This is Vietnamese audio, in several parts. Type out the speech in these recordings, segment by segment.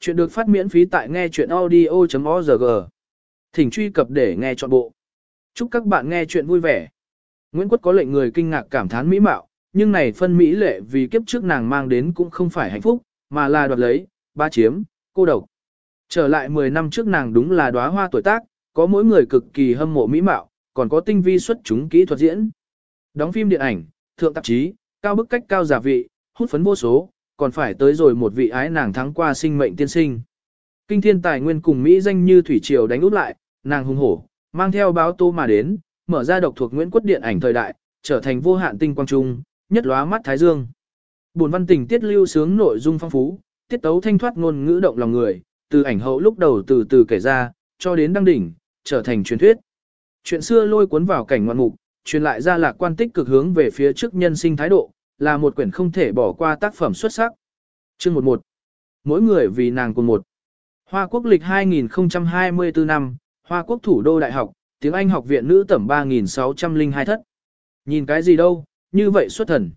Chuyện được phát miễn phí tại nghe chuyện audio.org. Thỉnh truy cập để nghe trọn bộ. Chúc các bạn nghe chuyện vui vẻ. Nguyễn Quất có lệnh người kinh ngạc cảm thán mỹ mạo, nhưng này phân mỹ lệ vì kiếp trước nàng mang đến cũng không phải hạnh phúc, mà là đoạt lấy, ba chiếm, cô độc. Trở lại 10 năm trước nàng đúng là đóa hoa tuổi tác, có mỗi người cực kỳ hâm mộ mỹ mạo, còn có tinh vi xuất chúng kỹ thuật diễn. Đóng phim điện ảnh, thượng tạp chí, cao bức cách cao giả vị, hút phấn vô số, còn phải tới rồi một vị ái nàng thắng qua sinh mệnh tiên sinh. Kinh thiên tài nguyên cùng Mỹ danh như Thủy Triều đánh út lại, nàng hung hổ, mang theo báo tô mà đến, mở ra độc thuộc Nguyễn Quốc điện ảnh thời đại, trở thành vô hạn tinh quang trung, nhất lóa mắt thái dương. Buồn văn tình tiết lưu sướng nội dung phong phú, tiết tấu thanh thoát ngôn ngữ động lòng người, từ ảnh hậu lúc đầu từ từ kể ra, cho đến đăng đỉnh, trở thành truyền thuyết. Chuyện xưa lôi cuốn vào cảnh ngoạn mục, truyền lại ra lạc quan tích cực hướng về phía trước nhân sinh thái độ, là một quyển không thể bỏ qua tác phẩm xuất sắc. Chương 11. Mỗi người vì nàng cùng một. Hoa Quốc lịch 2024 năm, Hoa Quốc thủ đô đại học, tiếng Anh học viện nữ tẩm 3602 thất. Nhìn cái gì đâu, như vậy xuất thần.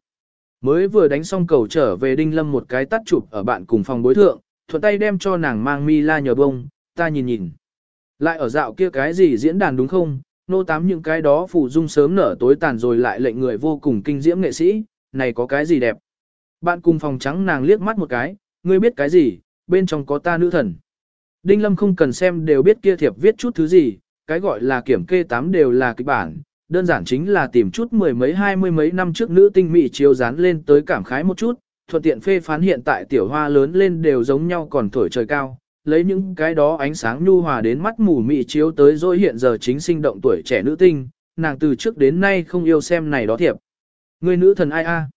Mới vừa đánh xong cầu trở về Đinh Lâm một cái tắt chụp ở bạn cùng phòng bối thượng, thuận tay đem cho nàng mang mi la nhờ bông, ta nhìn nhìn. Lại ở dạo kia cái gì diễn đàn đúng không, nô tám những cái đó phụ dung sớm nở tối tàn rồi lại lệnh người vô cùng kinh diễm nghệ sĩ, này có cái gì đẹp. Bạn cùng phòng trắng nàng liếc mắt một cái, ngươi biết cái gì, bên trong có ta nữ thần. Đinh Lâm không cần xem đều biết kia thiệp viết chút thứ gì, cái gọi là kiểm kê tám đều là kịch bản, đơn giản chính là tìm chút mười mấy hai mươi mấy năm trước nữ tinh mỹ chiếu dán lên tới cảm khái một chút, thuận tiện phê phán hiện tại tiểu hoa lớn lên đều giống nhau còn thổi trời cao, lấy những cái đó ánh sáng nhu hòa đến mắt mù mị chiếu tới rồi hiện giờ chính sinh động tuổi trẻ nữ tinh, nàng từ trước đến nay không yêu xem này đó thiệp. Người nữ thần ai a?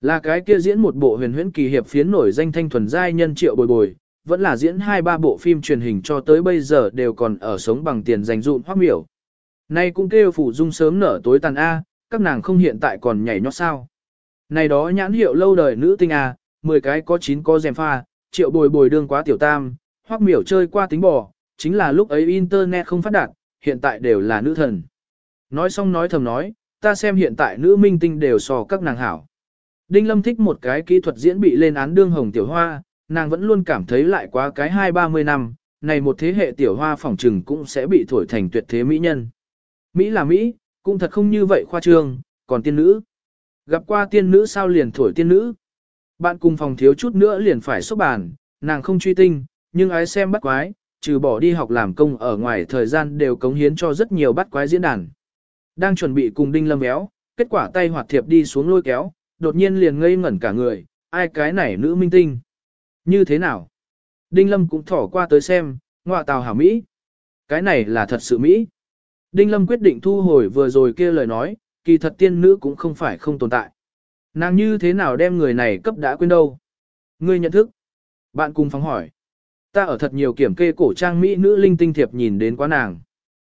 Là cái kia diễn một bộ huyền huyễn kỳ hiệp phiến nổi danh thanh thuần giai nhân triệu bồi bồi, vẫn là diễn hai ba bộ phim truyền hình cho tới bây giờ đều còn ở sống bằng tiền dành dụm hoác miểu. Nay cũng kêu phủ dung sớm nở tối tàn A, các nàng không hiện tại còn nhảy nhót sao. Này đó nhãn hiệu lâu đời nữ tinh A, 10 cái có 9 có dèm pha, triệu bồi bồi đương quá tiểu tam, hoác miểu chơi qua tính bò, chính là lúc ấy internet không phát đạt, hiện tại đều là nữ thần. Nói xong nói thầm nói, ta xem hiện tại nữ minh tinh đều so các nàng hảo. Đinh Lâm thích một cái kỹ thuật diễn bị lên án đương hồng tiểu hoa, nàng vẫn luôn cảm thấy lại quá cái hai ba mươi năm, này một thế hệ tiểu hoa phỏng trừng cũng sẽ bị thổi thành tuyệt thế mỹ nhân. Mỹ là Mỹ, cũng thật không như vậy khoa trương, còn tiên nữ. Gặp qua tiên nữ sao liền thổi tiên nữ. Bạn cùng phòng thiếu chút nữa liền phải xúc bàn, nàng không truy tinh, nhưng ái xem bắt quái, trừ bỏ đi học làm công ở ngoài thời gian đều cống hiến cho rất nhiều bắt quái diễn đàn. Đang chuẩn bị cùng Đinh Lâm béo, kết quả tay hoạt thiệp đi xuống lôi kéo, đột nhiên liền ngây ngẩn cả người, ai cái này nữ minh tinh. Như thế nào? Đinh Lâm cũng thỏ qua tới xem, ngọa tào hảo Mỹ. Cái này là thật sự Mỹ. Đinh Lâm quyết định thu hồi vừa rồi kia lời nói, kỳ thật tiên nữ cũng không phải không tồn tại. Nàng như thế nào đem người này cấp đã quên đâu? Ngươi nhận thức. Bạn cùng phóng hỏi. Ta ở thật nhiều kiểm kê cổ trang Mỹ nữ linh tinh thiệp nhìn đến quá nàng.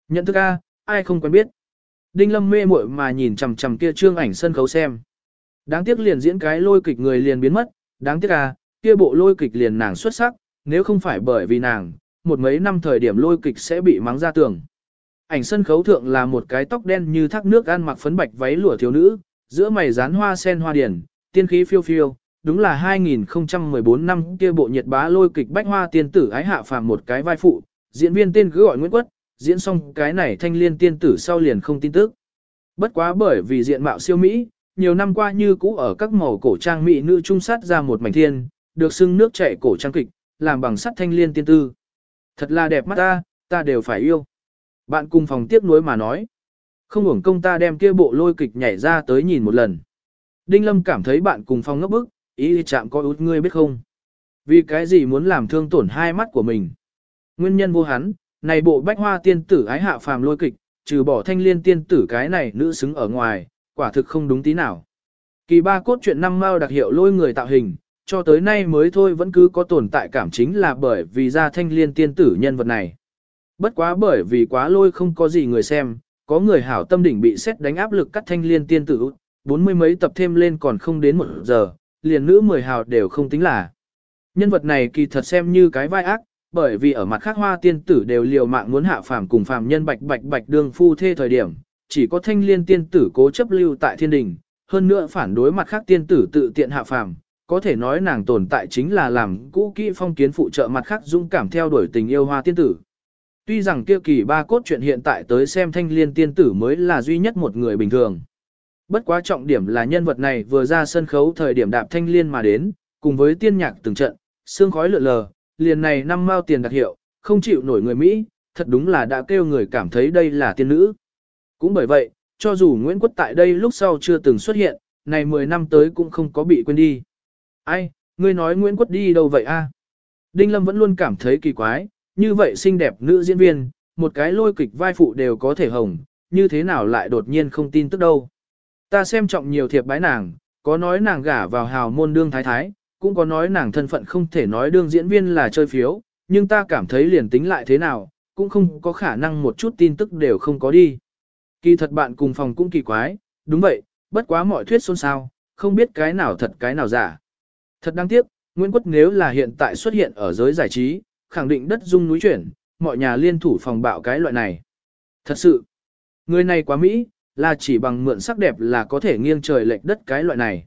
Nhận thức A, ai không quen biết. Đinh Lâm mê muội mà nhìn chằm chằm kia trương ảnh sân khấu xem. Đáng tiếc liền diễn cái lôi kịch người liền biến mất, đáng tiếc à, kia bộ lôi kịch liền nàng xuất sắc, nếu không phải bởi vì nàng, một mấy năm thời điểm lôi kịch sẽ bị mắng ra tường. Ảnh sân khấu thượng là một cái tóc đen như thác nước ăn mặc phấn bạch váy lụa thiếu nữ, giữa mày dán hoa sen hoa điển, tiên khí phiêu phiêu, đúng là 2014 năm kia bộ nhiệt bá lôi kịch bách hoa tiên tử ái hạ phàm một cái vai phụ, diễn viên tên cứ gọi Nguyễn Quất, diễn xong cái này thanh liên tiên tử sau liền không tin tức. Bất quá bởi vì diện mạo siêu Mỹ, nhiều năm qua như cũ ở các màu cổ trang mỹ nữ trung sát ra một mảnh thiên, được xưng nước chảy cổ trang kịch, làm bằng sắt thanh liên tiên tư. Thật là đẹp mắt ta, ta đều phải yêu. Bạn cùng phòng tiếp nối mà nói. Không hưởng công ta đem kia bộ lôi kịch nhảy ra tới nhìn một lần. Đinh Lâm cảm thấy bạn cùng phòng ngốc bức, ý chạm coi út ngươi biết không. Vì cái gì muốn làm thương tổn hai mắt của mình. Nguyên nhân vô hắn, này bộ bách hoa tiên tử ái hạ phàm lôi kịch, trừ bỏ thanh liên tiên tử cái này nữ xứng ở ngoài, quả thực không đúng tí nào. Kỳ ba cốt truyện năm mao đặc hiệu lôi người tạo hình, cho tới nay mới thôi vẫn cứ có tồn tại cảm chính là bởi vì ra thanh liên tiên tử nhân vật này. Bất quá bởi vì quá lôi không có gì người xem, có người hảo tâm đỉnh bị xét đánh áp lực cắt thanh liên tiên tử, bốn mươi mấy tập thêm lên còn không đến một giờ, liền nữ mười hào đều không tính là. Nhân vật này kỳ thật xem như cái vai ác, bởi vì ở mặt khác hoa tiên tử đều liều mạng muốn hạ phàm cùng phàm nhân bạch bạch bạch đương phu thê thời điểm, chỉ có thanh liên tiên tử cố chấp lưu tại thiên đình, hơn nữa phản đối mặt khác tiên tử tự tiện hạ phàm, có thể nói nàng tồn tại chính là làm cũ kỹ phong kiến phụ trợ mặt khác dũng cảm theo đuổi tình yêu hoa tiên tử. Tuy rằng kia kỳ ba cốt chuyện hiện tại tới xem thanh liên tiên tử mới là duy nhất một người bình thường. Bất quá trọng điểm là nhân vật này vừa ra sân khấu thời điểm đạp thanh liên mà đến, cùng với tiên nhạc từng trận, xương khói lượn lờ, liền này năm mao tiền đặc hiệu, không chịu nổi người Mỹ, thật đúng là đã kêu người cảm thấy đây là tiên nữ. Cũng bởi vậy, cho dù Nguyễn Quất tại đây lúc sau chưa từng xuất hiện, này 10 năm tới cũng không có bị quên đi. Ai, ngươi nói Nguyễn Quất đi đâu vậy a? Đinh Lâm vẫn luôn cảm thấy kỳ quái, như vậy xinh đẹp nữ diễn viên, một cái lôi kịch vai phụ đều có thể hồng, như thế nào lại đột nhiên không tin tức đâu. Ta xem trọng nhiều thiệp bái nàng, có nói nàng gả vào hào môn đương thái thái, cũng có nói nàng thân phận không thể nói đương diễn viên là chơi phiếu, nhưng ta cảm thấy liền tính lại thế nào, cũng không có khả năng một chút tin tức đều không có đi. Kỳ thật bạn cùng phòng cũng kỳ quái, đúng vậy, bất quá mọi thuyết xôn xao, không biết cái nào thật cái nào giả. Thật đáng tiếc, Nguyễn Quất nếu là hiện tại xuất hiện ở giới giải trí, khẳng định đất dung núi chuyển, mọi nhà liên thủ phòng bạo cái loại này. Thật sự, người này quá Mỹ, là chỉ bằng mượn sắc đẹp là có thể nghiêng trời lệch đất cái loại này.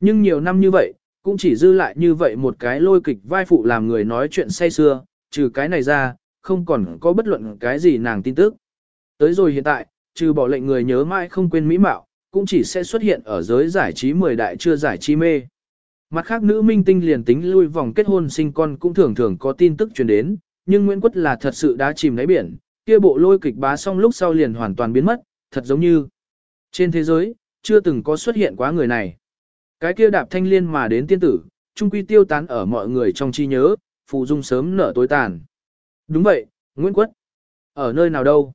Nhưng nhiều năm như vậy, cũng chỉ dư lại như vậy một cái lôi kịch vai phụ làm người nói chuyện say xưa, trừ cái này ra, không còn có bất luận cái gì nàng tin tức. Tới rồi hiện tại, trừ bỏ lệnh người nhớ mãi không quên mỹ mạo, cũng chỉ sẽ xuất hiện ở giới giải trí 10 đại chưa giải trí mê. Mặt khác nữ minh tinh liền tính lui vòng kết hôn sinh con cũng thường thường có tin tức truyền đến, nhưng Nguyễn Quất là thật sự đã chìm đáy biển, kia bộ lôi kịch bá xong lúc sau liền hoàn toàn biến mất, thật giống như trên thế giới, chưa từng có xuất hiện quá người này. Cái kia đạp thanh liên mà đến tiên tử, trung quy tiêu tán ở mọi người trong chi nhớ, phù dung sớm nở tối tàn. Đúng vậy, Nguyễn Quất. Ở nơi nào đâu?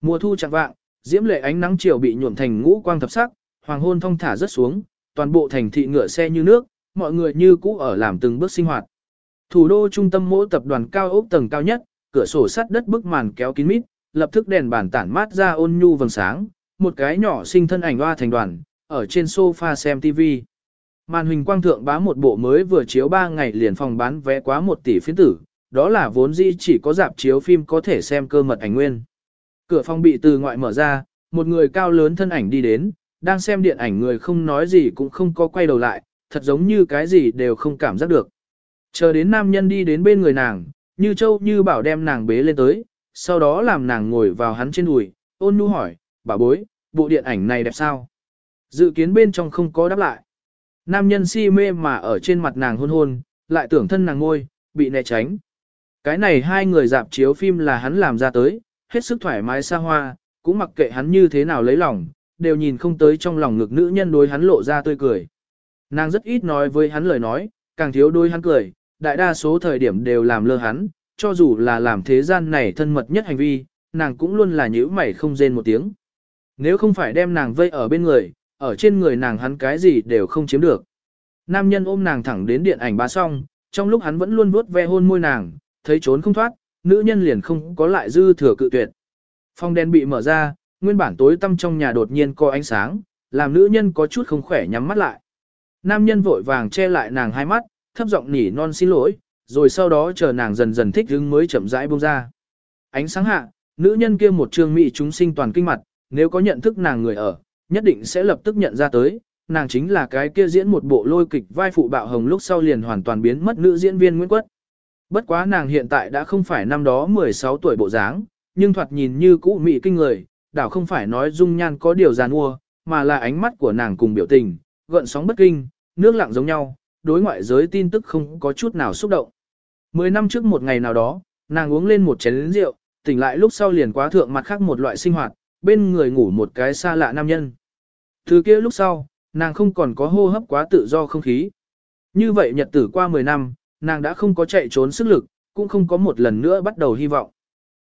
Mùa thu chẳng vạng, diễm lệ ánh nắng chiều bị nhuộm thành ngũ quang thập sắc, hoàng hôn thong thả rất xuống, toàn bộ thành thị ngựa xe như nước, mọi người như cũ ở làm từng bước sinh hoạt. Thủ đô trung tâm mỗi tập đoàn cao ốc tầng cao nhất, cửa sổ sắt đất bức màn kéo kín mít, lập tức đèn bàn tản mát ra ôn nhu vầng sáng, một cái nhỏ sinh thân ảnh hoa thành đoàn, ở trên sofa xem TV. Màn hình quang thượng bá một bộ mới vừa chiếu 3 ngày liền phòng bán vé quá 1 tỷ phiến tử, đó là vốn dĩ chỉ có dạp chiếu phim có thể xem cơ mật ảnh nguyên. Cửa phòng bị từ ngoại mở ra, một người cao lớn thân ảnh đi đến, đang xem điện ảnh người không nói gì cũng không có quay đầu lại, thật giống như cái gì đều không cảm giác được. Chờ đến nam nhân đi đến bên người nàng, như châu như bảo đem nàng bế lên tới, sau đó làm nàng ngồi vào hắn trên đùi, ôn nhu hỏi, bà bối, bộ điện ảnh này đẹp sao? Dự kiến bên trong không có đáp lại. Nam nhân si mê mà ở trên mặt nàng hôn hôn, lại tưởng thân nàng ngôi, bị né tránh. Cái này hai người dạp chiếu phim là hắn làm ra tới, hết sức thoải mái xa hoa, cũng mặc kệ hắn như thế nào lấy lòng, đều nhìn không tới trong lòng ngực nữ nhân đối hắn lộ ra tươi cười. Nàng rất ít nói với hắn lời nói, càng thiếu đôi hắn cười, đại đa số thời điểm đều làm lơ hắn, cho dù là làm thế gian này thân mật nhất hành vi, nàng cũng luôn là nhíu mày không rên một tiếng. Nếu không phải đem nàng vây ở bên người, ở trên người nàng hắn cái gì đều không chiếm được. Nam nhân ôm nàng thẳng đến điện ảnh ba xong, trong lúc hắn vẫn luôn vuốt ve hôn môi nàng, thấy trốn không thoát, nữ nhân liền không có lại dư thừa cự tuyệt. Phong đen bị mở ra, nguyên bản tối tăm trong nhà đột nhiên có ánh sáng, làm nữ nhân có chút không khỏe nhắm mắt lại. Nam nhân vội vàng che lại nàng hai mắt, thấp giọng nỉ non xin lỗi, rồi sau đó chờ nàng dần dần thích hứng mới chậm rãi buông ra. Ánh sáng hạ, nữ nhân kia một trương mỹ chúng sinh toàn kinh mặt, nếu có nhận thức nàng người ở, nhất định sẽ lập tức nhận ra tới, nàng chính là cái kia diễn một bộ lôi kịch vai phụ bạo hồng lúc sau liền hoàn toàn biến mất nữ diễn viên Nguyễn Quất. Bất quá nàng hiện tại đã không phải năm đó 16 tuổi bộ dáng, nhưng thoạt nhìn như cũ mỹ kinh người, đảo không phải nói dung nhan có điều giàn mua, mà là ánh mắt của nàng cùng biểu tình, gợn sóng bất kinh, nước lặng giống nhau, đối ngoại giới tin tức không có chút nào xúc động. Mười năm trước một ngày nào đó, nàng uống lên một chén rượu, tỉnh lại lúc sau liền quá thượng mặt khác một loại sinh hoạt, bên người ngủ một cái xa lạ nam nhân. Từ kia lúc sau, nàng không còn có hô hấp quá tự do không khí. Như vậy nhật tử qua 10 năm, nàng đã không có chạy trốn sức lực, cũng không có một lần nữa bắt đầu hy vọng.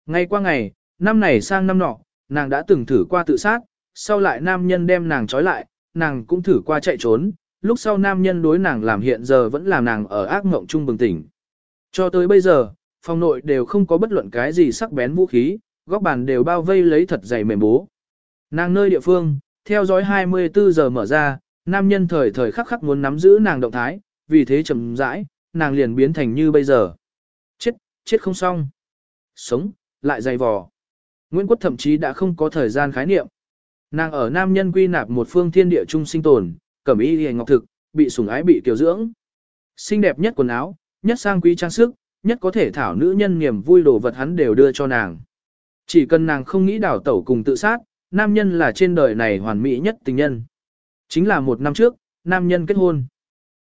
Ngay qua ngày, năm này sang năm nọ, nàng đã từng thử qua tự sát, sau lại nam nhân đem nàng trói lại, nàng cũng thử qua chạy trốn, lúc sau nam nhân đối nàng làm hiện giờ vẫn làm nàng ở ác mộng chung bừng tỉnh. Cho tới bây giờ, phòng nội đều không có bất luận cái gì sắc bén vũ khí, góc bàn đều bao vây lấy thật dày mềm bố. Nàng nơi địa phương, theo dõi 24 giờ mở ra, nam nhân thời thời khắc khắc muốn nắm giữ nàng động thái, vì thế chậm rãi, nàng liền biến thành như bây giờ. Chết, chết không xong. Sống, lại dày vò. Nguyễn Quốc thậm chí đã không có thời gian khái niệm. Nàng ở nam nhân quy nạp một phương thiên địa trung sinh tồn, cẩm y hề ngọc thực, bị sủng ái bị kiều dưỡng. Xinh đẹp nhất quần áo, nhất sang quý trang sức, nhất có thể thảo nữ nhân niềm vui đồ vật hắn đều đưa cho nàng. Chỉ cần nàng không nghĩ đảo tẩu cùng tự sát, nam nhân là trên đời này hoàn mỹ nhất tình nhân. Chính là một năm trước, nam nhân kết hôn.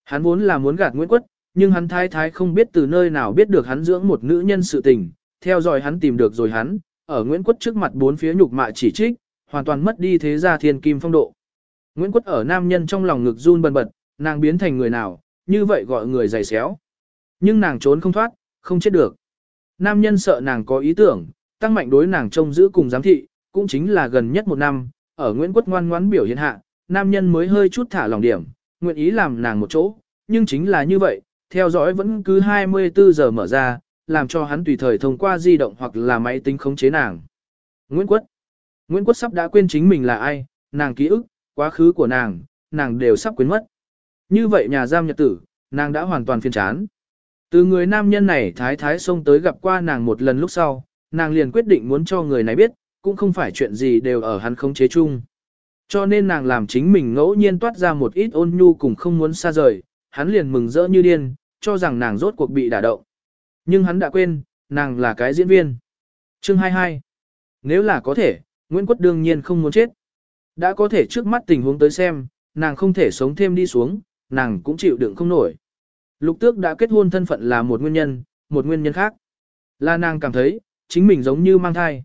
Hắn vốn là muốn gạt Nguyễn Quất, nhưng hắn thái thái không biết từ nơi nào biết được hắn dưỡng một nữ nhân sự tình, theo dõi hắn tìm được rồi hắn, ở Nguyễn Quất trước mặt bốn phía nhục mạ chỉ trích, hoàn toàn mất đi thế gia thiên kim phong độ. Nguyễn Quất ở nam nhân trong lòng ngực run bần bật, nàng biến thành người nào, như vậy gọi người dày xéo. Nhưng nàng trốn không thoát, không chết được. Nam nhân sợ nàng có ý tưởng, tăng mạnh đối nàng trông giữ cùng giám thị, cũng chính là gần nhất một năm, ở Nguyễn Quất ngoan ngoãn biểu hiện hạ, nam nhân mới hơi chút thả lòng điểm, nguyện ý làm nàng một chỗ, nhưng chính là như vậy, theo dõi vẫn cứ 24 giờ mở ra, làm cho hắn tùy thời thông qua di động hoặc là máy tính khống chế nàng. Nguyễn Quất Nguyễn Quất sắp đã quên chính mình là ai, nàng ký ức, quá khứ của nàng, nàng đều sắp quên mất. Như vậy nhà giam nhật tử, nàng đã hoàn toàn phiền chán. Từ người nam nhân này thái thái xông tới gặp qua nàng một lần lúc sau, nàng liền quyết định muốn cho người này biết, cũng không phải chuyện gì đều ở hắn khống chế chung. Cho nên nàng làm chính mình ngẫu nhiên toát ra một ít ôn nhu cùng không muốn xa rời, hắn liền mừng rỡ như điên, cho rằng nàng rốt cuộc bị đả động. Nhưng hắn đã quên, nàng là cái diễn viên. Chương 22 Nếu là có thể, Nguyễn quốc đương nhiên không muốn chết. Đã có thể trước mắt tình huống tới xem, nàng không thể sống thêm đi xuống, nàng cũng chịu đựng không nổi. Lục tước đã kết hôn thân phận là một nguyên nhân, một nguyên nhân khác. Là nàng cảm thấy, chính mình giống như mang thai.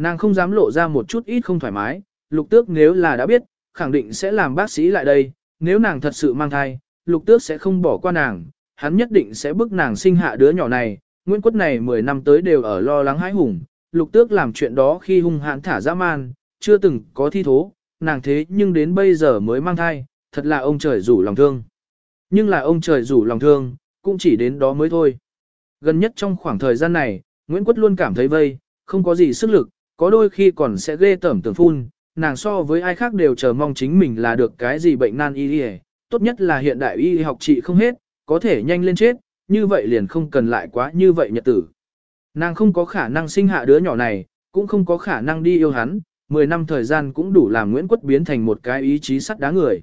Nàng không dám lộ ra một chút ít không thoải mái, lục tước nếu là đã biết, khẳng định sẽ làm bác sĩ lại đây, nếu nàng thật sự mang thai, lục tước sẽ không bỏ qua nàng, hắn nhất định sẽ bức nàng sinh hạ đứa nhỏ này, Nguyễn Quất này 10 năm tới đều ở lo lắng hãi hùng, lục tước làm chuyện đó khi hung hãn thả dã man, chưa từng có thi thố, nàng thế nhưng đến bây giờ mới mang thai, thật là ông trời rủ lòng thương. Nhưng là ông trời rủ lòng thương, cũng chỉ đến đó mới thôi. Gần nhất trong khoảng thời gian này, Nguyễn Quất luôn cảm thấy vây, không có gì sức lực, có đôi khi còn sẽ ghê tởm tưởng phun, nàng so với ai khác đều chờ mong chính mình là được cái gì bệnh nan y y, tốt nhất là hiện đại y học trị không hết, có thể nhanh lên chết, như vậy liền không cần lại quá như vậy nhật tử. Nàng không có khả năng sinh hạ đứa nhỏ này, cũng không có khả năng đi yêu hắn, 10 năm thời gian cũng đủ làm Nguyễn Quất biến thành một cái ý chí sắt đá người.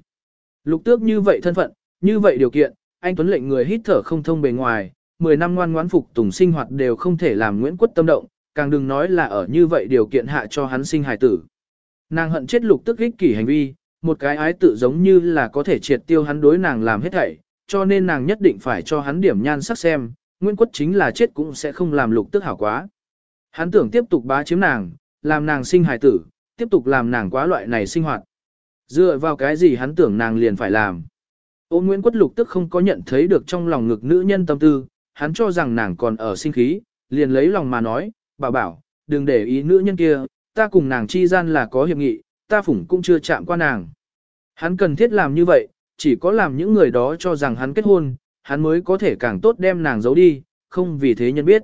Lục tước như vậy thân phận, như vậy điều kiện, anh Tuấn lệnh người hít thở không thông bề ngoài, 10 năm ngoan ngoãn phục tùng sinh hoạt đều không thể làm Nguyễn Quất tâm động, càng đừng nói là ở như vậy điều kiện hạ cho hắn sinh hài tử. Nàng hận chết lục tức ích kỷ hành vi, một cái ái tự giống như là có thể triệt tiêu hắn đối nàng làm hết thảy, cho nên nàng nhất định phải cho hắn điểm nhan sắc xem, Nguyễn Quất chính là chết cũng sẽ không làm lục tức hảo quá. Hắn tưởng tiếp tục bá chiếm nàng, làm nàng sinh hài tử, tiếp tục làm nàng quá loại này sinh hoạt. Dựa vào cái gì hắn tưởng nàng liền phải làm. Ô Nguyễn Quất lục tức không có nhận thấy được trong lòng ngực nữ nhân tâm tư, hắn cho rằng nàng còn ở sinh khí, liền lấy lòng mà nói, bảo bảo, đừng để ý nữ nhân kia, ta cùng nàng chi gian là có hiệp nghị, ta phủng cũng chưa chạm qua nàng. Hắn cần thiết làm như vậy, chỉ có làm những người đó cho rằng hắn kết hôn, hắn mới có thể càng tốt đem nàng giấu đi, không vì thế nhân biết.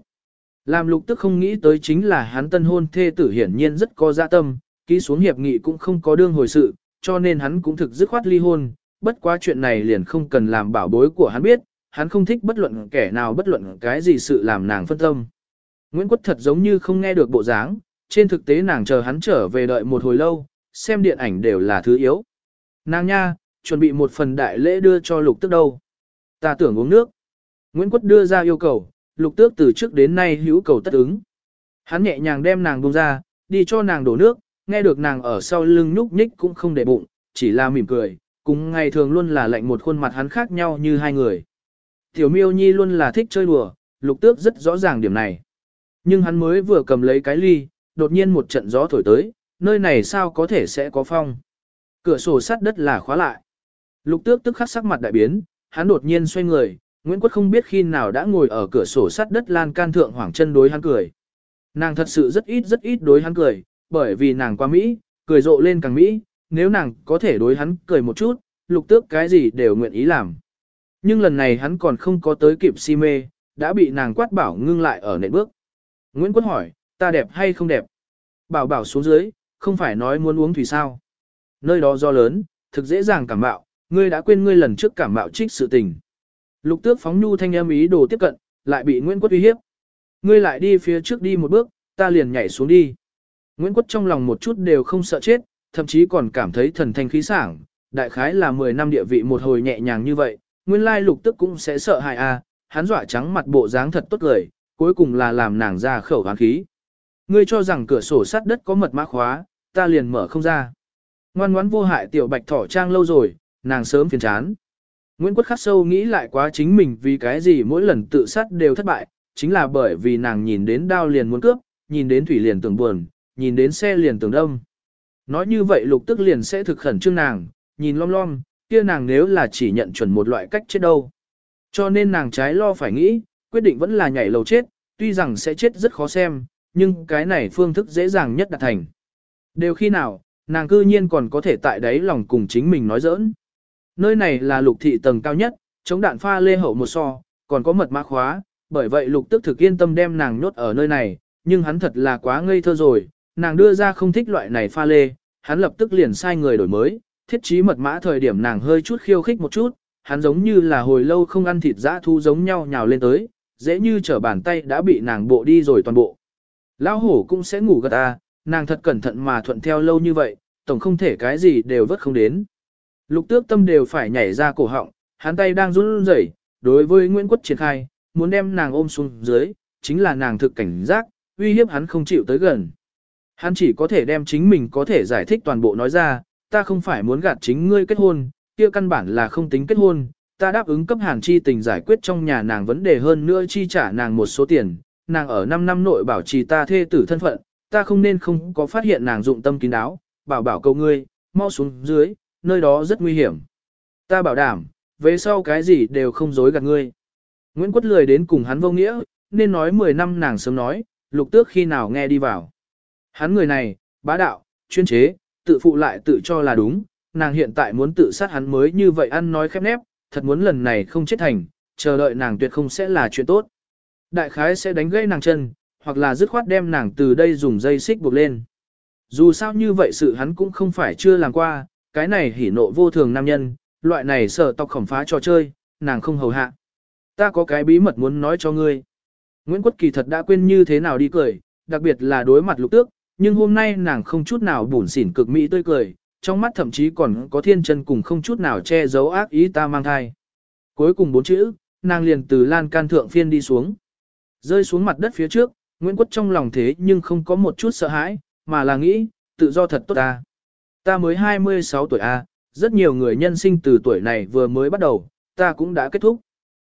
Làm lục tức không nghĩ tới chính là hắn tân hôn thê tử hiển nhiên rất có dạ tâm, ký xuống hiệp nghị cũng không có đương hồi sự, cho nên hắn cũng thực dứt khoát ly hôn, bất quá chuyện này liền không cần làm bảo bối của hắn biết, hắn không thích bất luận kẻ nào bất luận cái gì sự làm nàng phân tâm. Nguyễn Quất thật giống như không nghe được bộ dáng, trên thực tế nàng chờ hắn trở về đợi một hồi lâu, xem điện ảnh đều là thứ yếu. Nàng nha, chuẩn bị một phần đại lễ đưa cho lục tức đâu. Ta tưởng uống nước. Nguyễn Quất đưa ra yêu cầu, lục tước từ trước đến nay hữu cầu tất ứng. Hắn nhẹ nhàng đem nàng buông ra, đi cho nàng đổ nước, nghe được nàng ở sau lưng nhúc nhích cũng không để bụng, chỉ là mỉm cười, cùng ngày thường luôn là lạnh một khuôn mặt hắn khác nhau như hai người. Tiểu miêu nhi luôn là thích chơi đùa, lục tước rất rõ ràng điểm này. Nhưng hắn mới vừa cầm lấy cái ly, đột nhiên một trận gió thổi tới, nơi này sao có thể sẽ có phong. Cửa sổ sắt đất là khóa lại. Lục tước tức khắc sắc mặt đại biến, hắn đột nhiên xoay người, Nguyễn Quất không biết khi nào đã ngồi ở cửa sổ sắt đất lan can thượng hoảng chân đối hắn cười. Nàng thật sự rất ít rất ít đối hắn cười, bởi vì nàng qua Mỹ, cười rộ lên càng Mỹ, nếu nàng có thể đối hắn cười một chút, lục tước cái gì đều nguyện ý làm. Nhưng lần này hắn còn không có tới kịp si mê, đã bị nàng quát bảo ngưng lại ở nệm bước. Nguyễn Quất hỏi, ta đẹp hay không đẹp? Bảo bảo xuống dưới, không phải nói muốn uống thủy sao. Nơi đó do lớn, thực dễ dàng cảm bạo, ngươi đã quên ngươi lần trước cảm bạo trích sự tình. Lục tước phóng nhu thanh em ý đồ tiếp cận, lại bị Nguyễn Quất uy hiếp. Ngươi lại đi phía trước đi một bước, ta liền nhảy xuống đi. Nguyễn Quất trong lòng một chút đều không sợ chết, thậm chí còn cảm thấy thần thanh khí sảng, đại khái là 10 năm địa vị một hồi nhẹ nhàng như vậy, nguyên lai lục tức cũng sẽ sợ hại a, hắn dọa trắng mặt bộ dáng thật tốt lời, cuối cùng là làm nàng ra khẩu hoán khí. Ngươi cho rằng cửa sổ sắt đất có mật mã khóa, ta liền mở không ra. Ngoan ngoãn vô hại tiểu bạch thỏ trang lâu rồi, nàng sớm phiền chán. Nguyễn Quất khắc sâu nghĩ lại quá chính mình vì cái gì mỗi lần tự sát đều thất bại, chính là bởi vì nàng nhìn đến đao liền muốn cướp, nhìn đến thủy liền tưởng buồn, nhìn đến xe liền tưởng đông. Nói như vậy lục tức liền sẽ thực khẩn trương nàng, nhìn lom lom, kia nàng nếu là chỉ nhận chuẩn một loại cách chết đâu. Cho nên nàng trái lo phải nghĩ, quyết định vẫn là nhảy lầu chết, tuy rằng sẽ chết rất khó xem, nhưng cái này phương thức dễ dàng nhất đạt thành. Đều khi nào, nàng cư nhiên còn có thể tại đấy lòng cùng chính mình nói giỡn. Nơi này là lục thị tầng cao nhất, chống đạn pha lê hậu một so, còn có mật mã khóa, bởi vậy lục tức thực yên tâm đem nàng nhốt ở nơi này, nhưng hắn thật là quá ngây thơ rồi, nàng đưa ra không thích loại này pha lê, hắn lập tức liền sai người đổi mới, thiết trí mật mã thời điểm nàng hơi chút khiêu khích một chút, hắn giống như là hồi lâu không ăn thịt dã thu giống nhau nhào lên tới, dễ như trở bàn tay đã bị nàng bộ đi rồi toàn bộ. Lão hổ cũng sẽ ngủ gật à, nàng thật cẩn thận mà thuận theo lâu như vậy, tổng không thể cái gì đều vất không đến. Lục tước tâm đều phải nhảy ra cổ họng, hắn tay đang run rẩy, đối với Nguyễn Quất triển khai, muốn đem nàng ôm xuống dưới, chính là nàng thực cảnh giác, uy hiếp hắn không chịu tới gần. Hắn chỉ có thể đem chính mình có thể giải thích toàn bộ nói ra, ta không phải muốn gạt chính ngươi kết hôn, kia căn bản là không tính kết hôn, ta đáp ứng cấp hàn chi tình giải quyết trong nhà nàng vấn đề hơn nữa chi trả nàng một số tiền, nàng ở 5 năm nội bảo trì ta thê tử thân phận, ta không nên không có phát hiện nàng dụng tâm kín đáo, bảo bảo cầu ngươi, mau xuống dưới, nơi đó rất nguy hiểm. Ta bảo đảm, về sau cái gì đều không dối gạt ngươi. Nguyễn Quất lười đến cùng hắn vô nghĩa, nên nói 10 năm nàng sớm nói, lục tước khi nào nghe đi vào. Hắn người này, bá đạo, chuyên chế, tự phụ lại tự cho là đúng, nàng hiện tại muốn tự sát hắn mới như vậy ăn nói khép nép, thật muốn lần này không chết thành, chờ đợi nàng tuyệt không sẽ là chuyện tốt. Đại khái sẽ đánh gãy nàng chân, hoặc là dứt khoát đem nàng từ đây dùng dây xích buộc lên. Dù sao như vậy sự hắn cũng không phải chưa làm qua, cái này hỉ nộ vô thường nam nhân, loại này sợ tộc khổng phá trò chơi, nàng không hầu hạ. Ta có cái bí mật muốn nói cho ngươi. Nguyễn Quốc Kỳ thật đã quên như thế nào đi cười, đặc biệt là đối mặt lục tước, nhưng hôm nay nàng không chút nào bủn xỉn cực mỹ tươi cười, trong mắt thậm chí còn có thiên chân cùng không chút nào che giấu ác ý ta mang thai. Cuối cùng bốn chữ, nàng liền từ lan can thượng phiên đi xuống. Rơi xuống mặt đất phía trước, Nguyễn Quốc trong lòng thế nhưng không có một chút sợ hãi, mà là nghĩ, tự do thật tốt ta. Ta mới 26 tuổi A, rất nhiều người nhân sinh từ tuổi này vừa mới bắt đầu, ta cũng đã kết thúc.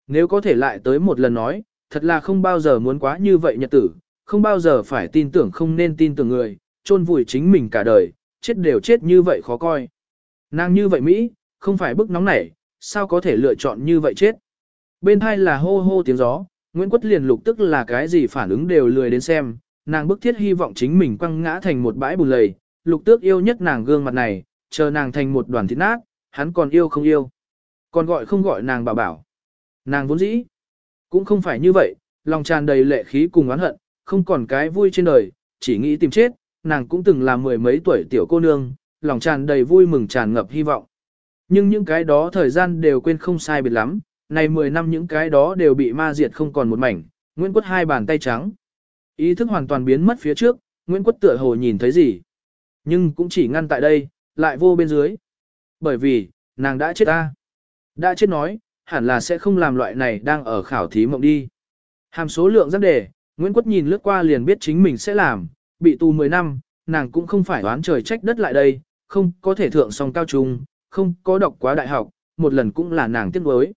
Nếu có thể lại tới một lần nói, thật là không bao giờ muốn quá như vậy nhật tử, không bao giờ phải tin tưởng không nên tin tưởng người, chôn vùi chính mình cả đời, chết đều chết như vậy khó coi. Nàng như vậy Mỹ, không phải bức nóng nảy, sao có thể lựa chọn như vậy chết. Bên hai là hô hô tiếng gió, Nguyễn Quất liền lục tức là cái gì phản ứng đều lười đến xem, nàng bức thiết hy vọng chính mình quăng ngã thành một bãi bùn lầy, lục tước yêu nhất nàng gương mặt này, chờ nàng thành một đoàn thịt nát, hắn còn yêu không yêu. Còn gọi không gọi nàng bảo bảo. Nàng vốn dĩ, cũng không phải như vậy, lòng tràn đầy lệ khí cùng oán hận, không còn cái vui trên đời, chỉ nghĩ tìm chết, nàng cũng từng là mười mấy tuổi tiểu cô nương, lòng tràn đầy vui mừng tràn ngập hy vọng. Nhưng những cái đó thời gian đều quên không sai biệt lắm, này 10 năm những cái đó đều bị ma diệt không còn một mảnh, Nguyễn Quất hai bàn tay trắng. Ý thức hoàn toàn biến mất phía trước, Nguyễn Quất tựa hồ nhìn thấy gì. Nhưng cũng chỉ ngăn tại đây, lại vô bên dưới. Bởi vì, nàng đã chết ta. Đã chết nói, hẳn là sẽ không làm loại này đang ở khảo thí mộng đi. Hàm số lượng rất đề, Nguyễn Quất nhìn lướt qua liền biết chính mình sẽ làm, bị tù 10 năm, nàng cũng không phải đoán trời trách đất lại đây, không có thể thượng song cao trung, không có đọc quá đại học, một lần cũng là nàng tiếc nuối.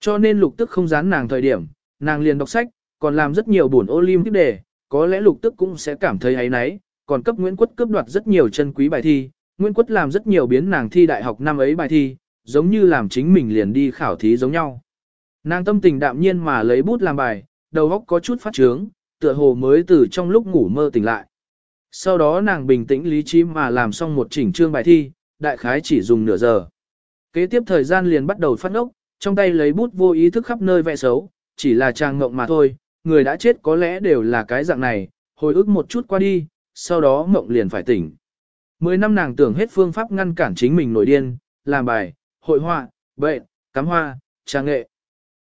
Cho nên lục tức không dán nàng thời điểm, nàng liền đọc sách, còn làm rất nhiều buồn ô liêm tiếp đề, có lẽ lục tức cũng sẽ cảm thấy ấy nấy, còn cấp Nguyễn Quất cướp đoạt rất nhiều chân quý bài thi, Nguyễn Quất làm rất nhiều biến nàng thi đại học năm ấy bài thi, giống như làm chính mình liền đi khảo thí giống nhau. Nàng tâm tình đạm nhiên mà lấy bút làm bài, đầu óc có chút phát trướng, tựa hồ mới từ trong lúc ngủ mơ tỉnh lại. Sau đó nàng bình tĩnh lý trí mà làm xong một chỉnh chương bài thi, đại khái chỉ dùng nửa giờ. Kế tiếp thời gian liền bắt đầu phát ốc, trong tay lấy bút vô ý thức khắp nơi vẽ xấu, chỉ là trang ngộng mà thôi, người đã chết có lẽ đều là cái dạng này, hồi ức một chút qua đi, sau đó ngộng liền phải tỉnh. Mười năm nàng tưởng hết phương pháp ngăn cản chính mình nổi điên, làm bài, hội họa, bệnh, cắm hoa, trang nghệ.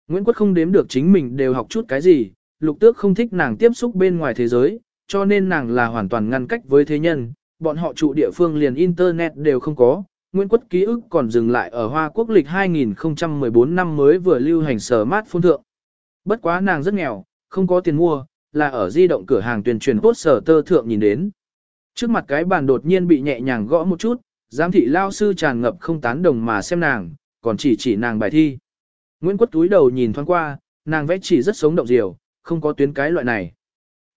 Nguyễn Quất không đếm được chính mình đều học chút cái gì, lục tước không thích nàng tiếp xúc bên ngoài thế giới, cho nên nàng là hoàn toàn ngăn cách với thế nhân, bọn họ trụ địa phương liền internet đều không có, Nguyễn Quất ký ức còn dừng lại ở Hoa Quốc lịch 2014 năm mới vừa lưu hành sở mát phun thượng. Bất quá nàng rất nghèo, không có tiền mua, là ở di động cửa hàng tuyên truyền post sở tơ thượng nhìn đến. Trước mặt cái bàn đột nhiên bị nhẹ nhàng gõ một chút, giám thị lao sư tràn ngập không tán đồng mà xem nàng, còn chỉ chỉ nàng bài thi. Nguyễn Quất túi đầu nhìn thoáng qua, nàng vẽ chỉ rất sống động diều, không có tuyến cái loại này.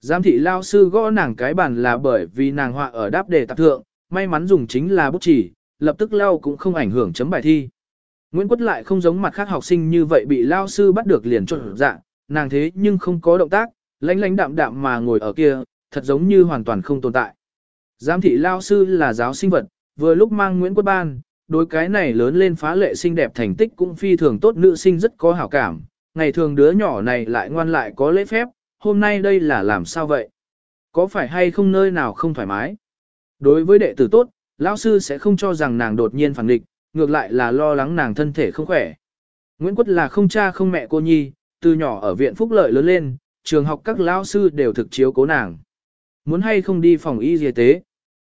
Giám thị lao sư gõ nàng cái bàn là bởi vì nàng họa ở đáp đề tạp thượng, may mắn dùng chính là bút chỉ, lập tức lao cũng không ảnh hưởng chấm bài thi. Nguyễn Quất lại không giống mặt khác học sinh như vậy bị lao sư bắt được liền trộn dạng, nàng thế nhưng không có động tác, lánh lánh đạm đạm mà ngồi ở kia, thật giống như hoàn toàn không tồn tại. Giám thị lao sư là giáo sinh vật, vừa lúc mang Nguyễn Quất ban, đối cái này lớn lên phá lệ xinh đẹp thành tích cũng phi thường tốt nữ sinh rất có hảo cảm, ngày thường đứa nhỏ này lại ngoan lại có lễ phép, hôm nay đây là làm sao vậy? Có phải hay không nơi nào không thoải mái? Đối với đệ tử tốt, lão sư sẽ không cho rằng nàng đột nhiên phản nghịch, ngược lại là lo lắng nàng thân thể không khỏe. Nguyễn Quất là không cha không mẹ cô nhi, từ nhỏ ở viện phúc lợi lớn lên, trường học các lão sư đều thực chiếu cố nàng. Muốn hay không đi phòng y y tế?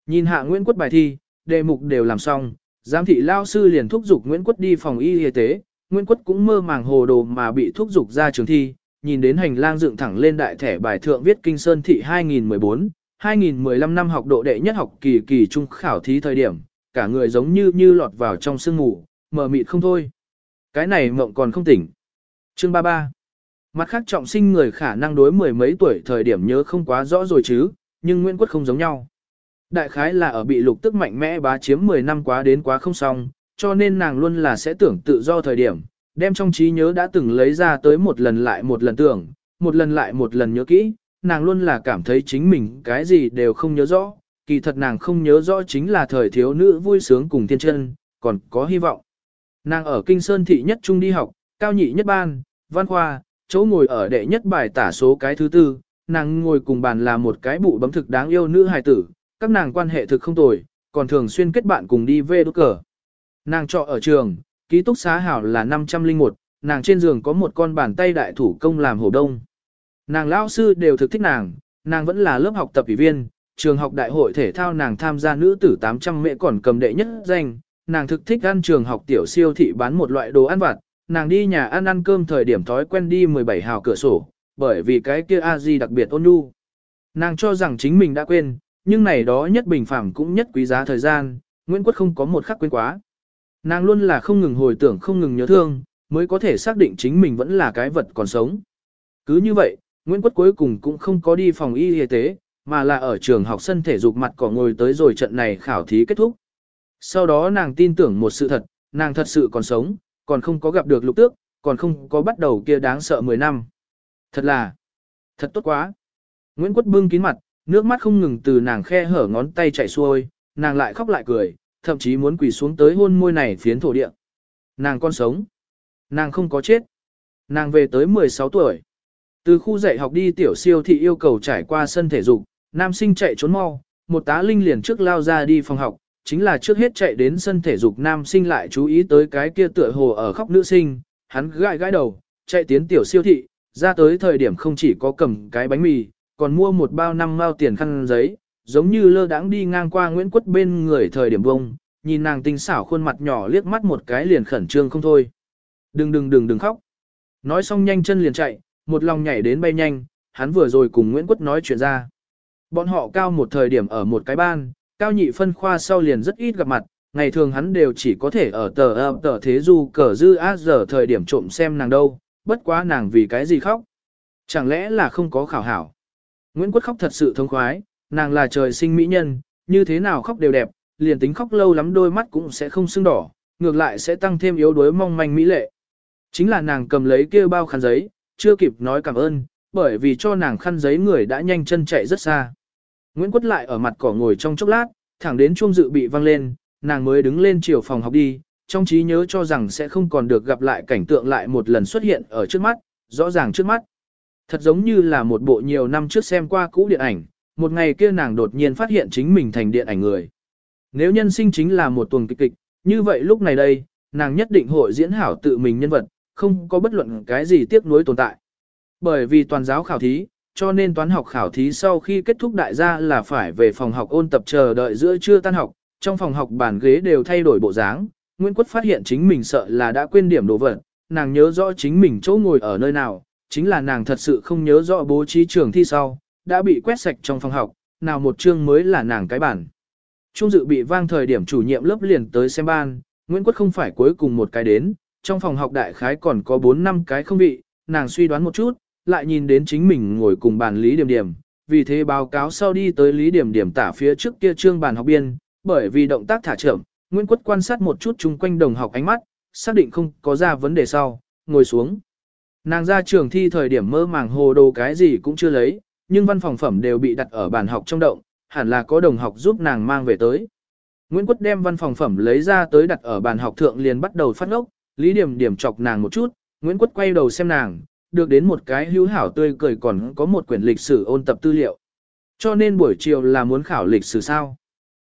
Nhìn hạ Nguyễn Quất bài thi, đề mục đều làm xong, giám thị lão sư liền thúc giục Nguyễn Quất đi phòng y y tế, Nguyễn Quất cũng mơ màng hồ đồ mà bị thúc giục ra trường thi, nhìn đến hành lang dựng thẳng lên đại thẻ bài thượng viết Kinh Sơn thị 2014, 2015 năm học độ đệ nhất học kỳ kỳ trung khảo thí thời điểm, cả người giống như như lọt vào trong sương ngủ, mờ mịt không thôi. Cái này mộng còn không tỉnh. Chương 33 Mặt khác trọng sinh người khả năng đối mười mấy tuổi thời điểm nhớ không quá rõ rồi chứ, nhưng Nguyễn Quốc không giống nhau. Đại khái là ở bị lục tức mạnh mẽ bá chiếm 10 năm quá đến quá không xong, cho nên nàng luôn là sẽ tưởng tự do thời điểm, đem trong trí nhớ đã từng lấy ra tới một lần lại một lần tưởng, một lần lại một lần nhớ kỹ, nàng luôn là cảm thấy chính mình cái gì đều không nhớ rõ, kỳ thật nàng không nhớ rõ chính là thời thiếu nữ vui sướng cùng thiên chân, còn có hy vọng. Nàng ở Kinh Sơn thị nhất trung đi học, cao nhị nhất ban, văn khoa, chỗ ngồi ở đệ nhất bài tả số cái thứ tư, nàng ngồi cùng bàn là một cái bụ bấm thực đáng yêu nữ hài tử, các nàng quan hệ thực không tồi, còn thường xuyên kết bạn cùng đi về đốt cờ. Nàng trọ ở trường, ký túc xá hảo là 501, nàng trên giường có một con bàn tay đại thủ công làm hổ đông. Nàng Lão sư đều thực thích nàng, nàng vẫn là lớp học tập ủy viên, trường học đại hội thể thao nàng tham gia nữ tử 800 mẹ còn cầm đệ nhất danh, nàng thực thích ăn trường học tiểu siêu thị bán một loại đồ ăn vặt, nàng đi nhà ăn ăn cơm thời điểm thói quen đi 17 hào cửa sổ, bởi vì cái kia a di đặc biệt ôn nhu. Nàng cho rằng chính mình đã quên, nhưng này đó nhất bình phẳng cũng nhất quý giá thời gian, Nguyễn Quất không có một khắc quên quá. Nàng luôn là không ngừng hồi tưởng không ngừng nhớ thương, mới có thể xác định chính mình vẫn là cái vật còn sống. Cứ như vậy, Nguyễn Quốc cuối cùng cũng không có đi phòng y y tế, mà là ở trường học sân thể dục mặt cỏ ngồi tới rồi trận này khảo thí kết thúc. Sau đó nàng tin tưởng một sự thật, nàng thật sự còn sống, còn không có gặp được lục tước, còn không có bắt đầu kia đáng sợ 10 năm. Thật là, thật tốt quá. Nguyễn Quốc bưng kín mặt, nước mắt không ngừng từ nàng khe hở ngón tay chảy xuôi, nàng lại khóc lại cười, thậm chí muốn quỳ xuống tới hôn môi này phiến thổ địa. Nàng con sống. Nàng không có chết. Nàng về tới 16 tuổi. Từ khu dạy học đi tiểu siêu thị yêu cầu trải qua sân thể dục, nam sinh chạy trốn mau, một tá linh liền trước lao ra đi phòng học, chính là trước hết chạy đến sân thể dục nam sinh lại chú ý tới cái kia tựa hồ ở khóc nữ sinh, hắn gãi gãi đầu, chạy tiến tiểu siêu thị, ra tới thời điểm không chỉ có cầm cái bánh mì, còn mua một bao năm mao tiền khăn giấy, giống như lơ đãng đi ngang qua Nguyễn Quất bên người thời điểm bông, nhìn nàng tinh xảo khuôn mặt nhỏ liếc mắt một cái liền khẩn trương không thôi. Đừng đừng đừng đừng khóc. Nói xong nhanh chân liền chạy, một lòng nhảy đến bay nhanh, hắn vừa rồi cùng Nguyễn Quất nói chuyện ra. Bọn họ cao một thời điểm ở một cái ban, cao nhị phân khoa sau liền rất ít gặp mặt, ngày thường hắn đều chỉ có thể ở tờ ập tờ thế du cờ dư á giờ thời điểm trộm xem nàng đâu, bất quá nàng vì cái gì khóc. Chẳng lẽ là không có khảo hảo. Nguyễn Quất khóc thật sự thông khoái, nàng là trời sinh mỹ nhân, như thế nào khóc đều đẹp, liền tính khóc lâu lắm đôi mắt cũng sẽ không sưng đỏ, ngược lại sẽ tăng thêm yếu đuối mong manh mỹ lệ. Chính là nàng cầm lấy kia bao khăn giấy, chưa kịp nói cảm ơn, bởi vì cho nàng khăn giấy người đã nhanh chân chạy rất xa. Nguyễn Quất lại ở mặt cỏ ngồi trong chốc lát, thẳng đến chuông dự bị vang lên, nàng mới đứng lên chiều phòng học đi, trong trí nhớ cho rằng sẽ không còn được gặp lại cảnh tượng lại một lần xuất hiện ở trước mắt, rõ ràng trước mắt. Thật giống như là một bộ nhiều năm trước xem qua cũ điện ảnh, một ngày kia nàng đột nhiên phát hiện chính mình thành điện ảnh người. Nếu nhân sinh chính là một tuần kịch kịch, như vậy lúc này đây, nàng nhất định hội diễn hảo tự mình nhân vật, không có bất luận cái gì tiếc nuối tồn tại. Bởi vì toàn giáo khảo thí, cho nên toán học khảo thí sau khi kết thúc đại gia là phải về phòng học ôn tập chờ đợi giữa trưa tan học, trong phòng học bàn ghế đều thay đổi bộ dáng, Nguyễn Quất phát hiện chính mình sợ là đã quên điểm đồ vật, nàng nhớ rõ chính mình chỗ ngồi ở nơi nào, chính là nàng thật sự không nhớ rõ bố trí trường thi sau, đã bị quét sạch trong phòng học, nào một chương mới là nàng cái bản. Trung dự bị vang thời điểm chủ nhiệm lớp liền tới xem ban, Nguyễn Quất không phải cuối cùng một cái đến, trong phòng học đại khái còn có 4 năm cái không bị, nàng suy đoán một chút, lại nhìn đến chính mình ngồi cùng bàn Lý Điểm Điểm, vì thế báo cáo sau đi tới Lý Điểm Điểm tả phía trước kia trương bàn học biên, bởi vì động tác thả chậm, Nguyễn Quất quan sát một chút chung quanh đồng học ánh mắt, xác định không có ra vấn đề sau, ngồi xuống. Nàng ra trường thi thời điểm mơ màng hồ đồ cái gì cũng chưa lấy, nhưng văn phòng phẩm đều bị đặt ở bàn học trong động, hẳn là có đồng học giúp nàng mang về tới. Nguyễn Quất đem văn phòng phẩm lấy ra tới đặt ở bàn học thượng liền bắt đầu phát ngốc, Lý Điểm Điểm chọc nàng một chút, Nguyễn Quất quay đầu xem nàng, được đến một cái hữu hảo tươi cười còn có một quyển lịch sử ôn tập tư liệu. Cho nên buổi chiều là muốn khảo lịch sử sao.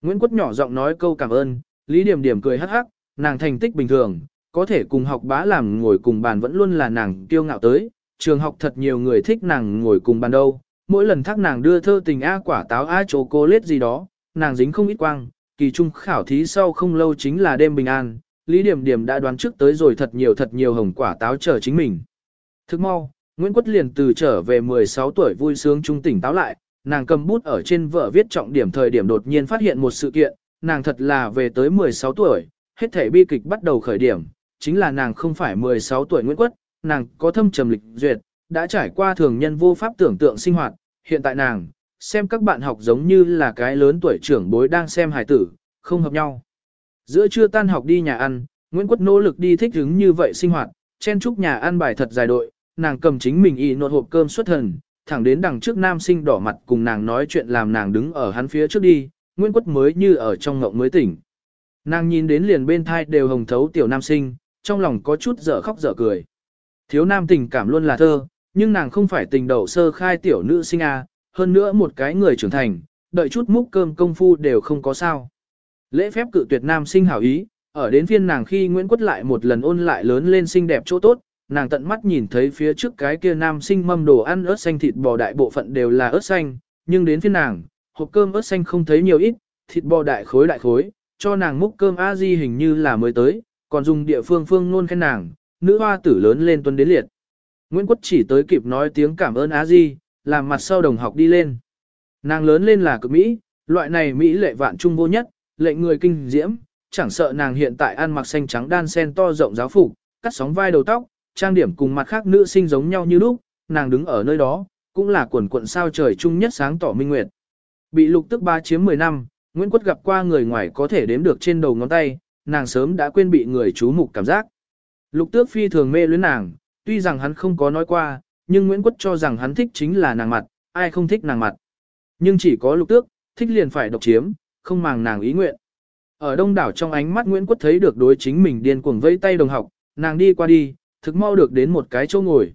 Nguyễn Quất nhỏ giọng nói câu cảm ơn, Lý Điểm Điểm cười hắc hắc, nàng thành tích bình thường, có thể cùng học bá làm ngồi cùng bàn vẫn luôn là nàng kiêu ngạo tới, trường học thật nhiều người thích nàng ngồi cùng bàn đâu, mỗi lần thác nàng đưa thơ tình A quả táo A chố cô lết gì đó, nàng dính không ít quang, kỳ trung khảo thí sau không lâu chính là đêm bình an, Lý Điểm Điểm đã đoán trước tới rồi thật nhiều thật nhiều hồng quả táo chờ chính mình. Thức mau, Nguyễn Quất liền từ trở về 16 tuổi vui sướng trung tỉnh táo lại, nàng cầm bút ở trên vở viết trọng điểm thời điểm đột nhiên phát hiện một sự kiện, nàng thật là về tới 16 tuổi, hết thể bi kịch bắt đầu khởi điểm, chính là nàng không phải 16 tuổi Nguyễn Quất, nàng có thâm trầm lịch duyệt, đã trải qua thường nhân vô pháp tưởng tượng sinh hoạt, hiện tại nàng, xem các bạn học giống như là cái lớn tuổi trưởng bối đang xem hài tử, không hợp nhau. Giữa trưa tan học đi nhà ăn, Nguyễn Quất nỗ lực đi thích ứng như vậy sinh hoạt, chen chúc nhà ăn bài thật dài đội, nàng cầm chính mình y nốt hộp cơm xuất thần, thẳng đến đằng trước nam sinh đỏ mặt cùng nàng nói chuyện làm nàng đứng ở hắn phía trước đi, Nguyễn Quất mới như ở trong ngộng mới tỉnh. Nàng nhìn đến liền bên thai đều hồng thấu tiểu nam sinh, trong lòng có chút dở khóc dở cười. Thiếu nam tình cảm luôn là thơ, nhưng nàng không phải tình đầu sơ khai tiểu nữ sinh A, hơn nữa một cái người trưởng thành, đợi chút múc cơm công phu đều không có sao. Lễ phép cự tuyệt nam sinh hảo ý, ở đến phiên nàng khi Nguyễn Quất lại một lần ôn lại lớn lên xinh đẹp chỗ tốt, nàng tận mắt nhìn thấy phía trước cái kia nam sinh mâm đồ ăn ớt xanh thịt bò đại bộ phận đều là ớt xanh, nhưng đến phiên nàng, hộp cơm ớt xanh không thấy nhiều ít, thịt bò đại khối đại khối, cho nàng múc cơm a di hình như là mới tới, còn dùng địa phương phương luôn khen nàng, nữ hoa tử lớn lên tuân đến liệt. Nguyễn Quất chỉ tới kịp nói tiếng cảm ơn a di, làm mặt sau đồng học đi lên. Nàng lớn lên là cực Mỹ, loại này Mỹ lệ vạn trung vô nhất, lệnh người kinh diễm, chẳng sợ nàng hiện tại ăn mặc xanh trắng đan sen to rộng giáo phục, cắt sóng vai đầu tóc, trang điểm cùng mặt khác nữ sinh giống nhau như lúc, nàng đứng ở nơi đó, cũng là quần quận sao trời chung nhất sáng tỏ minh nguyệt. Bị lục tức ba chiếm 10 năm, Nguyễn Quất gặp qua người ngoài có thể đếm được trên đầu ngón tay, nàng sớm đã quên bị người chú mục cảm giác. Lục tước phi thường mê luyến nàng, tuy rằng hắn không có nói qua, nhưng Nguyễn Quất cho rằng hắn thích chính là nàng mặt, ai không thích nàng mặt. Nhưng chỉ có lục tước, thích liền phải độc chiếm, không màng nàng ý nguyện. Ở đông đảo trong ánh mắt Nguyễn Quất thấy được đối chính mình điên cuồng vẫy tay đồng học, nàng đi qua đi, thực mau được đến một cái chỗ ngồi.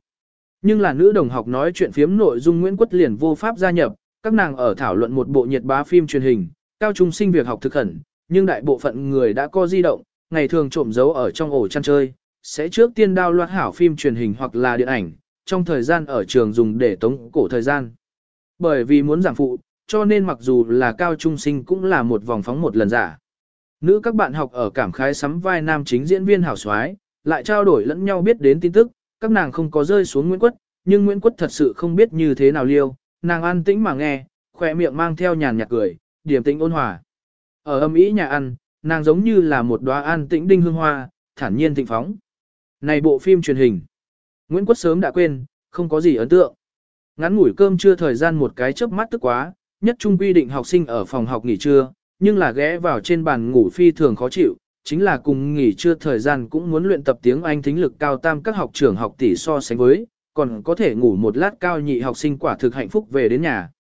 Nhưng là nữ đồng học nói chuyện phiếm nội dung Nguyễn Quất liền vô pháp gia nhập, các nàng ở thảo luận một bộ nhiệt bá phim truyền hình, cao trung sinh việc học thực khẩn, nhưng đại bộ phận người đã có di động, ngày thường trộm giấu ở trong ổ chăn chơi, sẽ trước tiên đao loạt hảo phim truyền hình hoặc là điện ảnh, trong thời gian ở trường dùng để tống cổ thời gian. Bởi vì muốn giảm phụ, cho nên mặc dù là cao trung sinh cũng là một vòng phóng một lần giả. Nữ các bạn học ở cảm khái sắm vai nam chính diễn viên hảo soái, lại trao đổi lẫn nhau biết đến tin tức, các nàng không có rơi xuống Nguyễn Quất, nhưng Nguyễn Quất thật sự không biết như thế nào liêu, nàng an tĩnh mà nghe, khỏe miệng mang theo nhàn nhạt cười, điểm tĩnh ôn hòa. Ở âm ý nhà ăn, nàng giống như là một đóa an tĩnh đinh hương hoa, thản nhiên thịnh phóng. Này bộ phim truyền hình, Nguyễn Quất sớm đã quên, không có gì ấn tượng. Ngắn ngủi cơm trưa thời gian một cái chớp mắt tức quá, nhất trung quy định học sinh ở phòng học nghỉ trưa, nhưng là ghé vào trên bàn ngủ phi thường khó chịu, chính là cùng nghỉ trưa thời gian cũng muốn luyện tập tiếng Anh thính lực cao tam các học trưởng học tỷ so sánh với, còn có thể ngủ một lát cao nhị học sinh quả thực hạnh phúc về đến nhà.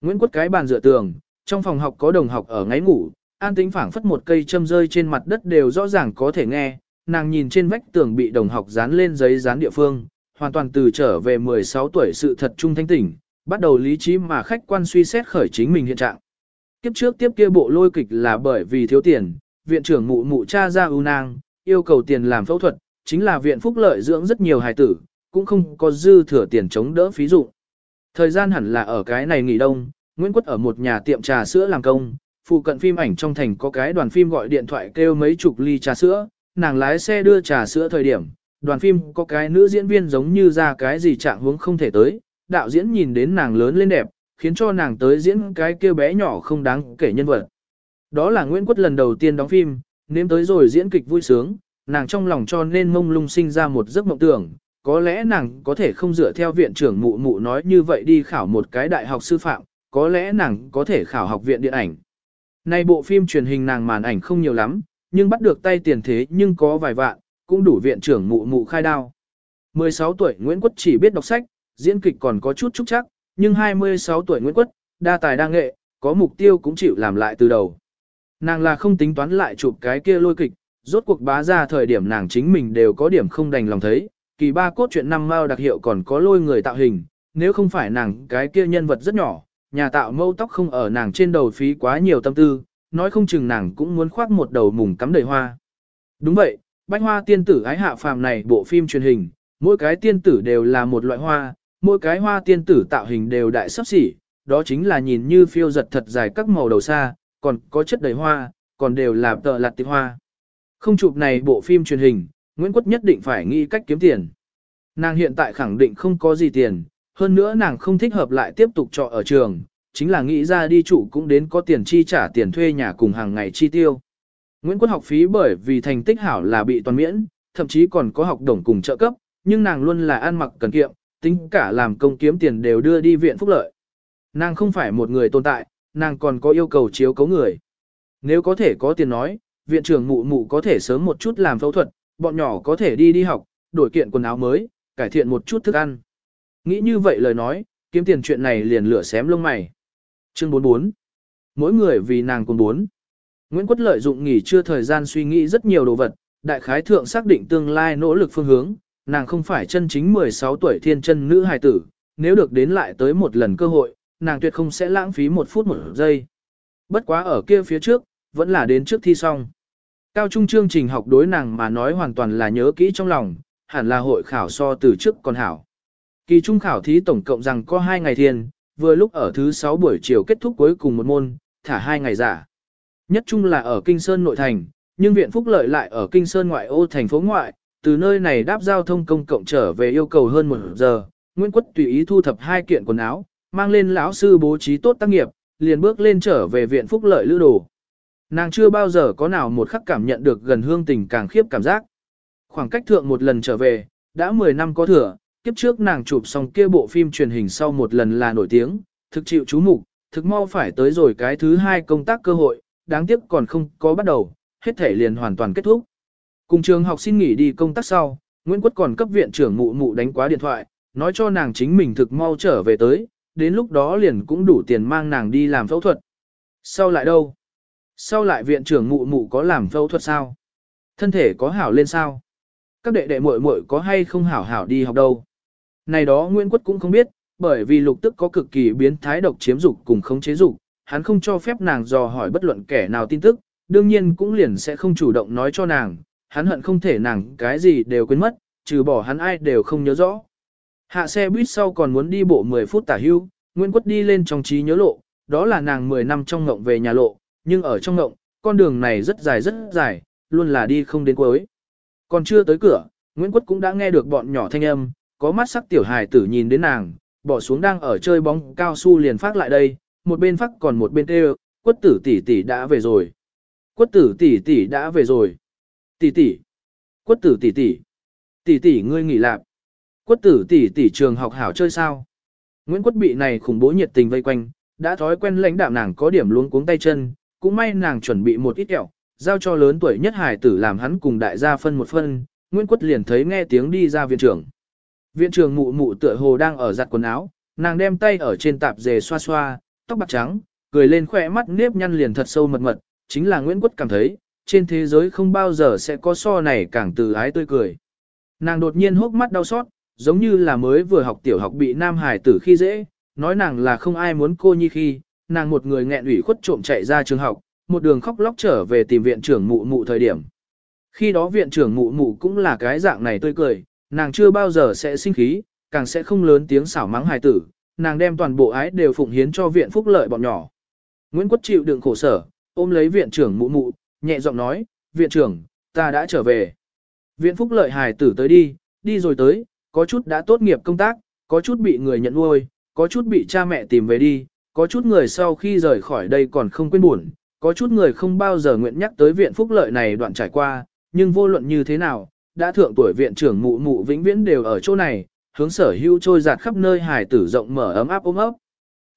Nguyễn Quất cái bàn dựa tường, trong phòng học có đồng học ở ngáy ngủ, an tĩnh phảng phất một cây châm rơi trên mặt đất đều rõ ràng có thể nghe, nàng nhìn trên vách tường bị đồng học dán lên giấy dán địa phương, hoàn toàn từ trở về 16 tuổi sự thật trung thanh tỉnh, bắt đầu lý trí mà khách quan suy xét khởi chính mình hiện trạng. Kiếp trước tiếp kia bộ lôi kịch là bởi vì thiếu tiền, viện trưởng mụ mụ cha ra ưu nang, yêu cầu tiền làm phẫu thuật, chính là viện phúc lợi dưỡng rất nhiều hài tử, cũng không có dư thừa tiền chống đỡ phí dụng. Thời gian hẳn là ở cái này nghỉ đông, Nguyễn Quất ở một nhà tiệm trà sữa làm công, phụ cận phim ảnh trong thành có cái đoàn phim gọi điện thoại kêu mấy chục ly trà sữa, nàng lái xe đưa trà sữa thời điểm, đoàn phim có cái nữ diễn viên giống như ra cái gì trạng hướng không thể tới, đạo diễn nhìn đến nàng lớn lên đẹp, khiến cho nàng tới diễn cái kia bé nhỏ không đáng kể nhân vật. Đó là Nguyễn Quất lần đầu tiên đóng phim, nếm tới rồi diễn kịch vui sướng, nàng trong lòng cho nên mông lung sinh ra một giấc mộng tưởng, có lẽ nàng có thể không dựa theo viện trưởng mụ mụ nói như vậy đi khảo một cái đại học sư phạm, có lẽ nàng có thể khảo học viện điện ảnh. Này bộ phim truyền hình nàng màn ảnh không nhiều lắm, nhưng bắt được tay tiền thế nhưng có vài vạn, cũng đủ viện trưởng mụ mụ khai đao. 16 tuổi Nguyễn Quất chỉ biết đọc sách, diễn kịch còn có chút trúc chắc, nhưng 26 tuổi Nguyễn Quất, đa tài đa nghệ, có mục tiêu cũng chịu làm lại từ đầu. Nàng là không tính toán lại chụp cái kia lôi kịch, rốt cuộc bá ra thời điểm nàng chính mình đều có điểm không đành lòng thấy, kỳ ba cốt truyện năm mao đặc hiệu còn có lôi người tạo hình, nếu không phải nàng cái kia nhân vật rất nhỏ, nhà tạo mâu tóc không ở nàng trên đầu phí quá nhiều tâm tư, nói không chừng nàng cũng muốn khoác một đầu mùng cắm đầy hoa. Đúng vậy, bách hoa tiên tử ái hạ phàm này bộ phim truyền hình, mỗi cái tiên tử đều là một loại hoa, mỗi cái hoa tiên tử tạo hình đều đại sắp xỉ, đó chính là nhìn như phiêu giật thật dài các màu đầu xa, còn có chất đầy hoa, còn đều là tợ lạt tịp hoa. Không chụp này bộ phim truyền hình, Nguyễn Quất nhất định phải nghĩ cách kiếm tiền. Nàng hiện tại khẳng định không có gì tiền, hơn nữa nàng không thích hợp lại tiếp tục trọ ở trường, chính là nghĩ ra đi trụ cũng đến có tiền chi trả tiền thuê nhà cùng hàng ngày chi tiêu. Nguyễn Quân học phí bởi vì thành tích hảo là bị toàn miễn, thậm chí còn có học đồng cùng trợ cấp, nhưng nàng luôn là ăn mặc cần kiệm, tính cả làm công kiếm tiền đều đưa đi viện phúc lợi. Nàng không phải một người tồn tại, nàng còn có yêu cầu chiếu cấu người. Nếu có thể có tiền nói, viện trưởng mụ mụ có thể sớm một chút làm phẫu thuật, bọn nhỏ có thể đi đi học, đổi kiện quần áo mới, cải thiện một chút thức ăn. Nghĩ như vậy lời nói, kiếm tiền chuyện này liền lửa xém lông mày. Chương 44 Mỗi người vì nàng cùng bốn. Nguyễn Quất lợi dụng nghỉ trưa thời gian suy nghĩ rất nhiều đồ vật, đại khái thượng xác định tương lai nỗ lực phương hướng, nàng không phải chân chính 16 tuổi thiên chân nữ hài tử, nếu được đến lại tới một lần cơ hội, nàng tuyệt không sẽ lãng phí một phút một giây. Bất quá ở kia phía trước, vẫn là đến trước thi xong. Cao trung chương trình học đối nàng mà nói hoàn toàn là nhớ kỹ trong lòng, hẳn là hội khảo so từ trước còn hảo. Kỳ trung khảo thí tổng cộng rằng có 2 ngày thiền, vừa lúc ở thứ 6 buổi chiều kết thúc cuối cùng một môn, thả hai ngày giả. Nhất Chung là ở Kinh Sơn nội thành, nhưng viện phúc lợi lại ở Kinh Sơn ngoại ô thành phố ngoại, từ nơi này đáp giao thông công cộng trở về yêu cầu hơn một giờ, Nguyễn Quất tùy ý thu thập hai kiện quần áo, mang lên lão sư bố trí tốt tác nghiệp, liền bước lên trở về viện phúc lợi lữ đồ. Nàng chưa bao giờ có nào một khắc cảm nhận được gần hương tình càng khiếp cảm giác. Khoảng cách thượng một lần trở về, đã 10 năm có thừa, kiếp trước nàng chụp xong kia bộ phim truyền hình sau một lần là nổi tiếng, thực chịu chú mục, thực mau phải tới rồi cái thứ hai công tác cơ hội, đáng tiếc còn không có bắt đầu, hết thể liền hoàn toàn kết thúc. Cùng trường học xin nghỉ đi công tác sau, Nguyễn Quất còn cấp viện trưởng mụ mụ đánh quá điện thoại, nói cho nàng chính mình thực mau trở về tới, đến lúc đó liền cũng đủ tiền mang nàng đi làm phẫu thuật. Sau lại đâu? Sau lại viện trưởng mụ mụ có làm phẫu thuật sao? Thân thể có hảo lên sao? Các đệ đệ muội muội có hay không hảo hảo đi học đâu? Này đó Nguyễn Quất cũng không biết, bởi vì lục tức có cực kỳ biến thái độc chiếm dục cùng khống chế dục, hắn không cho phép nàng dò hỏi bất luận kẻ nào tin tức, đương nhiên cũng liền sẽ không chủ động nói cho nàng, hắn hận không thể nàng cái gì đều quên mất, trừ bỏ hắn ai đều không nhớ rõ. Hạ xe buýt sau còn muốn đi bộ 10 phút tả hưu, Nguyễn Quất đi lên trong trí nhớ lộ, đó là nàng 10 năm trong ngộng về nhà lộ, nhưng ở trong ngộng, con đường này rất dài rất dài, luôn là đi không đến cuối. Còn chưa tới cửa, Nguyễn Quất cũng đã nghe được bọn nhỏ thanh âm, có mắt sắc tiểu hài tử nhìn đến nàng, bỏ xuống đang ở chơi bóng cao su liền phát lại đây, một bên phát còn một bên kêu, quất tử tỷ tỷ đã về rồi. Quất tử tỷ tỷ đã về rồi. Tỷ tỷ. Quất tử tỷ tỷ. Tỷ tỷ ngươi nghỉ lạp. Quất tử tỷ tỷ trường học hảo chơi sao? Nguyễn Quất bị này khủng bố nhiệt tình vây quanh, đã thói quen lãnh đạo nàng có điểm luống cuống tay chân, cũng may nàng chuẩn bị một ít kẹo, giao cho lớn tuổi nhất hải tử làm hắn cùng đại gia phân một phân, Nguyễn Quất liền thấy nghe tiếng đi ra viện trưởng. Viện trưởng mụ mụ tựa hồ đang ở giặt quần áo, nàng đem tay ở trên tạp dề xoa xoa, tóc bạc trắng, cười lên khỏe mắt nếp nhăn liền thật sâu mật mật, chính là Nguyễn Quất cảm thấy, trên thế giới không bao giờ sẽ có so này càng từ ái tươi cười. Nàng đột nhiên hốc mắt đau xót, giống như là mới vừa học tiểu học bị nam hải tử khi dễ, nói nàng là không ai muốn cô nhi khi, nàng một người nghẹn ủy khuất trộm chạy ra trường học, một đường khóc lóc trở về tìm viện trưởng mụ mụ thời điểm. Khi đó viện trưởng mụ mụ cũng là cái dạng này tươi cười, nàng chưa bao giờ sẽ sinh khí, càng sẽ không lớn tiếng xảo mắng hài tử, nàng đem toàn bộ ái đều phụng hiến cho viện phúc lợi bọn nhỏ. Nguyễn Quốc chịu đựng khổ sở, ôm lấy viện trưởng mụ mụ, nhẹ giọng nói, viện trưởng, ta đã trở về. Viện phúc lợi hài tử tới đi, đi rồi tới, có chút đã tốt nghiệp công tác, có chút bị người nhận nuôi, có chút bị cha mẹ tìm về đi, có chút người sau khi rời khỏi đây còn không quên buồn, có chút người không bao giờ nguyện nhắc tới viện phúc lợi này đoạn trải qua, nhưng vô luận như thế nào, đã thượng tuổi viện trưởng mụ mụ vĩnh viễn đều ở chỗ này, hướng sở hữu trôi giạt khắp nơi hải tử rộng mở ấm áp ôm ấp.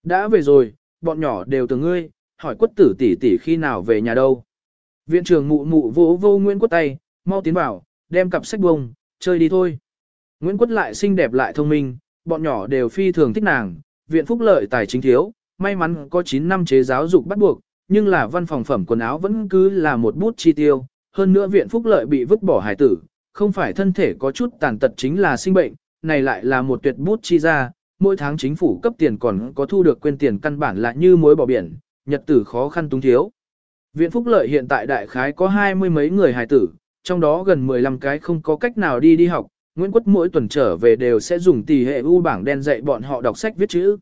Đã về rồi, bọn nhỏ đều từ ngươi, hỏi quất tử tỷ tỷ khi nào về nhà đâu. Viện trưởng mụ mụ vỗ vô Nguyễn Quất tay, mau tiến vào, đem cặp sách bông, chơi đi thôi. Nguyễn Quất lại xinh đẹp lại thông minh, bọn nhỏ đều phi thường thích nàng, viện phúc lợi tài chính thiếu, may mắn có 9 năm chế giáo dục bắt buộc, nhưng là văn phòng phẩm quần áo vẫn cứ là một bút chi tiêu, hơn nữa viện phúc lợi bị vứt bỏ hải tử, không phải thân thể có chút tàn tật chính là sinh bệnh, này lại là một tuyệt bút chi ra, mỗi tháng chính phủ cấp tiền còn có thu được quên tiền căn bản là như mối bỏ biển, nhật tử khó khăn túng thiếu. Viện phúc lợi hiện tại đại khái có hai mươi mấy người hài tử, trong đó gần 15 cái không có cách nào đi đi học, Nguyễn Quất mỗi tuần trở về đều sẽ dùng tỷ hệ u bảng đen dạy bọn họ đọc sách viết chữ.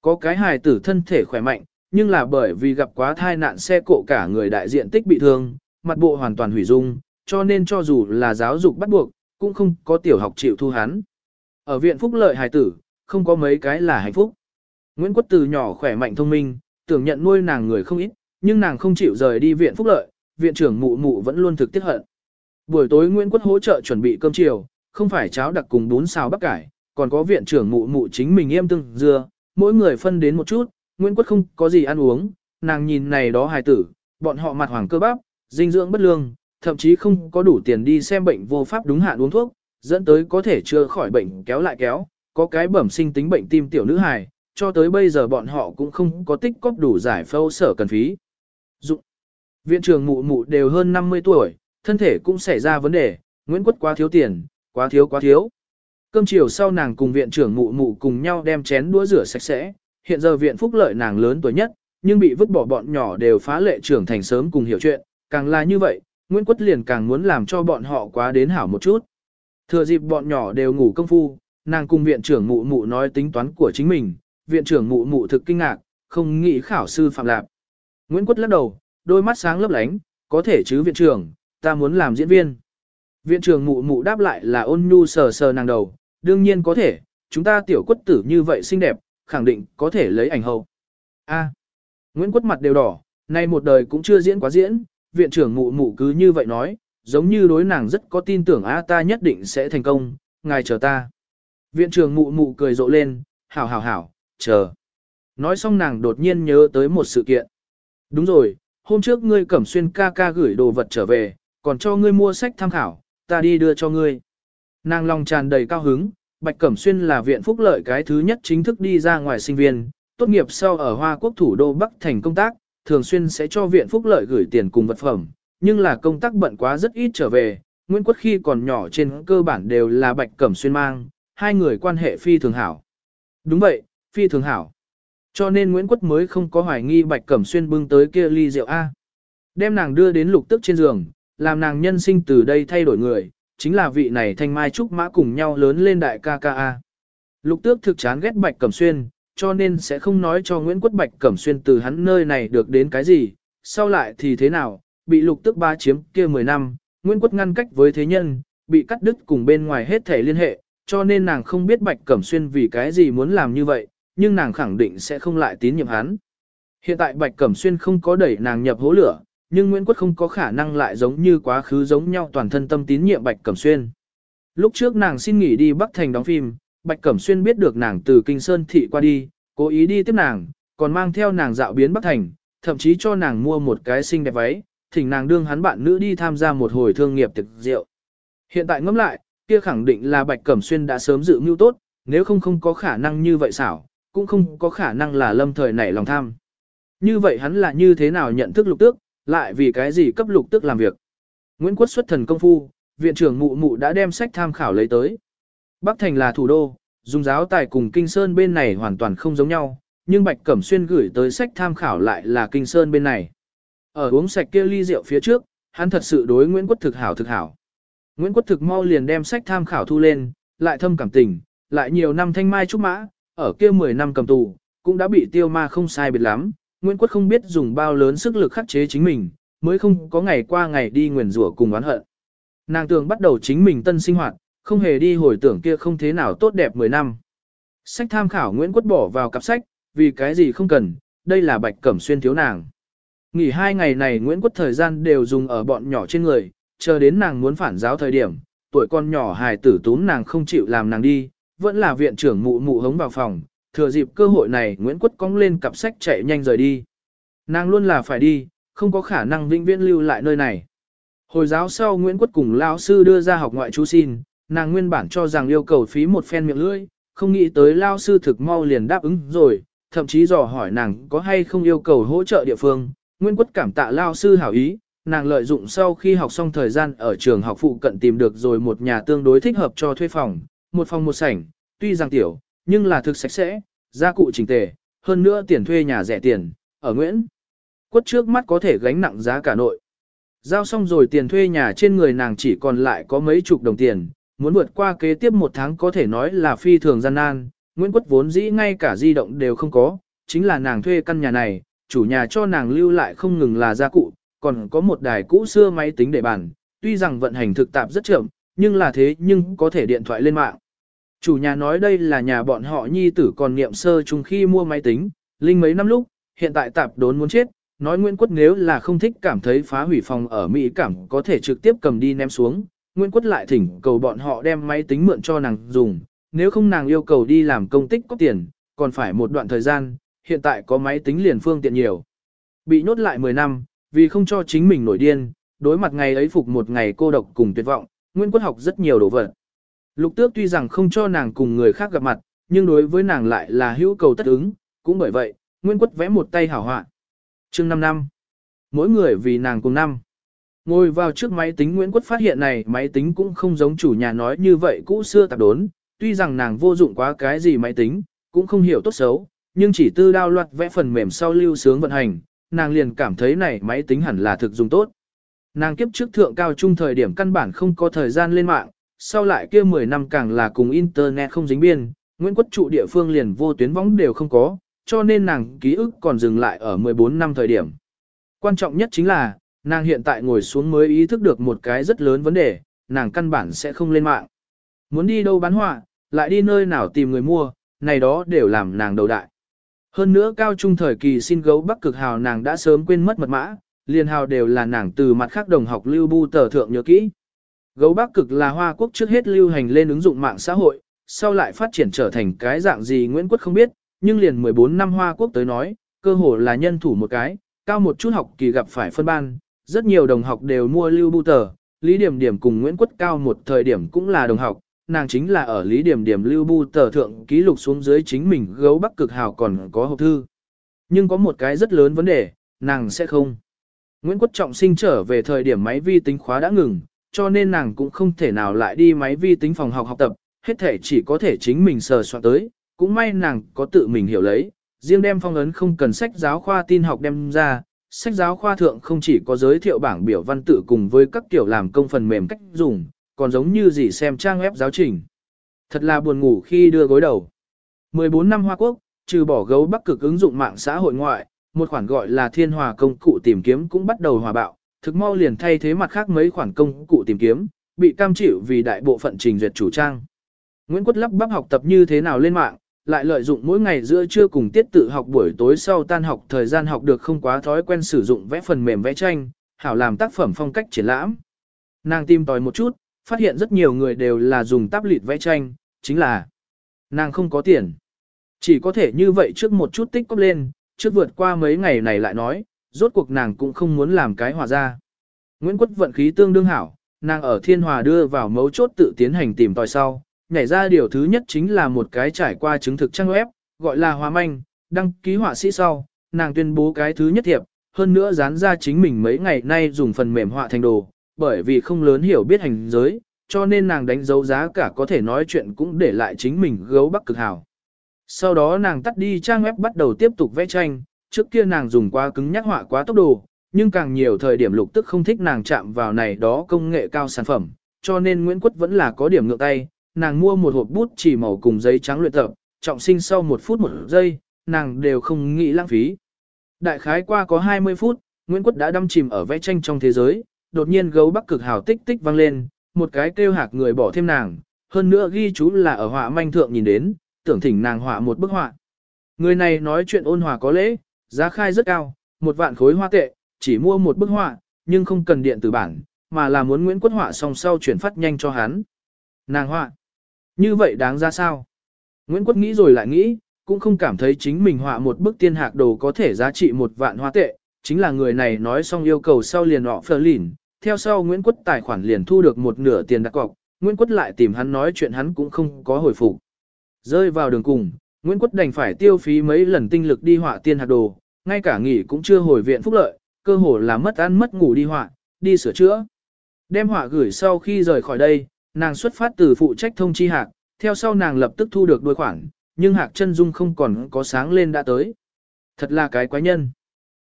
Có cái hài tử thân thể khỏe mạnh, nhưng là bởi vì gặp quá thai nạn xe cộ cả người đại diện tích bị thương, mặt bộ hoàn toàn hủy dung, cho nên cho dù là giáo dục bắt buộc, cũng không có tiểu học chịu thu hắn. Ở viện phúc lợi hài tử, không có mấy cái là hạnh phúc. Nguyễn Quất từ nhỏ khỏe mạnh thông minh, tưởng nhận nuôi nàng người không ít, nhưng nàng không chịu rời đi viện phúc lợi, viện trưởng mụ mụ vẫn luôn thực tiết hận. Buổi tối Nguyễn Quất hỗ trợ chuẩn bị cơm chiều, không phải cháo đặc cùng bún xào bắp cải, còn có viện trưởng mụ mụ chính mình em tương dưa, mỗi người phân đến một chút, Nguyễn Quất không có gì ăn uống, nàng nhìn này đó hài tử, bọn họ mặt hoàng cơ bắp, dinh dưỡng bất lương, thậm chí không có đủ tiền đi xem bệnh vô pháp đúng hạn uống thuốc, dẫn tới có thể chưa khỏi bệnh kéo lại kéo, có cái bẩm sinh tính bệnh tim tiểu nữ hài, cho tới bây giờ bọn họ cũng không có tích cóp đủ giải phẫu sở cần phí. Dụng. Viện trưởng mụ mụ đều hơn 50 tuổi, thân thể cũng xảy ra vấn đề, Nguyễn Quất quá thiếu tiền, quá thiếu quá thiếu. Cơm chiều sau nàng cùng viện trưởng mụ mụ cùng nhau đem chén đũa rửa sạch sẽ, hiện giờ viện phúc lợi nàng lớn tuổi nhất, nhưng bị vứt bỏ bọn nhỏ đều phá lệ trưởng thành sớm cùng hiểu chuyện, càng là như vậy, Nguyễn Quất liền càng muốn làm cho bọn họ quá đến hảo một chút. Thừa dịp bọn nhỏ đều ngủ công phu, nàng cùng viện trưởng mụ mụ nói tính toán của chính mình, viện trưởng mụ mụ thực kinh ngạc, không nghĩ khảo sư phạm lạp. Nguyễn Quất lắc đầu, đôi mắt sáng lấp lánh, có thể chứ viện trưởng, ta muốn làm diễn viên. Viện trưởng mụ mụ đáp lại là ôn nhu sờ sờ nàng đầu, đương nhiên có thể, chúng ta tiểu quất tử như vậy xinh đẹp, khẳng định có thể lấy ảnh hậu. A. Nguyễn Quất mặt đều đỏ, nay một đời cũng chưa diễn quá diễn, viện trưởng mụ mụ cứ như vậy nói, giống như đối nàng rất có tin tưởng a ta nhất định sẽ thành công, ngài chờ ta. Viện trưởng mụ mụ cười rộ lên, hảo hảo hảo, chờ. Nói xong nàng đột nhiên nhớ tới một sự kiện. Đúng rồi, hôm trước ngươi cẩm xuyên ca ca gửi đồ vật trở về, còn cho ngươi mua sách tham khảo, ta đi đưa cho ngươi. Nàng lòng tràn đầy cao hứng, Bạch Cẩm Xuyên là viện phúc lợi cái thứ nhất chính thức đi ra ngoài sinh viên, tốt nghiệp sau ở Hoa Quốc thủ đô Bắc thành công tác, thường xuyên sẽ cho viện phúc lợi gửi tiền cùng vật phẩm, nhưng là công tác bận quá rất ít trở về, Nguyễn Quốc khi còn nhỏ trên cơ bản đều là Bạch Cẩm Xuyên mang, hai người quan hệ phi thường hảo. Đúng vậy, phi thường hảo. Cho nên Nguyễn Quốc mới không có hoài nghi Bạch Cẩm Xuyên bưng tới kia ly rượu A. Đem nàng đưa đến lục tức trên giường, làm nàng nhân sinh từ đây thay đổi người, chính là vị này thanh mai trúc mã cùng nhau lớn lên đại ca ca A. Lục tước thực chán ghét Bạch Cẩm Xuyên, cho nên sẽ không nói cho Nguyễn Quốc Bạch Cẩm Xuyên từ hắn nơi này được đến cái gì, sau lại thì thế nào, bị lục tức ba chiếm kia 10 năm, Nguyễn Quốc ngăn cách với thế nhân, bị cắt đứt cùng bên ngoài hết thể liên hệ, cho nên nàng không biết Bạch Cẩm Xuyên vì cái gì muốn làm như vậy, nhưng nàng khẳng định sẽ không lại tín nhiệm hắn. Hiện tại Bạch Cẩm Xuyên không có đẩy nàng nhập hố lửa, nhưng Nguyễn Quốc không có khả năng lại giống như quá khứ giống nhau toàn thân tâm tín nhiệm Bạch Cẩm Xuyên. Lúc trước nàng xin nghỉ đi Bắc Thành đóng phim, Bạch Cẩm Xuyên biết được nàng từ Kinh Sơn Thị qua đi, cố ý đi tiếp nàng, còn mang theo nàng dạo biến Bắc Thành, thậm chí cho nàng mua một cái xinh đẹp váy, thỉnh nàng đương hắn bạn nữ đi tham gia một hồi thương nghiệp thực rượu. Hiện tại ngẫm lại, kia khẳng định là Bạch Cẩm Xuyên đã sớm dự mưu tốt, nếu không không có khả năng như vậy xảo, cũng không có khả năng là lâm thời nảy lòng tham. Như vậy hắn là như thế nào nhận thức lục tước, lại vì cái gì cấp lục tước làm việc. Nguyễn Quốc xuất thần công phu, viện trưởng mụ mụ đã đem sách tham khảo lấy tới. Bắc Thành là thủ đô, dùng giáo tài cùng Kinh Sơn bên này hoàn toàn không giống nhau, nhưng Bạch Cẩm Xuyên gửi tới sách tham khảo lại là Kinh Sơn bên này. Ở uống sạch kia ly rượu phía trước, hắn thật sự đối Nguyễn Quốc thực hảo thực hảo. Nguyễn Quốc thực mau liền đem sách tham khảo thu lên, lại thâm cảm tình, lại nhiều năm thanh mai trúc mã, ở kia 10 năm cầm tù, cũng đã bị tiêu ma không sai biệt lắm, Nguyễn Quất không biết dùng bao lớn sức lực khắc chế chính mình, mới không có ngày qua ngày đi nguyền rủa cùng oán hận. Nàng tưởng bắt đầu chính mình tân sinh hoạt, không hề đi hồi tưởng kia không thế nào tốt đẹp 10 năm. Sách tham khảo Nguyễn Quất bỏ vào cặp sách, vì cái gì không cần, đây là bạch cẩm xuyên thiếu nàng. Nghỉ hai ngày này Nguyễn Quất thời gian đều dùng ở bọn nhỏ trên người, chờ đến nàng muốn phản giáo thời điểm, tuổi con nhỏ hài tử túm nàng không chịu làm nàng đi, vẫn là viện trưởng mụ mụ hống vào phòng, thừa dịp cơ hội này Nguyễn Quất cong lên cặp sách chạy nhanh rời đi. Nàng luôn là phải đi, không có khả năng vĩnh viễn lưu lại nơi này. Hồi giáo sau Nguyễn Quất cùng lão sư đưa ra học ngoại chú xin, nàng nguyên bản cho rằng yêu cầu phí một phen miệng lưỡi, không nghĩ tới lao sư thực mau liền đáp ứng rồi, thậm chí dò hỏi nàng có hay không yêu cầu hỗ trợ địa phương. Nguyễn Quất cảm tạ lao sư hảo ý, nàng lợi dụng sau khi học xong thời gian ở trường học phụ cận tìm được rồi một nhà tương đối thích hợp cho thuê phòng, một phòng một sảnh, tuy rằng tiểu, nhưng là thực sạch sẽ, gia cụ chỉnh tề, hơn nữa tiền thuê nhà rẻ tiền, ở Nguyễn. Quất trước mắt có thể gánh nặng giá cả nội. Giao xong rồi tiền thuê nhà trên người nàng chỉ còn lại có mấy chục đồng tiền, muốn vượt qua kế tiếp một tháng có thể nói là phi thường gian nan, Nguyễn Quất vốn dĩ ngay cả di động đều không có, chính là nàng thuê căn nhà này, chủ nhà cho nàng lưu lại không ngừng là gia cụ, còn có một đài cũ xưa máy tính để bàn, tuy rằng vận hành thực tạp rất chậm, nhưng là thế nhưng có thể điện thoại lên mạng. Chủ nhà nói đây là nhà bọn họ nhi tử còn niệm sơ chung khi mua máy tính, linh mấy năm lúc, hiện tại tạp đốn muốn chết, nói Nguyễn Quất nếu là không thích cảm thấy phá hủy phòng ở Mỹ cảm có thể trực tiếp cầm đi ném xuống, Nguyễn Quất lại thỉnh cầu bọn họ đem máy tính mượn cho nàng dùng, nếu không nàng yêu cầu đi làm công tích có tiền, còn phải một đoạn thời gian, hiện tại có máy tính liền phương tiện nhiều. Bị nhốt lại 10 năm, vì không cho chính mình nổi điên, đối mặt ngày ấy phục một ngày cô độc cùng tuyệt vọng, Nguyễn Quất học rất nhiều đồ vật. Lục tước tuy rằng không cho nàng cùng người khác gặp mặt, nhưng đối với nàng lại là hữu cầu tất ứng, cũng bởi vậy, Nguyễn Quất vẽ một tay hảo họa. chương 5 năm. Mỗi người vì nàng cùng năm. Ngồi vào trước máy tính Nguyễn Quất phát hiện này máy tính cũng không giống chủ nhà nói như vậy cũ xưa tạp đốn, tuy rằng nàng vô dụng quá cái gì máy tính, cũng không hiểu tốt xấu, nhưng chỉ tư đao loạt vẽ phần mềm sau lưu sướng vận hành, nàng liền cảm thấy này máy tính hẳn là thực dùng tốt. Nàng kiếp trước thượng cao trung thời điểm căn bản không có thời gian lên mạng, sau lại kia 10 năm càng là cùng internet không dính biên, Nguyễn Quất trụ địa phương liền vô tuyến võng đều không có, cho nên nàng ký ức còn dừng lại ở 14 năm thời điểm. Quan trọng nhất chính là, nàng hiện tại ngồi xuống mới ý thức được một cái rất lớn vấn đề, nàng căn bản sẽ không lên mạng. Muốn đi đâu bán họa, lại đi nơi nào tìm người mua, này đó đều làm nàng đầu đại. Hơn nữa cao trung thời kỳ xin gấu bắc cực hào nàng đã sớm quên mất mật mã, liền hào đều là nàng từ mặt khác đồng học lưu bu tờ thượng nhớ kỹ. Gấu bắc cực là hoa quốc trước hết lưu hành lên ứng dụng mạng xã hội, sau lại phát triển trở thành cái dạng gì Nguyễn Quốc không biết, nhưng liền 14 năm hoa quốc tới nói, cơ hồ là nhân thủ một cái, cao một chút học kỳ gặp phải phân ban, rất nhiều đồng học đều mua lưu bu tờ, Lý Điểm Điểm cùng Nguyễn Quốc cao một thời điểm cũng là đồng học, nàng chính là ở Lý Điểm Điểm lưu bu tờ thượng ký lục xuống dưới chính mình gấu bắc cực hào còn có hộp thư. Nhưng có một cái rất lớn vấn đề, nàng sẽ không. Nguyễn Quốc Trọng sinh trở về thời điểm máy vi tính khóa đã ngừng, cho nên nàng cũng không thể nào lại đi máy vi tính phòng học học tập, hết thể chỉ có thể chính mình sờ soạn tới, cũng may nàng có tự mình hiểu lấy, riêng đem phong ấn không cần sách giáo khoa tin học đem ra, sách giáo khoa thượng không chỉ có giới thiệu bảng biểu văn tự cùng với các kiểu làm công phần mềm cách dùng, còn giống như gì xem trang web giáo trình. Thật là buồn ngủ khi đưa gối đầu. 14 năm Hoa Quốc, trừ bỏ gấu bắc cực ứng dụng mạng xã hội ngoại, một khoản gọi là thiên hòa công cụ tìm kiếm cũng bắt đầu hòa bạo, thực mau liền thay thế mặt khác mấy khoản công cụ tìm kiếm, bị cam chịu vì đại bộ phận trình duyệt chủ trang. Nguyễn Quất lắp bắp học tập như thế nào lên mạng, lại lợi dụng mỗi ngày giữa trưa cùng tiết tự học buổi tối sau tan học thời gian học được không quá thói quen sử dụng vẽ phần mềm vẽ tranh, hảo làm tác phẩm phong cách triển lãm. Nàng tìm tòi một chút, phát hiện rất nhiều người đều là dùng tablet vẽ tranh, chính là nàng không có tiền. Chỉ có thể như vậy trước một chút tích cóp lên, trước vượt qua mấy ngày này lại nói, rốt cuộc nàng cũng không muốn làm cái hòa ra. Nguyễn Quất vận khí tương đương hảo, nàng ở Thiên Hòa đưa vào mấu chốt tự tiến hành tìm tòi sau, nhảy ra điều thứ nhất chính là một cái trải qua chứng thực trang web, gọi là hoa Manh, đăng ký họa sĩ sau, nàng tuyên bố cái thứ nhất thiệp, hơn nữa dán ra chính mình mấy ngày nay dùng phần mềm họa thành đồ, bởi vì không lớn hiểu biết hành giới, cho nên nàng đánh dấu giá cả có thể nói chuyện cũng để lại chính mình gấu bắc cực hảo. Sau đó nàng tắt đi trang web bắt đầu tiếp tục vẽ tranh, trước kia nàng dùng quá cứng nhắc họa quá tốc độ, nhưng càng nhiều thời điểm lục tức không thích nàng chạm vào này đó công nghệ cao sản phẩm, cho nên Nguyễn Quất vẫn là có điểm ngược tay, nàng mua một hộp bút chỉ màu cùng giấy trắng luyện tập, trọng sinh sau một phút một giây, nàng đều không nghĩ lãng phí. Đại khái qua có 20 phút, Nguyễn Quất đã đâm chìm ở vẽ tranh trong thế giới, đột nhiên gấu bắc cực hào tích tích vang lên, một cái kêu hạc người bỏ thêm nàng, hơn nữa ghi chú là ở họa manh thượng nhìn đến, tưởng thỉnh nàng họa một bức họa. Người này nói chuyện ôn hòa có lễ, giá khai rất cao, một vạn khối hoa tệ, chỉ mua một bức họa, nhưng không cần điện tử bản, mà là muốn Nguyễn Quất họa xong sau chuyển phát nhanh cho hắn. Nàng họa. Như vậy đáng ra sao? Nguyễn Quất nghĩ rồi lại nghĩ, cũng không cảm thấy chính mình họa một bức tiên hạc đồ có thể giá trị một vạn hoa tệ, chính là người này nói xong yêu cầu sau liền họ phờ lìn, theo sau Nguyễn Quất tài khoản liền thu được một nửa tiền đặt cọc, Nguyễn Quất lại tìm hắn nói chuyện hắn cũng không có hồi phục. Rơi vào đường cùng, Nguyễn Quất đành phải tiêu phí mấy lần tinh lực đi họa tiên hạt đồ, ngay cả nghỉ cũng chưa hồi viện phúc lợi, cơ hồ là mất ăn mất ngủ đi họa, đi sửa chữa. Đem họa gửi sau khi rời khỏi đây, nàng xuất phát từ phụ trách thông chi hạc, theo sau nàng lập tức thu được đôi khoản, nhưng hạc chân dung không còn có sáng lên đã tới. Thật là cái quái nhân.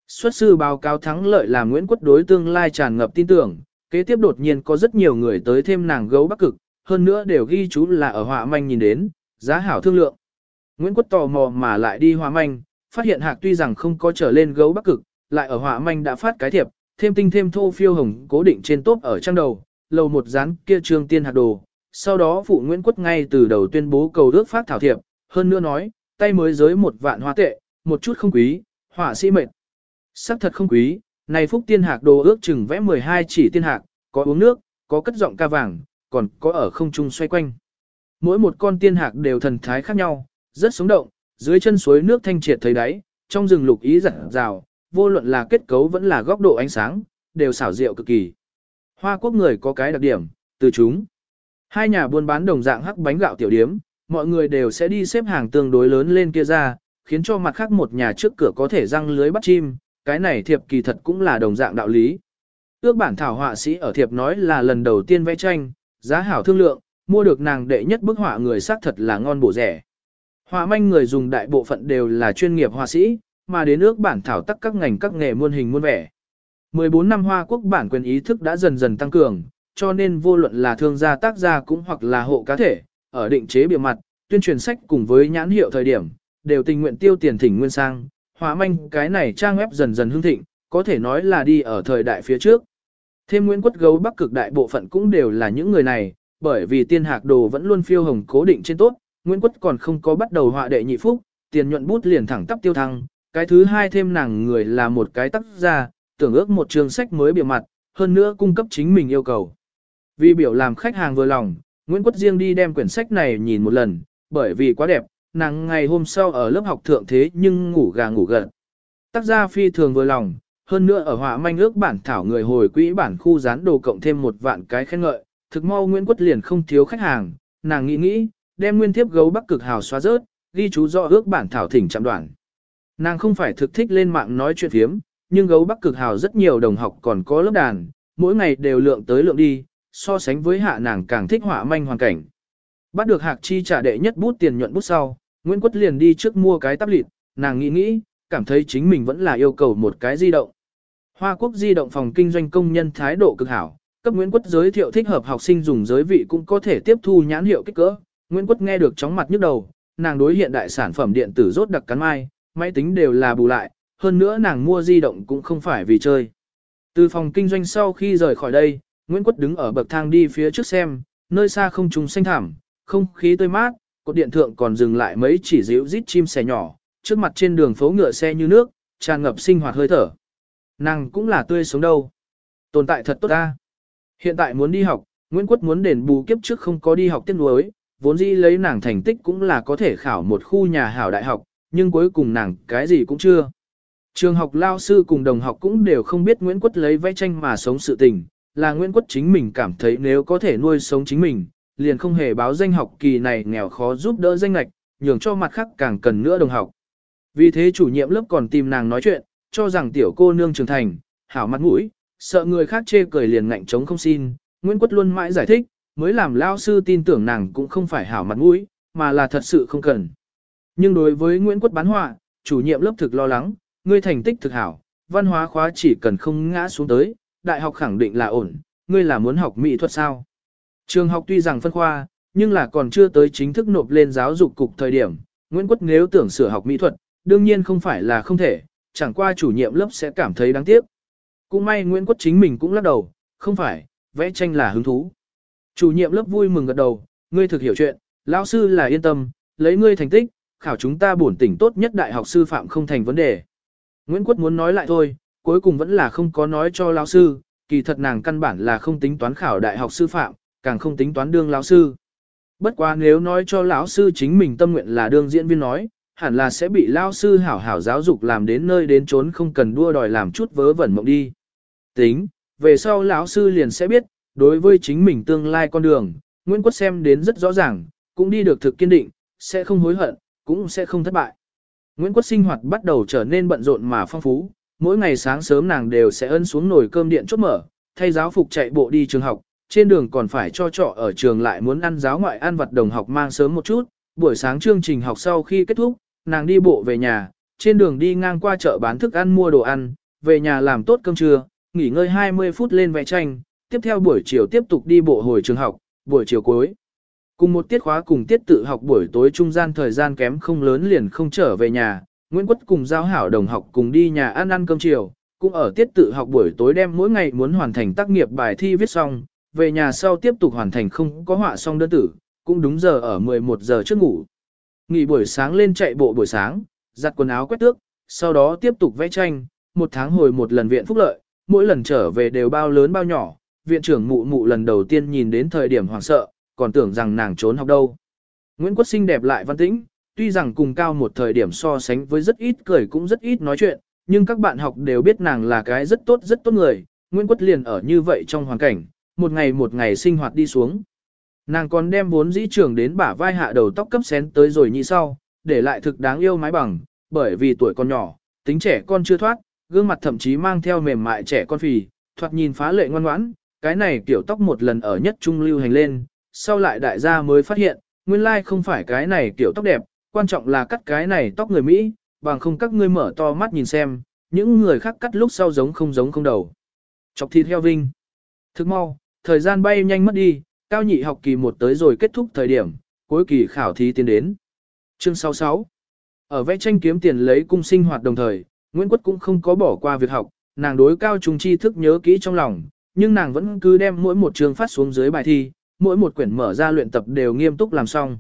Xuất sư báo cáo thắng lợi làm Nguyễn Quất đối tương lai tràn ngập tin tưởng, kế tiếp đột nhiên có rất nhiều người tới thêm nàng gấu bắc cực, hơn nữa đều ghi chú là ở họa manh nhìn đến, giá hảo thương lượng. Nguyễn Quất tò mò mà lại đi họa manh, phát hiện hạc tuy rằng không có trở lên gấu bắc cực, lại ở họa manh đã phát cái thiệp, thêm tinh thêm thô phiêu hồng cố định trên tốp ở trang đầu, lầu một dán kia trương tiên hạt đồ. Sau đó phụ Nguyễn Quất ngay từ đầu tuyên bố cầu ước phát thảo thiệp, hơn nữa nói, tay mới giới một vạn hoa tệ, một chút không quý, họa sĩ mệt. Sắc thật không quý, này phúc tiên hạc đồ ước chừng vẽ 12 chỉ tiên hạc, có uống nước, có cất giọng ca vàng, còn có ở không trung xoay quanh. Mỗi một con tiên hạc đều thần thái khác nhau, rất sống động, dưới chân suối nước thanh triệt thấy đáy, trong rừng lục ý rạng rào, vô luận là kết cấu vẫn là góc độ ánh sáng, đều xảo diệu cực kỳ. Hoa quốc người có cái đặc điểm, từ chúng. Hai nhà buôn bán đồng dạng hắc bánh gạo tiểu điếm, mọi người đều sẽ đi xếp hàng tương đối lớn lên kia ra, khiến cho mặt khác một nhà trước cửa có thể răng lưới bắt chim, cái này thiệp kỳ thật cũng là đồng dạng đạo lý. Ước bản thảo họa sĩ ở thiệp nói là lần đầu tiên vẽ tranh, giá hảo thương lượng, mua được nàng đệ nhất bức họa người xác thật là ngon bổ rẻ. Họa manh người dùng đại bộ phận đều là chuyên nghiệp họa sĩ, mà đến ước bản thảo tắc các ngành các nghề muôn hình muôn vẻ. 14 năm Hoa Quốc bản quyền ý thức đã dần dần tăng cường, cho nên vô luận là thương gia tác gia cũng hoặc là hộ cá thể, ở định chế bìa mặt, tuyên truyền sách cùng với nhãn hiệu thời điểm, đều tình nguyện tiêu tiền thỉnh nguyên sang, hóa manh cái này trang web dần dần hưng thịnh, có thể nói là đi ở thời đại phía trước. Thêm Nguyễn Quất Gấu Bắc cực đại bộ phận cũng đều là những người này, bởi vì tiên hạc đồ vẫn luôn phiêu hồng cố định trên tốt, Nguyễn Quất còn không có bắt đầu họa đệ nhị phúc, tiền nhuận bút liền thẳng tắp tiêu thăng, cái thứ hai thêm nàng người là một cái tác gia, tưởng ước một trường sách mới bìa mặt, hơn nữa cung cấp chính mình yêu cầu. Vì biểu làm khách hàng vừa lòng, Nguyễn Quất riêng đi đem quyển sách này nhìn một lần, bởi vì quá đẹp, nàng ngày hôm sau ở lớp học thượng thế nhưng ngủ gà ngủ gật. Tác gia phi thường vừa lòng, hơn nữa ở họa manh ước bản thảo người hồi quỹ bản khu dán đồ cộng thêm một vạn cái khen ngợi, thực mau Nguyễn Quất liền không thiếu khách hàng, nàng nghĩ nghĩ, đem nguyên thiếp gấu bắc cực hào xóa rớt, ghi chú rõ ước bản thảo thỉnh chạm đoạn. Nàng không phải thực thích lên mạng nói chuyện thiếm, nhưng gấu bắc cực hào rất nhiều đồng học còn có lớp đàn, mỗi ngày đều lượng tới lượng đi, so sánh với hạ nàng càng thích họa manh hoàn cảnh. Bắt được hạc chi trả đệ nhất bút tiền nhuận bút sau, Nguyễn Quất liền đi trước mua cái tắp lịt, nàng nghĩ nghĩ, cảm thấy chính mình vẫn là yêu cầu một cái di động. Hoa Quốc di động phòng kinh doanh công nhân thái độ cực hảo, cấp Nguyễn Quất giới thiệu thích hợp học sinh dùng giới vị cũng có thể tiếp thu nhãn hiệu kích cỡ. Nguyễn Quất nghe được chóng mặt nhức đầu, nàng đối hiện đại sản phẩm điện tử rốt đặc cắn mai, máy tính đều là bù lại, hơn nữa nàng mua di động cũng không phải vì chơi. Từ phòng kinh doanh sau khi rời khỏi đây, Nguyễn Quất đứng ở bậc thang đi phía trước xem, nơi xa không trùng xanh thảm, không khí tươi mát, cột điện thượng còn dừng lại mấy chỉ díu rít chim sẻ nhỏ, trước mặt trên đường phố ngựa xe như nước, tràn ngập sinh hoạt hơi thở. Nàng cũng là tươi sống đâu. Tồn tại thật tốt ta. Hiện tại muốn đi học, Nguyễn Quất muốn đền bù kiếp trước không có đi học tiết nuối, vốn dĩ lấy nàng thành tích cũng là có thể khảo một khu nhà hảo đại học, nhưng cuối cùng nàng cái gì cũng chưa. Trường học lao sư cùng đồng học cũng đều không biết Nguyễn Quất lấy vẽ tranh mà sống sự tình, là Nguyễn Quất chính mình cảm thấy nếu có thể nuôi sống chính mình, liền không hề báo danh học kỳ này nghèo khó giúp đỡ danh lạch, nhường cho mặt khác càng cần nữa đồng học. Vì thế chủ nhiệm lớp còn tìm nàng nói chuyện, cho rằng tiểu cô nương trưởng thành, hảo mặt mũi, sợ người khác chê cười liền ngạnh chống không xin, Nguyễn Quất luôn mãi giải thích, mới làm lao sư tin tưởng nàng cũng không phải hảo mặt mũi, mà là thật sự không cần. Nhưng đối với Nguyễn Quất bán họa, chủ nhiệm lớp thực lo lắng, ngươi thành tích thực hảo, văn hóa khóa chỉ cần không ngã xuống tới, đại học khẳng định là ổn, ngươi là muốn học mỹ thuật sao? Trường học tuy rằng phân khoa, nhưng là còn chưa tới chính thức nộp lên giáo dục cục thời điểm, Nguyễn Quất nếu tưởng sửa học mỹ thuật, đương nhiên không phải là không thể, chẳng qua chủ nhiệm lớp sẽ cảm thấy đáng tiếc. Cũng may Nguyễn Quốc chính mình cũng lắc đầu, không phải, vẽ tranh là hứng thú. Chủ nhiệm lớp vui mừng gật đầu, ngươi thực hiểu chuyện, lão sư là yên tâm, lấy ngươi thành tích, khảo chúng ta bổn tỉnh tốt nhất đại học sư phạm không thành vấn đề. Nguyễn Quốc muốn nói lại thôi, cuối cùng vẫn là không có nói cho lão sư, kỳ thật nàng căn bản là không tính toán khảo đại học sư phạm, càng không tính toán đương lão sư. Bất quá nếu nói cho lão sư chính mình tâm nguyện là đương diễn viên nói, hẳn là sẽ bị lão sư hảo hảo giáo dục làm đến nơi đến trốn không cần đua đòi làm chút vớ vẩn mộng đi. Tính, về sau lão sư liền sẽ biết, đối với chính mình tương lai con đường, Nguyễn Quốc xem đến rất rõ ràng, cũng đi được thực kiên định, sẽ không hối hận, cũng sẽ không thất bại. Nguyễn Quốc sinh hoạt bắt đầu trở nên bận rộn mà phong phú, mỗi ngày sáng sớm nàng đều sẽ ân xuống nồi cơm điện chốt mở, thay giáo phục chạy bộ đi trường học, trên đường còn phải cho trọ ở trường lại muốn ăn giáo ngoại ăn vật đồng học mang sớm một chút, buổi sáng chương trình học sau khi kết thúc, nàng đi bộ về nhà, trên đường đi ngang qua chợ bán thức ăn mua đồ ăn, về nhà làm tốt cơm trưa, nghỉ ngơi 20 phút lên vẽ tranh, tiếp theo buổi chiều tiếp tục đi bộ hồi trường học, buổi chiều cuối. Cùng một tiết khóa cùng tiết tự học buổi tối trung gian thời gian kém không lớn liền không trở về nhà, Nguyễn Quất cùng giao hảo đồng học cùng đi nhà ăn ăn cơm chiều, cũng ở tiết tự học buổi tối đem mỗi ngày muốn hoàn thành tác nghiệp bài thi viết xong, về nhà sau tiếp tục hoàn thành không có họa xong đơn tử, cũng đúng giờ ở 11 giờ trước ngủ. Nghỉ buổi sáng lên chạy bộ buổi sáng, giặt quần áo quét tước, sau đó tiếp tục vẽ tranh, một tháng hồi một lần viện phúc lợi, mỗi lần trở về đều bao lớn bao nhỏ, viện trưởng mụ mụ lần đầu tiên nhìn đến thời điểm hoảng sợ, còn tưởng rằng nàng trốn học đâu. Nguyễn Quốc xinh đẹp lại văn tĩnh, tuy rằng cùng cao một thời điểm so sánh với rất ít cười cũng rất ít nói chuyện, nhưng các bạn học đều biết nàng là cái rất tốt rất tốt người, Nguyễn Quốc liền ở như vậy trong hoàn cảnh, một ngày một ngày sinh hoạt đi xuống. Nàng còn đem vốn dĩ trưởng đến bả vai hạ đầu tóc cấp xén tới rồi như sau, để lại thực đáng yêu mái bằng, bởi vì tuổi còn nhỏ, tính trẻ con chưa thoát, gương mặt thậm chí mang theo mềm mại trẻ con phì, thoạt nhìn phá lệ ngoan ngoãn, cái này kiểu tóc một lần ở nhất trung lưu hành lên, sau lại đại gia mới phát hiện, nguyên lai không phải cái này kiểu tóc đẹp, quan trọng là cắt cái này tóc người Mỹ, bằng không các ngươi mở to mắt nhìn xem, những người khác cắt lúc sau giống không giống không đầu. Chọc thịt heo vinh. Thức mau, thời gian bay nhanh mất đi, cao nhị học kỳ một tới rồi kết thúc thời điểm, cuối kỳ khảo thí tiến đến. Chương 66 Ở vẽ tranh kiếm tiền lấy cung sinh hoạt đồng thời, Nguyễn Quất cũng không có bỏ qua việc học, nàng đối cao trung tri thức nhớ kỹ trong lòng, nhưng nàng vẫn cứ đem mỗi một trường phát xuống dưới bài thi, mỗi một quyển mở ra luyện tập đều nghiêm túc làm xong.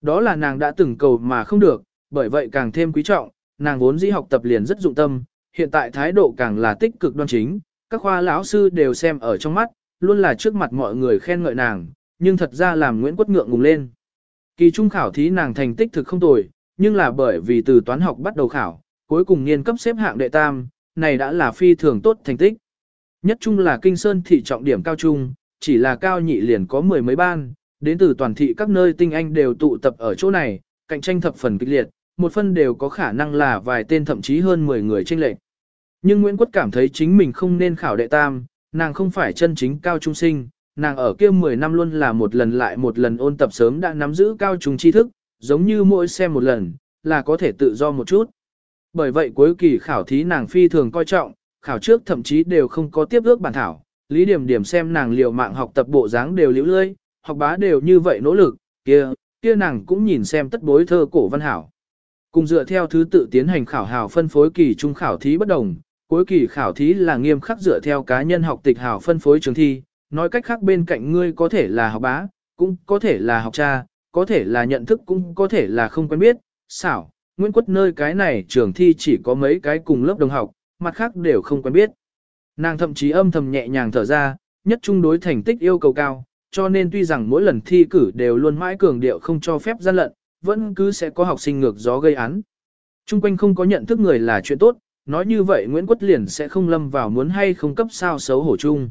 Đó là nàng đã từng cầu mà không được, bởi vậy càng thêm quý trọng, nàng vốn dĩ học tập liền rất dụng tâm, hiện tại thái độ càng là tích cực đoan chính, các khoa lão sư đều xem ở trong mắt, luôn là trước mặt mọi người khen ngợi nàng, nhưng thật ra làm Nguyễn Quất ngượng ngùng lên. Kỳ trung khảo thí nàng thành tích thực không tồi, nhưng là bởi vì từ toán học bắt đầu khảo, cuối cùng niên cấp xếp hạng đệ tam, này đã là phi thường tốt thành tích. Nhất trung là kinh sơn thị trọng điểm cao trung, chỉ là cao nhị liền có mười mấy ban, đến từ toàn thị các nơi tinh anh đều tụ tập ở chỗ này, cạnh tranh thập phần kịch liệt, một phân đều có khả năng là vài tên thậm chí hơn 10 người tranh lệch. Nhưng Nguyễn Quất cảm thấy chính mình không nên khảo đệ tam, nàng không phải chân chính cao trung sinh, nàng ở kia 10 năm luôn là một lần lại một lần ôn tập sớm đã nắm giữ cao trung tri thức, giống như mỗi xem một lần, là có thể tự do một chút. Bởi vậy cuối kỳ khảo thí nàng phi thường coi trọng, khảo trước thậm chí đều không có tiếp ước bản thảo, Lý Điểm Điểm xem nàng liều mạng học tập bộ dáng đều liễu lơi, học bá đều như vậy nỗ lực, kia, kia nàng cũng nhìn xem tất bối thơ cổ văn hảo. Cùng dựa theo thứ tự tiến hành khảo hào phân phối kỳ trung khảo thí bất đồng, cuối kỳ khảo thí là nghiêm khắc dựa theo cá nhân học tịch hào phân phối trường thi, nói cách khác bên cạnh ngươi có thể là học bá, cũng có thể là học cha, có thể là nhận thức cũng có thể là không quen biết, xảo, Nguyễn Quất nơi cái này trường thi chỉ có mấy cái cùng lớp đồng học, mặt khác đều không quen biết. Nàng thậm chí âm thầm nhẹ nhàng thở ra, nhất trung đối thành tích yêu cầu cao, cho nên tuy rằng mỗi lần thi cử đều luôn mãi cường điệu không cho phép gian lận, vẫn cứ sẽ có học sinh ngược gió gây án. Trung quanh không có nhận thức người là chuyện tốt, nói như vậy Nguyễn Quất liền sẽ không lâm vào muốn hay không cấp sao xấu hổ chung.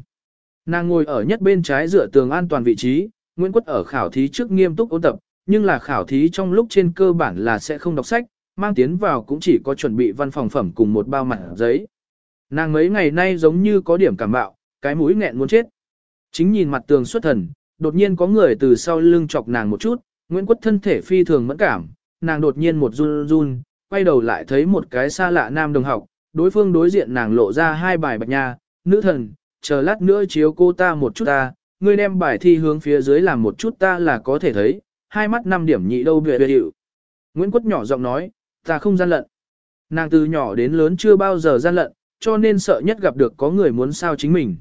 Nàng ngồi ở nhất bên trái dựa tường an toàn vị trí, Nguyễn Quất ở khảo thí trước nghiêm túc ôn tập, nhưng là khảo thí trong lúc trên cơ bản là sẽ không đọc sách, mang tiến vào cũng chỉ có chuẩn bị văn phòng phẩm cùng một bao mặt giấy. Nàng mấy ngày nay giống như có điểm cảm bạo, cái mũi nghẹn muốn chết. Chính nhìn mặt tường xuất thần, đột nhiên có người từ sau lưng chọc nàng một chút, Nguyễn Quất thân thể phi thường mẫn cảm, nàng đột nhiên một run run, quay đầu lại thấy một cái xa lạ nam đồng học, đối phương đối diện nàng lộ ra hai bài bạch nha, nữ thần, chờ lát nữa chiếu cô ta một chút ta, ngươi đem bài thi hướng phía dưới làm một chút ta là có thể thấy, hai mắt năm điểm nhị đâu bịa bịa hiệu. Nguyễn Quất nhỏ giọng nói, ta không gian lận. Nàng từ nhỏ đến lớn chưa bao giờ gian lận, cho nên sợ nhất gặp được có người muốn sao chính mình.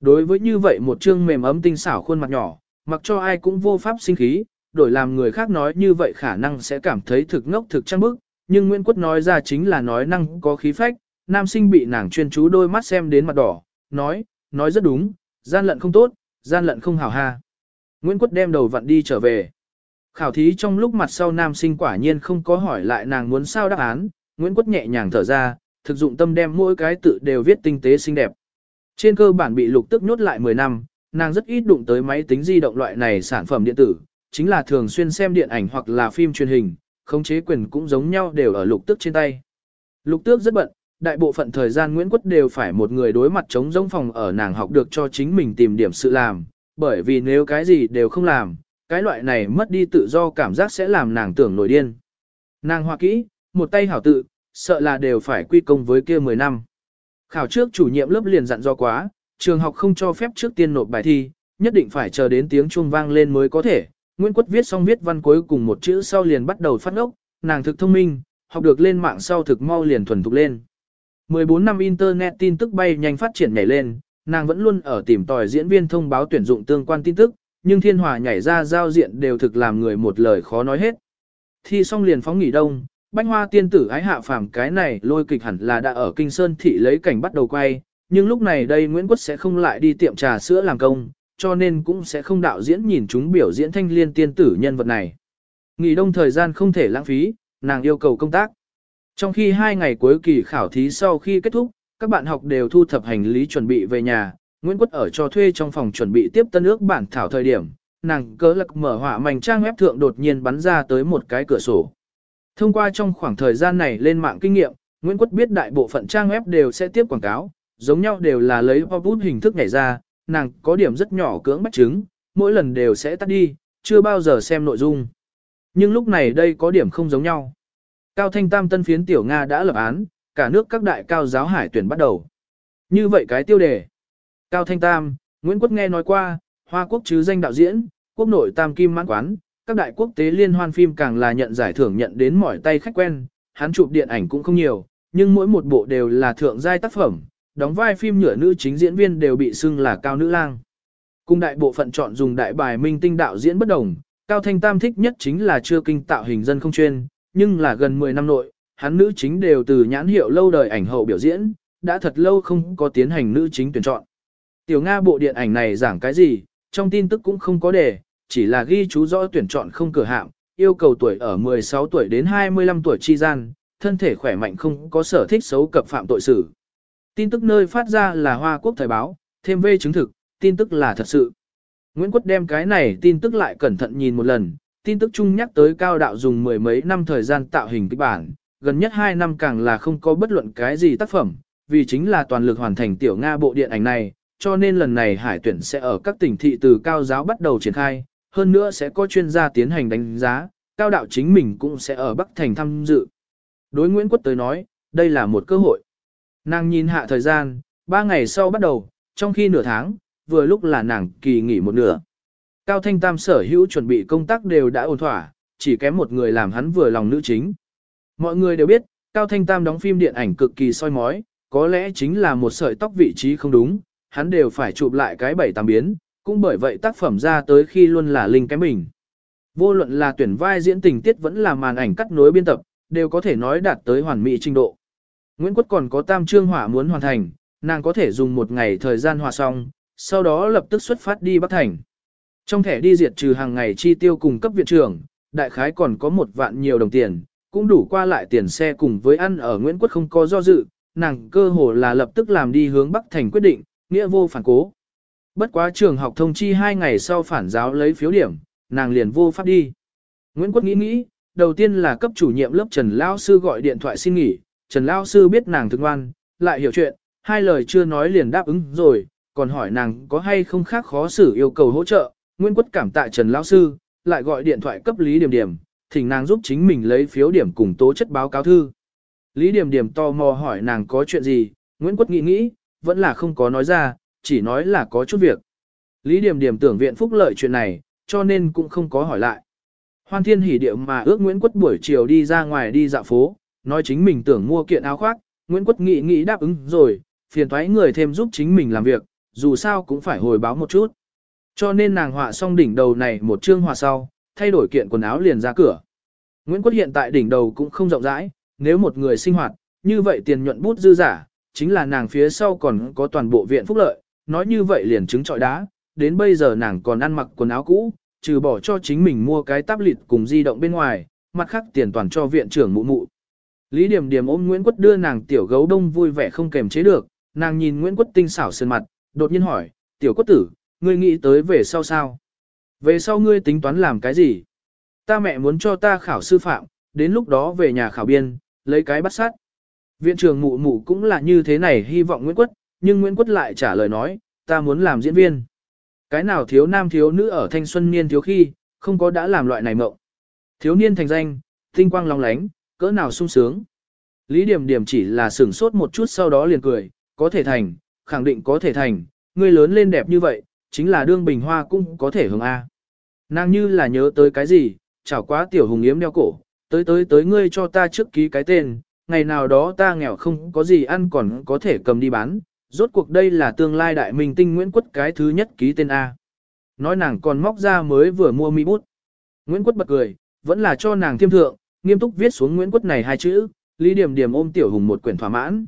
Đối với như vậy một chương mềm ấm tinh xảo khuôn mặt nhỏ, mặc cho ai cũng vô pháp sinh khí, đổi làm người khác nói như vậy khả năng sẽ cảm thấy thực ngốc thực trăng bức, nhưng Nguyễn Quất nói ra chính là nói năng có khí phách, nam sinh bị nàng chuyên chú đôi mắt xem đến mặt đỏ, nói, nói rất đúng, gian lận không tốt, gian lận không hảo ha. Nguyễn Quất đem đầu vặn đi trở về. Khảo thí trong lúc mặt sau nam sinh quả nhiên không có hỏi lại nàng muốn sao đáp án, Nguyễn Quất nhẹ nhàng thở ra, thực dụng tâm đem mỗi cái tự đều viết tinh tế xinh đẹp. Trên cơ bản bị lục tức nhốt lại 10 năm, nàng rất ít đụng tới máy tính di động loại này sản phẩm điện tử, chính là thường xuyên xem điện ảnh hoặc là phim truyền hình, khống chế quyền cũng giống nhau đều ở lục tước trên tay. Lục tước rất bận, đại bộ phận thời gian Nguyễn Quất đều phải một người đối mặt chống giống phòng ở nàng học được cho chính mình tìm điểm sự làm, bởi vì nếu cái gì đều không làm, cái loại này mất đi tự do cảm giác sẽ làm nàng tưởng nổi điên. Nàng hoa kỹ, một tay hảo tự, sợ là đều phải quy công với kia 10 năm. Khảo trước chủ nhiệm lớp liền dặn do quá, trường học không cho phép trước tiên nộp bài thi, nhất định phải chờ đến tiếng chuông vang lên mới có thể. Nguyễn Quất viết xong viết văn cuối cùng một chữ sau liền bắt đầu phát ốc, nàng thực thông minh, học được lên mạng sau thực mau liền thuần thục lên. 14 năm Internet tin tức bay nhanh phát triển nhảy lên, nàng vẫn luôn ở tìm tòi diễn viên thông báo tuyển dụng tương quan tin tức, nhưng thiên hòa nhảy ra giao diện đều thực làm người một lời khó nói hết. Thi xong liền phóng nghỉ đông, bánh hoa tiên tử ái hạ phàm cái này lôi kịch hẳn là đã ở Kinh Sơn Thị lấy cảnh bắt đầu quay, nhưng lúc này đây Nguyễn Quất sẽ không lại đi tiệm trà sữa làm công, cho nên cũng sẽ không đạo diễn nhìn chúng biểu diễn thanh liên tiên tử nhân vật này. Nghỉ đông thời gian không thể lãng phí, nàng yêu cầu công tác. Trong khi hai ngày cuối kỳ khảo thí sau khi kết thúc, các bạn học đều thu thập hành lý chuẩn bị về nhà, Nguyễn Quất ở cho thuê trong phòng chuẩn bị tiếp tân ước bản thảo thời điểm, nàng cớ lạc mở họa mảnh trang web thượng đột nhiên bắn ra tới một cái cửa sổ. Thông qua trong khoảng thời gian này lên mạng kinh nghiệm, Nguyễn Quất biết đại bộ phận trang web đều sẽ tiếp quảng cáo, giống nhau đều là lấy pop hình thức nhảy ra, nàng có điểm rất nhỏ cưỡng bách chứng, mỗi lần đều sẽ tắt đi, chưa bao giờ xem nội dung. Nhưng lúc này đây có điểm không giống nhau. Cao Thanh Tam tân phiến tiểu Nga đã lập án, cả nước các đại cao giáo hải tuyển bắt đầu. Như vậy cái tiêu đề. Cao Thanh Tam, Nguyễn Quốc nghe nói qua, Hoa Quốc chứ danh đạo diễn, quốc nội tam kim mãn quán, các đại quốc tế liên hoan phim càng là nhận giải thưởng nhận đến mỏi tay khách quen, hắn chụp điện ảnh cũng không nhiều, nhưng mỗi một bộ đều là thượng giai tác phẩm, đóng vai phim nhựa nữ chính diễn viên đều bị xưng là cao nữ lang. Cùng đại bộ phận chọn dùng đại bài minh tinh đạo diễn bất đồng, Cao Thanh Tam thích nhất chính là chưa kinh tạo hình dân không chuyên, nhưng là gần 10 năm nội, hắn nữ chính đều từ nhãn hiệu lâu đời ảnh hậu biểu diễn, đã thật lâu không có tiến hành nữ chính tuyển chọn. Tiểu Nga bộ điện ảnh này giảng cái gì, trong tin tức cũng không có đề, chỉ là ghi chú rõ tuyển chọn không cửa hạng, yêu cầu tuổi ở 16 tuổi đến 25 tuổi chi gian, thân thể khỏe mạnh không có sở thích xấu cập phạm tội xử. Tin tức nơi phát ra là Hoa Quốc Thời báo, thêm vê chứng thực, tin tức là thật sự. Nguyễn Quất đem cái này tin tức lại cẩn thận nhìn một lần, tin tức chung nhắc tới cao đạo dùng mười mấy năm thời gian tạo hình kịch bản, gần nhất 2 năm càng là không có bất luận cái gì tác phẩm, vì chính là toàn lực hoàn thành tiểu Nga bộ điện ảnh này, cho nên lần này hải tuyển sẽ ở các tỉnh thị từ cao giáo bắt đầu triển khai, hơn nữa sẽ có chuyên gia tiến hành đánh giá, cao đạo chính mình cũng sẽ ở Bắc Thành tham dự. Đối Nguyễn Quốc tới nói, đây là một cơ hội. Nàng nhìn hạ thời gian, 3 ngày sau bắt đầu, trong khi nửa tháng, vừa lúc là nàng kỳ nghỉ một nửa. Cao Thanh Tam sở hữu chuẩn bị công tác đều đã ổn thỏa, chỉ kém một người làm hắn vừa lòng nữ chính. Mọi người đều biết, Cao Thanh Tam đóng phim điện ảnh cực kỳ soi mói, có lẽ chính là một sợi tóc vị trí không đúng, hắn đều phải chụp lại cái bảy tám biến, cũng bởi vậy tác phẩm ra tới khi luôn là linh cái mình. Vô luận là tuyển vai diễn tình tiết vẫn là màn ảnh cắt nối biên tập, đều có thể nói đạt tới hoàn mỹ trình độ. Nguyễn Quất còn có tam trương hỏa muốn hoàn thành, nàng có thể dùng một ngày thời gian hòa xong, sau đó lập tức xuất phát đi Bắc Thành. Trong thẻ đi diệt trừ hàng ngày chi tiêu cùng cấp viện trưởng, đại khái còn có một vạn nhiều đồng tiền, cũng đủ qua lại tiền xe cùng với ăn ở Nguyễn Quất không có do dự, nàng cơ hồ là lập tức làm đi hướng Bắc Thành quyết định, nghĩa vô phản cố. Bất quá trường học thông chi hai ngày sau phản giáo lấy phiếu điểm, nàng liền vô pháp đi. Nguyễn Quất nghĩ nghĩ, đầu tiên là cấp chủ nhiệm lớp Trần Lao Sư gọi điện thoại xin nghỉ, Trần Lao Sư biết nàng thương ngoan, lại hiểu chuyện, hai lời chưa nói liền đáp ứng rồi, còn hỏi nàng có hay không khác khó xử yêu cầu hỗ trợ, Nguyễn Quất cảm tạ Trần lao Sư, lại gọi điện thoại cấp Lý Điểm Điểm, thỉnh nàng giúp chính mình lấy phiếu điểm cùng tố chất báo cáo thư. Lý Điểm Điểm tò mò hỏi nàng có chuyện gì, Nguyễn Quất nghĩ nghĩ, vẫn là không có nói ra, chỉ nói là có chút việc. Lý Điểm Điểm tưởng viện phúc lợi chuyện này, cho nên cũng không có hỏi lại. Hoan Thiên hỉ điệu mà ước Nguyễn Quất buổi chiều đi ra ngoài đi dạo phố, nói chính mình tưởng mua kiện áo khoác, Nguyễn Quất nghĩ nghĩ đáp ứng rồi, phiền thoái người thêm giúp chính mình làm việc, dù sao cũng phải hồi báo một chút. Cho nên nàng họa xong đỉnh đầu này một chương họa sau, thay đổi kiện quần áo liền ra cửa. Nguyễn Quất hiện tại đỉnh đầu cũng không rộng rãi, nếu một người sinh hoạt, như vậy tiền nhuận bút dư giả, chính là nàng phía sau còn có toàn bộ viện phúc lợi, nói như vậy liền chứng trọi đá, đến bây giờ nàng còn ăn mặc quần áo cũ, trừ bỏ cho chính mình mua cái táp lịt cùng di động bên ngoài, mặt khác tiền toàn cho viện trưởng mụ mụ. Lý Điểm Điểm ôm Nguyễn Quất đưa nàng tiểu gấu đông vui vẻ không kềm chế được, nàng nhìn Nguyễn Quất tinh xảo sơn mặt, đột nhiên hỏi, tiểu quất tử, ngươi nghĩ tới về sau sao? Về sau ngươi tính toán làm cái gì? Ta mẹ muốn cho ta khảo sư phạm, đến lúc đó về nhà khảo biên, lấy cái bắt sát. Viện trưởng mụ mụ cũng là như thế này hy vọng Nguyễn Quất, nhưng Nguyễn Quất lại trả lời nói, ta muốn làm diễn viên. Cái nào thiếu nam thiếu nữ ở thanh xuân niên thiếu khi, không có đã làm loại này mộng. Thiếu niên thành danh, tinh quang long lánh, cỡ nào sung sướng. Lý Điểm Điểm chỉ là sửng sốt một chút sau đó liền cười, có thể thành, khẳng định có thể thành, ngươi lớn lên đẹp như vậy, chính là đương bình hoa cũng có thể hưởng A. Nàng như là nhớ tới cái gì, chảo quá tiểu hùng yếm đeo cổ, tới tới tới ngươi cho ta trước ký cái tên, ngày nào đó ta nghèo không có gì ăn còn có thể cầm đi bán, rốt cuộc đây là tương lai đại minh tinh Nguyễn Quất cái thứ nhất ký tên A. Nói nàng còn móc ra mới vừa mua mi bút. Nguyễn Quất bật cười, vẫn là cho nàng thiêm thượng, nghiêm túc viết xuống Nguyễn Quất này hai chữ, Lý Điểm Điểm ôm Tiểu Hùng một quyển thỏa mãn.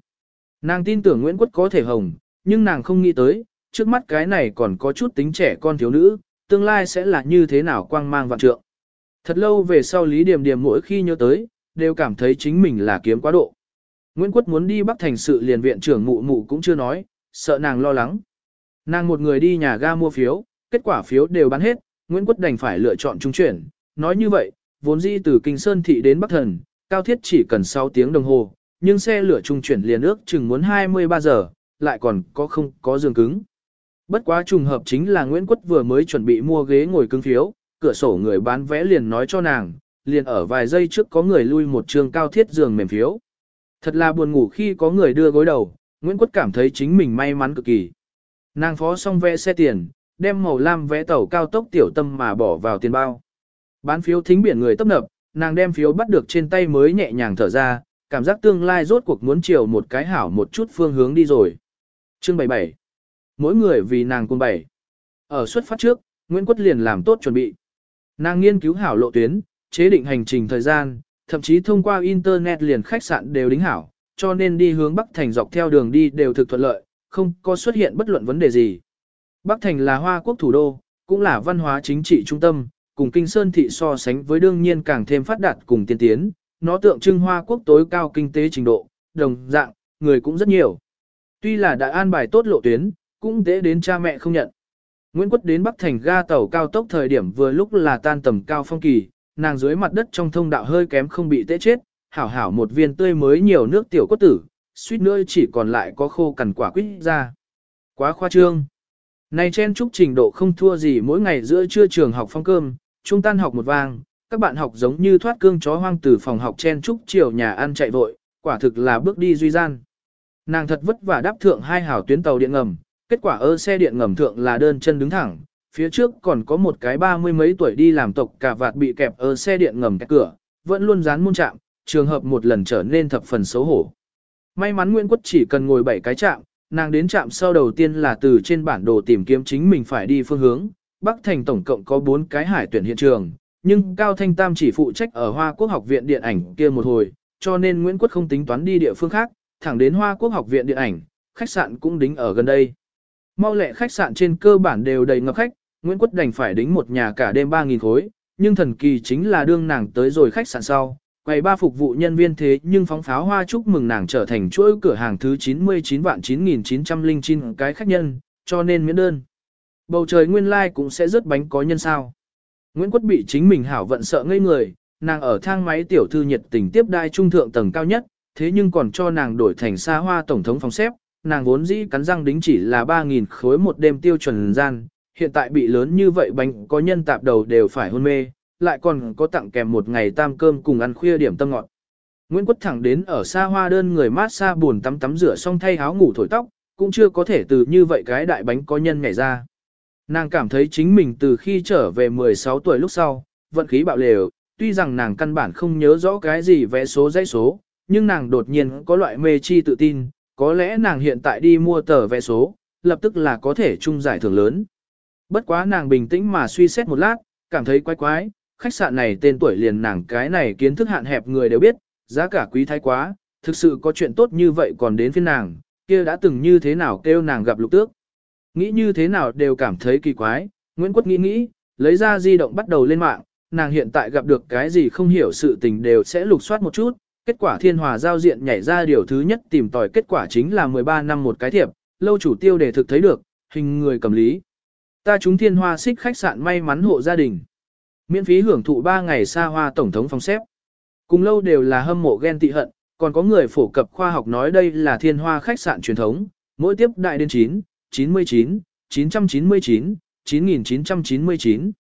Nàng tin tưởng Nguyễn Quất có thể hồng, nhưng nàng không nghĩ tới, trước mắt cái này còn có chút tính trẻ con thiếu nữ, tương lai sẽ là như thế nào quang mang vạn trượng. Thật lâu về sau Lý Điểm Điểm mỗi khi nhớ tới, đều cảm thấy chính mình là kiếm quá độ. Nguyễn Quất muốn đi Bắc Thành sự liền viện trưởng mụ mụ cũng chưa nói, sợ nàng lo lắng. Nàng một người đi nhà ga mua phiếu, kết quả phiếu đều bán hết, Nguyễn Quất đành phải lựa chọn trung chuyển. Nói như vậy, vốn di từ Kinh Sơn Thị đến Bắc Thần, cao thiết chỉ cần 6 tiếng đồng hồ, nhưng xe lửa trung chuyển liền ước chừng muốn 23 giờ, lại còn có không có giường cứng. Bất quá trùng hợp chính là Nguyễn Quất vừa mới chuẩn bị mua ghế ngồi cứng phiếu, cửa sổ người bán vé liền nói cho nàng, liền ở vài giây trước có người lui một trường cao thiết giường mềm phiếu. Thật là buồn ngủ khi có người đưa gối đầu, Nguyễn Quất cảm thấy chính mình may mắn cực kỳ. Nàng phó xong vé xe tiền, đem màu lam vé tàu cao tốc tiểu tâm mà bỏ vào tiền bao. Bán phiếu thính biển người tấp nập, nàng đem phiếu bắt được trên tay mới nhẹ nhàng thở ra, cảm giác tương lai rốt cuộc muốn chiều một cái hảo một chút phương hướng đi rồi. Chương 77 Mỗi người vì nàng cung bảy. Ở xuất phát trước, Nguyễn Quất liền làm tốt chuẩn bị. Nàng nghiên cứu hảo lộ tuyến, chế định hành trình thời gian, thậm chí thông qua Internet liền khách sạn đều đính hảo, cho nên đi hướng Bắc Thành dọc theo đường đi đều thực thuận lợi, không có xuất hiện bất luận vấn đề gì. Bắc Thành là Hoa Quốc thủ đô, cũng là văn hóa chính trị trung tâm, cùng Kinh Sơn thị so sánh với đương nhiên càng thêm phát đạt cùng tiên tiến, nó tượng trưng Hoa Quốc tối cao kinh tế trình độ, đồng dạng, người cũng rất nhiều. Tuy là đã an bài tốt lộ tuyến, cũng dễ đến cha mẹ không nhận. Nguyễn Quất đến Bắc Thành ga tàu cao tốc thời điểm vừa lúc là tan tầm cao phong kỳ, nàng dưới mặt đất trong thông đạo hơi kém không bị tê chết, hảo hảo một viên tươi mới nhiều nước tiểu quất tử, suýt nữa chỉ còn lại có khô cằn quả quýt ra. Quá khoa trương. Này chen chúc trình độ không thua gì mỗi ngày giữa trưa trường học phong cơm, trung tan học một vang, các bạn học giống như thoát cương chó hoang từ phòng học chen chúc chiều nhà ăn chạy vội, quả thực là bước đi duy gian. Nàng thật vất vả đáp thượng hai hảo tuyến tàu điện ngầm, kết quả ơ xe điện ngầm thượng là đơn chân đứng thẳng, phía trước còn có một cái ba mươi mấy tuổi đi làm tộc cả vạt bị kẹp ở xe điện ngầm kẹp cửa, vẫn luôn dán môn chạm, trường hợp một lần trở nên thập phần xấu hổ. May mắn Nguyễn Quất chỉ cần ngồi bảy cái chạm, nàng đến chạm sau đầu tiên là từ trên bản đồ tìm kiếm chính mình phải đi phương hướng, Bắc Thành tổng cộng có 4 cái hải tuyển hiện trường, nhưng Cao Thanh Tam chỉ phụ trách ở Hoa Quốc học viện điện ảnh kia một hồi, cho nên Nguyễn Quất không tính toán đi địa phương khác, thẳng đến Hoa Quốc học viện điện ảnh, khách sạn cũng đính ở gần đây. Mau lẹ khách sạn trên cơ bản đều đầy ngập khách, Nguyễn Quất đành phải đính một nhà cả đêm 3.000 khối, nhưng thần kỳ chính là đương nàng tới rồi khách sạn sau, quầy ba phục vụ nhân viên thế nhưng phóng pháo hoa chúc mừng nàng trở thành chuỗi cửa hàng thứ 99 vạn 9.909 cái khách nhân, cho nên miễn đơn. Bầu trời nguyên lai like cũng sẽ rớt bánh có nhân sao. Nguyễn Quất bị chính mình hảo vận sợ ngây người, nàng ở thang máy tiểu thư nhiệt tình tiếp đai trung thượng tầng cao nhất, thế nhưng còn cho nàng đổi thành xa hoa tổng thống phòng xếp, nàng vốn dĩ cắn răng đính chỉ là 3.000 khối một đêm tiêu chuẩn gian, hiện tại bị lớn như vậy bánh có nhân tạp đầu đều phải hôn mê, lại còn có tặng kèm một ngày tam cơm cùng ăn khuya điểm tâm ngọt. Nguyễn Quất thẳng đến ở xa hoa đơn người mát xa buồn tắm tắm rửa xong thay áo ngủ thổi tóc, cũng chưa có thể từ như vậy cái đại bánh có nhân nhảy ra. Nàng cảm thấy chính mình từ khi trở về 16 tuổi lúc sau, vận khí bạo lều, tuy rằng nàng căn bản không nhớ rõ cái gì vẽ số dãy số, nhưng nàng đột nhiên có loại mê chi tự tin, có lẽ nàng hiện tại đi mua tờ vé số, lập tức là có thể chung giải thưởng lớn. Bất quá nàng bình tĩnh mà suy xét một lát, cảm thấy quái quái, khách sạn này tên tuổi liền nàng cái này kiến thức hạn hẹp người đều biết, giá cả quý thái quá, thực sự có chuyện tốt như vậy còn đến phiên nàng, kia đã từng như thế nào kêu nàng gặp lục tước. Nghĩ như thế nào đều cảm thấy kỳ quái, Nguyễn Quất nghĩ nghĩ, lấy ra di động bắt đầu lên mạng, nàng hiện tại gặp được cái gì không hiểu sự tình đều sẽ lục soát một chút, kết quả thiên hòa giao diện nhảy ra điều thứ nhất tìm tòi kết quả chính là 13 năm một cái thiệp, lâu chủ tiêu để thực thấy được, hình người cầm lý. Ta chúng thiên hoa xích khách sạn may mắn hộ gia đình. Miễn phí hưởng thụ 3 ngày xa hoa tổng thống phòng xếp. Cùng lâu đều là hâm mộ ghen tị hận, còn có người phổ cập khoa học nói đây là thiên hoa khách sạn truyền thống, mỗi tiếp đại đến 9, 99, 999, 9999.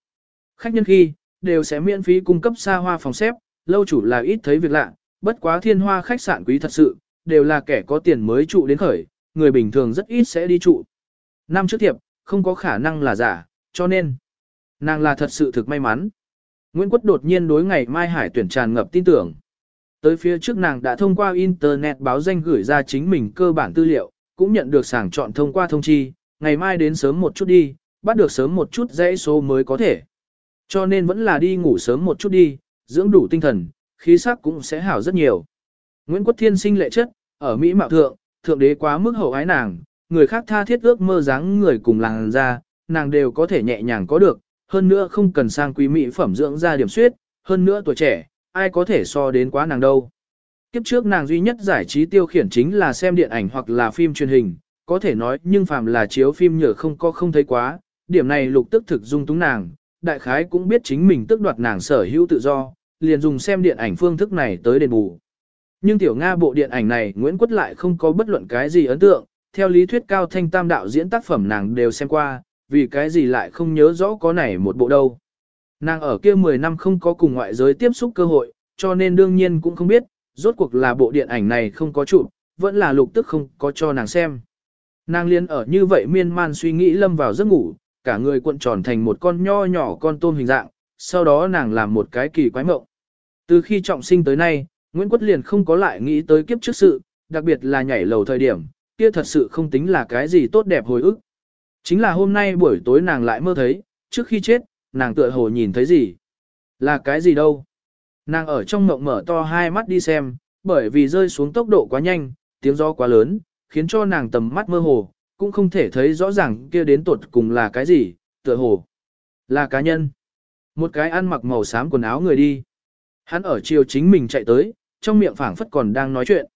Khách nhân khi, đều sẽ miễn phí cung cấp xa hoa phòng xếp, lâu chủ là ít thấy việc lạ, bất quá thiên hoa khách sạn quý thật sự, đều là kẻ có tiền mới trụ đến khởi, người bình thường rất ít sẽ đi trụ. Năm trước thiệp, không có khả năng là giả, cho nên, nàng là thật sự thực may mắn. Nguyễn Quất đột nhiên đối ngày mai hải tuyển tràn ngập tin tưởng. Tới phía trước nàng đã thông qua Internet báo danh gửi ra chính mình cơ bản tư liệu, cũng nhận được sàng chọn thông qua thông chi, ngày mai đến sớm một chút đi, bắt được sớm một chút dãy số mới có thể. Cho nên vẫn là đi ngủ sớm một chút đi, dưỡng đủ tinh thần, khí sắc cũng sẽ hảo rất nhiều. Nguyễn Quốc Thiên sinh lệ chất, ở Mỹ mạo thượng, thượng đế quá mức hậu ái nàng, người khác tha thiết ước mơ dáng người cùng làng ra, nàng đều có thể nhẹ nhàng có được, hơn nữa không cần sang quý mỹ phẩm dưỡng ra điểm suyết, hơn nữa tuổi trẻ, ai có thể so đến quá nàng đâu. Kiếp trước nàng duy nhất giải trí tiêu khiển chính là xem điện ảnh hoặc là phim truyền hình, có thể nói nhưng phàm là chiếu phim nhờ không có không thấy quá, điểm này lục tức thực dung túng nàng, đại khái cũng biết chính mình tức đoạt nàng sở hữu tự do, liền dùng xem điện ảnh phương thức này tới đền bù. Nhưng tiểu Nga bộ điện ảnh này Nguyễn Quất lại không có bất luận cái gì ấn tượng, theo lý thuyết cao thanh tam đạo diễn tác phẩm nàng đều xem qua, vì cái gì lại không nhớ rõ có này một bộ đâu. Nàng ở kia 10 năm không có cùng ngoại giới tiếp xúc cơ hội, cho nên đương nhiên cũng không biết, rốt cuộc là bộ điện ảnh này không có chụp, vẫn là lục tức không có cho nàng xem. Nàng liên ở như vậy miên man suy nghĩ lâm vào giấc ngủ, cả người cuộn tròn thành một con nho nhỏ con tôm hình dạng, sau đó nàng làm một cái kỳ quái mộng. Từ khi trọng sinh tới nay, Nguyễn Quất liền không có lại nghĩ tới kiếp trước sự, đặc biệt là nhảy lầu thời điểm, kia thật sự không tính là cái gì tốt đẹp hồi ức. Chính là hôm nay buổi tối nàng lại mơ thấy, trước khi chết, nàng tựa hồ nhìn thấy gì? Là cái gì đâu? Nàng ở trong mộng mở to hai mắt đi xem, bởi vì rơi xuống tốc độ quá nhanh, tiếng gió quá lớn, khiến cho nàng tầm mắt mơ hồ, cũng không thể thấy rõ ràng kia đến tột cùng là cái gì, tựa hồ. Là cá nhân. Một cái ăn mặc màu xám quần áo người đi. Hắn ở chiều chính mình chạy tới, trong miệng phảng phất còn đang nói chuyện.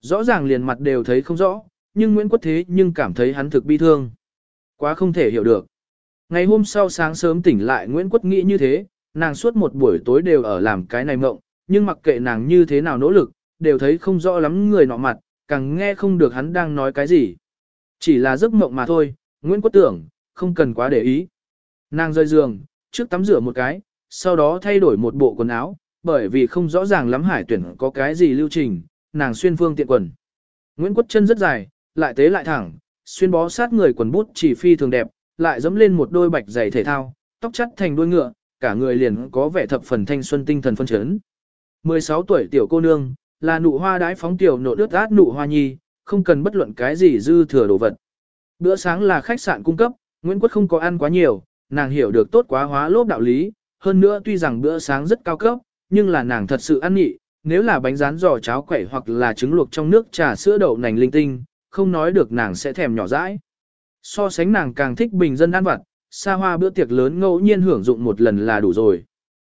Rõ ràng liền mặt đều thấy không rõ, nhưng Nguyễn Quốc Thế nhưng cảm thấy hắn thực bi thương. Quá không thể hiểu được. Ngày hôm sau sáng sớm tỉnh lại Nguyễn Quốc nghĩ như thế, nàng suốt một buổi tối đều ở làm cái này mộng, nhưng mặc kệ nàng như thế nào nỗ lực, đều thấy không rõ lắm người nọ mặt, càng nghe không được hắn đang nói cái gì. Chỉ là giấc mộng mà thôi, Nguyễn Quốc tưởng, không cần quá để ý. Nàng rơi giường, trước tắm rửa một cái, sau đó thay đổi một bộ quần áo, bởi vì không rõ ràng lắm hải tuyển có cái gì lưu trình, nàng xuyên phương tiện quần. Nguyễn Quốc chân rất dài, lại tế lại thẳng, xuyên bó sát người quần bút chỉ phi thường đẹp, lại dẫm lên một đôi bạch giày thể thao, tóc chắt thành đuôi ngựa, cả người liền có vẻ thập phần thanh xuân tinh thần phân chấn. 16 tuổi tiểu cô nương, là nụ hoa đái phóng tiểu nộ đứt át nụ hoa nhi, không cần bất luận cái gì dư thừa đồ vật. Bữa sáng là khách sạn cung cấp, Nguyễn Quốc không có ăn quá nhiều, nàng hiểu được tốt quá hóa lốp đạo lý, hơn nữa tuy rằng bữa sáng rất cao cấp, nhưng là nàng thật sự ăn nhị, nếu là bánh rán giò cháo quẩy hoặc là trứng luộc trong nước trà sữa đậu nành linh tinh, không nói được nàng sẽ thèm nhỏ dãi. So sánh nàng càng thích bình dân ăn vặt, xa hoa bữa tiệc lớn ngẫu nhiên hưởng dụng một lần là đủ rồi.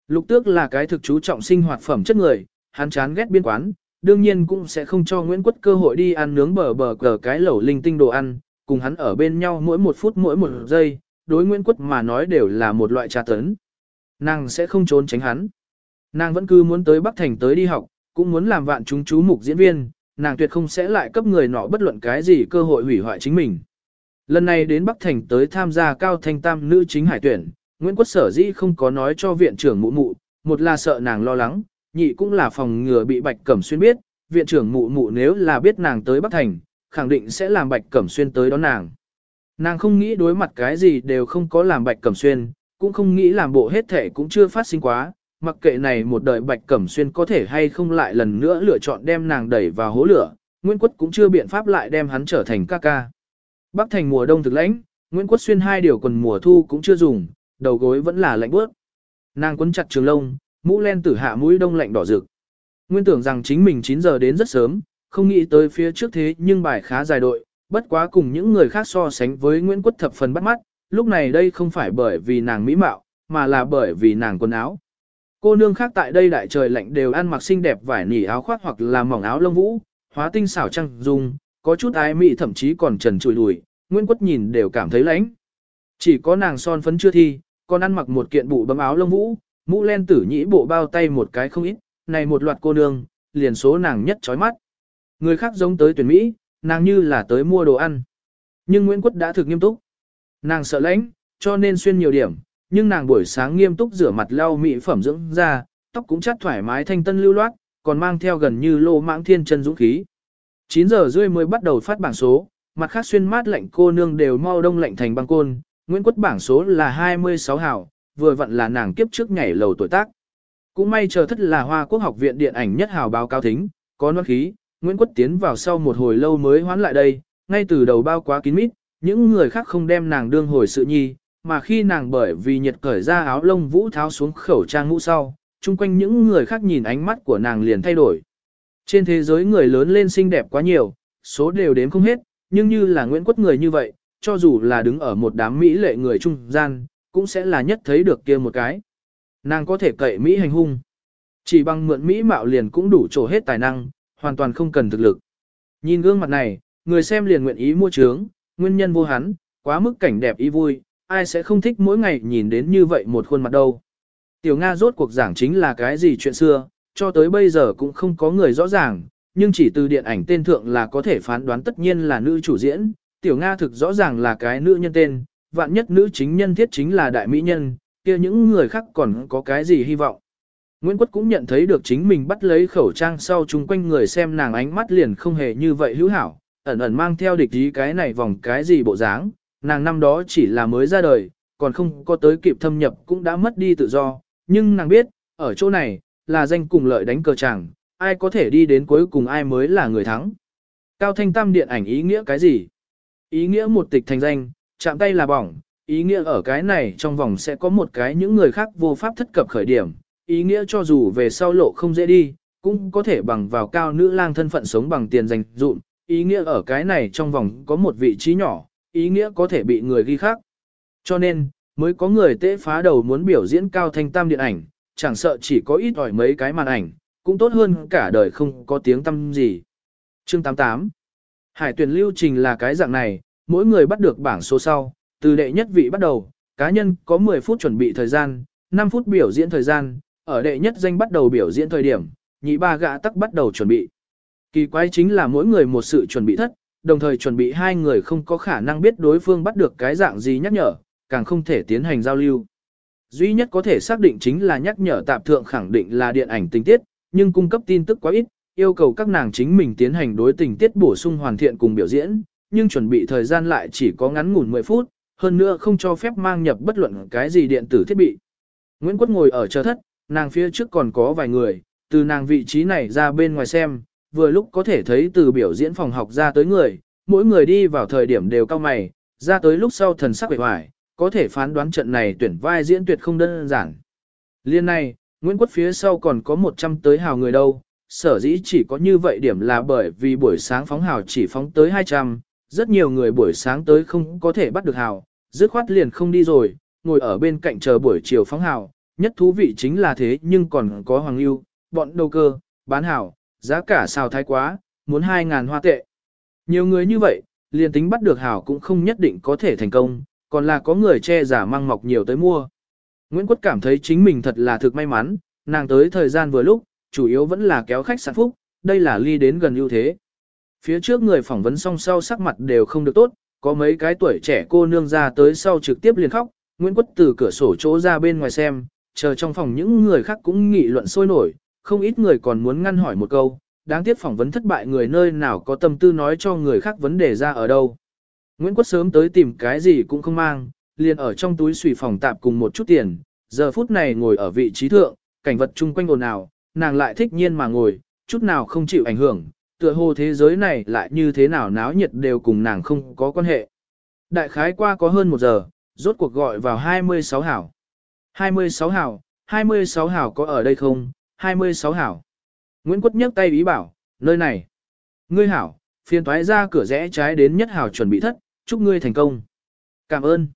Lục tước là cái thực chú trọng sinh hoạt phẩm chất người, hắn chán ghét biên quán, đương nhiên cũng sẽ không cho Nguyễn Quất cơ hội đi ăn nướng bờ bờ cờ cái lẩu linh tinh đồ ăn, cùng hắn ở bên nhau mỗi một phút mỗi một giây, đối Nguyễn Quất mà nói đều là một loại tra tấn. Nàng sẽ không trốn tránh hắn. Nàng vẫn cứ muốn tới Bắc Thành tới đi học, cũng muốn làm vạn chúng chú mục diễn viên, nàng tuyệt không sẽ lại cấp người nọ bất luận cái gì cơ hội hủy hoại chính mình. Lần này đến Bắc Thành tới tham gia cao thanh tam nữ chính hải tuyển, Nguyễn Quốc Sở dĩ không có nói cho viện trưởng mụ mụ, một là sợ nàng lo lắng, nhị cũng là phòng ngừa bị Bạch Cẩm Xuyên biết, viện trưởng mụ mụ nếu là biết nàng tới Bắc Thành, khẳng định sẽ làm Bạch Cẩm Xuyên tới đón nàng. Nàng không nghĩ đối mặt cái gì đều không có làm Bạch Cẩm Xuyên, cũng không nghĩ làm bộ hết thể cũng chưa phát sinh quá, mặc kệ này một đời Bạch Cẩm Xuyên có thể hay không lại lần nữa lựa chọn đem nàng đẩy vào hố lửa, Nguyễn Quất cũng chưa biện pháp lại đem hắn trở thành ca ca. Bắc thành mùa đông thực lãnh, Nguyễn Quất Xuyên hai điều quần mùa thu cũng chưa dùng, đầu gối vẫn là lạnh bước. Nàng quấn chặt trường lông, mũ len tử hạ mũi đông lạnh đỏ rực. Nguyên tưởng rằng chính mình 9 giờ đến rất sớm, không nghĩ tới phía trước thế nhưng bài khá dài đội, bất quá cùng những người khác so sánh với Nguyễn Quất thập phần bắt mắt, lúc này đây không phải bởi vì nàng mỹ mạo, mà là bởi vì nàng quần áo. Cô nương khác tại đây đại trời lạnh đều ăn mặc xinh đẹp vải nỉ áo khoác hoặc là mỏng áo lông vũ, hóa tinh xảo trăng dung, có chút ái mị thậm chí còn trần trụi đùi, Nguyễn Quất nhìn đều cảm thấy lạnh. Chỉ có nàng son phấn chưa thi, còn ăn mặc một kiện bụ bấm áo lông vũ, mũ len tử nhĩ bộ bao tay một cái không ít, này một loạt cô nương, liền số nàng nhất chói mắt. Người khác giống tới tuyển Mỹ, nàng như là tới mua đồ ăn. Nhưng Nguyễn Quất đã thực nghiêm túc. Nàng sợ lãnh, cho nên xuyên nhiều điểm, nhưng nàng buổi sáng nghiêm túc rửa mặt lau mỹ phẩm dưỡng da, tóc cũng chắt thoải mái thanh tân lưu loát, còn mang theo gần như lô mãng thiên chân dũng khí. 9 giờ rưỡi mới bắt đầu phát bảng số, mặt khác xuyên mát lạnh cô nương đều mau đông lạnh thành băng côn, Nguyễn Quất bảng số là 26 hảo, vừa vặn là nàng kiếp trước nhảy lầu tuổi tác. Cũng may chờ thất là Hoa Quốc học viện điện ảnh nhất hào báo cao thính, có nó khí, Nguyễn Quất tiến vào sau một hồi lâu mới hoán lại đây, ngay từ đầu bao quá kín mít, những người khác không đem nàng đương hồi sự nhi, mà khi nàng bởi vì nhiệt cởi ra áo lông vũ tháo xuống khẩu trang mũ sau, chung quanh những người khác nhìn ánh mắt của nàng liền thay đổi. Trên thế giới người lớn lên xinh đẹp quá nhiều, số đều đếm không hết, nhưng như là Nguyễn Quất người như vậy, cho dù là đứng ở một đám mỹ lệ người trung gian, cũng sẽ là nhất thấy được kia một cái. Nàng có thể cậy Mỹ hành hung. Chỉ bằng mượn Mỹ mạo liền cũng đủ trổ hết tài năng, hoàn toàn không cần thực lực. Nhìn gương mặt này, người xem liền nguyện ý mua trướng, nguyên nhân vô hắn, quá mức cảnh đẹp ý vui, ai sẽ không thích mỗi ngày nhìn đến như vậy một khuôn mặt đâu. Tiểu Nga rốt cuộc giảng chính là cái gì chuyện xưa, cho tới bây giờ cũng không có người rõ ràng, nhưng chỉ từ điện ảnh tên thượng là có thể phán đoán tất nhiên là nữ chủ diễn, Tiểu Nga thực rõ ràng là cái nữ nhân tên, vạn nhất nữ chính nhân thiết chính là đại mỹ nhân, kia những người khác còn có cái gì hy vọng. Nguyễn Quất cũng nhận thấy được chính mình bắt lấy khẩu trang sau chung quanh người xem nàng ánh mắt liền không hề như vậy hữu hảo, ẩn ẩn mang theo địch ý cái này vòng cái gì bộ dáng, nàng năm đó chỉ là mới ra đời, còn không có tới kịp thâm nhập cũng đã mất đi tự do, nhưng nàng biết, ở chỗ này, là danh cùng lợi đánh cờ chẳng, ai có thể đi đến cuối cùng ai mới là người thắng. Cao Thanh Tam điện ảnh ý nghĩa cái gì? Ý nghĩa một tịch thành danh, chạm tay là bỏng, ý nghĩa ở cái này trong vòng sẽ có một cái những người khác vô pháp thất cập khởi điểm, ý nghĩa cho dù về sau lộ không dễ đi, cũng có thể bằng vào cao nữ lang thân phận sống bằng tiền dành dụm, ý nghĩa ở cái này trong vòng có một vị trí nhỏ, ý nghĩa có thể bị người ghi khác. Cho nên, mới có người tế phá đầu muốn biểu diễn cao thanh tam điện ảnh, chẳng sợ chỉ có ít ỏi mấy cái màn ảnh, cũng tốt hơn cả đời không có tiếng tâm gì. Chương 88 Hải tuyển lưu trình là cái dạng này, mỗi người bắt được bảng số sau, từ đệ nhất vị bắt đầu, cá nhân có 10 phút chuẩn bị thời gian, 5 phút biểu diễn thời gian, ở đệ nhất danh bắt đầu biểu diễn thời điểm, nhị ba gã tắc bắt đầu chuẩn bị. Kỳ quái chính là mỗi người một sự chuẩn bị thất, đồng thời chuẩn bị hai người không có khả năng biết đối phương bắt được cái dạng gì nhắc nhở, càng không thể tiến hành giao lưu. Duy nhất có thể xác định chính là nhắc nhở tạp thượng khẳng định là điện ảnh tình tiết, nhưng cung cấp tin tức quá ít, yêu cầu các nàng chính mình tiến hành đối tình tiết bổ sung hoàn thiện cùng biểu diễn, nhưng chuẩn bị thời gian lại chỉ có ngắn ngủn 10 phút, hơn nữa không cho phép mang nhập bất luận cái gì điện tử thiết bị. Nguyễn Quất ngồi ở chờ thất, nàng phía trước còn có vài người, từ nàng vị trí này ra bên ngoài xem, vừa lúc có thể thấy từ biểu diễn phòng học ra tới người, mỗi người đi vào thời điểm đều cao mày, ra tới lúc sau thần sắc vẻ hoài, có thể phán đoán trận này tuyển vai diễn tuyệt không đơn giản. Liên này, Nguyễn Quất phía sau còn có 100 tới hào người đâu, sở dĩ chỉ có như vậy điểm là bởi vì buổi sáng phóng hào chỉ phóng tới 200, rất nhiều người buổi sáng tới không có thể bắt được hào, dứt khoát liền không đi rồi, ngồi ở bên cạnh chờ buổi chiều phóng hào, nhất thú vị chính là thế nhưng còn có hoàng lưu, bọn đầu cơ, bán hào, giá cả sao thái quá, muốn 2.000 hoa tệ. Nhiều người như vậy, liền tính bắt được hảo cũng không nhất định có thể thành công, còn là có người che giả mang mọc nhiều tới mua. Nguyễn Quất cảm thấy chính mình thật là thực may mắn, nàng tới thời gian vừa lúc, chủ yếu vẫn là kéo khách sạn phúc, đây là ly đến gần ưu thế. Phía trước người phỏng vấn song sau sắc mặt đều không được tốt, có mấy cái tuổi trẻ cô nương ra tới sau trực tiếp liền khóc, Nguyễn Quất từ cửa sổ chỗ ra bên ngoài xem, chờ trong phòng những người khác cũng nghị luận sôi nổi, không ít người còn muốn ngăn hỏi một câu, đáng tiếc phỏng vấn thất bại người nơi nào có tâm tư nói cho người khác vấn đề ra ở đâu. Nguyễn Quất sớm tới tìm cái gì cũng không mang, liền ở trong túi xùy phòng tạp cùng một chút tiền, giờ phút này ngồi ở vị trí thượng, cảnh vật chung quanh ồn ào, nàng lại thích nhiên mà ngồi, chút nào không chịu ảnh hưởng, tựa hồ thế giới này lại như thế nào náo nhiệt đều cùng nàng không có quan hệ. Đại khái qua có hơn một giờ, rốt cuộc gọi vào 26 hảo. 26 hảo, 26 hảo có ở đây không? 26 hảo. Nguyễn Quất nhấc tay ý bảo, nơi này. Ngươi hảo, phiền thoái ra cửa rẽ trái đến nhất hảo chuẩn bị thất, chúc ngươi thành công. Cảm ơn.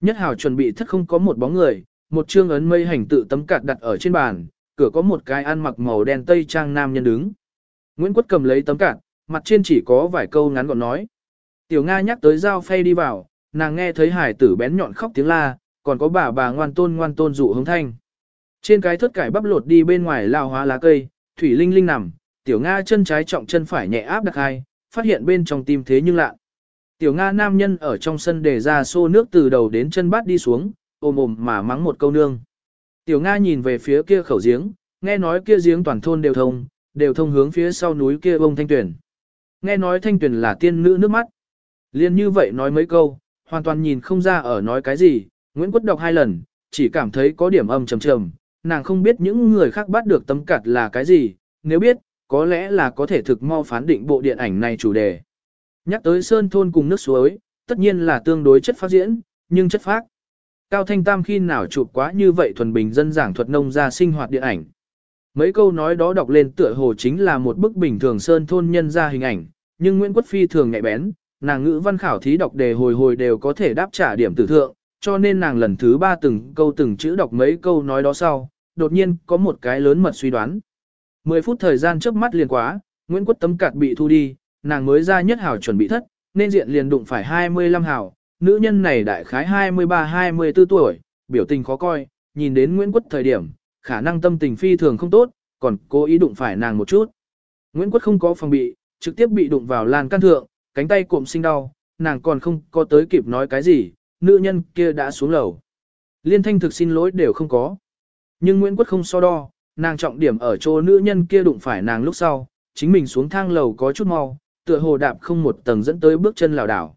Nhất hảo chuẩn bị thất không có một bóng người, một chương ấn mây hành tự tấm cạt đặt ở trên bàn, cửa có một cái ăn mặc màu đen tây trang nam nhân đứng. Nguyễn Quất cầm lấy tấm cạt, mặt trên chỉ có vài câu ngắn gọn nói. Tiểu Nga nhắc tới dao phay đi vào, nàng nghe thấy hải tử bén nhọn khóc tiếng la, còn có bà bà ngoan tôn ngoan tôn dụ hướng thanh. Trên cái thất cải bắp lột đi bên ngoài lao hóa lá cây, thủy linh linh nằm, tiểu Nga chân trái trọng chân phải nhẹ áp đặc hai, phát hiện bên trong tim thế nhưng lạ. Tiểu Nga nam nhân ở trong sân để ra xô nước từ đầu đến chân bát đi xuống, ôm ôm mà mắng một câu nương. Tiểu Nga nhìn về phía kia khẩu giếng, nghe nói kia giếng toàn thôn đều thông, đều thông hướng phía sau núi kia bông thanh tuyển. Nghe nói thanh tuyển là tiên nữ nước mắt. Liên như vậy nói mấy câu, hoàn toàn nhìn không ra ở nói cái gì, Nguyễn Quất đọc hai lần, chỉ cảm thấy có điểm âm trầm trầm, nàng không biết những người khác bắt được tấm cặt là cái gì, nếu biết, có lẽ là có thể thực mau phán định bộ điện ảnh này chủ đề. Nhắc tới sơn thôn cùng nước suối, tất nhiên là tương đối chất phát diễn, nhưng chất phát. Cao Thanh Tam khi nào chụp quá như vậy thuần bình dân giảng thuật nông gia sinh hoạt điện ảnh. Mấy câu nói đó đọc lên tựa hồ chính là một bức bình thường sơn thôn nhân ra hình ảnh, nhưng Nguyễn Quốc Phi thường nhạy bén, nàng ngữ văn khảo thí đọc đề hồi hồi đều có thể đáp trả điểm tử thượng, cho nên nàng lần thứ ba từng câu từng chữ đọc mấy câu nói đó sau, đột nhiên có một cái lớn mật suy đoán. Mười phút thời gian trước mắt liền quá, Nguyễn Quốc tấm cạt bị thu đi, nàng mới ra nhất hảo chuẩn bị thất, nên diện liền đụng phải 25 hảo, nữ nhân này đại khái 23-24 tuổi, biểu tình khó coi, nhìn đến Nguyễn Quốc thời điểm, khả năng tâm tình phi thường không tốt, còn cố ý đụng phải nàng một chút. Nguyễn Quốc không có phòng bị, trực tiếp bị đụng vào lan can thượng, cánh tay cụm sinh đau, nàng còn không có tới kịp nói cái gì, nữ nhân kia đã xuống lầu. Liên thanh thực xin lỗi đều không có. Nhưng Nguyễn Quốc không so đo, nàng trọng điểm ở chỗ nữ nhân kia đụng phải nàng lúc sau, chính mình xuống thang lầu có chút mau, tựa hồ đạp không một tầng dẫn tới bước chân lảo đảo.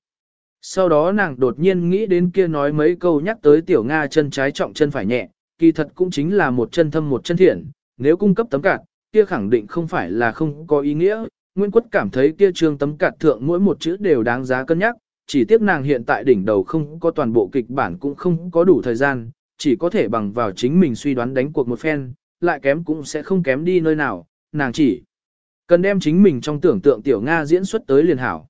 Sau đó nàng đột nhiên nghĩ đến kia nói mấy câu nhắc tới tiểu Nga chân trái trọng chân phải nhẹ, kỳ thật cũng chính là một chân thâm một chân thiện, nếu cung cấp tấm cạt, kia khẳng định không phải là không có ý nghĩa. Nguyễn Quất cảm thấy kia trương tấm cạt thượng mỗi một chữ đều đáng giá cân nhắc, chỉ tiếc nàng hiện tại đỉnh đầu không có toàn bộ kịch bản cũng không có đủ thời gian, chỉ có thể bằng vào chính mình suy đoán đánh cuộc một phen, lại kém cũng sẽ không kém đi nơi nào, nàng chỉ cần đem chính mình trong tưởng tượng tiểu Nga diễn xuất tới liền hảo.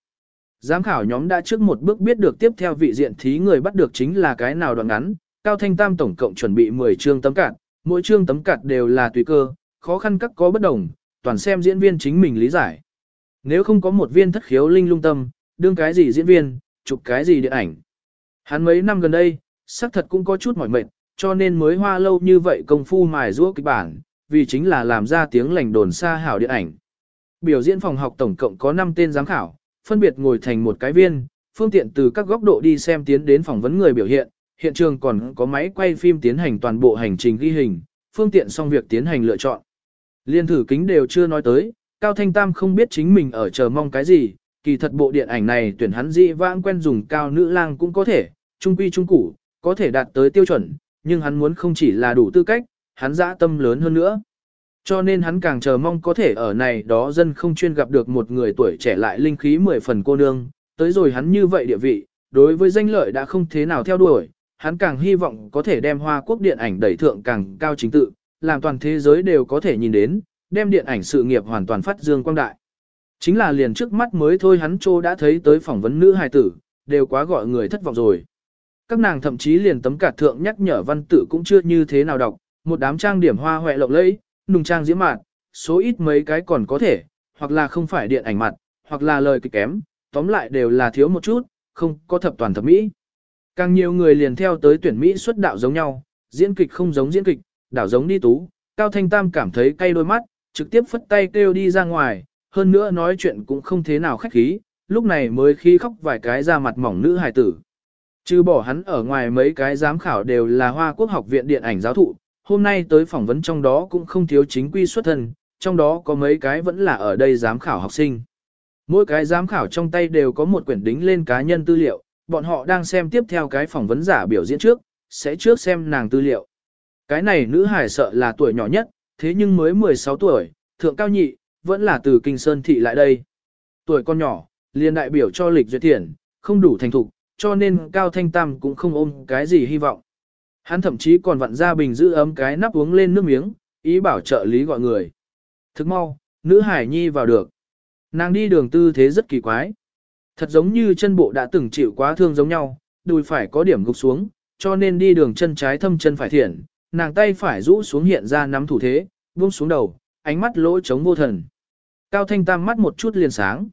Giám khảo nhóm đã trước một bước biết được tiếp theo vị diện thí người bắt được chính là cái nào đoạn ngắn, Cao Thanh Tam tổng cộng chuẩn bị 10 chương tấm cạt, mỗi chương tấm cạt đều là tùy cơ, khó khăn các có bất đồng, toàn xem diễn viên chính mình lý giải. Nếu không có một viên thất khiếu linh lung tâm, đương cái gì diễn viên, chụp cái gì điện ảnh. Hắn mấy năm gần đây, xác thật cũng có chút mỏi mệt, cho nên mới hoa lâu như vậy công phu mài giũa kịch bản, vì chính là làm ra tiếng lành đồn xa hảo điện ảnh. Biểu diễn phòng học tổng cộng có 5 tên giám khảo, phân biệt ngồi thành một cái viên, phương tiện từ các góc độ đi xem tiến đến phỏng vấn người biểu hiện, hiện trường còn có máy quay phim tiến hành toàn bộ hành trình ghi hình, phương tiện xong việc tiến hành lựa chọn. Liên thử kính đều chưa nói tới, Cao Thanh Tam không biết chính mình ở chờ mong cái gì, kỳ thật bộ điện ảnh này tuyển hắn dị vãng quen dùng cao nữ lang cũng có thể, trung quy trung củ, có thể đạt tới tiêu chuẩn, nhưng hắn muốn không chỉ là đủ tư cách, hắn dã tâm lớn hơn nữa. Cho nên hắn càng chờ mong có thể ở này đó dân không chuyên gặp được một người tuổi trẻ lại linh khí mười phần cô nương, tới rồi hắn như vậy địa vị, đối với danh lợi đã không thế nào theo đuổi, hắn càng hy vọng có thể đem Hoa Quốc điện ảnh đẩy thượng càng cao chính tự, làm toàn thế giới đều có thể nhìn đến, đem điện ảnh sự nghiệp hoàn toàn phát dương quang đại. Chính là liền trước mắt mới thôi hắn trô đã thấy tới phỏng vấn nữ hài tử, đều quá gọi người thất vọng rồi. Các nàng thậm chí liền tấm cả thượng nhắc nhở văn tự cũng chưa như thế nào đọc, một đám trang điểm hoa hoẹ lộng lẫy, nùng trang diễm mạn, số ít mấy cái còn có thể, hoặc là không phải điện ảnh mặt, hoặc là lời kịch kém, tóm lại đều là thiếu một chút, không có thập toàn thập mỹ. Càng nhiều người liền theo tới tuyển Mỹ xuất đạo giống nhau, diễn kịch không giống diễn kịch, đảo giống đi tú, Cao Thanh Tam cảm thấy cay đôi mắt, trực tiếp phất tay kêu đi ra ngoài, hơn nữa nói chuyện cũng không thế nào khách khí, lúc này mới khi khóc vài cái ra mặt mỏng nữ hài tử. Chứ bỏ hắn ở ngoài mấy cái giám khảo đều là Hoa Quốc học viện điện ảnh giáo thụ, hôm nay tới phỏng vấn trong đó cũng không thiếu chính quy xuất thân, trong đó có mấy cái vẫn là ở đây giám khảo học sinh. Mỗi cái giám khảo trong tay đều có một quyển đính lên cá nhân tư liệu, bọn họ đang xem tiếp theo cái phỏng vấn giả biểu diễn trước, sẽ trước xem nàng tư liệu. Cái này nữ hải sợ là tuổi nhỏ nhất, thế nhưng mới 16 tuổi, thượng cao nhị, vẫn là từ Kinh Sơn Thị lại đây. Tuổi con nhỏ, liền đại biểu cho lịch duyệt tiền, không đủ thành thục, cho nên Cao Thanh Tam cũng không ôm cái gì hy vọng. Hắn thậm chí còn vặn ra bình giữ ấm cái nắp uống lên nước miếng, ý bảo trợ lý gọi người. Thức mau, nữ hải nhi vào được. Nàng đi đường tư thế rất kỳ quái. Thật giống như chân bộ đã từng chịu quá thương giống nhau, đùi phải có điểm gục xuống, cho nên đi đường chân trái thâm chân phải thiện, nàng tay phải rũ xuống hiện ra nắm thủ thế, buông xuống đầu, ánh mắt lỗ trống vô thần. Cao Thanh Tam mắt một chút liền sáng.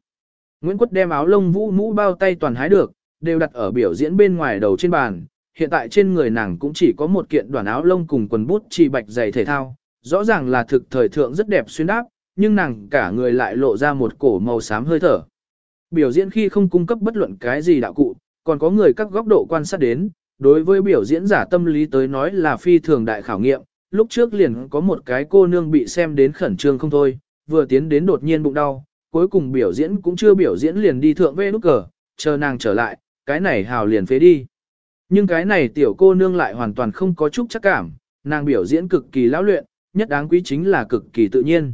Nguyễn Quất đem áo lông vũ mũ bao tay toàn hái được, đều đặt ở biểu diễn bên ngoài đầu trên bàn. Hiện tại trên người nàng cũng chỉ có một kiện đoàn áo lông cùng quần bút chỉ bạch dày thể thao. Rõ ràng là thực thời thượng rất đẹp xuyên đáp, nhưng nàng cả người lại lộ ra một cổ màu xám hơi thở. Biểu diễn khi không cung cấp bất luận cái gì đạo cụ, còn có người các góc độ quan sát đến, đối với biểu diễn giả tâm lý tới nói là phi thường đại khảo nghiệm, lúc trước liền có một cái cô nương bị xem đến khẩn trương không thôi, vừa tiến đến đột nhiên bụng đau, cuối cùng biểu diễn cũng chưa biểu diễn liền đi thượng về nút cờ, chờ nàng trở lại, cái này hào liền phế đi. Nhưng cái này tiểu cô nương lại hoàn toàn không có chút chắc cảm, nàng biểu diễn cực kỳ lão luyện, nhất đáng quý chính là cực kỳ tự nhiên.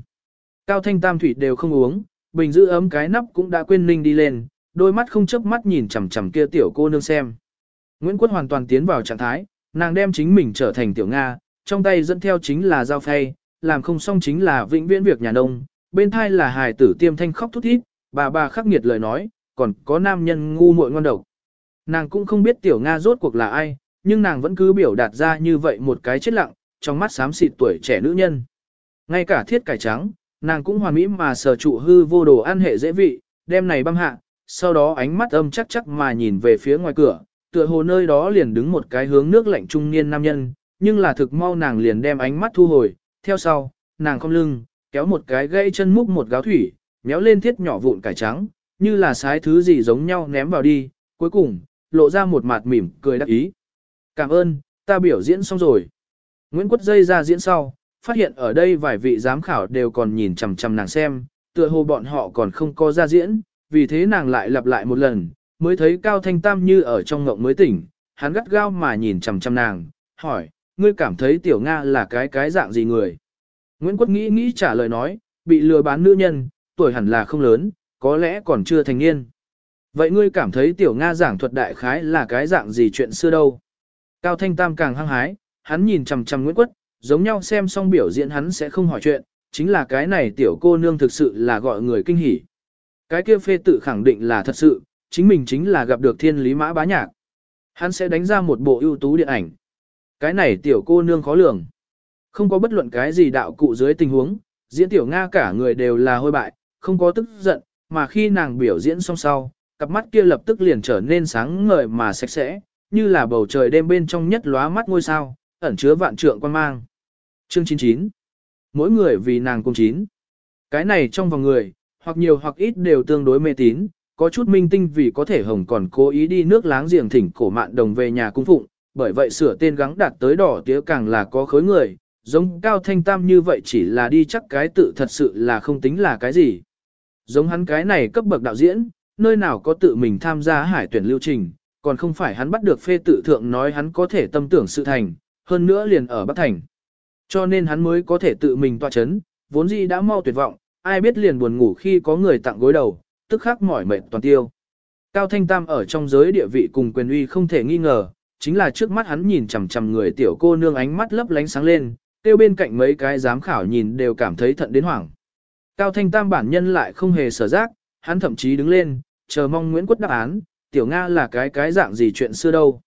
Cao thanh tam thủy đều không uống, bình giữ ấm cái nắp cũng đã quên ninh đi lên, đôi mắt không chớp mắt nhìn chằm chằm kia tiểu cô nương xem. Nguyễn Quốc hoàn toàn tiến vào trạng thái, nàng đem chính mình trở thành tiểu Nga, trong tay dẫn theo chính là dao phay, làm không xong chính là vĩnh viễn việc nhà nông, bên thai là hài tử tiêm thanh khóc thút thít, bà bà khắc nghiệt lời nói, còn có nam nhân ngu muội ngon độc. Nàng cũng không biết tiểu Nga rốt cuộc là ai, nhưng nàng vẫn cứ biểu đạt ra như vậy một cái chết lặng, trong mắt xám xịt tuổi trẻ nữ nhân. Ngay cả thiết cải trắng, nàng cũng hoàn mỹ mà sở trụ hư vô đồ ăn hệ dễ vị, đem này băm hạ, sau đó ánh mắt âm chắc chắc mà nhìn về phía ngoài cửa, tựa hồ nơi đó liền đứng một cái hướng nước lạnh trung niên nam nhân, nhưng là thực mau nàng liền đem ánh mắt thu hồi, theo sau, nàng không lưng, kéo một cái gãy chân múc một gáo thủy, méo lên thiết nhỏ vụn cải trắng, như là sái thứ gì giống nhau ném vào đi, cuối cùng, lộ ra một mặt mỉm cười đắc ý. Cảm ơn, ta biểu diễn xong rồi. Nguyễn Quất dây ra diễn sau, phát hiện ở đây vài vị giám khảo đều còn nhìn chằm chằm nàng xem, tựa hồ bọn họ còn không có ra diễn, vì thế nàng lại lặp lại một lần, mới thấy Cao Thanh Tam như ở trong ngộng mới tỉnh, hắn gắt gao mà nhìn chằm chằm nàng, hỏi, ngươi cảm thấy Tiểu Nga là cái cái dạng gì người? Nguyễn Quốc nghĩ nghĩ trả lời nói, bị lừa bán nữ nhân, tuổi hẳn là không lớn, có lẽ còn chưa thành niên. Vậy ngươi cảm thấy Tiểu Nga giảng thuật đại khái là cái dạng gì chuyện xưa đâu? Cao Thanh Tam càng hăng hái, hắn nhìn chằm chằm Nguyễn quất, giống nhau xem xong biểu diễn hắn sẽ không hỏi chuyện, chính là cái này tiểu cô nương thực sự là gọi người kinh hỉ. Cái kia phê tự khẳng định là thật sự, chính mình chính là gặp được thiên lý mã bá nhạc. Hắn sẽ đánh ra một bộ ưu tú điện ảnh. Cái này tiểu cô nương khó lường. Không có bất luận cái gì đạo cụ dưới tình huống, diễn tiểu Nga cả người đều là hôi bại, không có tức giận, mà khi nàng biểu diễn xong sau, cặp mắt kia lập tức liền trở nên sáng ngời mà sạch sẽ, như là bầu trời đêm bên trong nhất lóa mắt ngôi sao, ẩn chứa vạn trượng quan mang. Chương 99 Mỗi người vì nàng cung chín. Cái này trong vòng người, hoặc nhiều hoặc ít đều tương đối mê tín, có chút minh tinh vì có thể hồng còn cố ý đi nước láng giềng thỉnh cổ mạn đồng về nhà cung phụng, bởi vậy sửa tên gắng đạt tới đỏ tía càng là có khối người, giống cao thanh tam như vậy chỉ là đi chắc cái tự thật sự là không tính là cái gì. Giống hắn cái này cấp bậc đạo diễn, nơi nào có tự mình tham gia hải tuyển lưu trình, còn không phải hắn bắt được phê tự thượng nói hắn có thể tâm tưởng sự thành, hơn nữa liền ở Bắc Thành. Cho nên hắn mới có thể tự mình tọa chấn, vốn dĩ đã mau tuyệt vọng, ai biết liền buồn ngủ khi có người tặng gối đầu, tức khắc mỏi mệt toàn tiêu. Cao Thanh Tam ở trong giới địa vị cùng quyền uy không thể nghi ngờ, chính là trước mắt hắn nhìn chằm chằm người tiểu cô nương ánh mắt lấp lánh sáng lên, tiêu bên cạnh mấy cái giám khảo nhìn đều cảm thấy thận đến hoảng. Cao Thanh Tam bản nhân lại không hề sở giác, hắn thậm chí đứng lên, chờ mong Nguyễn Quất đáp án, tiểu Nga là cái cái dạng gì chuyện xưa đâu.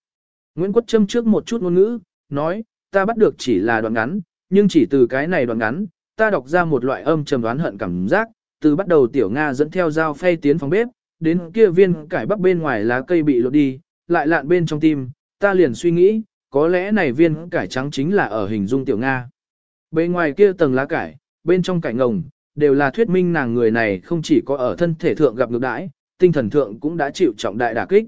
Nguyễn Quất châm trước một chút ngôn ngữ, nói, ta bắt được chỉ là đoạn ngắn, nhưng chỉ từ cái này đoạn ngắn, ta đọc ra một loại âm trầm đoán hận cảm giác, từ bắt đầu tiểu Nga dẫn theo dao phay tiến phòng bếp, đến kia viên cải bắp bên ngoài lá cây bị lột đi, lại lạn bên trong tim, ta liền suy nghĩ, có lẽ này viên cải trắng chính là ở hình dung tiểu Nga. Bên ngoài kia tầng lá cải, bên trong cải ngồng, đều là thuyết minh nàng người này không chỉ có ở thân thể thượng gặp ngược đãi, tinh thần thượng cũng đã chịu trọng đại đả kích.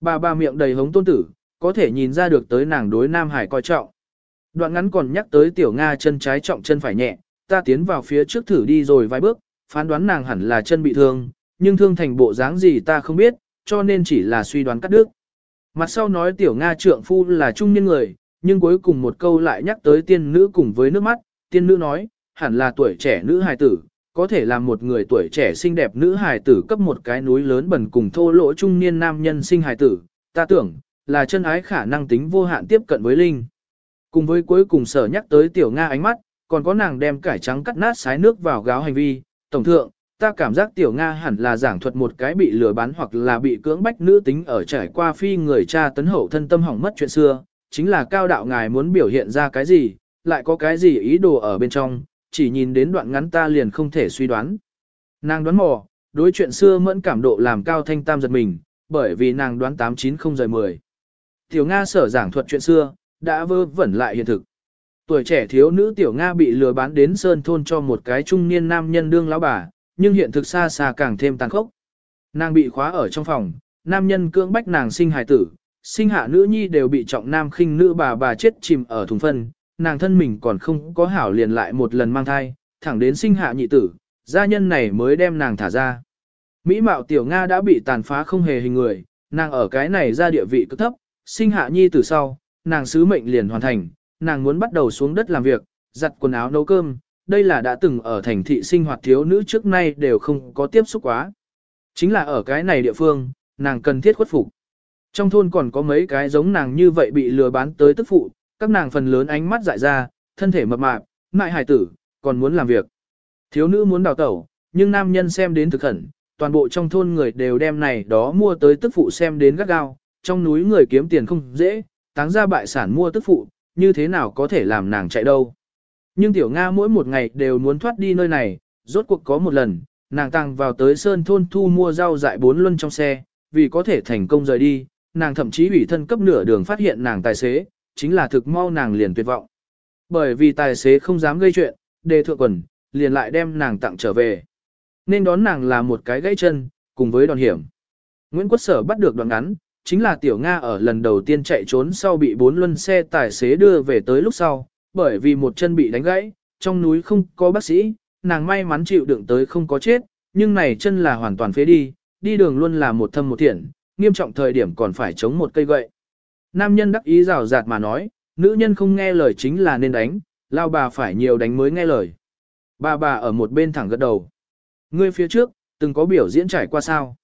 Bà bà miệng đầy hống tôn tử, có thể nhìn ra được tới nàng đối Nam Hải coi trọng. Đoạn ngắn còn nhắc tới tiểu Nga chân trái trọng chân phải nhẹ, ta tiến vào phía trước thử đi rồi vài bước, phán đoán nàng hẳn là chân bị thương, nhưng thương thành bộ dáng gì ta không biết, cho nên chỉ là suy đoán cắt đứt. Mặt sau nói tiểu Nga trượng phu là trung niên người, nhưng cuối cùng một câu lại nhắc tới tiên nữ cùng với nước mắt, tiên nữ nói, hẳn là tuổi trẻ nữ hài tử, có thể làm một người tuổi trẻ xinh đẹp nữ hài tử cấp một cái núi lớn bẩn cùng thô lỗ trung niên nam nhân sinh hài tử, ta tưởng, là chân ái khả năng tính vô hạn tiếp cận với Linh. Cùng với cuối cùng sở nhắc tới tiểu Nga ánh mắt, còn có nàng đem cải trắng cắt nát sái nước vào gáo hành vi, tổng thượng, ta cảm giác tiểu Nga hẳn là giảng thuật một cái bị lừa bán hoặc là bị cưỡng bách nữ tính ở trải qua phi người cha tấn hậu thân tâm hỏng mất chuyện xưa, chính là cao đạo ngài muốn biểu hiện ra cái gì, lại có cái gì ý đồ ở bên trong, chỉ nhìn đến đoạn ngắn ta liền không thể suy đoán. Nàng đoán mò, đối chuyện xưa mẫn cảm độ làm cao thanh tam giật mình, bởi vì nàng đoán 89 không rời 10. Tiểu Nga sở giảng thuật chuyện xưa, đã vơ vẩn lại hiện thực. Tuổi trẻ thiếu nữ Tiểu Nga bị lừa bán đến Sơn Thôn cho một cái trung niên nam nhân đương lão bà, nhưng hiện thực xa xa càng thêm tàn khốc. Nàng bị khóa ở trong phòng, nam nhân cưỡng bách nàng sinh hài tử, sinh hạ nữ nhi đều bị trọng nam khinh nữ bà bà chết chìm ở thùng phân, nàng thân mình còn không có hảo liền lại một lần mang thai, thẳng đến sinh hạ nhị tử, gia nhân này mới đem nàng thả ra. Mỹ mạo tiểu Nga đã bị tàn phá không hề hình người, nàng ở cái này ra địa vị cực thấp, sinh hạ nhi tử sau, nàng sứ mệnh liền hoàn thành, nàng muốn bắt đầu xuống đất làm việc, giặt quần áo nấu cơm, đây là đã từng ở thành thị sinh hoạt thiếu nữ trước nay đều không có tiếp xúc quá. Chính là ở cái này địa phương, nàng cần thiết khuất phục. Trong thôn còn có mấy cái giống nàng như vậy bị lừa bán tới tức phụ, các nàng phần lớn ánh mắt dại ra, thân thể mập mạp, mại hài tử, còn muốn làm việc. Thiếu nữ muốn đào tẩu, nhưng nam nhân xem đến thực khẩn, toàn bộ trong thôn người đều đem này đó mua tới tức phụ xem đến gắt gao, trong núi người kiếm tiền không dễ, táng ra bại sản mua tức phụ, như thế nào có thể làm nàng chạy đâu. Nhưng tiểu Nga mỗi một ngày đều muốn thoát đi nơi này, rốt cuộc có một lần, nàng tăng vào tới sơn thôn thu mua rau dại bốn luân trong xe, vì có thể thành công rời đi, nàng thậm chí ủy thân cấp nửa đường phát hiện nàng tài xế, chính là thực mau nàng liền tuyệt vọng. Bởi vì tài xế không dám gây chuyện, đề thượng quần, liền lại đem nàng tặng trở về. Nên đón nàng là một cái gãy chân, cùng với đòn hiểm. Nguyễn Quốc Sở bắt được đoạn ngắn, chính là Tiểu Nga ở lần đầu tiên chạy trốn sau bị bốn luân xe tài xế đưa về tới lúc sau, bởi vì một chân bị đánh gãy, trong núi không có bác sĩ, nàng may mắn chịu đựng tới không có chết, nhưng này chân là hoàn toàn phế đi, đi đường luôn là một thâm một thiện, nghiêm trọng thời điểm còn phải chống một cây gậy. Nam nhân đắc ý rào rạt mà nói, nữ nhân không nghe lời chính là nên đánh, lao bà phải nhiều đánh mới nghe lời. Bà bà ở một bên thẳng gật đầu. Ngươi phía trước, từng có biểu diễn trải qua sao?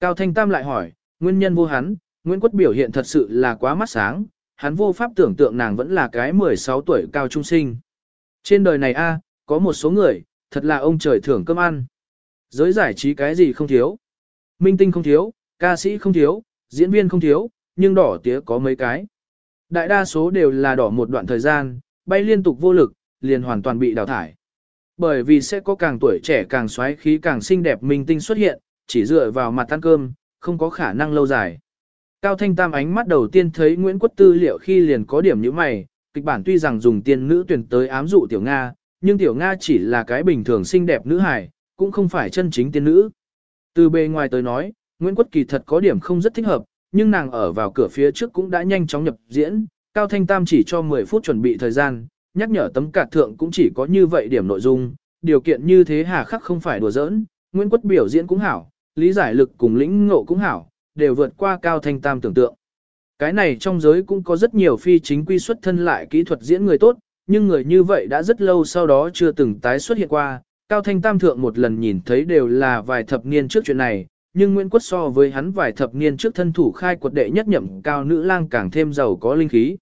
Cao Thanh Tam lại hỏi, nguyên nhân vô hắn, Nguyễn Quất biểu hiện thật sự là quá mắt sáng, hắn vô pháp tưởng tượng nàng vẫn là cái 16 tuổi cao trung sinh. Trên đời này a, có một số người, thật là ông trời thưởng cơm ăn. Giới giải trí cái gì không thiếu. Minh tinh không thiếu, ca sĩ không thiếu, diễn viên không thiếu, nhưng đỏ tía có mấy cái. Đại đa số đều là đỏ một đoạn thời gian, bay liên tục vô lực, liền hoàn toàn bị đào thải. Bởi vì sẽ có càng tuổi trẻ càng xoáy khí càng xinh đẹp minh tinh xuất hiện, chỉ dựa vào mặt ăn cơm, không có khả năng lâu dài. Cao Thanh Tam ánh mắt đầu tiên thấy Nguyễn Quốc tư liệu khi liền có điểm như mày, kịch bản tuy rằng dùng tiên nữ tuyển tới ám dụ Tiểu Nga, nhưng Tiểu Nga chỉ là cái bình thường xinh đẹp nữ hài, cũng không phải chân chính tiên nữ. Từ bề ngoài tới nói, Nguyễn Quốc kỳ thật có điểm không rất thích hợp, nhưng nàng ở vào cửa phía trước cũng đã nhanh chóng nhập diễn, Cao Thanh Tam chỉ cho 10 phút chuẩn bị thời gian, nhắc nhở tấm cạt thượng cũng chỉ có như vậy điểm nội dung, điều kiện như thế hà khắc không phải đùa giỡn, Nguyễn Quất biểu diễn cũng hảo, lý giải lực cùng lĩnh ngộ cũng hảo, đều vượt qua Cao Thanh Tam tưởng tượng. Cái này trong giới cũng có rất nhiều phi chính quy xuất thân lại kỹ thuật diễn người tốt, nhưng người như vậy đã rất lâu sau đó chưa từng tái xuất hiện qua. Cao Thanh Tam thượng một lần nhìn thấy đều là vài thập niên trước chuyện này, nhưng Nguyễn Quất so với hắn vài thập niên trước thân thủ khai quật đệ nhất nhậm cao nữ lang càng thêm giàu có linh khí.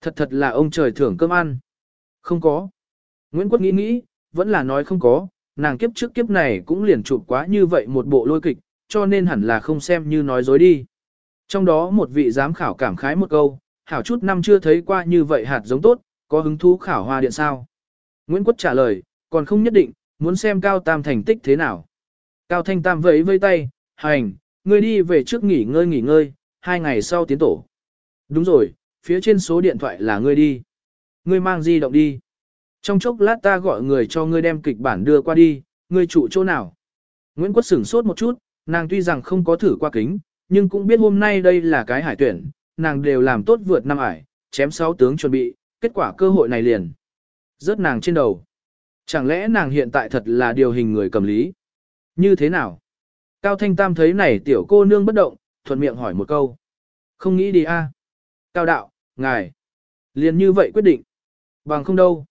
Thật thật là ông trời thưởng cơm ăn. Không có. Nguyễn Quất nghĩ nghĩ, vẫn là nói không có, nàng kiếp trước kiếp này cũng liền chụp quá như vậy một bộ lôi kịch, cho nên hẳn là không xem như nói dối đi. Trong đó một vị giám khảo cảm khái một câu, hảo chút năm chưa thấy qua như vậy hạt giống tốt, có hứng thú khảo hoa điện sao. Nguyễn Quất trả lời, còn không nhất định, muốn xem Cao Tam thành tích thế nào. Cao Thanh Tam vẫy vây tay, hành, ngươi đi về trước nghỉ ngơi nghỉ ngơi, hai ngày sau tiến tổ. Đúng rồi, phía trên số điện thoại là ngươi đi. Ngươi mang di động đi. Trong chốc lát ta gọi người cho ngươi đem kịch bản đưa qua đi, ngươi trụ chỗ nào. Nguyễn Quất sửng sốt một chút, nàng tuy rằng không có thử qua kính, nhưng cũng biết hôm nay đây là cái hải tuyển, nàng đều làm tốt vượt năm ải, chém sáu tướng chuẩn bị, kết quả cơ hội này liền. Rớt nàng trên đầu. Chẳng lẽ nàng hiện tại thật là điều hình người cầm lý? Như thế nào? Cao Thanh Tam thấy này tiểu cô nương bất động, thuận miệng hỏi một câu. Không nghĩ đi a? Cao đạo, ngài. Liền như vậy quyết định. Bằng không đâu.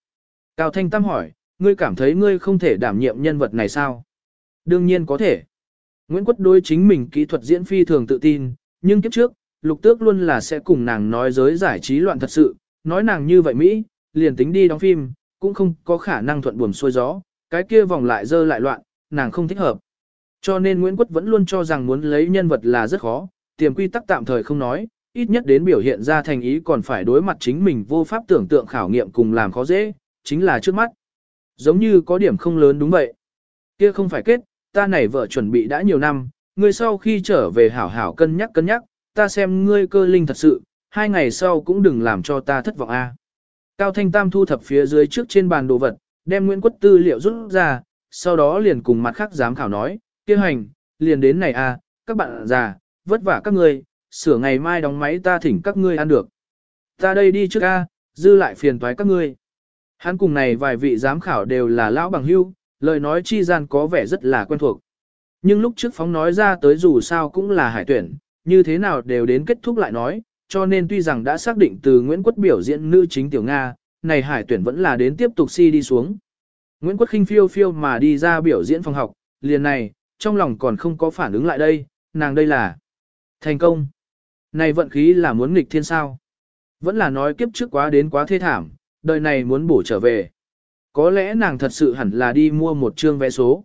Cao Thanh Tam hỏi, ngươi cảm thấy ngươi không thể đảm nhiệm nhân vật này sao? Đương nhiên có thể. Nguyễn Quất đối chính mình kỹ thuật diễn phi thường tự tin, nhưng kiếp trước, lục tước luôn là sẽ cùng nàng nói giới giải trí loạn thật sự, nói nàng như vậy Mỹ, liền tính đi đóng phim, cũng không có khả năng thuận buồm xuôi gió, cái kia vòng lại dơ lại loạn, nàng không thích hợp. Cho nên Nguyễn Quất vẫn luôn cho rằng muốn lấy nhân vật là rất khó, tiềm quy tắc tạm thời không nói, ít nhất đến biểu hiện ra thành ý còn phải đối mặt chính mình vô pháp tưởng tượng khảo nghiệm cùng làm khó dễ, chính là trước mắt. Giống như có điểm không lớn đúng vậy. Kia không phải kết, ta này vợ chuẩn bị đã nhiều năm, ngươi sau khi trở về hảo hảo cân nhắc cân nhắc, ta xem ngươi cơ linh thật sự, hai ngày sau cũng đừng làm cho ta thất vọng a. Cao Thanh Tam thu thập phía dưới trước trên bàn đồ vật, đem Nguyễn Quất tư liệu rút ra, sau đó liền cùng mặt khác giám khảo nói, kia hành, liền đến này à, các bạn già, vất vả các ngươi, sửa ngày mai đóng máy ta thỉnh các ngươi ăn được. Ta đây đi trước a, dư lại phiền toái các ngươi. Hắn cùng này vài vị giám khảo đều là lão bằng hưu, lời nói chi gian có vẻ rất là quen thuộc. Nhưng lúc trước phóng nói ra tới dù sao cũng là hải tuyển, như thế nào đều đến kết thúc lại nói, cho nên tuy rằng đã xác định từ Nguyễn Quất biểu diễn nữ chính Tiểu Nga, này hải tuyển vẫn là đến tiếp tục si đi xuống. Nguyễn Quất khinh phiêu phiêu mà đi ra biểu diễn phòng học, liền này, trong lòng còn không có phản ứng lại đây, nàng đây là thành công. Này vận khí là muốn nghịch thiên sao. Vẫn là nói kiếp trước quá đến quá thê thảm, đời này muốn bổ trở về. Có lẽ nàng thật sự hẳn là đi mua một chương vé số.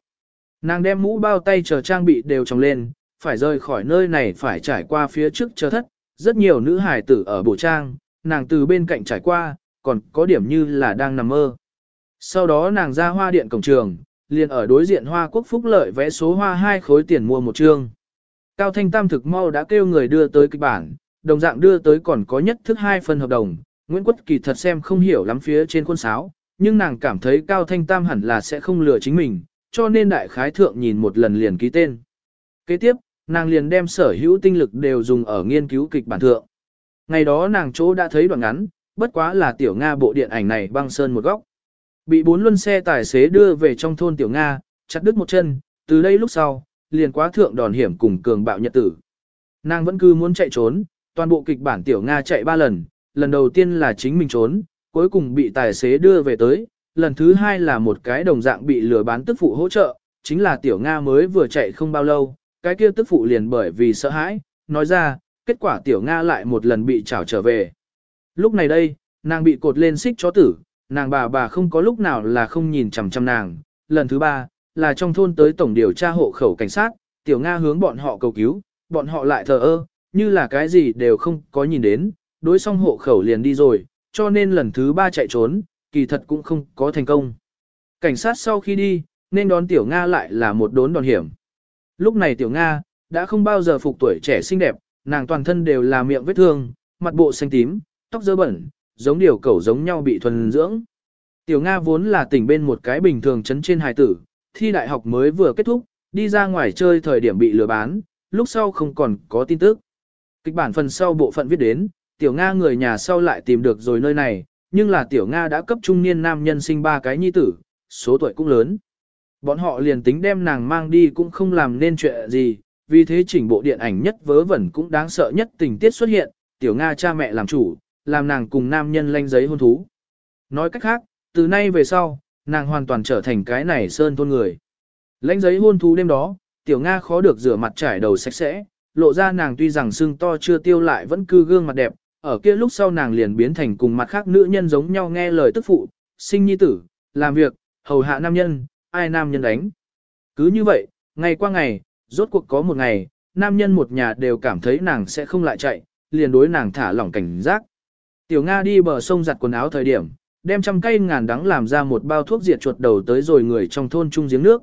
Nàng đem mũ bao tay chờ trang bị đều trồng lên, phải rời khỏi nơi này phải trải qua phía trước chờ thất. Rất nhiều nữ hải tử ở bổ trang, nàng từ bên cạnh trải qua, còn có điểm như là đang nằm mơ. Sau đó nàng ra hoa điện cổng trường, liền ở đối diện hoa quốc phúc lợi vẽ số hoa hai khối tiền mua một chương. Cao Thanh Tam thực mau đã kêu người đưa tới kịch bản, đồng dạng đưa tới còn có nhất thức hai phần hợp đồng. Nguyễn Quất Kỳ thật xem không hiểu lắm phía trên khuôn sáo, nhưng nàng cảm thấy Cao Thanh Tam hẳn là sẽ không lừa chính mình, cho nên đại khái thượng nhìn một lần liền ký tên. Kế tiếp, nàng liền đem sở hữu tinh lực đều dùng ở nghiên cứu kịch bản thượng. Ngày đó nàng chỗ đã thấy đoạn ngắn, bất quá là tiểu Nga bộ điện ảnh này băng sơn một góc. Bị bốn luân xe tài xế đưa về trong thôn tiểu Nga, chặt đứt một chân, từ đây lúc sau, liền quá thượng đòn hiểm cùng cường bạo nhật tử. Nàng vẫn cứ muốn chạy trốn, toàn bộ kịch bản tiểu Nga chạy ba lần, lần đầu tiên là chính mình trốn, cuối cùng bị tài xế đưa về tới, lần thứ hai là một cái đồng dạng bị lừa bán tức phụ hỗ trợ, chính là tiểu Nga mới vừa chạy không bao lâu, cái kia tức phụ liền bởi vì sợ hãi, nói ra, kết quả tiểu Nga lại một lần bị trảo trở về. Lúc này đây, nàng bị cột lên xích chó tử, nàng bà bà không có lúc nào là không nhìn chằm chằm nàng, lần thứ ba, là trong thôn tới tổng điều tra hộ khẩu cảnh sát, tiểu Nga hướng bọn họ cầu cứu, bọn họ lại thờ ơ, như là cái gì đều không có nhìn đến, đối xong hộ khẩu liền đi rồi, cho nên lần thứ ba chạy trốn, kỳ thật cũng không có thành công. Cảnh sát sau khi đi, nên đón tiểu Nga lại là một đốn đòn hiểm. Lúc này tiểu Nga, đã không bao giờ phục tuổi trẻ xinh đẹp, nàng toàn thân đều là miệng vết thương, mặt bộ xanh tím, tóc dơ bẩn, giống điều cẩu giống nhau bị thuần dưỡng. Tiểu Nga vốn là tỉnh bên một cái bình thường chấn trên hài tử, thi đại học mới vừa kết thúc, đi ra ngoài chơi thời điểm bị lừa bán, lúc sau không còn có tin tức. Kịch bản phần sau bộ phận viết đến, Tiểu Nga người nhà sau lại tìm được rồi nơi này, nhưng là Tiểu Nga đã cấp trung niên nam nhân sinh ba cái nhi tử, số tuổi cũng lớn. Bọn họ liền tính đem nàng mang đi cũng không làm nên chuyện gì, vì thế chỉnh bộ điện ảnh nhất vớ vẩn cũng đáng sợ nhất tình tiết xuất hiện, Tiểu Nga cha mẹ làm chủ, làm nàng cùng nam nhân lanh giấy hôn thú. Nói cách khác, từ nay về sau, nàng hoàn toàn trở thành cái này sơn thôn người. Lãnh giấy hôn thú đêm đó, tiểu Nga khó được rửa mặt trải đầu sạch sẽ, lộ ra nàng tuy rằng xương to chưa tiêu lại vẫn cư gương mặt đẹp, ở kia lúc sau nàng liền biến thành cùng mặt khác nữ nhân giống nhau nghe lời tức phụ, sinh nhi tử, làm việc, hầu hạ nam nhân, ai nam nhân đánh. Cứ như vậy, ngày qua ngày, rốt cuộc có một ngày, nam nhân một nhà đều cảm thấy nàng sẽ không lại chạy, liền đối nàng thả lỏng cảnh giác. Tiểu Nga đi bờ sông giặt quần áo thời điểm, đem trăm cây ngàn đắng làm ra một bao thuốc diệt chuột đầu tới rồi người trong thôn trung giếng nước.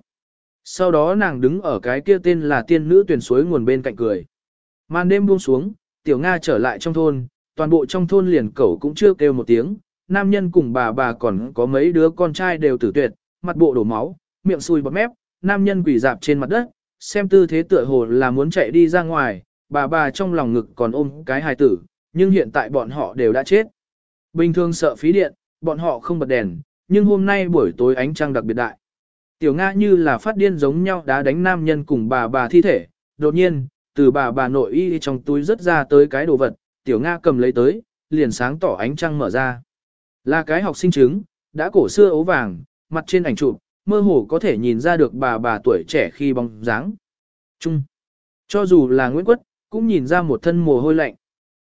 Sau đó nàng đứng ở cái kia tên là tiên nữ tuyển suối nguồn bên cạnh cười. Màn đêm buông xuống, tiểu Nga trở lại trong thôn, toàn bộ trong thôn liền cẩu cũng chưa kêu một tiếng, nam nhân cùng bà bà còn có mấy đứa con trai đều tử tuyệt, mặt bộ đổ máu, miệng sùi bọt mép, nam nhân quỳ dạp trên mặt đất, xem tư thế tựa hồ là muốn chạy đi ra ngoài, bà bà trong lòng ngực còn ôm cái hài tử, nhưng hiện tại bọn họ đều đã chết. Bình thường sợ phí điện, bọn họ không bật đèn, nhưng hôm nay buổi tối ánh trăng đặc biệt đại. Tiểu Nga như là phát điên giống nhau đã đánh nam nhân cùng bà bà thi thể, đột nhiên, từ bà bà nội y trong túi rất ra tới cái đồ vật, Tiểu Nga cầm lấy tới, liền sáng tỏ ánh trăng mở ra. Là cái học sinh chứng, đã cổ xưa ấu vàng, mặt trên ảnh chụp, mơ hồ có thể nhìn ra được bà bà tuổi trẻ khi bóng dáng. Chung. Cho dù là Nguyễn Quất, cũng nhìn ra một thân mồ hôi lạnh.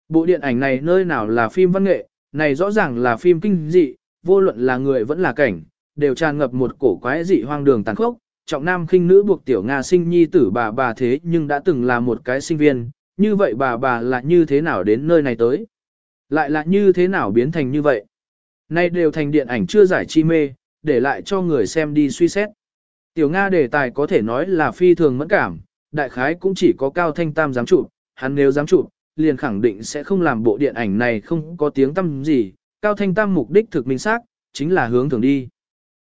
Bộ điện ảnh này nơi nào là phim văn nghệ, này rõ ràng là phim kinh dị, vô luận là người vẫn là cảnh, đều tràn ngập một cổ quái dị hoang đường tàn khốc. Trọng nam khinh nữ buộc tiểu Nga sinh nhi tử bà bà thế nhưng đã từng là một cái sinh viên, như vậy bà bà là như thế nào đến nơi này tới? Lại là như thế nào biến thành như vậy? Nay đều thành điện ảnh chưa giải chi mê, để lại cho người xem đi suy xét. Tiểu Nga đề tài có thể nói là phi thường mẫn cảm, đại khái cũng chỉ có Cao Thanh Tam dám chụp, hắn nếu dám chụp, liền khẳng định sẽ không làm bộ điện ảnh này không có tiếng tâm gì, Cao Thanh Tam mục đích thực minh xác, chính là hướng thường đi.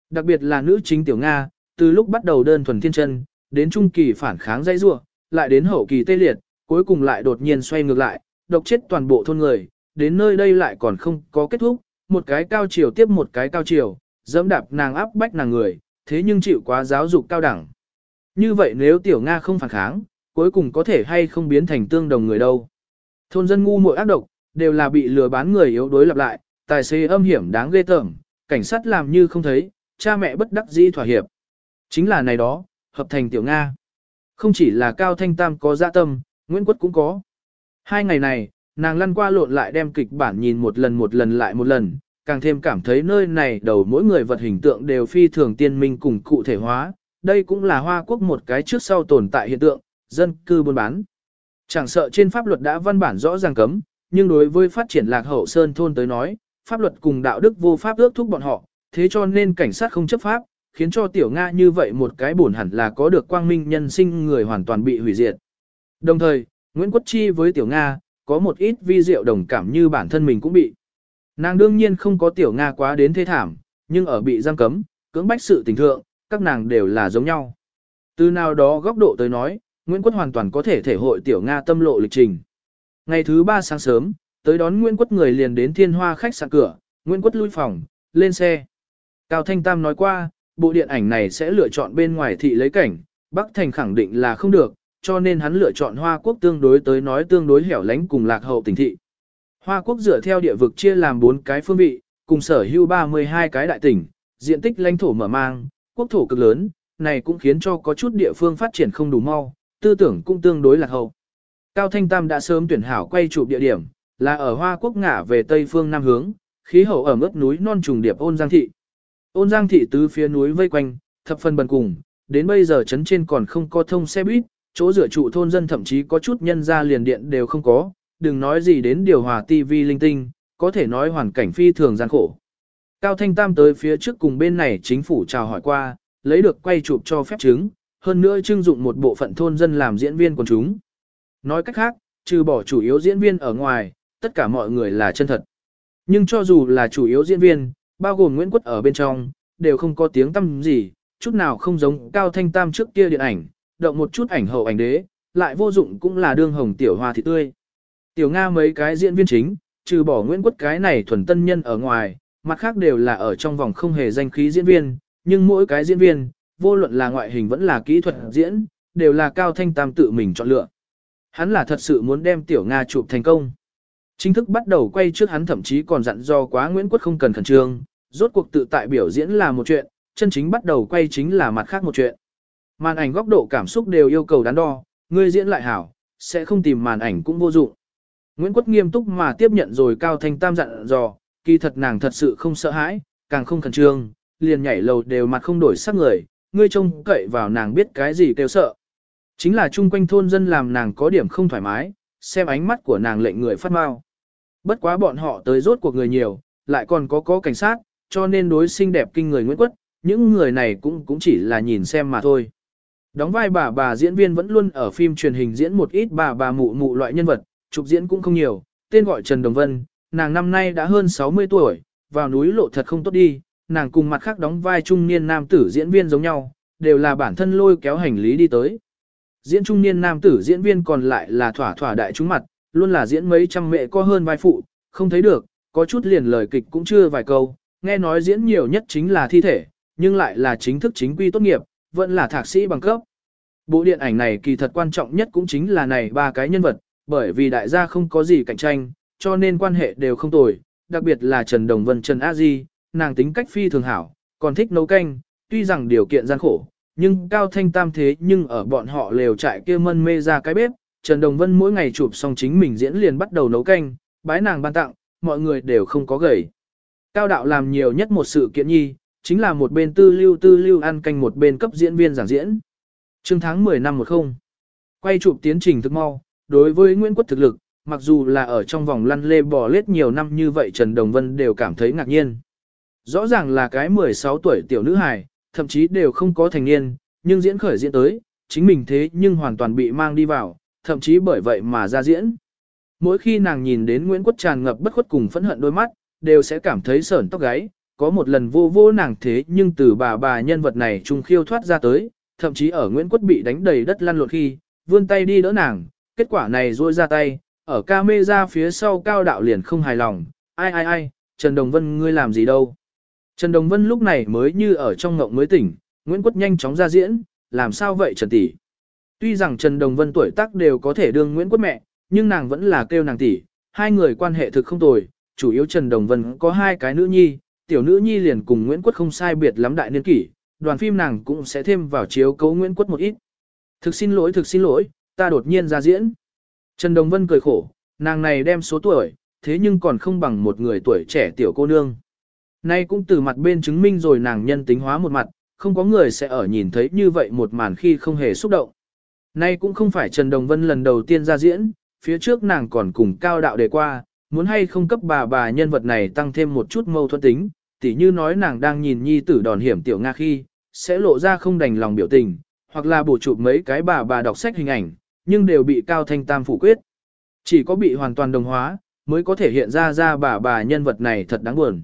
Đặc biệt là nữ chính Tiểu Nga, từ lúc bắt đầu đơn thuần thiên chân, đến trung kỳ phản kháng dây rua, lại đến hậu kỳ tê liệt, cuối cùng lại đột nhiên xoay ngược lại, độc chết toàn bộ thôn người, đến nơi đây lại còn không có kết thúc, một cái cao chiều tiếp một cái cao chiều, dẫm đạp nàng áp bách nàng người, thế nhưng chịu quá giáo dục cao đẳng. Như vậy nếu tiểu Nga không phản kháng, cuối cùng có thể hay không biến thành tương đồng người đâu. Thôn dân ngu muội ác độc, đều là bị lừa bán người yếu đối lặp lại, tài xế âm hiểm đáng ghê tởm, cảnh sát làm như không thấy, cha mẹ bất đắc dĩ thỏa hiệp. Chính là này đó, hợp thành tiểu Nga. Không chỉ là Cao Thanh Tam có dạ tâm, Nguyễn Quất cũng có. Hai ngày này, nàng lăn qua lộn lại đem kịch bản nhìn một lần một lần lại một lần, càng thêm cảm thấy nơi này đầu mỗi người vật hình tượng đều phi thường tiên minh cùng cụ thể hóa, đây cũng là Hoa Quốc một cái trước sau tồn tại hiện tượng, dân cư buôn bán. Chẳng sợ trên pháp luật đã văn bản rõ ràng cấm, nhưng đối với phát triển lạc hậu sơn thôn tới nói, pháp luật cùng đạo đức vô pháp ước thúc bọn họ, thế cho nên cảnh sát không chấp pháp, khiến cho tiểu Nga như vậy một cái buồn hẳn là có được quang minh nhân sinh người hoàn toàn bị hủy diệt. Đồng thời, Nguyễn Quốc Chi với tiểu Nga, có một ít vi diệu đồng cảm như bản thân mình cũng bị. Nàng đương nhiên không có tiểu Nga quá đến thế thảm, nhưng ở bị giam cấm, cưỡng bách sự tình thượng, các nàng đều là giống nhau. Từ nào đó góc độ tới nói, Nguyễn Quất hoàn toàn có thể thể hội tiểu Nga tâm lộ lịch trình. Ngày thứ ba sáng sớm, tới đón Nguyễn Quất người liền đến thiên hoa khách sạn cửa, Nguyễn Quất lui phòng, lên xe. Cao Thanh Tam nói qua, bộ điện ảnh này sẽ lựa chọn bên ngoài thị lấy cảnh, Bắc Thành khẳng định là không được, cho nên hắn lựa chọn Hoa Quốc tương đối tới nói tương đối hẻo lánh cùng lạc hậu tỉnh thị. Hoa Quốc dựa theo địa vực chia làm 4 cái phương vị, cùng sở hữu 32 cái đại tỉnh, diện tích lãnh thổ mở mang, quốc thổ cực lớn, này cũng khiến cho có chút địa phương phát triển không đủ mau, tư tưởng cũng tương đối lạc hậu. Cao Thanh Tam đã sớm tuyển hảo quay chụp địa điểm, là ở Hoa Quốc ngả về tây phương nam hướng, khí hậu ở mức núi non trùng điệp ôn giang thị. Ôn giang thị tứ phía núi vây quanh, thập phần bần cùng, đến bây giờ trấn trên còn không có thông xe buýt, chỗ rửa trụ thôn dân thậm chí có chút nhân ra liền điện đều không có, đừng nói gì đến điều hòa tivi linh tinh, có thể nói hoàn cảnh phi thường gian khổ. Cao Thanh Tam tới phía trước cùng bên này chính phủ chào hỏi qua, lấy được quay chụp cho phép chứng, hơn nữa trưng dụng một bộ phận thôn dân làm diễn viên quần chúng. Nói cách khác, trừ bỏ chủ yếu diễn viên ở ngoài, tất cả mọi người là chân thật. Nhưng cho dù là chủ yếu diễn viên, bao gồm Nguyễn Quất ở bên trong, đều không có tiếng tâm gì, chút nào không giống Cao Thanh Tam trước kia điện ảnh, động một chút ảnh hậu ảnh đế, lại vô dụng cũng là đương hồng tiểu hoa thị tươi. Tiểu Nga mấy cái diễn viên chính, trừ bỏ Nguyễn Quất cái này thuần tân nhân ở ngoài, mặt khác đều là ở trong vòng không hề danh khí diễn viên, nhưng mỗi cái diễn viên, vô luận là ngoại hình vẫn là kỹ thuật diễn, đều là Cao Thanh Tam tự mình chọn lựa. Hắn là thật sự muốn đem Tiểu Nga chụp thành công. Chính thức bắt đầu quay trước hắn thậm chí còn dặn do quá Nguyễn Quất không cần khẩn trương, rốt cuộc tự tại biểu diễn là một chuyện, chân chính bắt đầu quay chính là mặt khác một chuyện. Màn ảnh góc độ cảm xúc đều yêu cầu đắn đo, người diễn lại hảo, sẽ không tìm màn ảnh cũng vô dụng. Nguyễn Quất nghiêm túc mà tiếp nhận rồi Cao Thanh Tam dặn dò, kỳ thật nàng thật sự không sợ hãi, càng không khẩn trương, liền nhảy lầu đều mặt không đổi sắc người, ngươi trông cậy vào nàng biết cái gì kêu sợ. Chính là chung quanh thôn dân làm nàng có điểm không thoải mái, xem ánh mắt của nàng lệnh người phát mau. Bất quá bọn họ tới rốt cuộc người nhiều, lại còn có có cảnh sát, cho nên đối xinh đẹp kinh người Nguyễn Quất, những người này cũng cũng chỉ là nhìn xem mà thôi. Đóng vai bà bà diễn viên vẫn luôn ở phim truyền hình diễn một ít bà bà mụ mụ loại nhân vật, chụp diễn cũng không nhiều, tên gọi Trần Đồng Vân, nàng năm nay đã hơn 60 tuổi, vào núi lộ thật không tốt đi, nàng cùng mặt khác đóng vai trung niên nam tử diễn viên giống nhau, đều là bản thân lôi kéo hành lý đi tới. Diễn trung niên nam tử diễn viên còn lại là thỏa thỏa đại chúng mặt, luôn là diễn mấy trăm mẹ có hơn vai phụ, không thấy được, có chút liền lời kịch cũng chưa vài câu, nghe nói diễn nhiều nhất chính là thi thể, nhưng lại là chính thức chính quy tốt nghiệp, vẫn là thạc sĩ bằng cấp. Bộ điện ảnh này kỳ thật quan trọng nhất cũng chính là này ba cái nhân vật, bởi vì đại gia không có gì cạnh tranh, cho nên quan hệ đều không tồi, đặc biệt là Trần Đồng Vân Trần A Di, nàng tính cách phi thường hảo, còn thích nấu canh, tuy rằng điều kiện gian khổ, nhưng cao thanh tam thế nhưng ở bọn họ lều trại kia mân mê ra cái bếp, Trần Đồng Vân mỗi ngày chụp xong chính mình diễn liền bắt đầu nấu canh, bái nàng ban tặng, mọi người đều không có gầy. Cao đạo làm nhiều nhất một sự kiện nhi, chính là một bên tư lưu tư lưu ăn canh một bên cấp diễn viên giảng diễn. Trương tháng 10 năm 10. Quay chụp tiến trình thực mau, đối với Nguyễn Quốc thực lực, mặc dù là ở trong vòng lăn lê bò lết nhiều năm như vậy Trần Đồng Vân đều cảm thấy ngạc nhiên. Rõ ràng là cái 16 tuổi tiểu nữ hài, thậm chí đều không có thành niên, nhưng diễn khởi diễn tới, chính mình thế nhưng hoàn toàn bị mang đi vào, thậm chí bởi vậy mà ra diễn. Mỗi khi nàng nhìn đến Nguyễn Quốc tràn ngập bất khuất cùng phẫn hận đôi mắt, đều sẽ cảm thấy sởn tóc gáy, có một lần vô vô nàng thế nhưng từ bà bà nhân vật này trung khiêu thoát ra tới, thậm chí ở Nguyễn Quốc bị đánh đầy đất lăn lộn khi, vươn tay đi đỡ nàng, kết quả này rôi ra tay, ở ca mê ra phía sau cao đạo liền không hài lòng, ai ai ai, Trần Đồng Vân ngươi làm gì đâu. Trần Đồng Vân lúc này mới như ở trong ngộng mới tỉnh, Nguyễn Quốc nhanh chóng ra diễn, làm sao vậy Trần Tỷ. Tuy rằng Trần Đồng Vân tuổi tác đều có thể đương Nguyễn Quốc mẹ, nhưng nàng vẫn là kêu nàng tỷ, hai người quan hệ thực không tồi, chủ yếu Trần Đồng Vân có hai cái nữ nhi, tiểu nữ nhi liền cùng Nguyễn Quốc không sai biệt lắm đại niên kỷ, đoàn phim nàng cũng sẽ thêm vào chiếu cấu Nguyễn Quốc một ít. Thực xin lỗi thực xin lỗi, ta đột nhiên ra diễn. Trần Đồng Vân cười khổ, nàng này đem số tuổi, thế nhưng còn không bằng một người tuổi trẻ tiểu cô nương. Nay cũng từ mặt bên chứng minh rồi nàng nhân tính hóa một mặt, không có người sẽ ở nhìn thấy như vậy một màn khi không hề xúc động. Nay cũng không phải Trần Đồng Vân lần đầu tiên ra diễn, phía trước nàng còn cùng cao đạo đề qua, muốn hay không cấp bà bà nhân vật này tăng thêm một chút mâu thuẫn tính, tỉ như nói nàng đang nhìn nhi tử đòn hiểm tiểu Nga khi, sẽ lộ ra không đành lòng biểu tình, hoặc là bổ chụp mấy cái bà bà đọc sách hình ảnh, nhưng đều bị Cao Thanh Tam phủ quyết. Chỉ có bị hoàn toàn đồng hóa, mới có thể hiện ra ra bà bà nhân vật này thật đáng buồn.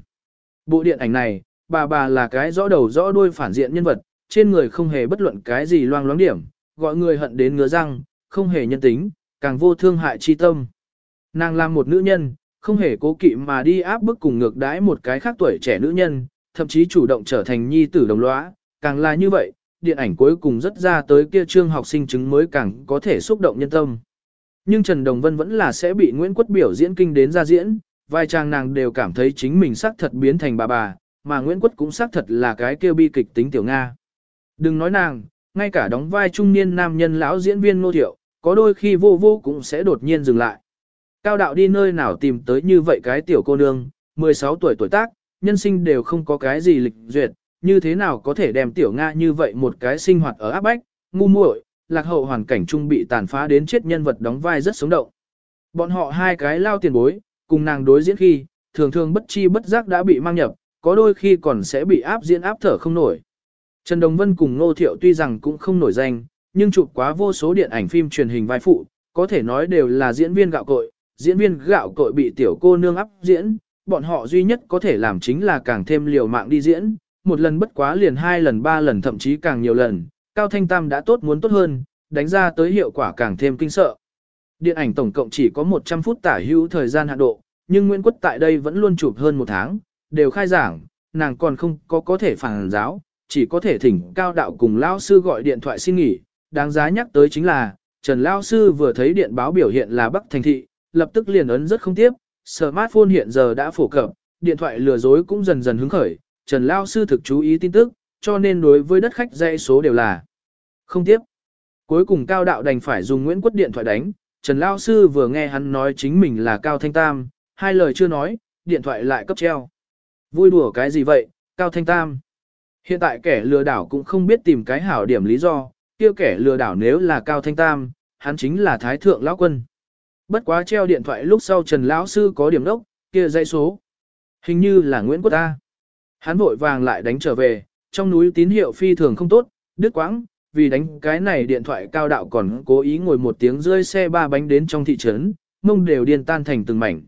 Bộ điện ảnh này, bà bà là cái rõ đầu rõ đuôi phản diện nhân vật, trên người không hề bất luận cái gì loang loáng điểm, gọi người hận đến ngứa răng, không hề nhân tính, càng vô thương hại chi tâm. Nàng là một nữ nhân, không hề cố kỵ mà đi áp bức cùng ngược đãi một cái khác tuổi trẻ nữ nhân, thậm chí chủ động trở thành nhi tử đồng lõa, càng là như vậy, điện ảnh cuối cùng rất ra tới kia trương học sinh chứng mới càng có thể xúc động nhân tâm. Nhưng Trần Đồng Vân vẫn là sẽ bị Nguyễn Quất biểu diễn kinh đến ra diễn, vai trang nàng đều cảm thấy chính mình xác thật biến thành bà bà, mà Nguyễn Quất cũng xác thật là cái kêu bi kịch tính tiểu Nga. Đừng nói nàng, ngay cả đóng vai trung niên nam nhân lão diễn viên nô thiệu, có đôi khi vô vô cũng sẽ đột nhiên dừng lại. Cao đạo đi nơi nào tìm tới như vậy cái tiểu cô nương, 16 tuổi tuổi tác, nhân sinh đều không có cái gì lịch duyệt, như thế nào có thể đem tiểu Nga như vậy một cái sinh hoạt ở áp bách, ngu muội, lạc hậu hoàn cảnh trung bị tàn phá đến chết nhân vật đóng vai rất sống động. Bọn họ hai cái lao tiền bối, cùng nàng đối diễn khi, thường thường bất chi bất giác đã bị mang nhập, có đôi khi còn sẽ bị áp diễn áp thở không nổi. Trần Đồng Vân cùng Nô Thiệu tuy rằng cũng không nổi danh, nhưng chụp quá vô số điện ảnh phim truyền hình vai phụ, có thể nói đều là diễn viên gạo cội, diễn viên gạo cội bị tiểu cô nương áp diễn, bọn họ duy nhất có thể làm chính là càng thêm liều mạng đi diễn, một lần bất quá liền hai lần ba lần thậm chí càng nhiều lần, Cao Thanh Tam đã tốt muốn tốt hơn, đánh ra tới hiệu quả càng thêm kinh sợ. Điện ảnh tổng cộng chỉ có 100 phút tả hữu thời gian hạn độ, nhưng Nguyễn Quất tại đây vẫn luôn chụp hơn một tháng, đều khai giảng, nàng còn không có có thể phản giáo, chỉ có thể thỉnh cao đạo cùng lao sư gọi điện thoại xin nghỉ. Đáng giá nhắc tới chính là, Trần Lao Sư vừa thấy điện báo biểu hiện là Bắc Thành Thị, lập tức liền ấn rất không tiếp, smartphone hiện giờ đã phổ cập, điện thoại lừa dối cũng dần dần hứng khởi, Trần Lao Sư thực chú ý tin tức, cho nên đối với đất khách dãy số đều là không tiếp. Cuối cùng Cao Đạo đành phải dùng Nguyễn Quất điện thoại đánh, Trần Lao Sư vừa nghe hắn nói chính mình là Cao Thanh Tam, hai lời chưa nói, điện thoại lại cấp treo. Vui đùa cái gì vậy, Cao Thanh Tam? Hiện tại kẻ lừa đảo cũng không biết tìm cái hảo điểm lý do, kia kẻ lừa đảo nếu là Cao Thanh Tam, hắn chính là Thái Thượng Lão Quân. Bất quá treo điện thoại lúc sau Trần Lão Sư có điểm đốc, kia dãy số. Hình như là Nguyễn Quốc Ta. Hắn vội vàng lại đánh trở về, trong núi tín hiệu phi thường không tốt, đứt quãng, vì đánh cái này điện thoại cao đạo còn cố ý ngồi một tiếng rơi xe ba bánh đến trong thị trấn, mông đều điên tan thành từng mảnh.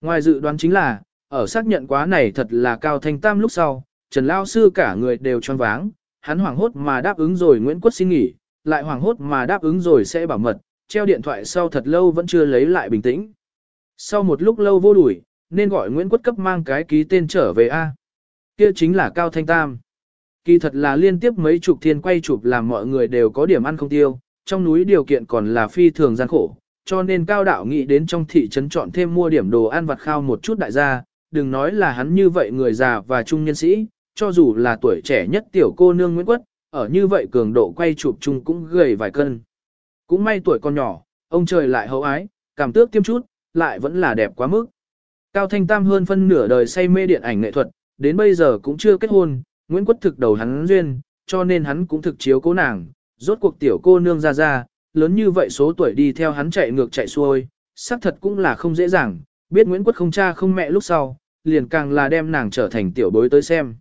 Ngoài dự đoán chính là, ở xác nhận quá này thật là cao thanh tam lúc sau, Trần Lao Sư cả người đều choáng váng, hắn hoảng hốt mà đáp ứng rồi Nguyễn Quốc xin nghỉ, lại hoảng hốt mà đáp ứng rồi sẽ bảo mật, treo điện thoại sau thật lâu vẫn chưa lấy lại bình tĩnh. Sau một lúc lâu vô đuổi, nên gọi Nguyễn Quốc cấp mang cái ký tên trở về A. Kia chính là Cao Thanh Tam. Kỳ thật là liên tiếp mấy chục thiên quay chụp làm mọi người đều có điểm ăn không tiêu, trong núi điều kiện còn là phi thường gian khổ, cho nên cao đạo nghĩ đến trong thị trấn chọn thêm mua điểm đồ ăn vặt khao một chút đại gia, đừng nói là hắn như vậy người già và trung nhân sĩ, cho dù là tuổi trẻ nhất tiểu cô nương Nguyễn Quất, ở như vậy cường độ quay chụp chung cũng gầy vài cân. Cũng may tuổi còn nhỏ, ông trời lại hậu ái, cảm tước tiêm chút, lại vẫn là đẹp quá mức. Cao Thanh Tam hơn phân nửa đời say mê điện ảnh nghệ thuật, đến bây giờ cũng chưa kết hôn, Nguyễn Quất thực đầu hắn duyên, cho nên hắn cũng thực chiếu cố nàng, rốt cuộc tiểu cô nương ra ra, lớn như vậy số tuổi đi theo hắn chạy ngược chạy xuôi, xác thật cũng là không dễ dàng, biết Nguyễn Quất không cha không mẹ lúc sau, liền càng là đem nàng trở thành tiểu bối tới xem.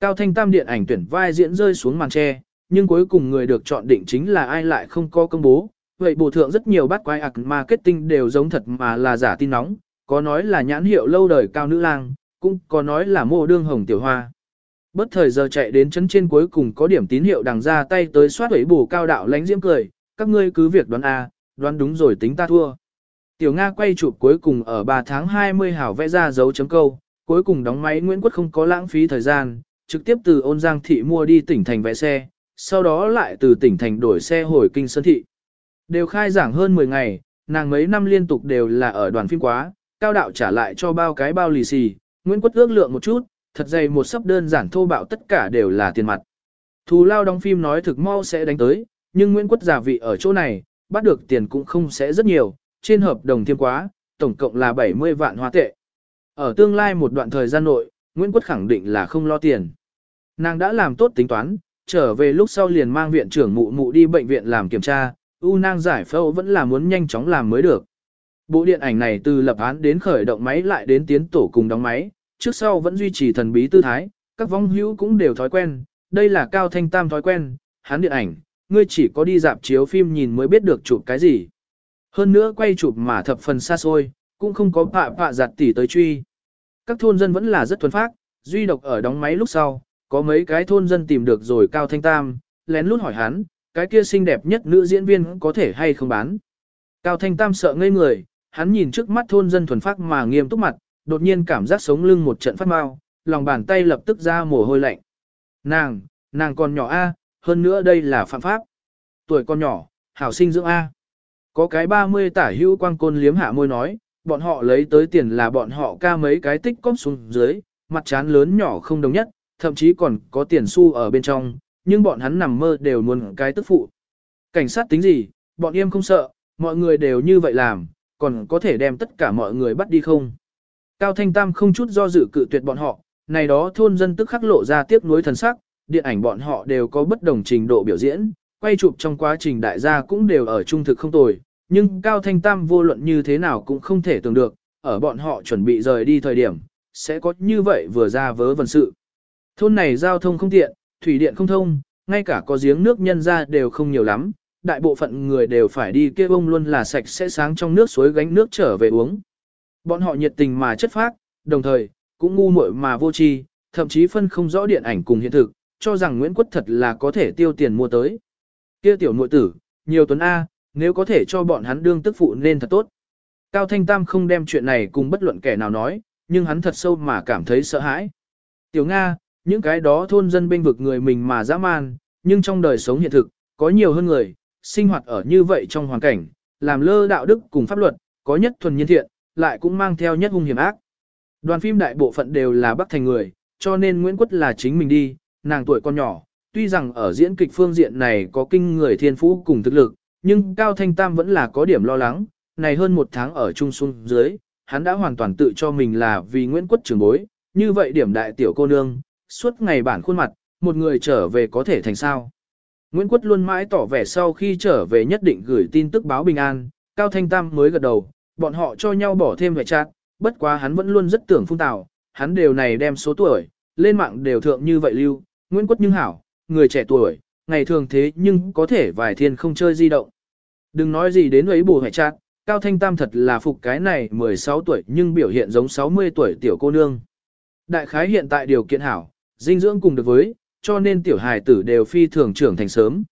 Cao Thanh Tam điện ảnh tuyển vai diễn rơi xuống màn tre, nhưng cuối cùng người được chọn định chính là ai lại không có công bố. Vậy bộ thượng rất nhiều bát quái ạc marketing đều giống thật mà là giả tin nóng, có nói là nhãn hiệu lâu đời cao nữ lang, cũng có nói là mô đương hồng tiểu hoa. Bất thời giờ chạy đến chấn trên cuối cùng có điểm tín hiệu đằng ra tay tới soát ấy bù cao đạo lánh diễm cười, các ngươi cứ việc đoán A, đoán đúng rồi tính ta thua. Tiểu Nga quay chụp cuối cùng ở 3 tháng 20 hảo vẽ ra dấu chấm câu, cuối cùng đóng máy Nguyễn Quốc không có lãng phí thời gian, trực tiếp từ ôn giang thị mua đi tỉnh thành vẽ xe, sau đó lại từ tỉnh thành đổi xe hồi kinh sơn thị. Đều khai giảng hơn 10 ngày, nàng mấy năm liên tục đều là ở đoàn phim quá, cao đạo trả lại cho bao cái bao lì xì, Nguyễn Quốc ước lượng một chút, thật dày một sấp đơn giản thô bạo tất cả đều là tiền mặt. Thù lao đóng phim nói thực mau sẽ đánh tới, nhưng Nguyễn Quốc giả vị ở chỗ này, bắt được tiền cũng không sẽ rất nhiều, trên hợp đồng thêm quá, tổng cộng là 70 vạn hoa tệ. Ở tương lai một đoạn thời gian nội, Nguyễn Quốc khẳng định là không lo tiền. Nàng đã làm tốt tính toán, trở về lúc sau liền mang viện trưởng mụ mụ đi bệnh viện làm kiểm tra, u nang giải phẫu vẫn là muốn nhanh chóng làm mới được. Bộ điện ảnh này từ lập án đến khởi động máy lại đến tiến tổ cùng đóng máy, trước sau vẫn duy trì thần bí tư thái, các vong hữu cũng đều thói quen, đây là cao thanh tam thói quen, hắn điện ảnh, ngươi chỉ có đi dạp chiếu phim nhìn mới biết được chụp cái gì. Hơn nữa quay chụp mà thập phần xa xôi, cũng không có pạ pạ giặt tỉ tới truy. Các thôn dân vẫn là rất thuần phác, duy độc ở đóng máy lúc sau, có mấy cái thôn dân tìm được rồi Cao Thanh Tam, lén lút hỏi hắn, cái kia xinh đẹp nhất nữ diễn viên có thể hay không bán. Cao Thanh Tam sợ ngây người, hắn nhìn trước mắt thôn dân thuần phác mà nghiêm túc mặt, đột nhiên cảm giác sống lưng một trận phát mau, lòng bàn tay lập tức ra mồ hôi lạnh. Nàng, nàng còn nhỏ A, hơn nữa đây là phạm pháp. Tuổi con nhỏ, hảo sinh dưỡng A. Có cái 30 tả hữu quang côn liếm hạ môi nói, bọn họ lấy tới tiền là bọn họ ca mấy cái tích cóp xuống dưới, mặt chán lớn nhỏ không đồng nhất, thậm chí còn có tiền xu ở bên trong, nhưng bọn hắn nằm mơ đều muốn cái tức phụ. Cảnh sát tính gì, bọn em không sợ, mọi người đều như vậy làm, còn có thể đem tất cả mọi người bắt đi không. Cao Thanh Tam không chút do dự cự tuyệt bọn họ, này đó thôn dân tức khắc lộ ra tiếc nuối thần sắc, điện ảnh bọn họ đều có bất đồng trình độ biểu diễn, quay chụp trong quá trình đại gia cũng đều ở trung thực không tồi, nhưng Cao Thanh Tam vô luận như thế nào cũng không thể tưởng được, ở bọn họ chuẩn bị rời đi thời điểm, sẽ có như vậy vừa ra vớ vần sự. Thôn này giao thông không tiện, thủy điện không thông, ngay cả có giếng nước nhân ra đều không nhiều lắm, đại bộ phận người đều phải đi kia bông luôn là sạch sẽ sáng trong nước suối gánh nước trở về uống. Bọn họ nhiệt tình mà chất phác, đồng thời, cũng ngu muội mà vô tri, thậm chí phân không rõ điện ảnh cùng hiện thực, cho rằng Nguyễn Quất thật là có thể tiêu tiền mua tới. Kia tiểu muội tử, nhiều tuấn A, nếu có thể cho bọn hắn đương tức phụ nên thật tốt. Cao Thanh Tam không đem chuyện này cùng bất luận kẻ nào nói, nhưng hắn thật sâu mà cảm thấy sợ hãi. Tiểu Nga, những cái đó thôn dân bên vực người mình mà dã man, nhưng trong đời sống hiện thực, có nhiều hơn người, sinh hoạt ở như vậy trong hoàn cảnh, làm lơ đạo đức cùng pháp luật, có nhất thuần nhiên thiện, lại cũng mang theo nhất hung hiểm ác. Đoàn phim đại bộ phận đều là Bắc Thành người, cho nên Nguyễn Quất là chính mình đi, nàng tuổi con nhỏ, tuy rằng ở diễn kịch phương diện này có kinh người thiên phú cùng thực lực, nhưng Cao Thanh Tam vẫn là có điểm lo lắng, này hơn một tháng ở trung xuân dưới, hắn đã hoàn toàn tự cho mình là vì Nguyễn Quất trưởng bối, như vậy điểm đại tiểu cô nương, suốt ngày bản khuôn mặt, một người trở về có thể thành sao. Nguyễn Quất luôn mãi tỏ vẻ sau khi trở về nhất định gửi tin tức báo bình an, Cao Thanh Tam mới gật đầu, bọn họ cho nhau bỏ thêm vẻ chát, bất quá hắn vẫn luôn rất tưởng phung tào, hắn đều này đem số tuổi, lên mạng đều thượng như vậy lưu, Nguyễn Quất nhưng hảo, người trẻ tuổi, ngày thường thế nhưng có thể vài thiên không chơi di động. Đừng nói gì đến ấy bù hệ chát, Cao Thanh Tam thật là phục cái này 16 tuổi nhưng biểu hiện giống 60 tuổi tiểu cô nương. Đại khái hiện tại điều kiện hảo, dinh dưỡng cùng được với, cho nên tiểu hài tử đều phi thường trưởng thành sớm.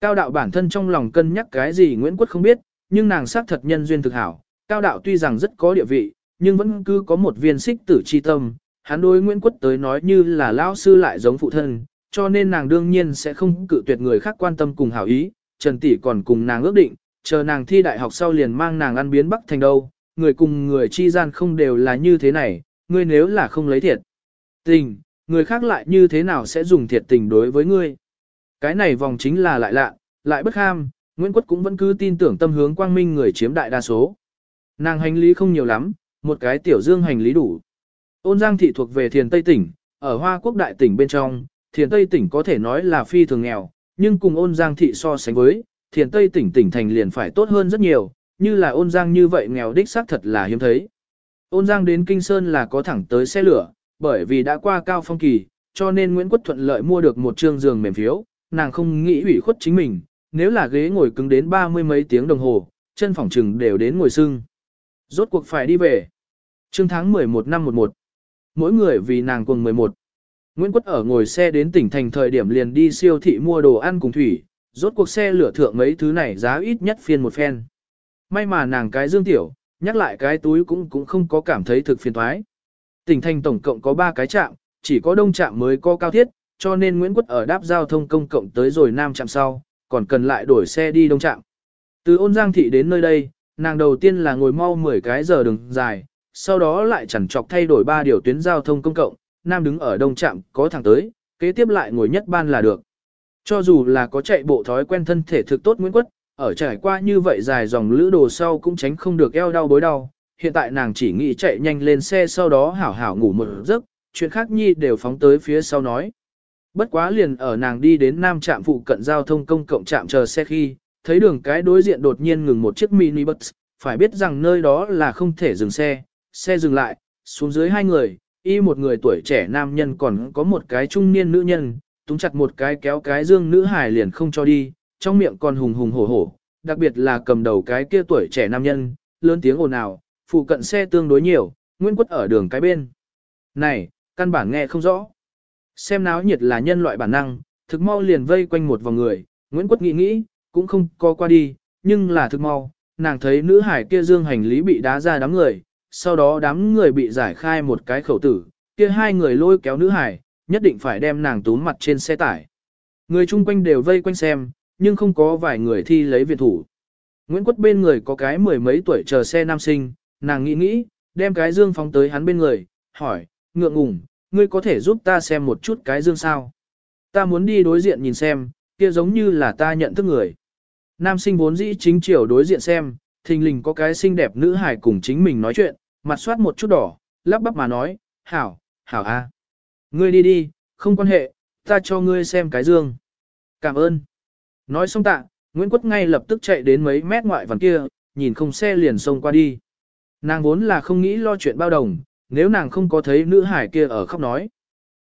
Cao đạo bản thân trong lòng cân nhắc cái gì Nguyễn Quất không biết, nhưng nàng xác thật nhân duyên thực hảo. Cao đạo tuy rằng rất có địa vị, nhưng vẫn cứ có một viên xích tử chi tâm. Hắn đối Nguyễn Quất tới nói như là lão sư lại giống phụ thân, cho nên nàng đương nhiên sẽ không cự tuyệt người khác quan tâm cùng hảo ý. Trần Tỷ còn cùng nàng ước định, chờ nàng thi đại học sau liền mang nàng ăn biến bắc thành đâu, người cùng người chi gian không đều là như thế này, ngươi nếu là không lấy thiệt. Tình, người khác lại như thế nào sẽ dùng thiệt tình đối với ngươi. Cái này vòng chính là lại lạ, lại bất ham, Nguyễn Quất cũng vẫn cứ tin tưởng tâm hướng quang minh người chiếm đại đa số. Nàng hành lý không nhiều lắm, một cái tiểu dương hành lý đủ. Ôn Giang thị thuộc về thiền Tây tỉnh, ở Hoa Quốc đại tỉnh bên trong, thiền Tây tỉnh có thể nói là phi thường nghèo, nhưng cùng ôn Giang thị so sánh với, thiền Tây tỉnh tỉnh thành liền phải tốt hơn rất nhiều, như là ôn Giang như vậy nghèo đích xác thật là hiếm thấy. Ôn Giang đến Kinh Sơn là có thẳng tới xe lửa, bởi vì đã qua cao phong kỳ, cho nên Nguyễn Quất thuận lợi mua được một trương giường mềm phiếu, nàng không nghĩ ủy khuất chính mình, nếu là ghế ngồi cứng đến ba mươi mấy tiếng đồng hồ, chân phòng chừng đều đến ngồi sưng. Rốt cuộc phải đi về. Trương tháng 11 năm 11. Mỗi người vì nàng cùng 11. Nguyễn Quất ở ngồi xe đến tỉnh thành thời điểm liền đi siêu thị mua đồ ăn cùng thủy, rốt cuộc xe lửa thượng mấy thứ này giá ít nhất phiên một phen. May mà nàng cái dương tiểu, nhắc lại cái túi cũng cũng không có cảm thấy thực phiền thoái. Tỉnh thành tổng cộng có 3 cái trạm, chỉ có đông trạm mới có cao thiết, cho nên Nguyễn Quất ở đáp giao thông công cộng tới rồi nam trạm sau, còn cần lại đổi xe đi đông trạm. Từ ôn giang thị đến nơi đây, nàng đầu tiên là ngồi mau 10 cái giờ đường dài, sau đó lại chẳng chọc thay đổi ba điều tuyến giao thông công cộng, nam đứng ở đông trạm có thẳng tới, kế tiếp lại ngồi nhất ban là được. Cho dù là có chạy bộ thói quen thân thể thực tốt Nguyễn Quất, ở trải qua như vậy dài dòng lữ đồ sau cũng tránh không được eo đau bối đau, hiện tại nàng chỉ nghĩ chạy nhanh lên xe sau đó hảo hảo ngủ một giấc, chuyện khác nhi đều phóng tới phía sau nói. Bất quá liền ở nàng đi đến nam trạm phụ cận giao thông công cộng trạm chờ xe khi, thấy đường cái đối diện đột nhiên ngừng một chiếc mini bus, phải biết rằng nơi đó là không thể dừng xe, xe dừng lại, xuống dưới hai người, y một người tuổi trẻ nam nhân còn có một cái trung niên nữ nhân, túng chặt một cái kéo cái dương nữ hài liền không cho đi, trong miệng còn hùng hùng hổ hổ, đặc biệt là cầm đầu cái kia tuổi trẻ nam nhân, lớn tiếng ồn ào, phụ cận xe tương đối nhiều, Nguyễn Quất ở đường cái bên. Này, căn bản nghe không rõ. Xem náo nhiệt là nhân loại bản năng, thực mau liền vây quanh một vòng người, Nguyễn Quất nghĩ nghĩ, cũng không co qua đi, nhưng là thực mau, nàng thấy nữ hải kia dương hành lý bị đá ra đám người, sau đó đám người bị giải khai một cái khẩu tử, kia hai người lôi kéo nữ hải, nhất định phải đem nàng túm mặt trên xe tải. Người chung quanh đều vây quanh xem, nhưng không có vài người thi lấy viện thủ. Nguyễn Quất bên người có cái mười mấy tuổi chờ xe nam sinh, nàng nghĩ nghĩ, đem cái dương phóng tới hắn bên người, hỏi, ngượng ngùng, ngươi có thể giúp ta xem một chút cái dương sao? Ta muốn đi đối diện nhìn xem, kia giống như là ta nhận thức người. Nam sinh vốn dĩ chính chiều đối diện xem, thình lình có cái xinh đẹp nữ hài cùng chính mình nói chuyện, mặt soát một chút đỏ, lắp bắp mà nói, hảo, hảo a, Ngươi đi đi, không quan hệ, ta cho ngươi xem cái dương. Cảm ơn. Nói xong tạ, Nguyễn Quất ngay lập tức chạy đến mấy mét ngoại vằn kia, nhìn không xe liền xông qua đi. Nàng vốn là không nghĩ lo chuyện bao đồng, nếu nàng không có thấy nữ hải kia ở khóc nói.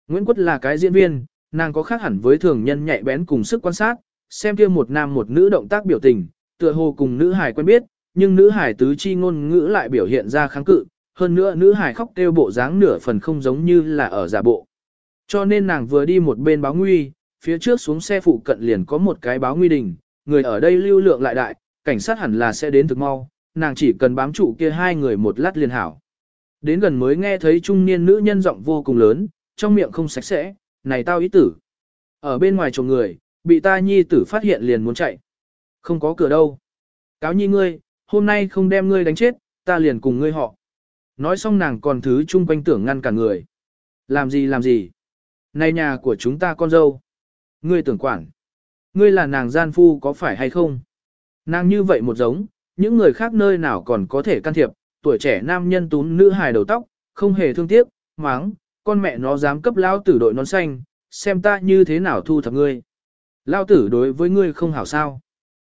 Nguyễn Quất là cái diễn viên, nàng có khác hẳn với thường nhân nhạy bén cùng sức quan sát, xem kia một nam một nữ động tác biểu tình, tựa hồ cùng nữ hải quen biết, nhưng nữ hải tứ chi ngôn ngữ lại biểu hiện ra kháng cự, hơn nữa nữ hải khóc kêu bộ dáng nửa phần không giống như là ở giả bộ. Cho nên nàng vừa đi một bên báo nguy, phía trước xuống xe phụ cận liền có một cái báo nguy đình, người ở đây lưu lượng lại đại, cảnh sát hẳn là sẽ đến thực mau, nàng chỉ cần bám trụ kia hai người một lát liền hảo. Đến gần mới nghe thấy trung niên nữ nhân giọng vô cùng lớn, trong miệng không sạch sẽ, này tao ý tử. Ở bên ngoài chồng người, bị ta nhi tử phát hiện liền muốn chạy. Không có cửa đâu. Cáo nhi ngươi, hôm nay không đem ngươi đánh chết, ta liền cùng ngươi họ. Nói xong nàng còn thứ chung quanh tưởng ngăn cả người. Làm gì làm gì? Này nhà của chúng ta con dâu. Ngươi tưởng quản. Ngươi là nàng gian phu có phải hay không? Nàng như vậy một giống, những người khác nơi nào còn có thể can thiệp, tuổi trẻ nam nhân tún nữ hài đầu tóc, không hề thương tiếc, máng, con mẹ nó dám cấp lao tử đội nón xanh, xem ta như thế nào thu thập ngươi. Lao tử đối với ngươi không hảo sao.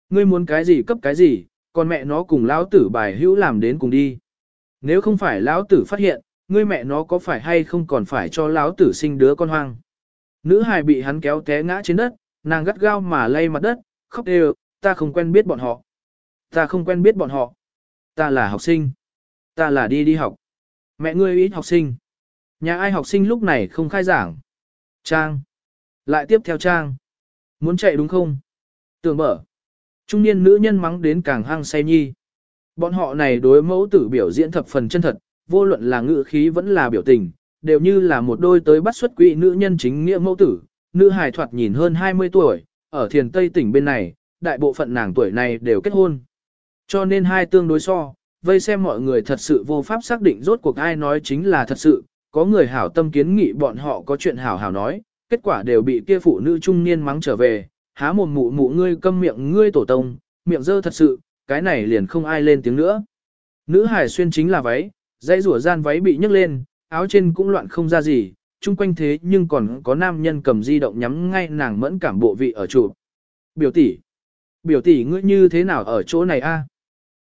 Ngươi muốn cái gì cấp cái gì, con mẹ nó cùng lão tử bài hữu làm đến cùng đi. Nếu không phải lão tử phát hiện, ngươi mẹ nó có phải hay không còn phải cho lão tử sinh đứa con hoang. Nữ hài bị hắn kéo té ngã trên đất, nàng gắt gao mà lay mặt đất, khóc đều, ta không quen biết bọn họ. Ta không quen biết bọn họ. Ta là học sinh. Ta là đi đi học. Mẹ ngươi ít học sinh. Nhà ai học sinh lúc này không khai giảng. Trang. Lại tiếp theo Trang. Muốn chạy đúng không? Tưởng mở. Trung niên nữ nhân mắng đến càng hăng say nhi. Bọn họ này đối mẫu tử biểu diễn thập phần chân thật, vô luận là ngữ khí vẫn là biểu tình, đều như là một đôi tới bắt xuất quỹ nữ nhân chính nghĩa mẫu tử. Nữ hài thoạt nhìn hơn 20 tuổi, ở thiền Tây tỉnh bên này, đại bộ phận nàng tuổi này đều kết hôn. Cho nên hai tương đối so, vây xem mọi người thật sự vô pháp xác định rốt cuộc ai nói chính là thật sự, có người hảo tâm kiến nghị bọn họ có chuyện hảo hảo nói, kết quả đều bị kia phụ nữ trung niên mắng trở về, há mồm mụ mụ ngươi câm miệng ngươi tổ tông, miệng dơ thật sự, cái này liền không ai lên tiếng nữa. Nữ hải xuyên chính là váy, dãy rủa gian váy bị nhấc lên, áo trên cũng loạn không ra gì, chung quanh thế nhưng còn có nam nhân cầm di động nhắm ngay nàng mẫn cảm bộ vị ở trụ. Biểu tỷ, biểu tỷ ngươi như thế nào ở chỗ này a?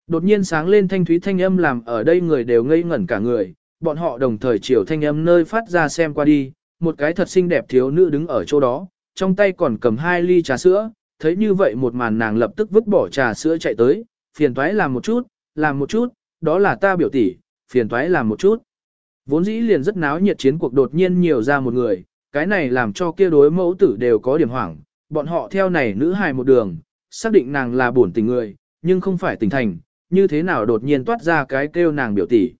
Đột nhiên sáng lên thanh thúy thanh âm làm ở đây người đều ngây ngẩn cả người, bọn họ đồng thời chiều thanh âm nơi phát ra xem qua đi, một cái thật xinh đẹp thiếu nữ đứng ở chỗ đó, trong tay còn cầm hai ly trà sữa, thấy như vậy một màn nàng lập tức vứt bỏ trà sữa chạy tới, phiền toái làm một chút, làm một chút, đó là ta biểu tỷ, phiền toái làm một chút. Vốn dĩ liền rất náo nhiệt chiến cuộc đột nhiên nhiều ra một người, cái này làm cho kia đối mẫu tử đều có điểm hoảng, bọn họ theo này nữ hài một đường, xác định nàng là bổn tình người, nhưng không phải tình thành, như thế nào đột nhiên toát ra cái kêu nàng biểu tỷ.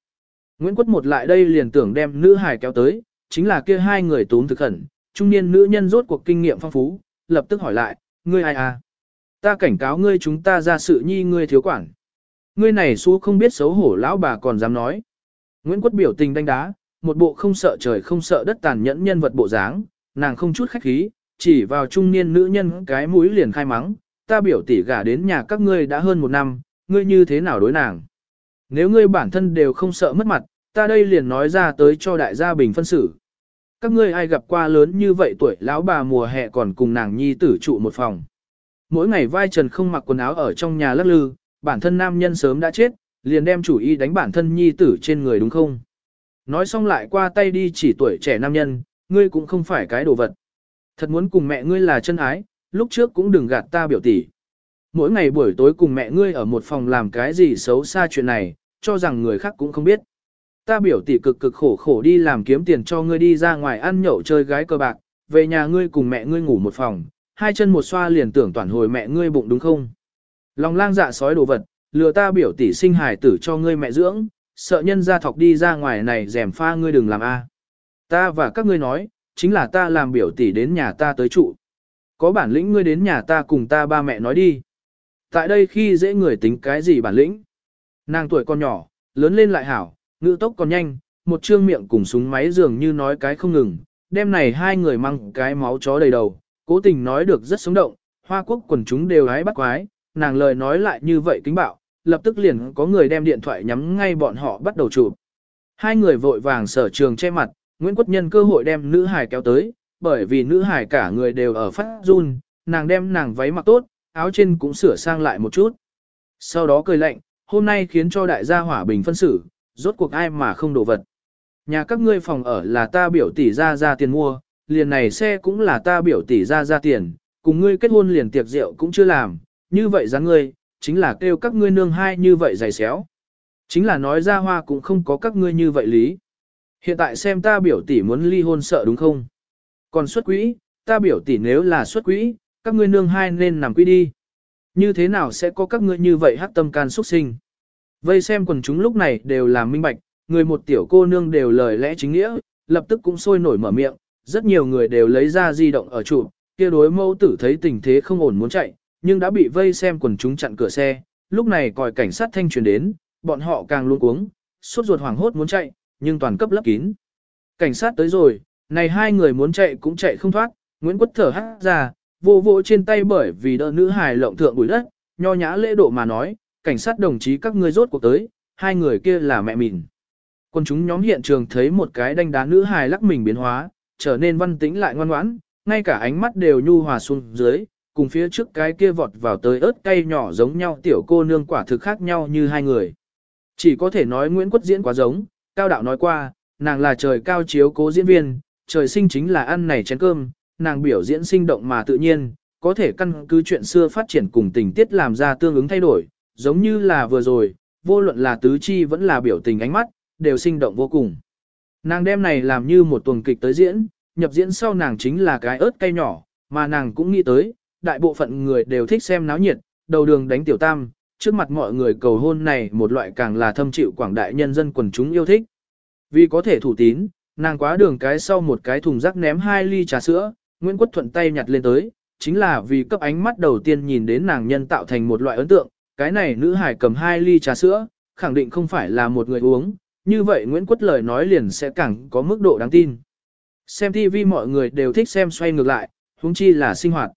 Nguyễn Quất một lại đây liền tưởng đem nữ hài kéo tới, chính là kia hai người tốn thực khẩn, trung niên nữ nhân rốt cuộc kinh nghiệm phong phú, lập tức hỏi lại, ngươi ai à? Ta cảnh cáo ngươi chúng ta ra sự nhi ngươi thiếu quản. Ngươi này xú không biết xấu hổ lão bà còn dám nói. Nguyễn Quất biểu tình đánh đá, một bộ không sợ trời không sợ đất tàn nhẫn nhân vật bộ dáng, nàng không chút khách khí, chỉ vào trung niên nữ nhân cái mũi liền khai mắng, ta biểu tỷ gả đến nhà các ngươi đã hơn một năm, ngươi như thế nào đối nàng. Nếu ngươi bản thân đều không sợ mất mặt, ta đây liền nói ra tới cho đại gia bình phân xử. Các ngươi ai gặp qua lớn như vậy tuổi lão bà mùa hè còn cùng nàng nhi tử trụ một phòng. Mỗi ngày vai trần không mặc quần áo ở trong nhà lắc lư, bản thân nam nhân sớm đã chết, liền đem chủ ý đánh bản thân nhi tử trên người đúng không? Nói xong lại qua tay đi chỉ tuổi trẻ nam nhân, ngươi cũng không phải cái đồ vật. Thật muốn cùng mẹ ngươi là chân ái, lúc trước cũng đừng gạt ta biểu tỷ. Mỗi ngày buổi tối cùng mẹ ngươi ở một phòng làm cái gì xấu xa chuyện này, cho rằng người khác cũng không biết. Ta biểu tỷ cực cực khổ khổ đi làm kiếm tiền cho ngươi đi ra ngoài ăn nhậu chơi gái cơ bạc, về nhà ngươi cùng mẹ ngươi ngủ một phòng, hai chân một xoa liền tưởng toàn hồi mẹ ngươi bụng đúng không? Lòng lang dạ sói đồ vật, lừa ta biểu tỷ sinh hài tử cho ngươi mẹ dưỡng, sợ nhân gia thọc đi ra ngoài này rèm pha ngươi đừng làm a. Ta và các ngươi nói, chính là ta làm biểu tỷ đến nhà ta tới trụ. Có bản lĩnh ngươi đến nhà ta cùng ta ba mẹ nói đi. Tại đây khi dễ người tính cái gì bản lĩnh? Nàng tuổi còn nhỏ, lớn lên lại hảo, ngữ tốc còn nhanh, một trương miệng cùng súng máy dường như nói cái không ngừng, đêm này hai người mang cái máu chó đầy đầu, cố tình nói được rất sống động, hoa quốc quần chúng đều hái bắt quái, nàng lời nói lại như vậy kính bạo, lập tức liền có người đem điện thoại nhắm ngay bọn họ bắt đầu chụp. Hai người vội vàng sở trường che mặt, Nguyễn Quốc Nhân cơ hội đem nữ hải kéo tới, bởi vì nữ hải cả người đều ở phát run, nàng đem nàng váy mặc tốt, áo trên cũng sửa sang lại một chút. Sau đó cười lạnh, hôm nay khiến cho đại gia hỏa bình phân xử, rốt cuộc ai mà không đồ vật. Nhà các ngươi phòng ở là ta biểu tỷ ra ra tiền mua, liền này xe cũng là ta biểu tỷ ra ra tiền, cùng ngươi kết hôn liền tiệc rượu cũng chưa làm, như vậy dáng ngươi, chính là kêu các ngươi nương hai như vậy dày xéo. Chính là nói ra hoa cũng không có các ngươi như vậy lý. Hiện tại xem ta biểu tỷ muốn ly hôn sợ đúng không? Còn xuất quỹ, ta biểu tỷ nếu là xuất quỹ, các ngươi nương hai nên nằm quỹ đi. Như thế nào sẽ có các ngươi như vậy hát tâm can xuất sinh? Vây xem quần chúng lúc này đều là minh bạch, người một tiểu cô nương đều lời lẽ chính nghĩa, lập tức cũng sôi nổi mở miệng, rất nhiều người đều lấy ra di động ở trụ, kia đối mẫu tử thấy tình thế không ổn muốn chạy, nhưng đã bị vây xem quần chúng chặn cửa xe, lúc này còi cảnh sát thanh truyền đến, bọn họ càng luôn cuống, suốt ruột hoảng hốt muốn chạy, nhưng toàn cấp lấp kín. Cảnh sát tới rồi, này hai người muốn chạy cũng chạy không thoát, Nguyễn Quất thở hắt ra, vô vô trên tay bởi vì đỡ nữ hài lộng thượng bụi đất, nho nhã lễ độ mà nói, cảnh sát đồng chí các ngươi rốt cuộc tới, hai người kia là mẹ mình. Quân chúng nhóm hiện trường thấy một cái đánh đá nữ hài lắc mình biến hóa, trở nên văn tĩnh lại ngoan ngoãn, ngay cả ánh mắt đều nhu hòa xuống dưới, cùng phía trước cái kia vọt vào tới ớt cay nhỏ giống nhau tiểu cô nương quả thực khác nhau như hai người. Chỉ có thể nói Nguyễn Quất diễn quá giống, Cao Đạo nói qua, nàng là trời cao chiếu cố diễn viên, trời sinh chính là ăn này chén cơm, nàng biểu diễn sinh động mà tự nhiên, có thể căn cứ chuyện xưa phát triển cùng tình tiết làm ra tương ứng thay đổi, giống như là vừa rồi, vô luận là tứ chi vẫn là biểu tình ánh mắt, đều sinh động vô cùng. Nàng đem này làm như một tuần kịch tới diễn, nhập diễn sau nàng chính là cái ớt cay nhỏ, mà nàng cũng nghĩ tới, đại bộ phận người đều thích xem náo nhiệt, đầu đường đánh tiểu tam, trước mặt mọi người cầu hôn này một loại càng là thâm chịu quảng đại nhân dân quần chúng yêu thích. Vì có thể thủ tín, nàng quá đường cái sau một cái thùng rác ném hai ly trà sữa, Nguyễn quốc thuận tay nhặt lên tới, chính là vì cấp ánh mắt đầu tiên nhìn đến nàng nhân tạo thành một loại ấn tượng, cái này nữ hải cầm hai ly trà sữa, khẳng định không phải là một người uống, như vậy Nguyễn Quất lời nói liền sẽ càng có mức độ đáng tin. Xem TV mọi người đều thích xem xoay ngược lại, huống chi là sinh hoạt.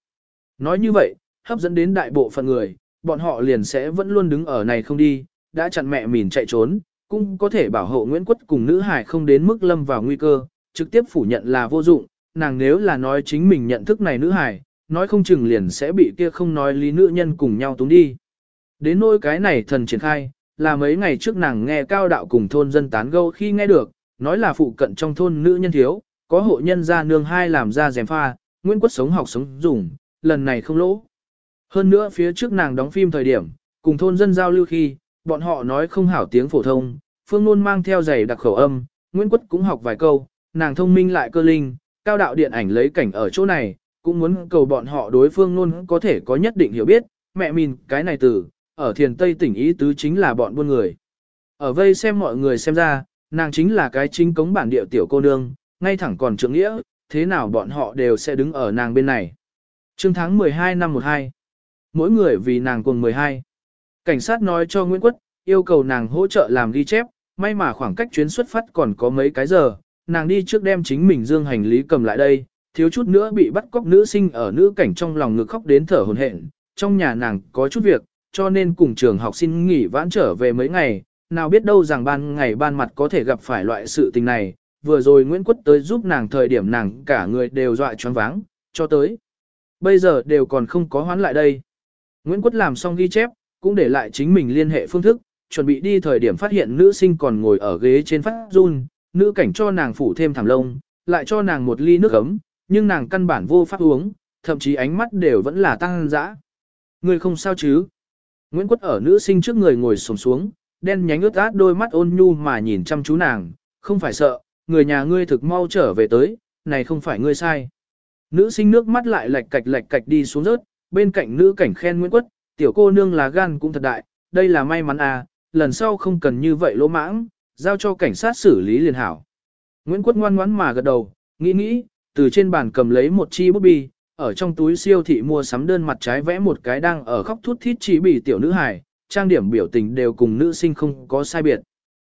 Nói như vậy, hấp dẫn đến đại bộ phận người, bọn họ liền sẽ vẫn luôn đứng ở này không đi, đã chặn mẹ mìn chạy trốn, cũng có thể bảo hộ Nguyễn Quất cùng nữ hải không đến mức lâm vào nguy cơ, trực tiếp phủ nhận là vô dụng, nàng nếu là nói chính mình nhận thức này nữ hải, nói không chừng liền sẽ bị kia không nói lý nữ nhân cùng nhau túng đi. Đến nỗi cái này thần triển khai, là mấy ngày trước nàng nghe cao đạo cùng thôn dân tán gẫu khi nghe được, nói là phụ cận trong thôn nữ nhân thiếu, có hộ nhân ra nương hai làm ra rèm pha, Nguyễn Quất sống học sống dùng, lần này không lỗ. Hơn nữa phía trước nàng đóng phim thời điểm, cùng thôn dân giao lưu khi, bọn họ nói không hảo tiếng phổ thông, Phương Nôn mang theo giày đặc khẩu âm, Nguyễn Quất cũng học vài câu, nàng thông minh lại cơ linh, cao đạo điện ảnh lấy cảnh ở chỗ này, cũng muốn cầu bọn họ đối phương Nôn có thể có nhất định hiểu biết, mẹ mình cái này từ, ở thiền Tây tỉnh ý tứ chính là bọn buôn người. Ở vây xem mọi người xem ra, nàng chính là cái chính cống bản địa tiểu cô nương, ngay thẳng còn trưởng nghĩa, thế nào bọn họ đều sẽ đứng ở nàng bên này. Trương tháng 12 năm 12 Mỗi người vì nàng cùng 12 Cảnh sát nói cho Nguyễn Quất, yêu cầu nàng hỗ trợ làm ghi chép, may mà khoảng cách chuyến xuất phát còn có mấy cái giờ, nàng đi trước đem chính mình dương hành lý cầm lại đây, thiếu chút nữa bị bắt cóc nữ sinh ở nữ cảnh trong lòng ngực khóc đến thở hổn hển. Trong nhà nàng có chút việc, cho nên cùng trường học xin nghỉ vãn trở về mấy ngày, nào biết đâu rằng ban ngày ban mặt có thể gặp phải loại sự tình này, vừa rồi Nguyễn Quất tới giúp nàng thời điểm nàng cả người đều dọa choáng váng, cho tới. Bây giờ đều còn không có hoán lại đây. Nguyễn Quất làm xong ghi chép, cũng để lại chính mình liên hệ phương thức, chuẩn bị đi thời điểm phát hiện nữ sinh còn ngồi ở ghế trên phát run, nữ cảnh cho nàng phủ thêm thảm lông, lại cho nàng một ly nước ấm, nhưng nàng căn bản vô pháp uống, thậm chí ánh mắt đều vẫn là tăng dã. Người không sao chứ? Nguyễn Quất ở nữ sinh trước người ngồi xổm xuống, đen nhánh ướt át đôi mắt ôn nhu mà nhìn chăm chú nàng, không phải sợ, người nhà ngươi thực mau trở về tới, này không phải ngươi sai. Nữ sinh nước mắt lại lệch cạch lệch cạch đi xuống rớt, bên cạnh nữ cảnh khen Nguyễn Quất, tiểu cô nương là gan cũng thật đại, đây là may mắn à, lần sau không cần như vậy lỗ mãng, giao cho cảnh sát xử lý liền hảo. Nguyễn Quất ngoan ngoãn mà gật đầu, nghĩ nghĩ, từ trên bàn cầm lấy một chi bút bi, ở trong túi siêu thị mua sắm đơn mặt trái vẽ một cái đang ở khóc thút thít chỉ bị tiểu nữ hài, trang điểm biểu tình đều cùng nữ sinh không có sai biệt.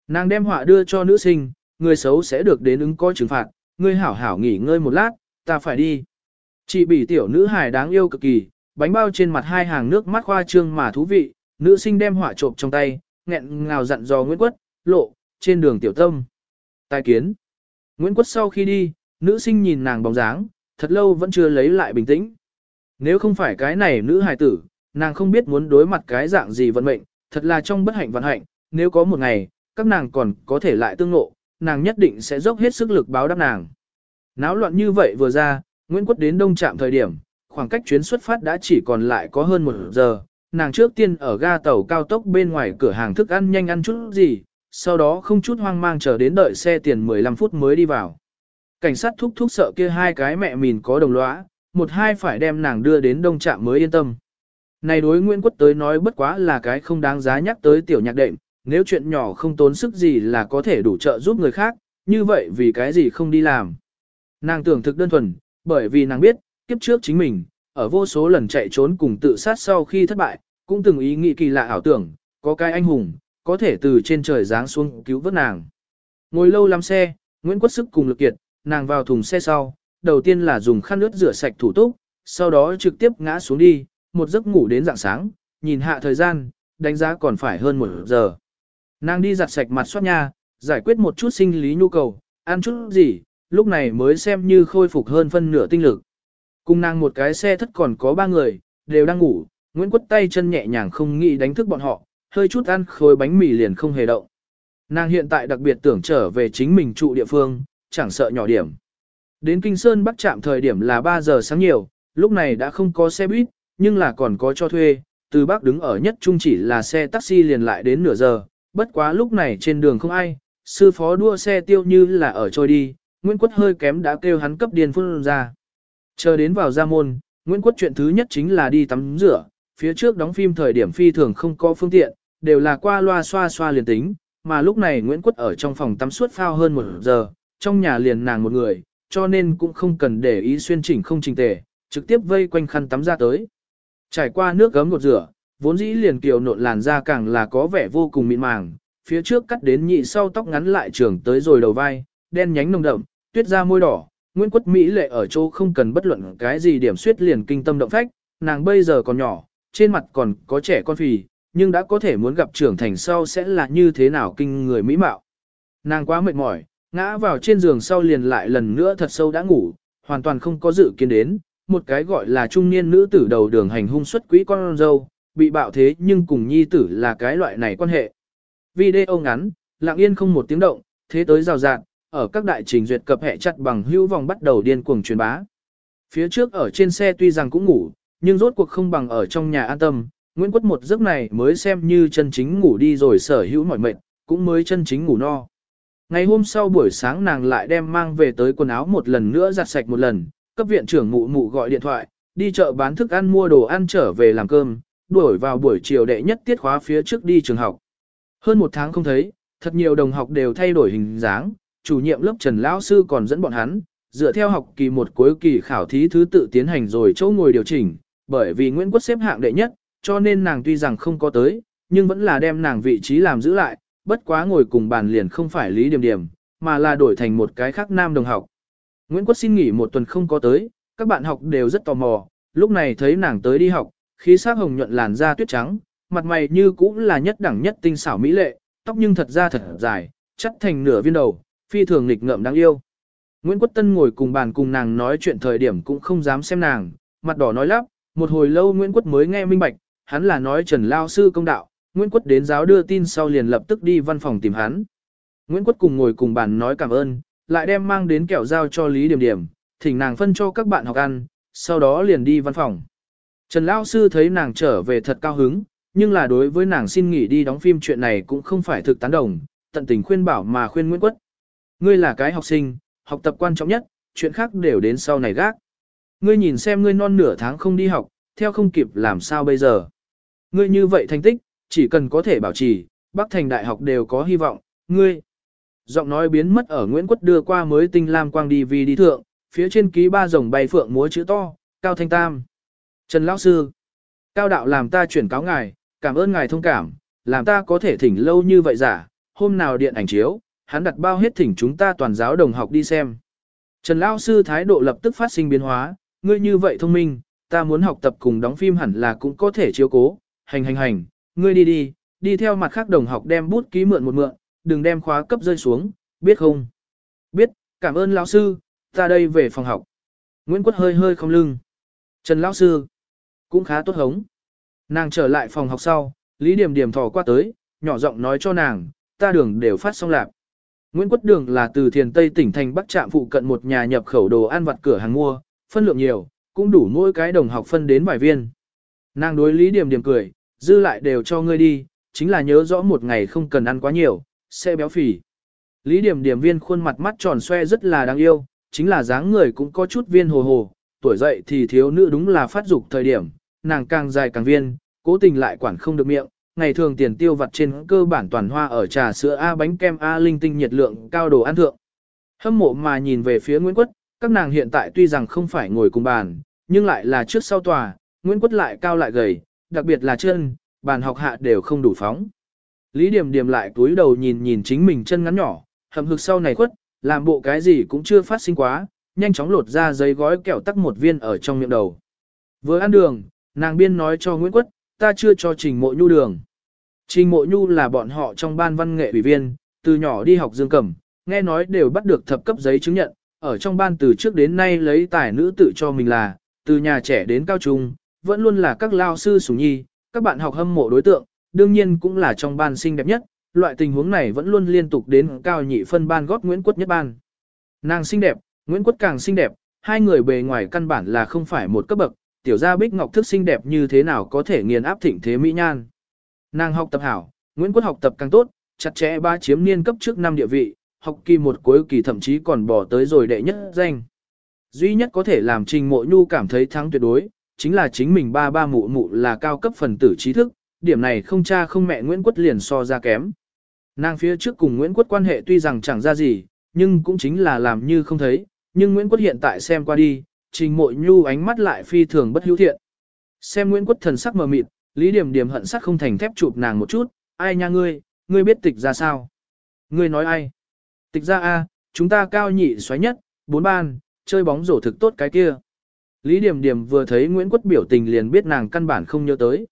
Nàng đem họa đưa cho nữ sinh, người xấu sẽ được đến ứng coi trừng phạt, ngươi hảo hảo nghỉ ngơi một lát, ta phải đi. Chị bị tiểu nữ hài đáng yêu cực kỳ, bánh bao trên mặt hai hàng nước mắt khoa trương mà thú vị, nữ sinh đem họa trộm trong tay, nghẹn ngào dặn dò Nguyễn Quất, lộ, trên đường tiểu tâm. Tài kiến. Nguyễn Quất sau khi đi, nữ sinh nhìn nàng bóng dáng, thật lâu vẫn chưa lấy lại bình tĩnh. Nếu không phải cái này nữ hài tử, nàng không biết muốn đối mặt cái dạng gì vận mệnh, thật là trong bất hạnh vận hạnh, nếu có một ngày, các nàng còn có thể lại tương ngộ, nàng nhất định sẽ dốc hết sức lực báo đáp nàng. Náo loạn như vậy vừa ra, Nguyễn Quất đến đông trạm thời điểm, khoảng cách chuyến xuất phát đã chỉ còn lại có hơn một giờ, nàng trước tiên ở ga tàu cao tốc bên ngoài cửa hàng thức ăn nhanh ăn chút gì, sau đó không chút hoang mang chờ đến đợi xe tiền 15 phút mới đi vào. Cảnh sát thúc thúc sợ kia hai cái mẹ mìn có đồng lõa, một hai phải đem nàng đưa đến đông trạm mới yên tâm. Này đối Nguyễn Quất tới nói bất quá là cái không đáng giá nhắc tới tiểu nhạc đệm, nếu chuyện nhỏ không tốn sức gì là có thể đủ trợ giúp người khác, như vậy vì cái gì không đi làm. Nàng tưởng thực đơn thuần, bởi vì nàng biết, kiếp trước chính mình, ở vô số lần chạy trốn cùng tự sát sau khi thất bại, cũng từng ý nghĩ kỳ lạ ảo tưởng, có cái anh hùng, có thể từ trên trời giáng xuống cứu vớt nàng. Ngồi lâu lắm xe, Nguyễn Quất sức cùng lực kiệt, nàng vào thùng xe sau, đầu tiên là dùng khăn nước rửa sạch thủ túc, sau đó trực tiếp ngã xuống đi, một giấc ngủ đến dạng sáng, nhìn hạ thời gian, đánh giá còn phải hơn một giờ. Nàng đi giặt sạch mặt xoát nha, giải quyết một chút sinh lý nhu cầu, ăn chút gì, lúc này mới xem như khôi phục hơn phân nửa tinh lực. Cùng nàng một cái xe thất còn có ba người, đều đang ngủ, Nguyễn Quất tay chân nhẹ nhàng không nghĩ đánh thức bọn họ, hơi chút ăn khối bánh mì liền không hề động. Nàng hiện tại đặc biệt tưởng trở về chính mình trụ địa phương, chẳng sợ nhỏ điểm. Đến Kinh Sơn Bắc chạm thời điểm là 3 giờ sáng nhiều, lúc này đã không có xe buýt, nhưng là còn có cho thuê, từ Bắc đứng ở nhất trung chỉ là xe taxi liền lại đến nửa giờ, bất quá lúc này trên đường không ai, sư phó đua xe tiêu như là ở trôi đi, Nguyễn Quất hơi kém đã kêu hắn cấp điên phun ra. Chờ đến vào gia môn, Nguyễn Quất chuyện thứ nhất chính là đi tắm rửa, phía trước đóng phim thời điểm phi thường không có phương tiện, đều là qua loa xoa xoa liền tính, mà lúc này Nguyễn Quất ở trong phòng tắm suốt phao hơn một giờ, trong nhà liền nàng một người, cho nên cũng không cần để ý xuyên chỉnh không trình tề, trực tiếp vây quanh khăn tắm ra tới. Trải qua nước gấm gột rửa, vốn dĩ liền kiều nộn làn da càng là có vẻ vô cùng mịn màng, phía trước cắt đến nhị sau tóc ngắn lại trường tới rồi đầu vai, đen nhánh nồng đậm, tuyết da môi đỏ, Nguyễn Quất Mỹ lệ ở chỗ không cần bất luận cái gì điểm suyết liền kinh tâm động phách, nàng bây giờ còn nhỏ, trên mặt còn có trẻ con phì, nhưng đã có thể muốn gặp trưởng thành sau sẽ là như thế nào kinh người mỹ mạo. Nàng quá mệt mỏi, ngã vào trên giường sau liền lại lần nữa thật sâu đã ngủ, hoàn toàn không có dự kiến đến, một cái gọi là trung niên nữ tử đầu đường hành hung xuất quỹ con dâu, bị bạo thế nhưng cùng nhi tử là cái loại này quan hệ. Video ngắn, lặng yên không một tiếng động, thế tới rào rạt, ở các đại trình duyệt cập hệ chặt bằng hữu vòng bắt đầu điên cuồng truyền bá. Phía trước ở trên xe tuy rằng cũng ngủ, nhưng rốt cuộc không bằng ở trong nhà an tâm, Nguyễn Quất một giấc này mới xem như chân chính ngủ đi rồi sở hữu mỏi mệt, cũng mới chân chính ngủ no. Ngày hôm sau buổi sáng nàng lại đem mang về tới quần áo một lần nữa giặt sạch một lần, cấp viện trưởng mụ mụ gọi điện thoại, đi chợ bán thức ăn mua đồ ăn trở về làm cơm, đuổi vào buổi chiều đệ nhất tiết khóa phía trước đi trường học. Hơn một tháng không thấy, thật nhiều đồng học đều thay đổi hình dáng, chủ nhiệm lớp Trần Lão Sư còn dẫn bọn hắn, dựa theo học kỳ một cuối kỳ khảo thí thứ tự tiến hành rồi chỗ ngồi điều chỉnh, bởi vì Nguyễn Quốc xếp hạng đệ nhất, cho nên nàng tuy rằng không có tới, nhưng vẫn là đem nàng vị trí làm giữ lại, bất quá ngồi cùng bàn liền không phải Lý Điểm Điểm, mà là đổi thành một cái khác nam đồng học. Nguyễn Quốc xin nghỉ một tuần không có tới, các bạn học đều rất tò mò, lúc này thấy nàng tới đi học, khí sắc hồng nhuận làn da tuyết trắng, mặt mày như cũng là nhất đẳng nhất tinh xảo mỹ lệ, tóc nhưng thật ra thật dài, chất thành nửa viên đầu, phi thường nghịch ngợm đáng yêu. Nguyễn Quốc Tân ngồi cùng bàn cùng nàng nói chuyện thời điểm cũng không dám xem nàng, mặt đỏ nói lắp, một hồi lâu Nguyễn Quốc mới nghe minh bạch, hắn là nói Trần Lao Sư công đạo, Nguyễn Quốc đến giáo đưa tin sau liền lập tức đi văn phòng tìm hắn. Nguyễn Quốc cùng ngồi cùng bàn nói cảm ơn, lại đem mang đến kẹo giao cho Lý Điểm Điểm, thỉnh nàng phân cho các bạn học ăn, sau đó liền đi văn phòng. Trần Lão Sư thấy nàng trở về thật cao hứng, nhưng là đối với nàng xin nghỉ đi đóng phim chuyện này cũng không phải thực tán đồng, tận tình khuyên bảo mà khuyên Nguyễn Quất. Ngươi là cái học sinh, học tập quan trọng nhất, chuyện khác đều đến sau này gác. Ngươi nhìn xem ngươi non nửa tháng không đi học, theo không kịp làm sao bây giờ. Ngươi như vậy thành tích, chỉ cần có thể bảo trì, Bắc Thành Đại học đều có hy vọng, ngươi. Giọng nói biến mất ở Nguyễn Quất đưa qua mới tinh lam quang đi vì đi thượng, phía trên ký ba rồng bay phượng múa chữ to, Cao Thanh Tam. Trần Lão Sư. Cao đạo làm ta chuyển cáo ngài, cảm ơn ngài thông cảm, làm ta có thể thỉnh lâu như vậy giả, hôm nào điện ảnh chiếu, hắn đặt bao hết thỉnh chúng ta toàn giáo đồng học đi xem. Trần Lão Sư thái độ lập tức phát sinh biến hóa, ngươi như vậy thông minh, ta muốn học tập cùng đóng phim hẳn là cũng có thể chiếu cố, hành hành hành, ngươi đi đi, đi theo mặt khác đồng học đem bút ký mượn một mượn, đừng đem khóa cấp rơi xuống, biết không? Biết, cảm ơn lão sư, ta đây về phòng học. Nguyễn Quất hơi hơi không lưng. Trần lão sư, cũng khá tốt hống. Nàng trở lại phòng học sau, Lý Điểm Điểm thò qua tới, nhỏ giọng nói cho nàng, ta đường đều phát xong lạc. Nguyễn Quất Đường là từ thiền Tây tỉnh thành Bắc Trạm phụ cận một nhà nhập khẩu đồ ăn vặt cửa hàng mua, phân lượng nhiều, cũng đủ mỗi cái đồng học phân đến vài viên. Nàng đối Lý Điểm Điểm cười, dư lại đều cho ngươi đi, chính là nhớ rõ một ngày không cần ăn quá nhiều, sẽ béo phì. Lý Điểm Điểm viên khuôn mặt mắt tròn xoe rất là đáng yêu, chính là dáng người cũng có chút viên hồ hồ, tuổi dậy thì thiếu nữ đúng là phát dục thời điểm, nàng càng dài càng viên, cố tình lại quản không được miệng, ngày thường tiền tiêu vặt trên cơ bản toàn hoa ở trà sữa A bánh kem A linh tinh nhiệt lượng cao đồ ăn thượng. Hâm mộ mà nhìn về phía Nguyễn Quất, các nàng hiện tại tuy rằng không phải ngồi cùng bàn, nhưng lại là trước sau tòa, Nguyễn Quất lại cao lại gầy, đặc biệt là chân, bàn học hạ đều không đủ phóng. Lý Điểm Điểm lại túi đầu nhìn nhìn chính mình chân ngắn nhỏ, hầm hực sau này quất, làm bộ cái gì cũng chưa phát sinh quá, nhanh chóng lột ra giấy gói kẹo tắc một viên ở trong miệng đầu. Vừa ăn đường, nàng biên nói cho Nguyễn Quất, ta chưa cho Trình Mộ Nhu đường. Trình Mộ Nhu là bọn họ trong ban văn nghệ ủy viên, từ nhỏ đi học dương cầm, nghe nói đều bắt được thập cấp giấy chứng nhận, ở trong ban từ trước đến nay lấy tài nữ tự cho mình là, từ nhà trẻ đến cao trung, vẫn luôn là các lao sư sủng nhi, các bạn học hâm mộ đối tượng, đương nhiên cũng là trong ban xinh đẹp nhất, loại tình huống này vẫn luôn liên tục đến cao nhị phân ban gót Nguyễn Quất nhất ban. Nàng xinh đẹp, Nguyễn Quất càng xinh đẹp, hai người bề ngoài căn bản là không phải một cấp bậc, tiểu gia Bích Ngọc thức xinh đẹp như thế nào có thể nghiền áp thịnh thế mỹ nhan. Nàng học tập hảo, Nguyễn Quất học tập càng tốt, chặt chẽ ba chiếm niên cấp trước năm địa vị, học kỳ một cuối kỳ thậm chí còn bỏ tới rồi đệ nhất danh. Duy nhất có thể làm Trình Mộ Nhu cảm thấy thắng tuyệt đối, chính là chính mình ba ba mụ mụ là cao cấp phần tử trí thức, điểm này không cha không mẹ Nguyễn Quất liền so ra kém. Nàng phía trước cùng Nguyễn Quất quan hệ tuy rằng chẳng ra gì, nhưng cũng chính là làm như không thấy, nhưng Nguyễn Quất hiện tại xem qua đi, trình mội nhu ánh mắt lại phi thường bất hữu thiện. Xem Nguyễn Quất thần sắc mờ mịt, Lý Điểm Điểm hận sắc không thành thép chụp nàng một chút, ai nha ngươi, ngươi biết tịch ra sao? Ngươi nói ai? Tịch ra a, chúng ta cao nhị xoáy nhất, bốn ban, chơi bóng rổ thực tốt cái kia. Lý Điểm Điểm vừa thấy Nguyễn Quất biểu tình liền biết nàng căn bản không nhớ tới.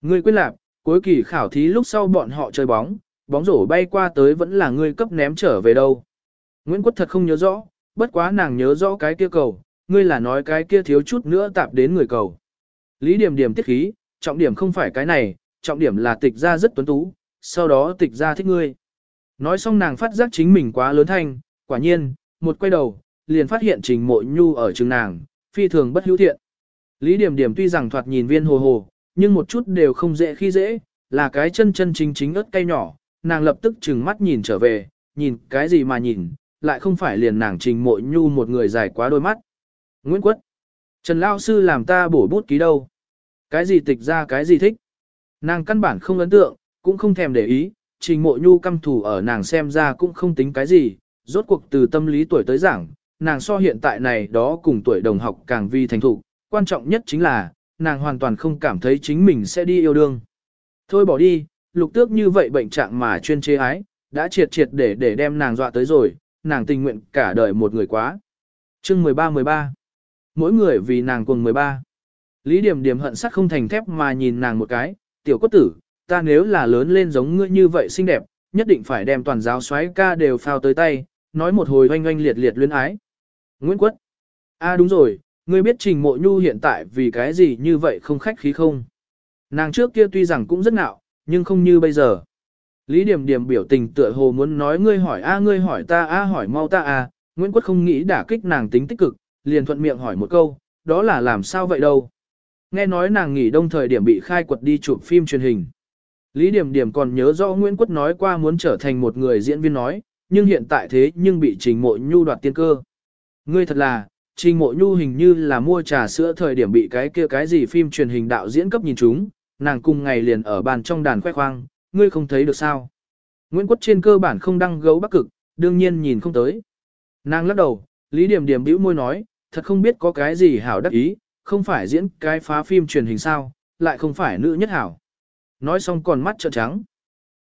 Ngươi quyết lạc, cuối kỳ khảo thí lúc sau bọn họ chơi bóng, bóng rổ bay qua tới vẫn là ngươi cấp ném trở về đâu. Nguyễn Quất thật không nhớ rõ, bất quá nàng nhớ rõ cái kia cầu, ngươi là nói cái kia thiếu chút nữa tạp đến người cầu. Lý Điểm Điểm tiết khí, trọng điểm không phải cái này, trọng điểm là tịch ra rất tuấn tú, sau đó tịch ra thích ngươi. Nói xong nàng phát giác chính mình quá lớn thanh, quả nhiên, một quay đầu, liền phát hiện trình mộ nhu ở trường nàng, phi thường bất hữu thiện. Lý Điểm Điểm tuy rằng thoạt nhìn viên hồ hồ, nhưng một chút đều không dễ khi dễ, là cái chân chân chính chính ớt cay nhỏ, nàng lập tức trừng mắt nhìn trở về, nhìn cái gì mà nhìn, lại không phải liền nàng trình mộ nhu một người dài quá đôi mắt. Nguyễn Quất, Trần Lao Sư làm ta bổ bút ký đâu? Cái gì tịch ra cái gì thích? Nàng căn bản không ấn tượng, cũng không thèm để ý, trình mộ nhu căm thủ ở nàng xem ra cũng không tính cái gì, rốt cuộc từ tâm lý tuổi tới giảng, nàng so hiện tại này đó cùng tuổi đồng học càng vi thành thục, quan trọng nhất chính là, nàng hoàn toàn không cảm thấy chính mình sẽ đi yêu đương. Thôi bỏ đi, lục tước như vậy bệnh trạng mà chuyên chế ái, đã triệt triệt để để đem nàng dọa tới rồi, nàng tình nguyện cả đời một người quá. chương 13-13 Mỗi người vì nàng cùng 13. Lý điểm điểm hận sắc không thành thép mà nhìn nàng một cái, tiểu quốc tử, ta nếu là lớn lên giống ngươi như vậy xinh đẹp, nhất định phải đem toàn giáo xoáy ca đều phao tới tay, nói một hồi oanh oanh liệt liệt luyến ái. Nguyễn Quất. a đúng rồi, ngươi biết Trình Mộ Nhu hiện tại vì cái gì như vậy không khách khí không? Nàng trước kia tuy rằng cũng rất ngạo, nhưng không như bây giờ. Lý Điểm Điểm biểu tình tựa hồ muốn nói ngươi hỏi a ngươi hỏi ta a hỏi mau ta a, Nguyễn Quất không nghĩ đả kích nàng tính tích cực, liền thuận miệng hỏi một câu, đó là làm sao vậy đâu? Nghe nói nàng nghỉ đông thời điểm bị khai quật đi chụp phim truyền hình. Lý Điểm Điểm còn nhớ rõ Nguyễn Quất nói qua muốn trở thành một người diễn viên nói, nhưng hiện tại thế nhưng bị Trình Mộ Nhu đoạt tiên cơ. Ngươi thật là, Trình Mộ Nhu hình như là mua trà sữa thời điểm bị cái kia cái gì phim truyền hình đạo diễn cấp nhìn chúng, nàng cùng ngày liền ở bàn trong đàn khoe khoang, ngươi không thấy được sao. Nguyễn Quất trên cơ bản không đăng gấu bắc cực, đương nhiên nhìn không tới. Nàng lắc đầu, Lý Điểm Điểm bĩu môi nói, thật không biết có cái gì hảo đắc ý, không phải diễn cái phá phim truyền hình sao, lại không phải nữ nhất hảo. Nói xong còn mắt trợn trắng.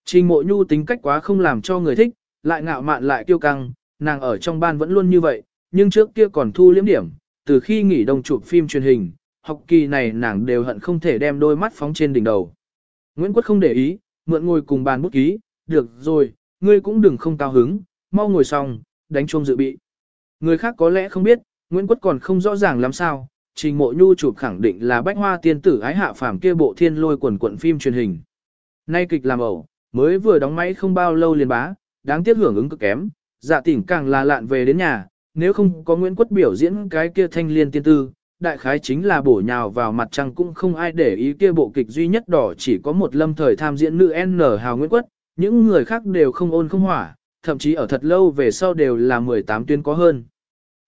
Trình mộ nhu tính cách quá không làm cho người thích, lại ngạo mạn lại kiêu căng, nàng ở trong ban vẫn luôn như vậy, nhưng trước kia còn thu liếm điểm, từ khi nghỉ đông chụp phim truyền hình, học kỳ này nàng đều hận không thể đem đôi mắt phóng trên đỉnh đầu. Nguyễn Quốc không để ý, mượn ngồi cùng bàn bút ký, được rồi, ngươi cũng đừng không cao hứng, mau ngồi xong, đánh chuông dự bị. Người khác có lẽ không biết, Nguyễn Quốc còn không rõ ràng lắm sao, Trình Mộ Nhu chụp khẳng định là bách hoa tiên tử ái hạ phàm kia bộ thiên lôi quần quận phim truyền hình. Nay kịch làm ẩu, mới vừa đóng máy không bao lâu liền bá, đáng tiếc hưởng ứng cực kém, dạ tỉnh càng là lạn về đến nhà, nếu không có Nguyễn Quất biểu diễn cái kia thanh liên tiên tư, đại khái chính là bổ nhào vào mặt trăng cũng không ai để ý kia bộ kịch duy nhất đỏ chỉ có một lâm thời tham diễn nữ N hào Nguyễn Quất, những người khác đều không ôn không hỏa, thậm chí ở thật lâu về sau đều là 18 tuyến có hơn.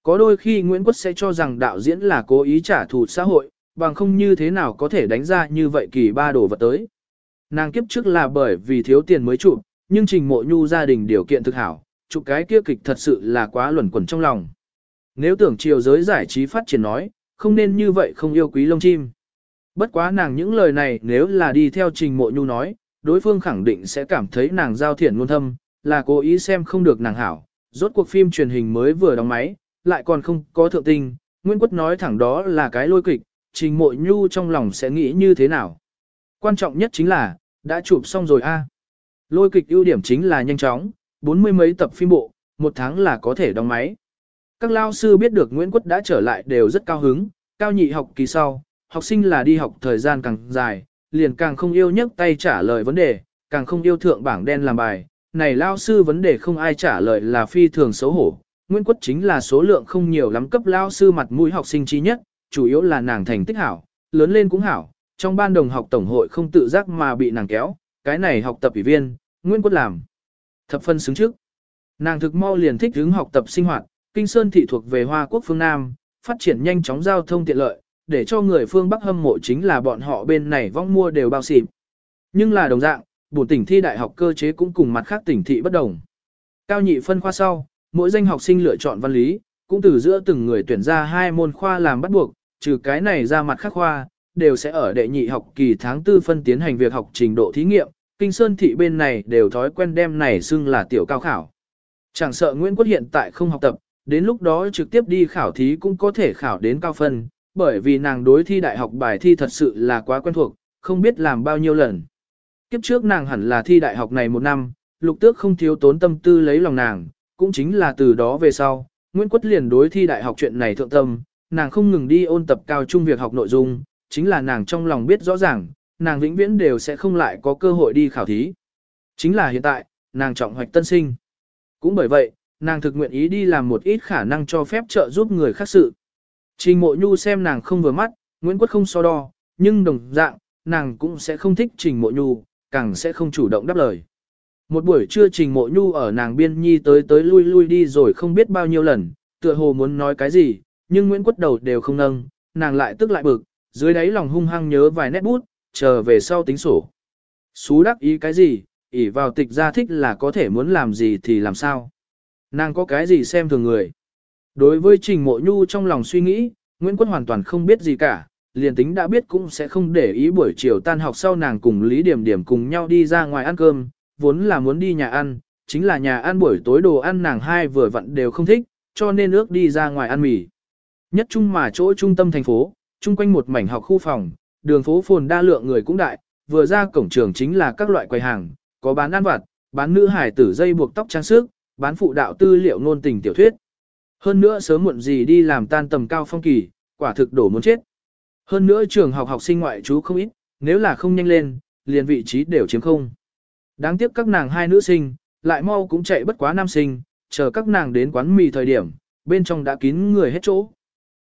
Có đôi khi Nguyễn Quất sẽ cho rằng đạo diễn là cố ý trả thù xã hội, bằng không như thế nào có thể đánh ra như vậy kỳ ba đồ vật tới. Nàng kiếp trước là bởi vì thiếu tiền mới chụp, nhưng trình mộ nhu gia đình điều kiện thực hảo, chụp cái kia kịch thật sự là quá luẩn quẩn trong lòng. Nếu tưởng chiều giới giải trí phát triển nói, không nên như vậy không yêu quý lông chim. Bất quá nàng những lời này nếu là đi theo trình mộ nhu nói, đối phương khẳng định sẽ cảm thấy nàng giao thiện ngôn thâm, là cố ý xem không được nàng hảo. Rốt cuộc phim truyền hình mới vừa đóng máy, lại còn không có thượng tinh, Nguyễn Quất nói thẳng đó là cái lôi kịch, trình mộ nhu trong lòng sẽ nghĩ như thế nào. Quan trọng nhất chính là, đã chụp xong rồi a. Lôi kịch ưu điểm chính là nhanh chóng, bốn mươi mấy tập phim bộ, một tháng là có thể đóng máy. Các lao sư biết được Nguyễn Quất đã trở lại đều rất cao hứng, cao nhị học kỳ sau, học sinh là đi học thời gian càng dài, liền càng không yêu nhấc tay trả lời vấn đề, càng không yêu thượng bảng đen làm bài. Này lao sư vấn đề không ai trả lời là phi thường xấu hổ, Nguyễn Quất chính là số lượng không nhiều lắm cấp lao sư mặt mũi học sinh trí nhất, chủ yếu là nàng thành tích hảo, lớn lên cũng hảo, trong ban đồng học tổng hội không tự giác mà bị nàng kéo, cái này học tập ủy viên, Nguyễn Quất làm. Thập phân xứng trước. Nàng thực mau liền thích hướng học tập sinh hoạt, Kinh Sơn thị thuộc về Hoa Quốc phương Nam, phát triển nhanh chóng giao thông tiện lợi, để cho người phương Bắc hâm mộ chính là bọn họ bên này vong mua đều bao xịp. Nhưng là đồng dạng, bổ tỉnh thi đại học cơ chế cũng cùng mặt khác tỉnh thị bất đồng. Cao nhị phân khoa sau, mỗi danh học sinh lựa chọn văn lý, cũng từ giữa từng người tuyển ra hai môn khoa làm bắt buộc, trừ cái này ra mặt khác khoa, đều sẽ ở đệ nhị học kỳ tháng tư phân tiến hành việc học trình độ thí nghiệm, kinh sơn thị bên này đều thói quen đem này xưng là tiểu cao khảo. Chẳng sợ Nguyễn Quốc hiện tại không học tập, đến lúc đó trực tiếp đi khảo thí cũng có thể khảo đến cao phân, bởi vì nàng đối thi đại học bài thi thật sự là quá quen thuộc, không biết làm bao nhiêu lần. Kiếp trước nàng hẳn là thi đại học này một năm, lục tước không thiếu tốn tâm tư lấy lòng nàng, cũng chính là từ đó về sau, Nguyễn Quất liền đối thi đại học chuyện này thượng tâm, nàng không ngừng đi ôn tập cao trung việc học nội dung, chính là nàng trong lòng biết rõ ràng, nàng vĩnh viễn đều sẽ không lại có cơ hội đi khảo thí. Chính là hiện tại, nàng trọng hoạch tân sinh. Cũng bởi vậy, nàng thực nguyện ý đi làm một ít khả năng cho phép trợ giúp người khác sự. Trình mộ nhu xem nàng không vừa mắt, Nguyễn Quất không so đo, nhưng đồng dạng, nàng cũng sẽ không thích trình mộ nhu, càng sẽ không chủ động đáp lời. Một buổi trưa trình mộ nhu ở nàng biên nhi tới tới lui lui đi rồi không biết bao nhiêu lần, tựa hồ muốn nói cái gì, nhưng Nguyễn Quất đầu đều không nâng, nàng lại tức lại bực, dưới đáy lòng hung hăng nhớ vài nét bút, chờ về sau tính sổ. Xú đắc ý cái gì, ỷ vào tịch gia thích là có thể muốn làm gì thì làm sao. Nàng có cái gì xem thường người. Đối với trình mộ nhu trong lòng suy nghĩ, Nguyễn quân hoàn toàn không biết gì cả, liền tính đã biết cũng sẽ không để ý buổi chiều tan học sau nàng cùng Lý Điểm Điểm cùng nhau đi ra ngoài ăn cơm, vốn là muốn đi nhà ăn, chính là nhà ăn buổi tối đồ ăn nàng hai vừa vặn đều không thích, cho nên ước đi ra ngoài ăn mì. Nhất chung mà chỗ trung tâm thành phố, chung quanh một mảnh học khu phòng, đường phố phồn đa lượng người cũng đại, vừa ra cổng trường chính là các loại quầy hàng, có bán ăn vặt, bán nữ hải tử dây buộc tóc trang sức, bán phụ đạo tư liệu ngôn tình tiểu thuyết. Hơn nữa sớm muộn gì đi làm tan tầm cao phong kỳ, quả thực đổ muốn chết. Hơn nữa trường học học sinh ngoại chú không ít, nếu là không nhanh lên, liền vị trí đều chiếm không. Đáng tiếc các nàng hai nữ sinh, lại mau cũng chạy bất quá nam sinh, chờ các nàng đến quán mì thời điểm, bên trong đã kín người hết chỗ.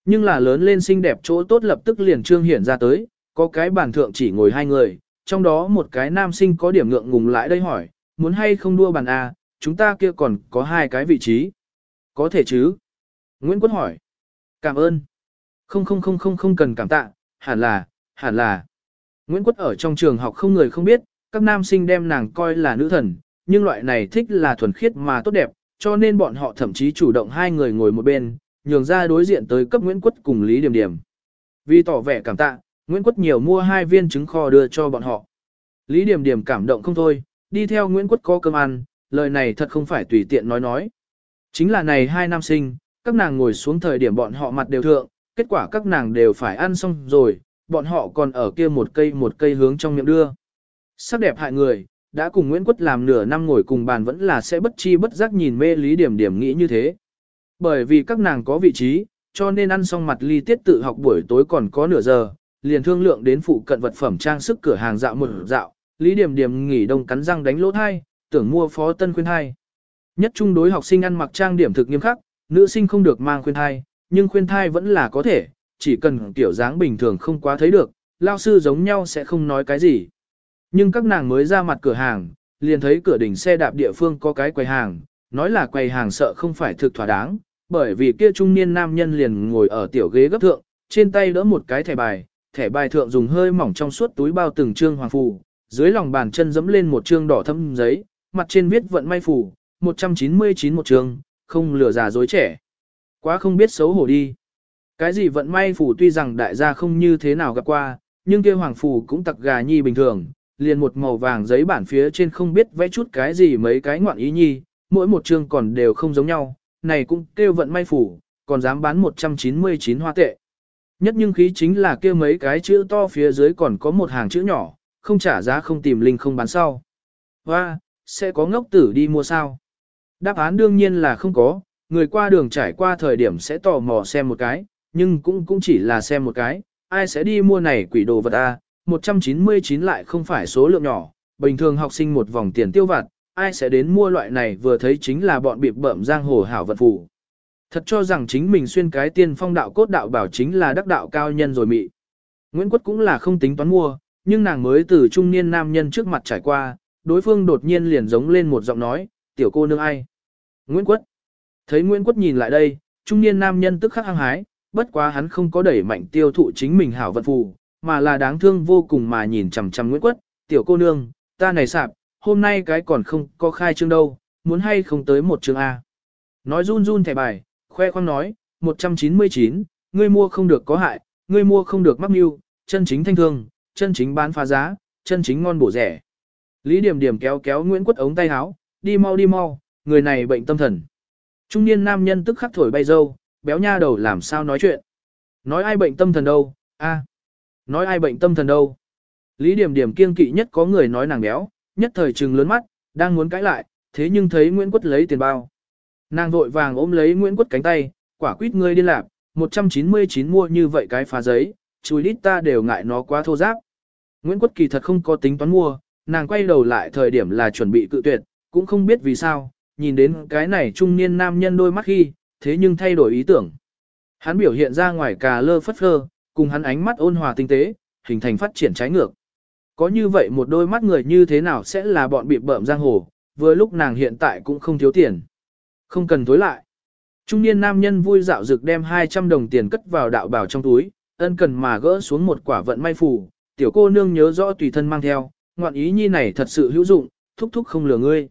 Nhưng là lớn lên xinh đẹp chỗ tốt lập tức liền trương hiển ra tới, có cái bàn thượng chỉ ngồi hai người, trong đó một cái nam sinh có điểm ngượng ngùng lại đây hỏi, muốn hay không đua bàn A, chúng ta kia còn có hai cái vị trí. Có thể chứ? Nguyễn Quân hỏi. Cảm ơn. Không không không không không cần cảm tạ, hẳn là, hẳn là. Nguyễn Quốc ở trong trường học không người không biết, các nam sinh đem nàng coi là nữ thần, nhưng loại này thích là thuần khiết mà tốt đẹp, cho nên bọn họ thậm chí chủ động hai người ngồi một bên, nhường ra đối diện tới cấp Nguyễn Quất cùng Lý Điểm Điểm. Vì tỏ vẻ cảm tạ, Nguyễn Quất nhiều mua hai viên trứng kho đưa cho bọn họ. Lý Điểm Điểm cảm động không thôi, đi theo Nguyễn Quất có cơm ăn, lời này thật không phải tùy tiện nói nói. Chính là này hai nam sinh, các nàng ngồi xuống thời điểm bọn họ mặt đều thượng, kết quả các nàng đều phải ăn xong rồi, bọn họ còn ở kia một cây một cây hướng trong miệng đưa. Sắc đẹp hại người, đã cùng Nguyễn Quất làm nửa năm ngồi cùng bàn vẫn là sẽ bất chi bất giác nhìn mê lý điểm điểm nghĩ như thế. Bởi vì các nàng có vị trí, cho nên ăn xong mặt ly tiết tự học buổi tối còn có nửa giờ, liền thương lượng đến phụ cận vật phẩm trang sức cửa hàng dạo một dạo, lý điểm điểm nghỉ đông cắn răng đánh lỗ thai, tưởng mua phó tân khuyên thai. Nhất trung đối học sinh ăn mặc trang điểm thực nghiêm khắc, nữ sinh không được mang khuyên thai, nhưng khuyên thai vẫn là có thể, chỉ cần tiểu dáng bình thường không quá thấy được, lao sư giống nhau sẽ không nói cái gì. Nhưng các nàng mới ra mặt cửa hàng, liền thấy cửa đỉnh xe đạp địa phương có cái quầy hàng, nói là quầy hàng sợ không phải thực thỏa đáng, bởi vì kia trung niên nam nhân liền ngồi ở tiểu ghế gấp thượng, trên tay đỡ một cái thẻ bài, thẻ bài thượng dùng hơi mỏng trong suốt túi bao từng trương hoàng phù, dưới lòng bàn chân dẫm lên một trương đỏ thâm giấy, mặt trên viết vận may phù, 199 một trương, không lừa già dối trẻ. Quá không biết xấu hổ đi. Cái gì vận may phù tuy rằng đại gia không như thế nào gặp qua, nhưng kia hoàng phù cũng tặc gà nhi bình thường, liền một màu vàng giấy bản phía trên không biết vẽ chút cái gì mấy cái ngoạn ý nhi, mỗi một chương còn đều không giống nhau, này cũng kêu vận may phủ, còn dám bán 199 hoa tệ. Nhất nhưng khí chính là kia mấy cái chữ to phía dưới còn có một hàng chữ nhỏ, không trả giá không tìm linh không bán sau. Và, sẽ có ngốc tử đi mua sao? Đáp án đương nhiên là không có, người qua đường trải qua thời điểm sẽ tò mò xem một cái, nhưng cũng cũng chỉ là xem một cái, ai sẽ đi mua này quỷ đồ vật à? a 199 lại không phải số lượng nhỏ, bình thường học sinh một vòng tiền tiêu vặt, ai sẽ đến mua loại này vừa thấy chính là bọn bịp bợm giang hồ hảo vật phụ. Thật cho rằng chính mình xuyên cái tiên phong đạo cốt đạo bảo chính là đắc đạo cao nhân rồi mị. Nguyễn Quất cũng là không tính toán mua, nhưng nàng mới từ trung niên nam nhân trước mặt trải qua, đối phương đột nhiên liền giống lên một giọng nói, tiểu cô nương ai? Nguyễn Quất. Thấy Nguyễn Quất nhìn lại đây, trung niên nam nhân tức khắc hăng hái, bất quá hắn không có đẩy mạnh tiêu thụ chính mình hảo vận phù, mà là đáng thương vô cùng mà nhìn chằm chằm Nguyễn Quất, tiểu cô nương, ta này sạp, hôm nay cái còn không có khai trương đâu, muốn hay không tới một chương A. Nói run run thẻ bài, khoe khoang nói, 199, ngươi mua không được có hại, ngươi mua không được mắc mưu, chân chính thanh thương, chân chính bán phá giá, chân chính ngon bổ rẻ. Lý Điểm Điểm kéo kéo Nguyễn Quất ống tay áo, đi mau đi mau, người này bệnh tâm thần. Trung niên nam nhân tức khắc thổi bay dâu, béo nha đầu làm sao nói chuyện. Nói ai bệnh tâm thần đâu, a, Nói ai bệnh tâm thần đâu. Lý Điểm Điểm kiêng kỵ nhất có người nói nàng béo, nhất thời trừng lớn mắt, đang muốn cãi lại, thế nhưng thấy Nguyễn Quất lấy tiền bao. Nàng vội vàng ôm lấy Nguyễn Quất cánh tay, quả quýt ngươi đi lạc, 199 mua như vậy cái phá giấy, chùi lít ta đều ngại nó quá thô giáp. Nguyễn Quất kỳ thật không có tính toán mua, nàng quay đầu lại thời điểm là chuẩn bị cự tuyệt, cũng không biết vì sao, nhìn đến cái này trung niên nam nhân đôi mắt khi, thế nhưng thay đổi ý tưởng. Hắn biểu hiện ra ngoài cà lơ phất phơ, cùng hắn ánh mắt ôn hòa tinh tế, hình thành phát triển trái ngược. Có như vậy một đôi mắt người như thế nào sẽ là bọn bị bợm giang hồ, vừa lúc nàng hiện tại cũng không thiếu tiền. Không cần tối lại. Trung niên nam nhân vui dạo dực đem 200 đồng tiền cất vào đạo bảo trong túi, ân cần mà gỡ xuống một quả vận may phù, tiểu cô nương nhớ rõ tùy thân mang theo, ngoạn ý nhi này thật sự hữu dụng, thúc thúc không lừa ngươi.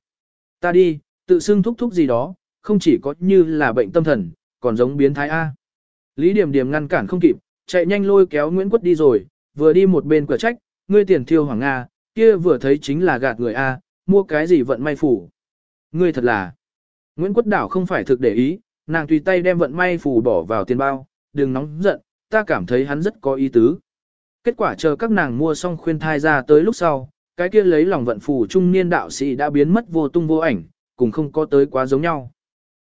Ta đi, tự xưng thúc thúc gì đó, không chỉ có như là bệnh tâm thần, còn giống biến thái A. Lý Điểm Điểm ngăn cản không kịp, chạy nhanh lôi kéo Nguyễn Quất đi rồi, vừa đi một bên cửa trách, ngươi tiền thiêu hoàng Nga, kia vừa thấy chính là gạt người A, mua cái gì vận may phủ. Ngươi thật là. Nguyễn Quất Đảo không phải thực để ý, nàng tùy tay đem vận may phủ bỏ vào tiền bao, đừng nóng giận, ta cảm thấy hắn rất có ý tứ. Kết quả chờ các nàng mua xong khuyên thai ra tới lúc sau, cái kia lấy lòng vận phủ trung niên đạo sĩ đã biến mất vô tung vô ảnh, cùng không có tới quá giống nhau.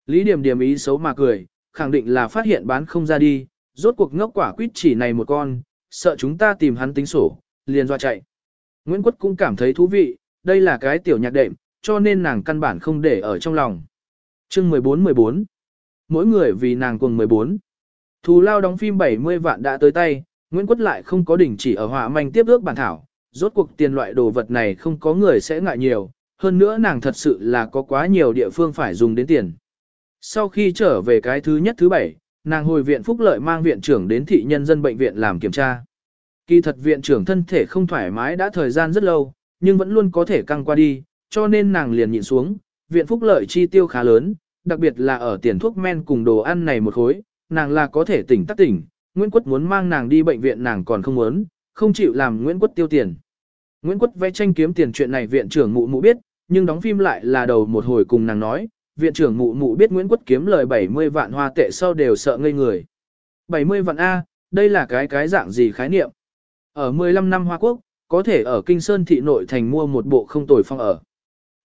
Lý Điểm Điểm ý xấu mà cười, khẳng định là phát hiện bán không ra đi, rốt cuộc ngốc quả quýt chỉ này một con, sợ chúng ta tìm hắn tính sổ, liền doa chạy. Nguyễn Quất cũng cảm thấy thú vị, đây là cái tiểu nhạc đệm, cho nên nàng căn bản không để ở trong lòng. Chương 14-14 Mỗi người vì nàng cùng 14 Thù lao đóng phim 70 vạn đã tới tay, Nguyễn Quất lại không có đỉnh chỉ ở họa manh tiếp ước bản thảo, rốt cuộc tiền loại đồ vật này không có người sẽ ngại nhiều, hơn nữa nàng thật sự là có quá nhiều địa phương phải dùng đến tiền. Sau khi trở về cái thứ nhất thứ bảy, nàng hồi viện phúc lợi mang viện trưởng đến thị nhân dân bệnh viện làm kiểm tra. Kỳ thật viện trưởng thân thể không thoải mái đã thời gian rất lâu, nhưng vẫn luôn có thể căng qua đi, cho nên nàng liền nhịn xuống, viện phúc lợi chi tiêu khá lớn, đặc biệt là ở tiền thuốc men cùng đồ ăn này một khối, nàng là có thể tỉnh tắc tỉnh, Nguyễn Quất muốn mang nàng đi bệnh viện nàng còn không muốn, không chịu làm Nguyễn Quất tiêu tiền. Nguyễn Quất vẽ tranh kiếm tiền chuyện này viện trưởng mụ mụ biết, nhưng đóng phim lại là đầu một hồi cùng nàng nói, viện trưởng mụ mụ biết Nguyễn Quất kiếm lời 70 vạn hoa tệ sau đều sợ ngây người. 70 vạn A, đây là cái cái dạng gì khái niệm? Ở 15 năm Hoa Quốc, có thể ở Kinh Sơn thị nội thành mua một bộ không tồi phong ở.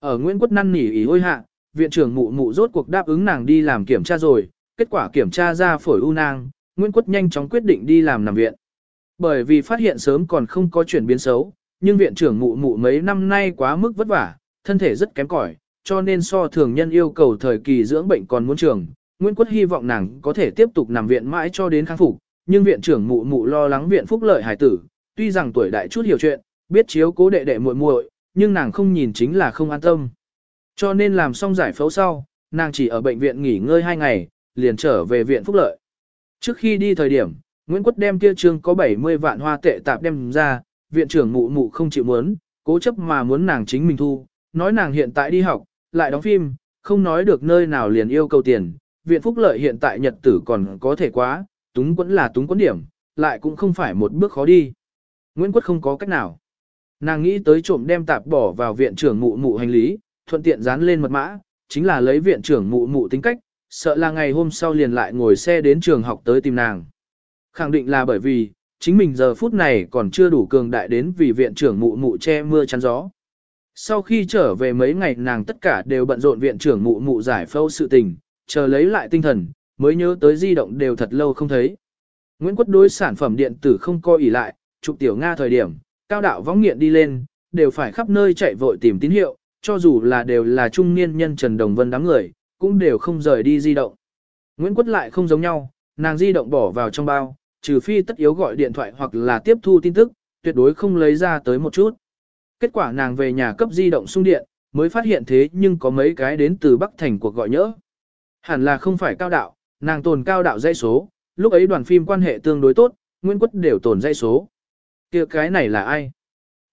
Ở Nguyễn Quốc năn nỉ ý hôi hạ, viện trưởng mụ mụ rốt cuộc đáp ứng nàng đi làm kiểm tra rồi, kết quả kiểm tra ra phổi u nang, Nguyễn Quốc nhanh chóng quyết định đi làm nằm viện. Bởi vì phát hiện sớm còn không có chuyển biến xấu, nhưng viện trưởng mụ mụ mấy năm nay quá mức vất vả, thân thể rất kém cỏi, cho nên so thường nhân yêu cầu thời kỳ dưỡng bệnh còn muốn trường. Nguyễn Quốc hy vọng nàng có thể tiếp tục nằm viện mãi cho đến kháng phục, nhưng viện trưởng mụ mụ lo lắng viện phúc lợi hải tử, tuy rằng tuổi đại chút hiểu chuyện, biết chiếu cố đệ đệ muội muội, nhưng nàng không nhìn chính là không an tâm. Cho nên làm xong giải phẫu sau, nàng chỉ ở bệnh viện nghỉ ngơi 2 ngày, liền trở về viện phúc lợi. Trước khi đi thời điểm, Nguyễn Quất đem kia trương có 70 vạn hoa tệ tạp đem ra, viện trưởng mụ mụ không chịu muốn, cố chấp mà muốn nàng chính mình thu, nói nàng hiện tại đi học, lại đóng phim, không nói được nơi nào liền yêu cầu tiền, viện phúc lợi hiện tại nhật tử còn có thể quá, túng quẫn là túng quẫn điểm, lại cũng không phải một bước khó đi. Nguyễn Quất không có cách nào. Nàng nghĩ tới trộm đem tạp bỏ vào viện trưởng mụ mụ hành lý, thuận tiện dán lên mật mã, chính là lấy viện trưởng mụ mụ tính cách, sợ là ngày hôm sau liền lại ngồi xe đến trường học tới tìm nàng. Khẳng định là bởi vì, chính mình giờ phút này còn chưa đủ cường đại đến vì viện trưởng mụ mụ che mưa chắn gió. Sau khi trở về mấy ngày nàng tất cả đều bận rộn viện trưởng mụ mụ giải phẫu sự tình, chờ lấy lại tinh thần, mới nhớ tới di động đều thật lâu không thấy. Nguyễn Quất đối sản phẩm điện tử không coi ỉ lại, chụp tiểu Nga thời điểm, cao đạo võng nghiện đi lên, đều phải khắp nơi chạy vội tìm tín hiệu, cho dù là đều là trung niên nhân Trần Đồng Vân đám người, cũng đều không rời đi di động. Nguyễn Quất lại không giống nhau, nàng di động bỏ vào trong bao, trừ phi tất yếu gọi điện thoại hoặc là tiếp thu tin tức, tuyệt đối không lấy ra tới một chút. Kết quả nàng về nhà cấp di động sung điện, mới phát hiện thế nhưng có mấy cái đến từ Bắc Thành cuộc gọi nhỡ. Hẳn là không phải cao đạo, nàng tồn cao đạo dây số, lúc ấy đoàn phim quan hệ tương đối tốt, Nguyễn Quất đều tồn dây số kia cái này là ai?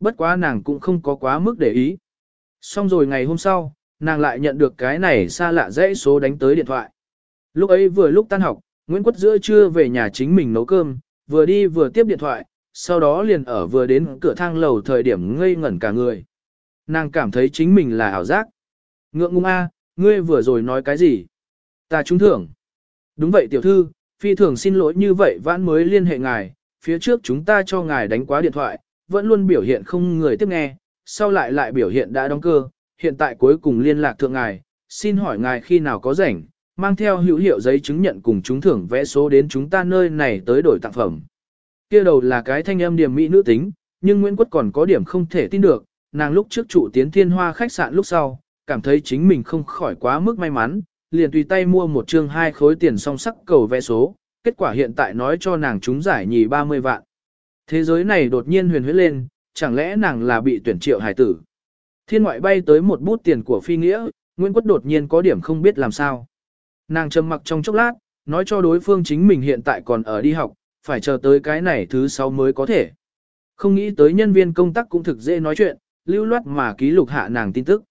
Bất quá nàng cũng không có quá mức để ý. Xong rồi ngày hôm sau, nàng lại nhận được cái này xa lạ dãy số đánh tới điện thoại. Lúc ấy vừa lúc tan học, Nguyễn Quất giữa trưa về nhà chính mình nấu cơm, vừa đi vừa tiếp điện thoại, sau đó liền ở vừa đến cửa thang lầu thời điểm ngây ngẩn cả người. Nàng cảm thấy chính mình là ảo giác. Ngượng ngung a, ngươi vừa rồi nói cái gì? Ta trúng thưởng. Đúng vậy tiểu thư, phi thường xin lỗi như vậy vãn mới liên hệ ngài, phía trước chúng ta cho ngài đánh quá điện thoại, vẫn luôn biểu hiện không người tiếp nghe, sau lại lại biểu hiện đã đóng cơ, hiện tại cuối cùng liên lạc thượng ngài, xin hỏi ngài khi nào có rảnh, mang theo hữu hiệu giấy chứng nhận cùng chúng thưởng vẽ số đến chúng ta nơi này tới đổi tặng phẩm. Kia đầu là cái thanh âm điểm mỹ nữ tính, nhưng Nguyễn Quất còn có điểm không thể tin được, nàng lúc trước trụ tiến thiên hoa khách sạn lúc sau, cảm thấy chính mình không khỏi quá mức may mắn, liền tùy tay mua một chương hai khối tiền song sắc cầu vẽ số, kết quả hiện tại nói cho nàng chúng giải nhì 30 vạn. Thế giới này đột nhiên huyền huyết lên, chẳng lẽ nàng là bị tuyển triệu hải tử. Thiên ngoại bay tới một bút tiền của phi nghĩa, Nguyễn Quất đột nhiên có điểm không biết làm sao. Nàng trầm mặc trong chốc lát, nói cho đối phương chính mình hiện tại còn ở đi học, phải chờ tới cái này thứ sáu mới có thể. Không nghĩ tới nhân viên công tác cũng thực dễ nói chuyện, lưu loát mà ký lục hạ nàng tin tức.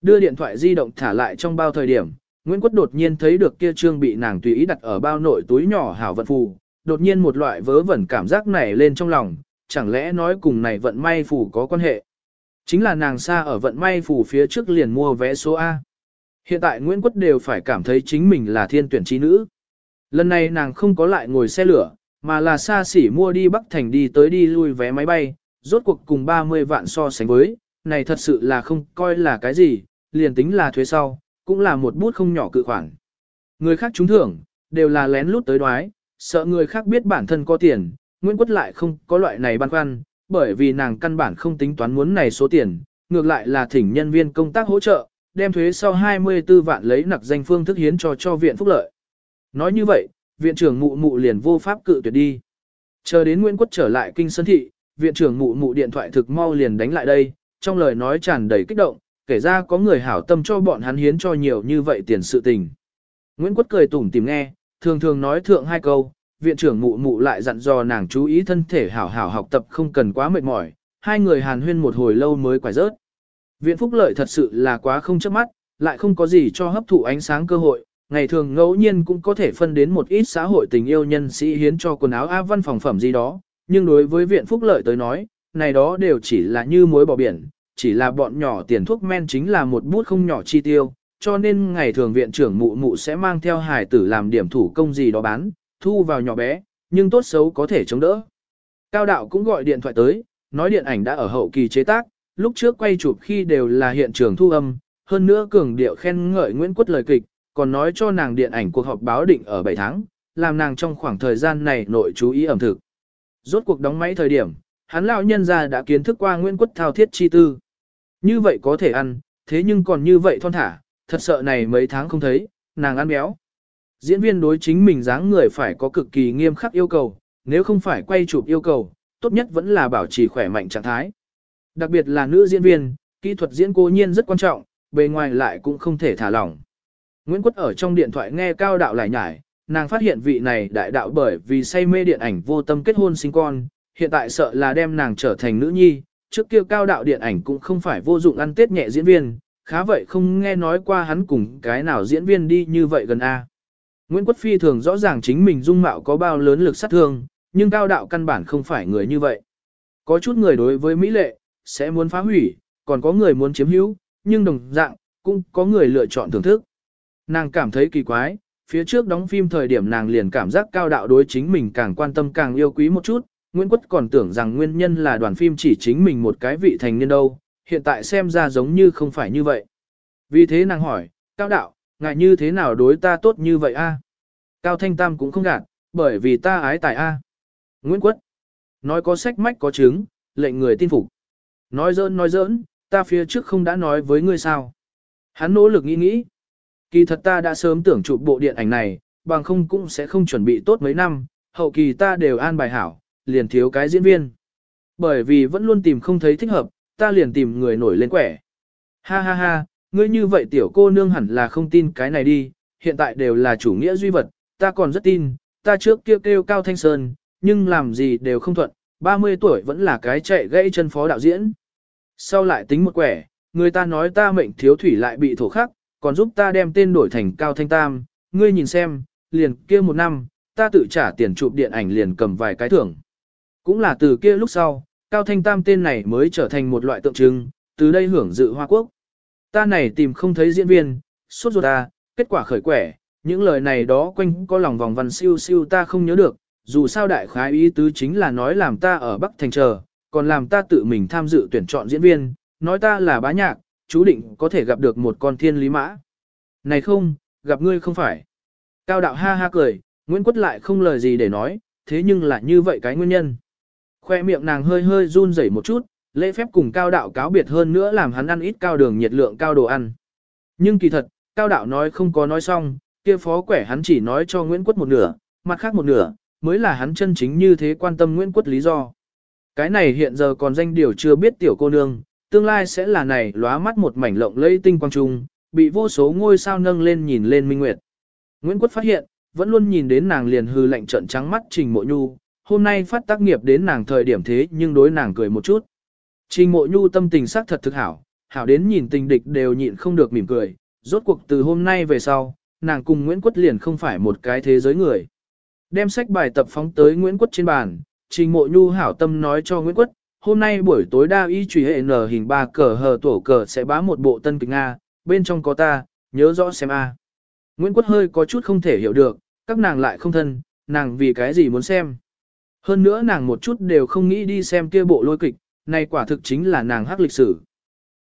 Đưa điện thoại di động thả lại trong bao thời điểm, Nguyễn Quất đột nhiên thấy được kia trương bị nàng tùy ý đặt ở bao nội túi nhỏ hảo vận phù, đột nhiên một loại vớ vẩn cảm giác nảy lên trong lòng, chẳng lẽ nói cùng này vận may phù có quan hệ. Chính là nàng xa ở vận may phù phía trước liền mua vé số A. Hiện tại Nguyễn Quất đều phải cảm thấy chính mình là thiên tuyển trí nữ. Lần này nàng không có lại ngồi xe lửa, mà là xa xỉ mua đi Bắc Thành đi tới đi lui vé máy bay, rốt cuộc cùng 30 vạn so sánh với, này thật sự là không coi là cái gì, liền tính là thuế sau, cũng là một bút không nhỏ cự khoản. Người khác trúng thưởng, đều là lén lút tới đoái, sợ người khác biết bản thân có tiền, Nguyễn Quất lại không có loại này băn khoăn, bởi vì nàng căn bản không tính toán muốn này số tiền, ngược lại là thỉnh nhân viên công tác hỗ trợ, đem thuế sau 24 vạn lấy nặc danh phương thức hiến cho cho viện phúc lợi. Nói như vậy, viện trưởng mụ mụ liền vô pháp cự tuyệt đi. Chờ đến Nguyễn Quất trở lại kinh sơn thị, viện trưởng mụ mụ điện thoại thực mau liền đánh lại đây, trong lời nói tràn đầy kích động, kể ra có người hảo tâm cho bọn hắn hiến cho nhiều như vậy tiền sự tình. Nguyễn Quất cười tủm tìm nghe, thường thường nói thượng hai câu, viện trưởng mụ mụ lại dặn dò nàng chú ý thân thể hảo hảo học tập không cần quá mệt mỏi, hai người hàn huyên một hồi lâu mới quải rớt. Viện phúc lợi thật sự là quá không chấp mắt, lại không có gì cho hấp thụ ánh sáng cơ hội, ngày thường ngẫu nhiên cũng có thể phân đến một ít xã hội tình yêu nhân sĩ hiến cho quần áo A văn phòng phẩm gì đó, nhưng đối với viện phúc lợi tới nói, này đó đều chỉ là như muối bỏ biển, chỉ là bọn nhỏ tiền thuốc men chính là một bút không nhỏ chi tiêu, cho nên ngày thường viện trưởng mụ mụ sẽ mang theo hải tử làm điểm thủ công gì đó bán, thu vào nhỏ bé, nhưng tốt xấu có thể chống đỡ. Cao đạo cũng gọi điện thoại tới, nói điện ảnh đã ở hậu kỳ chế tác, lúc trước quay chụp khi đều là hiện trường thu âm, hơn nữa cường điệu khen ngợi Nguyễn Quất lời kịch, còn nói cho nàng điện ảnh cuộc họp báo định ở 7 tháng, làm nàng trong khoảng thời gian này nội chú ý ẩm thực. Rốt cuộc đóng máy thời điểm, hắn lão nhân ra đã kiến thức qua Nguyễn Quất thao thiết chi tư. Như vậy có thể ăn, thế nhưng còn như vậy thon thả, thật sợ này mấy tháng không thấy, nàng ăn béo. Diễn viên đối chính mình dáng người phải có cực kỳ nghiêm khắc yêu cầu, nếu không phải quay chụp yêu cầu, tốt nhất vẫn là bảo trì khỏe mạnh trạng thái. Đặc biệt là nữ diễn viên, kỹ thuật diễn cố nhiên rất quan trọng, bề ngoài lại cũng không thể thả lỏng. Nguyễn Quất ở trong điện thoại nghe cao đạo lại nhải, nàng phát hiện vị này đại đạo bởi vì say mê điện ảnh vô tâm kết hôn sinh con, hiện tại sợ là đem nàng trở thành nữ nhi, trước kia cao đạo điện ảnh cũng không phải vô dụng ăn tết nhẹ diễn viên, khá vậy không nghe nói qua hắn cùng cái nào diễn viên đi như vậy gần A. Nguyễn Quốc Phi thường rõ ràng chính mình dung mạo có bao lớn lực sát thương, nhưng cao đạo căn bản không phải người như vậy. Có chút người đối với Mỹ lệ, sẽ muốn phá hủy, còn có người muốn chiếm hữu, nhưng đồng dạng, cũng có người lựa chọn thưởng thức. Nàng cảm thấy kỳ quái, phía trước đóng phim thời điểm nàng liền cảm giác cao đạo đối chính mình càng quan tâm càng yêu quý một chút, Nguyễn Quất còn tưởng rằng nguyên nhân là đoàn phim chỉ chính mình một cái vị thành niên đâu, hiện tại xem ra giống như không phải như vậy. Vì thế nàng hỏi, cao đạo, ngại như thế nào đối ta tốt như vậy a? Cao Thanh Tam cũng không gạt, bởi vì ta ái tài a. Nguyễn Quất, nói có sách mách có chứng, lệnh người tin phục. Nói dỡn nói dỡn, ta phía trước không đã nói với ngươi sao. Hắn nỗ lực nghĩ nghĩ. Kỳ thật ta đã sớm tưởng chụp bộ điện ảnh này, bằng không cũng sẽ không chuẩn bị tốt mấy năm, hậu kỳ ta đều an bài hảo, liền thiếu cái diễn viên. Bởi vì vẫn luôn tìm không thấy thích hợp, ta liền tìm người nổi lên quẻ. Ha ha ha, ngươi như vậy tiểu cô nương hẳn là không tin cái này đi, hiện tại đều là chủ nghĩa duy vật, ta còn rất tin, ta trước kia kêu, kêu Cao Thanh Sơn, nhưng làm gì đều không thuận, 30 tuổi vẫn là cái chạy gãy chân phó đạo diễn. Sau lại tính một quẻ, người ta nói ta mệnh thiếu thủy lại bị thổ khắc, còn giúp ta đem tên đổi thành Cao Thanh Tam, ngươi nhìn xem, liền kia một năm, ta tự trả tiền chụp điện ảnh liền cầm vài cái thưởng. Cũng là từ kia lúc sau, Cao Thanh Tam tên này mới trở thành một loại tượng trưng, từ đây hưởng dự Hoa Quốc. Ta này tìm không thấy diễn viên, suốt ruột ta, kết quả khởi quẻ, những lời này đó quanh có lòng vòng văn siêu siêu ta không nhớ được, dù sao đại khái ý tứ chính là nói làm ta ở Bắc Thành chờ, còn làm ta tự mình tham dự tuyển chọn diễn viên, nói ta là bá nhạc, chú định có thể gặp được một con thiên lý mã. Này không, gặp ngươi không phải. Cao đạo ha ha cười, Nguyễn Quất lại không lời gì để nói, thế nhưng là như vậy cái nguyên nhân. Khoe miệng nàng hơi hơi run rẩy một chút, lễ phép cùng cao đạo cáo biệt hơn nữa làm hắn ăn ít cao đường nhiệt lượng cao đồ ăn. Nhưng kỳ thật, cao đạo nói không có nói xong, kia phó quẻ hắn chỉ nói cho Nguyễn Quất một nửa, mặt khác một nửa, mới là hắn chân chính như thế quan tâm Nguyễn Quất lý do. Cái này hiện giờ còn danh điều chưa biết tiểu cô nương, tương lai sẽ là này lóa mắt một mảnh lộng lẫy tinh quang trung, bị vô số ngôi sao nâng lên nhìn lên minh nguyệt. Nguyễn Quất phát hiện, vẫn luôn nhìn đến nàng liền hư lạnh trận trắng mắt Trình Mộ Nhu, hôm nay phát tác nghiệp đến nàng thời điểm thế nhưng đối nàng cười một chút. Trình Mộ Nhu tâm tình sắc thật thực hảo, hảo đến nhìn tình địch đều nhịn không được mỉm cười, rốt cuộc từ hôm nay về sau, nàng cùng Nguyễn Quất liền không phải một cái thế giới người. Đem sách bài tập phóng tới Nguyễn Quất trên bàn, Trình Mộ Nhu hảo tâm nói cho Nguyễn Quất, hôm nay buổi tối đa y trùy hệ nở hình ba cờ hờ tổ cờ sẽ bá một bộ tân kịch Nga, bên trong có ta, nhớ rõ xem a. Nguyễn Quất hơi có chút không thể hiểu được, các nàng lại không thân, nàng vì cái gì muốn xem. Hơn nữa nàng một chút đều không nghĩ đi xem kia bộ lôi kịch, này quả thực chính là nàng hắc lịch sử.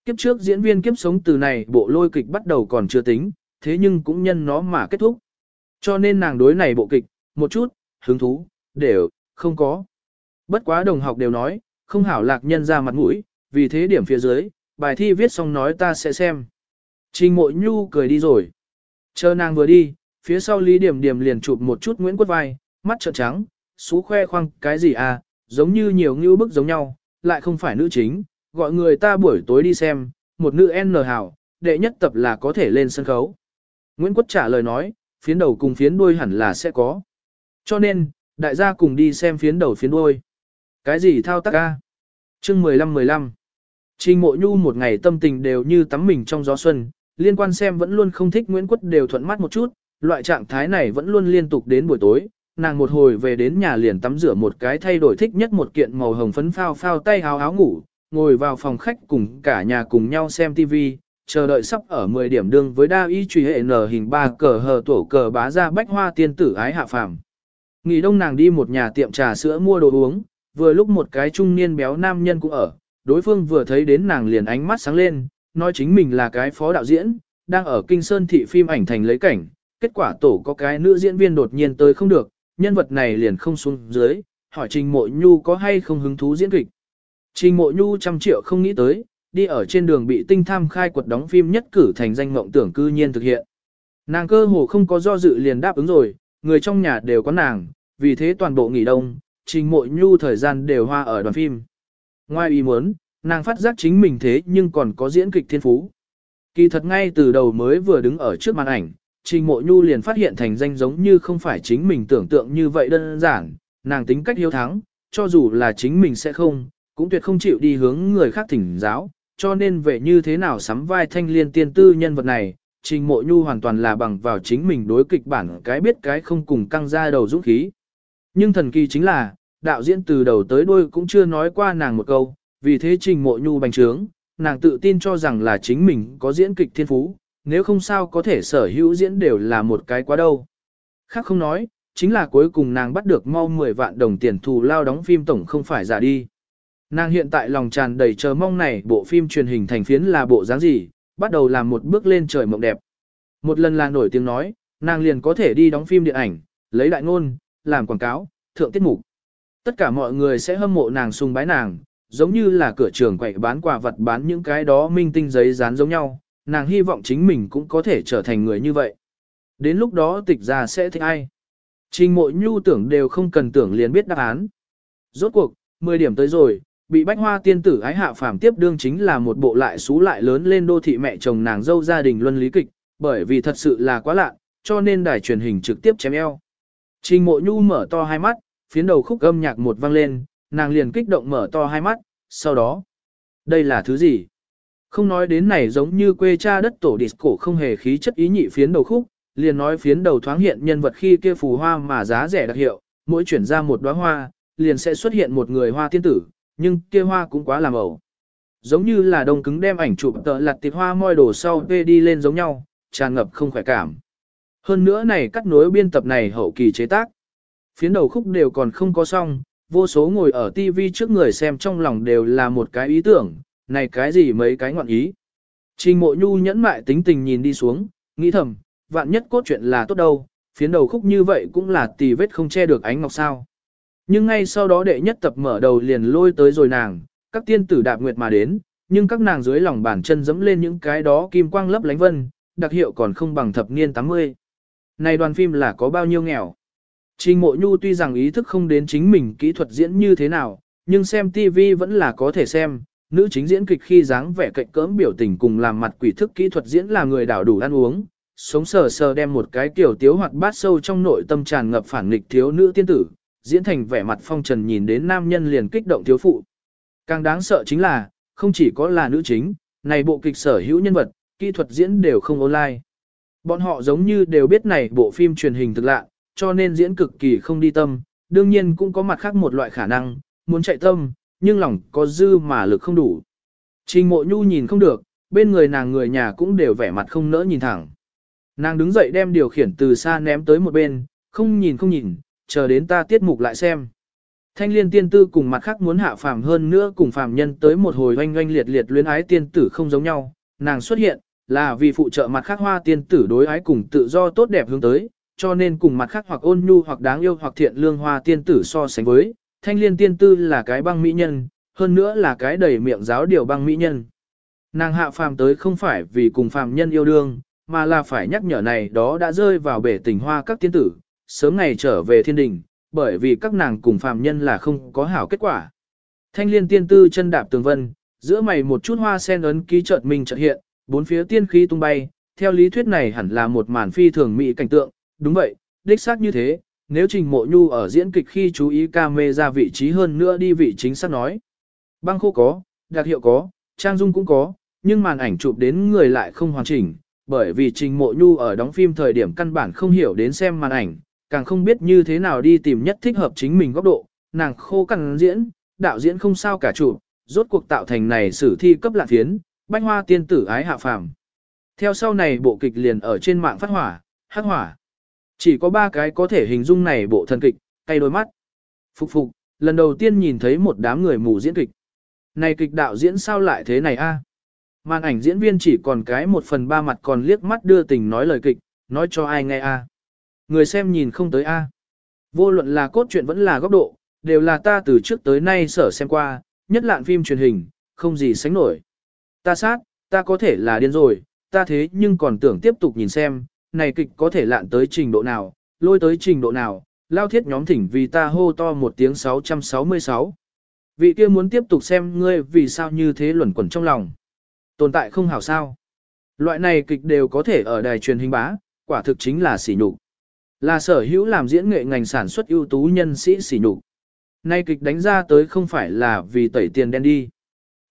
Kiếp trước diễn viên kiếp sống từ này bộ lôi kịch bắt đầu còn chưa tính, thế nhưng cũng nhân nó mà kết thúc. Cho nên nàng đối này bộ kịch, một chút, hứng thú, đều, không có. Bất quá đồng học đều nói, không hảo lạc nhân ra mặt mũi, vì thế điểm phía dưới, bài thi viết xong nói ta sẽ xem. Trình mội nhu cười đi rồi. Chờ nàng vừa đi, phía sau Lý Điểm Điểm liền chụp một chút Nguyễn Quất vai, mắt trợn trắng, xú khoe khoang cái gì à, giống như nhiều ngưu bức giống nhau, lại không phải nữ chính, gọi người ta buổi tối đi xem, một nữ N hảo, đệ nhất tập là có thể lên sân khấu. Nguyễn Quất trả lời nói, phiến đầu cùng phiến đuôi hẳn là sẽ có. Cho nên, đại gia cùng đi xem phiến đầu phiến đuôi. Cái gì thao tác ca? Chương 15-15 Trình mộ nhu một ngày tâm tình đều như tắm mình trong gió xuân, liên quan xem vẫn luôn không thích Nguyễn Quất đều thuận mắt một chút, loại trạng thái này vẫn luôn liên tục đến buổi tối, nàng một hồi về đến nhà liền tắm rửa một cái thay đổi thích nhất một kiện màu hồng phấn phao phao tay áo áo ngủ, ngồi vào phòng khách cùng cả nhà cùng nhau xem TV, chờ đợi sắp ở 10 điểm đương với đa y truy hệ nở hình ba cờ hờ tổ cờ bá ra bách hoa tiên tử ái hạ phàm. Nghỉ đông nàng đi một nhà tiệm trà sữa mua đồ uống, vừa lúc một cái trung niên béo nam nhân cũng ở, đối phương vừa thấy đến nàng liền ánh mắt sáng lên, nói chính mình là cái phó đạo diễn, đang ở Kinh Sơn thị phim ảnh thành lấy cảnh, kết quả tổ có cái nữ diễn viên đột nhiên tới không được, nhân vật này liền không xuống dưới, hỏi Trình Mộ Nhu có hay không hứng thú diễn kịch. Trình Mộ Nhu trăm triệu không nghĩ tới, đi ở trên đường bị tinh tham khai quật đóng phim nhất cử thành danh mộng tưởng cư nhiên thực hiện. Nàng cơ hồ không có do dự liền đáp ứng rồi, người trong nhà đều có nàng, vì thế toàn bộ nghỉ đông, Trình Mộ Nhu thời gian đều hoa ở đoàn phim. Ngoài ý muốn, nàng phát giác chính mình thế nhưng còn có diễn kịch thiên phú. Kỳ thật ngay từ đầu mới vừa đứng ở trước màn ảnh, Trình Mộ Nhu liền phát hiện thành danh giống như không phải chính mình tưởng tượng như vậy đơn giản, nàng tính cách hiếu thắng, cho dù là chính mình sẽ không, cũng tuyệt không chịu đi hướng người khác thỉnh giáo, cho nên về như thế nào sắm vai thanh liên tiên tư nhân vật này, Trình Mộ Nhu hoàn toàn là bằng vào chính mình đối kịch bản cái biết cái không cùng căng ra đầu dũng khí. Nhưng thần kỳ chính là, đạo diễn từ đầu tới đuôi cũng chưa nói qua nàng một câu, vì thế Trình Mộ Nhu bành trướng, nàng tự tin cho rằng là chính mình có diễn kịch thiên phú, nếu không sao có thể sở hữu diễn đều là một cái quá đâu. Khác không nói, chính là cuối cùng nàng bắt được mau 10 vạn đồng tiền thù lao đóng phim tổng không phải giả đi. Nàng hiện tại lòng tràn đầy chờ mong này bộ phim truyền hình thành phiến là bộ dáng gì, bắt đầu làm một bước lên trời mộng đẹp. Một lần là nổi tiếng nói, nàng liền có thể đi đóng phim điện ảnh, lấy đại ngôn, làm quảng cáo, thượng tiết mục. Tất cả mọi người sẽ hâm mộ nàng sung bái nàng, giống như là cửa trường quậy bán quà vật bán những cái đó minh tinh giấy dán giống nhau, nàng hy vọng chính mình cũng có thể trở thành người như vậy. Đến lúc đó tịch ra sẽ thích ai. Trình mội nhu tưởng đều không cần tưởng liền biết đáp án. Rốt cuộc, 10 điểm tới rồi, bị bách hoa tiên tử ái hạ phàm tiếp đương chính là một bộ lại xú lại lớn lên đô thị mẹ chồng nàng dâu gia đình luân lý kịch, bởi vì thật sự là quá lạ, cho nên đài truyền hình trực tiếp chém eo. Trình mộ nhu mở to hai mắt, phiến đầu khúc âm nhạc một vang lên, nàng liền kích động mở to hai mắt, sau đó, đây là thứ gì? Không nói đến này giống như quê cha đất tổ disco không hề khí chất ý nhị phiến đầu khúc, liền nói phiến đầu thoáng hiện nhân vật khi kia phù hoa mà giá rẻ đặc hiệu, mỗi chuyển ra một đóa hoa, liền sẽ xuất hiện một người hoa tiên tử, nhưng kia hoa cũng quá làm ẩu. Giống như là đông cứng đem ảnh chụp tợ lặt tịp hoa môi đổ sau vê đi lên giống nhau, tràn ngập không khỏe cảm. Hơn nữa này cắt nối biên tập này hậu kỳ chế tác. Phiến đầu khúc đều còn không có xong, vô số ngồi ở TV trước người xem trong lòng đều là một cái ý tưởng, này cái gì mấy cái ngọn ý. Trình mộ nhu nhẫn mại tính tình nhìn đi xuống, nghĩ thầm, vạn nhất cốt chuyện là tốt đâu, phiến đầu khúc như vậy cũng là tì vết không che được ánh ngọc sao. Nhưng ngay sau đó đệ nhất tập mở đầu liền lôi tới rồi nàng, các tiên tử đạp nguyệt mà đến, nhưng các nàng dưới lòng bàn chân dẫm lên những cái đó kim quang lấp lánh vân, đặc hiệu còn không bằng thập niên 80. Này đoàn phim là có bao nhiêu nghèo? Trình mộ nhu tuy rằng ý thức không đến chính mình kỹ thuật diễn như thế nào, nhưng xem TV vẫn là có thể xem, nữ chính diễn kịch khi dáng vẻ cạnh cỡm biểu tình cùng làm mặt quỷ thức kỹ thuật diễn là người đảo đủ ăn uống, sống sờ sờ đem một cái tiểu tiếu hoặc bát sâu trong nội tâm tràn ngập phản nghịch thiếu nữ tiên tử, diễn thành vẻ mặt phong trần nhìn đến nam nhân liền kích động thiếu phụ. Càng đáng sợ chính là, không chỉ có là nữ chính, này bộ kịch sở hữu nhân vật, kỹ thuật diễn đều không online. Bọn họ giống như đều biết này bộ phim truyền hình thực lạ, cho nên diễn cực kỳ không đi tâm, đương nhiên cũng có mặt khác một loại khả năng, muốn chạy tâm, nhưng lòng có dư mà lực không đủ. Trình mộ nhu nhìn không được, bên người nàng người nhà cũng đều vẻ mặt không nỡ nhìn thẳng. Nàng đứng dậy đem điều khiển từ xa ném tới một bên, không nhìn không nhìn, chờ đến ta tiết mục lại xem. Thanh liên tiên tư cùng mặt khác muốn hạ phàm hơn nữa cùng phàm nhân tới một hồi oanh oanh liệt liệt luyến ái tiên tử không giống nhau, nàng xuất hiện, là vì phụ trợ mặt khác hoa tiên tử đối ái cùng tự do tốt đẹp hướng tới, cho nên cùng mặt khác hoặc ôn nhu hoặc đáng yêu hoặc thiện lương hoa tiên tử so sánh với, thanh liên tiên tư là cái băng mỹ nhân, hơn nữa là cái đầy miệng giáo điều băng mỹ nhân. Nàng hạ phàm tới không phải vì cùng phàm nhân yêu đương, mà là phải nhắc nhở này đó đã rơi vào bể tình hoa các tiên tử, sớm ngày trở về thiên đình, bởi vì các nàng cùng phàm nhân là không có hảo kết quả. Thanh liên tiên tư chân đạp tường vân, giữa mày một chút hoa sen ấn ký chợt mình chợt hiện, bốn phía tiên khí tung bay, theo lý thuyết này hẳn là một màn phi thường mỹ cảnh tượng, đúng vậy, đích xác như thế, nếu Trình Mộ Nhu ở diễn kịch khi chú ý camera vị trí hơn nữa đi vị chính xác nói. Băng khô có, đặc hiệu có, trang dung cũng có, nhưng màn ảnh chụp đến người lại không hoàn chỉnh, bởi vì Trình Mộ Nhu ở đóng phim thời điểm căn bản không hiểu đến xem màn ảnh, càng không biết như thế nào đi tìm nhất thích hợp chính mình góc độ, nàng khô cằn diễn, đạo diễn không sao cả chụp, rốt cuộc tạo thành này sử thi cấp lạ phiến, bánh hoa tiên tử ái hạ phàm. Theo sau này bộ kịch liền ở trên mạng phát hỏa, hắc hỏa. Chỉ có ba cái có thể hình dung này bộ thần kịch, cay đôi mắt. Phục phục, lần đầu tiên nhìn thấy một đám người mù diễn kịch. Này kịch đạo diễn sao lại thế này a? Màn ảnh diễn viên chỉ còn cái một phần ba mặt còn liếc mắt đưa tình nói lời kịch, nói cho ai nghe a? Người xem nhìn không tới a. Vô luận là cốt truyện vẫn là góc độ, đều là ta từ trước tới nay sở xem qua, nhất lạn phim truyền hình, không gì sánh nổi. Ta sát, ta có thể là điên rồi, ta thế nhưng còn tưởng tiếp tục nhìn xem, này kịch có thể lạn tới trình độ nào, lôi tới trình độ nào, lao thiết nhóm thỉnh vì ta hô to một tiếng 666. Vị kia muốn tiếp tục xem ngươi vì sao như thế luẩn quẩn trong lòng. Tồn tại không hảo sao. Loại này kịch đều có thể ở đài truyền hình bá, quả thực chính là sỉ nhục. Là sở hữu làm diễn nghệ ngành sản xuất ưu tú nhân sĩ sỉ nhục. Nay kịch đánh ra tới không phải là vì tẩy tiền đen đi.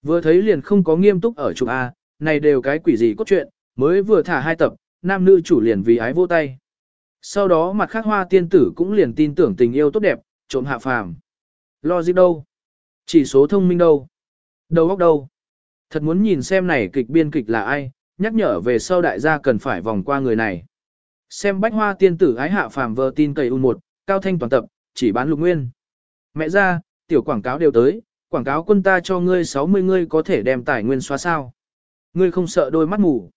Vừa thấy liền không có nghiêm túc ở chụp A, này đều cái quỷ gì cốt truyện, mới vừa thả hai tập, nam nữ chủ liền vì ái vô tay. Sau đó mặt khác hoa tiên tử cũng liền tin tưởng tình yêu tốt đẹp, trộm hạ phàm. Lo gì đâu? Chỉ số thông minh đâu? Đầu óc đâu? Thật muốn nhìn xem này kịch biên kịch là ai, nhắc nhở về sau đại gia cần phải vòng qua người này. Xem bách hoa tiên tử ái hạ phàm vờ tin cầy un một, cao thanh toàn tập, chỉ bán lục nguyên. Mẹ ra, tiểu quảng cáo đều tới, quảng cáo quân ta cho ngươi 60 ngươi có thể đem tài nguyên xóa sao. Ngươi không sợ đôi mắt mù.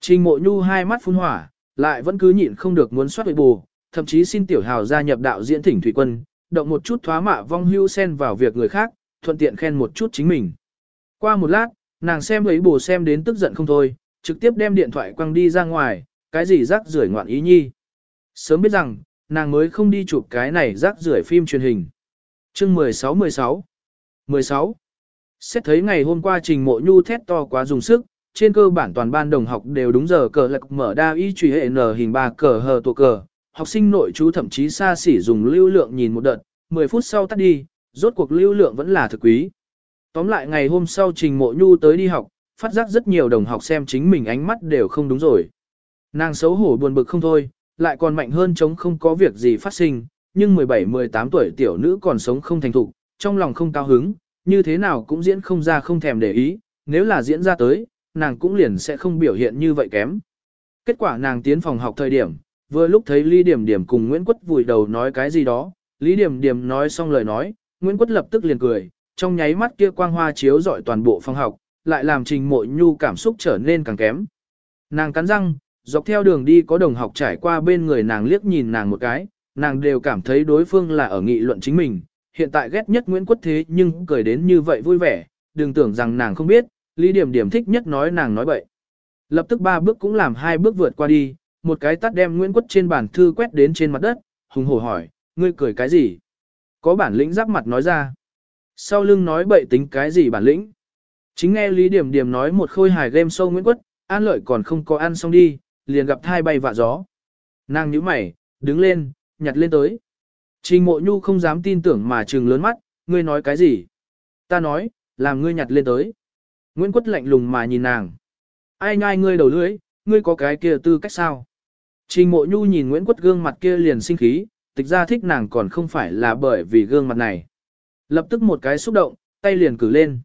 Trình mộ nhu hai mắt phun hỏa, lại vẫn cứ nhịn không được muốn soát bệ bù, thậm chí xin tiểu hào gia nhập đạo diễn thỉnh thủy quân, động một chút thoá mạ vong hưu xen vào việc người khác, thuận tiện khen một chút chính mình. Qua một lát, nàng xem ấy bù xem đến tức giận không thôi, trực tiếp đem điện thoại quăng đi ra ngoài, cái gì rác rưởi ngoạn ý nhi. Sớm biết rằng, nàng mới không đi chụp cái này rác rưởi phim truyền hình. Chương 16-16 16. Xét thấy ngày hôm qua trình mộ nhu thét to quá dùng sức, trên cơ bản toàn ban đồng học đều đúng giờ cờ lạc mở đa y truy hệ n hình ba cờ hờ tổ cờ, học sinh nội chú thậm chí xa xỉ dùng lưu lượng nhìn một đợt, 10 phút sau tắt đi, rốt cuộc lưu lượng vẫn là thực quý. Tóm lại ngày hôm sau trình mộ nhu tới đi học, phát giác rất nhiều đồng học xem chính mình ánh mắt đều không đúng rồi. Nàng xấu hổ buồn bực không thôi, lại còn mạnh hơn chống không có việc gì phát sinh, nhưng 17-18 tuổi tiểu nữ còn sống không thành thục, trong lòng không cao hứng, như thế nào cũng diễn không ra không thèm để ý, nếu là diễn ra tới, nàng cũng liền sẽ không biểu hiện như vậy kém. Kết quả nàng tiến phòng học thời điểm, vừa lúc thấy Lý Điểm Điểm cùng Nguyễn Quất vùi đầu nói cái gì đó, Lý Điểm Điểm nói xong lời nói, Nguyễn Quất lập tức liền cười, trong nháy mắt kia quang hoa chiếu rọi toàn bộ phòng học, lại làm Trình Mộ Nhu cảm xúc trở nên càng kém. Nàng cắn răng, dọc theo đường đi có đồng học trải qua bên người nàng liếc nhìn nàng một cái, nàng đều cảm thấy đối phương là ở nghị luận chính mình, hiện tại ghét nhất Nguyễn Quất thế nhưng cười đến như vậy vui vẻ, đừng tưởng rằng nàng không biết, Lý Điểm Điểm thích nhất nói nàng nói bậy. Lập tức ba bước cũng làm hai bước vượt qua đi, một cái tắt đem Nguyễn Quất trên bàn thư quét đến trên mặt đất, hùng hổ hỏi, ngươi cười cái gì? Có bản lĩnh giáp mặt nói ra. Sau lưng nói bậy tính cái gì bản lĩnh? Chính nghe Lý Điểm Điểm nói một khôi hài game sâu Nguyễn Quất, an lợi còn không có ăn xong đi, liền gặp thai bay vạ gió. Nàng nhíu mày, đứng lên, nhặt lên tới. Trình mộ nhu không dám tin tưởng mà trừng lớn mắt, ngươi nói cái gì? Ta nói, làm ngươi nhặt lên tới. Nguyễn Quất lạnh lùng mà nhìn nàng. Ai nhai ngươi đầu lưỡi, ngươi có cái kia tư cách sao? Trình mộ nhu nhìn Nguyễn Quất gương mặt kia liền sinh khí, tịch ra thích nàng còn không phải là bởi vì gương mặt này. Lập tức một cái xúc động, tay liền cử lên.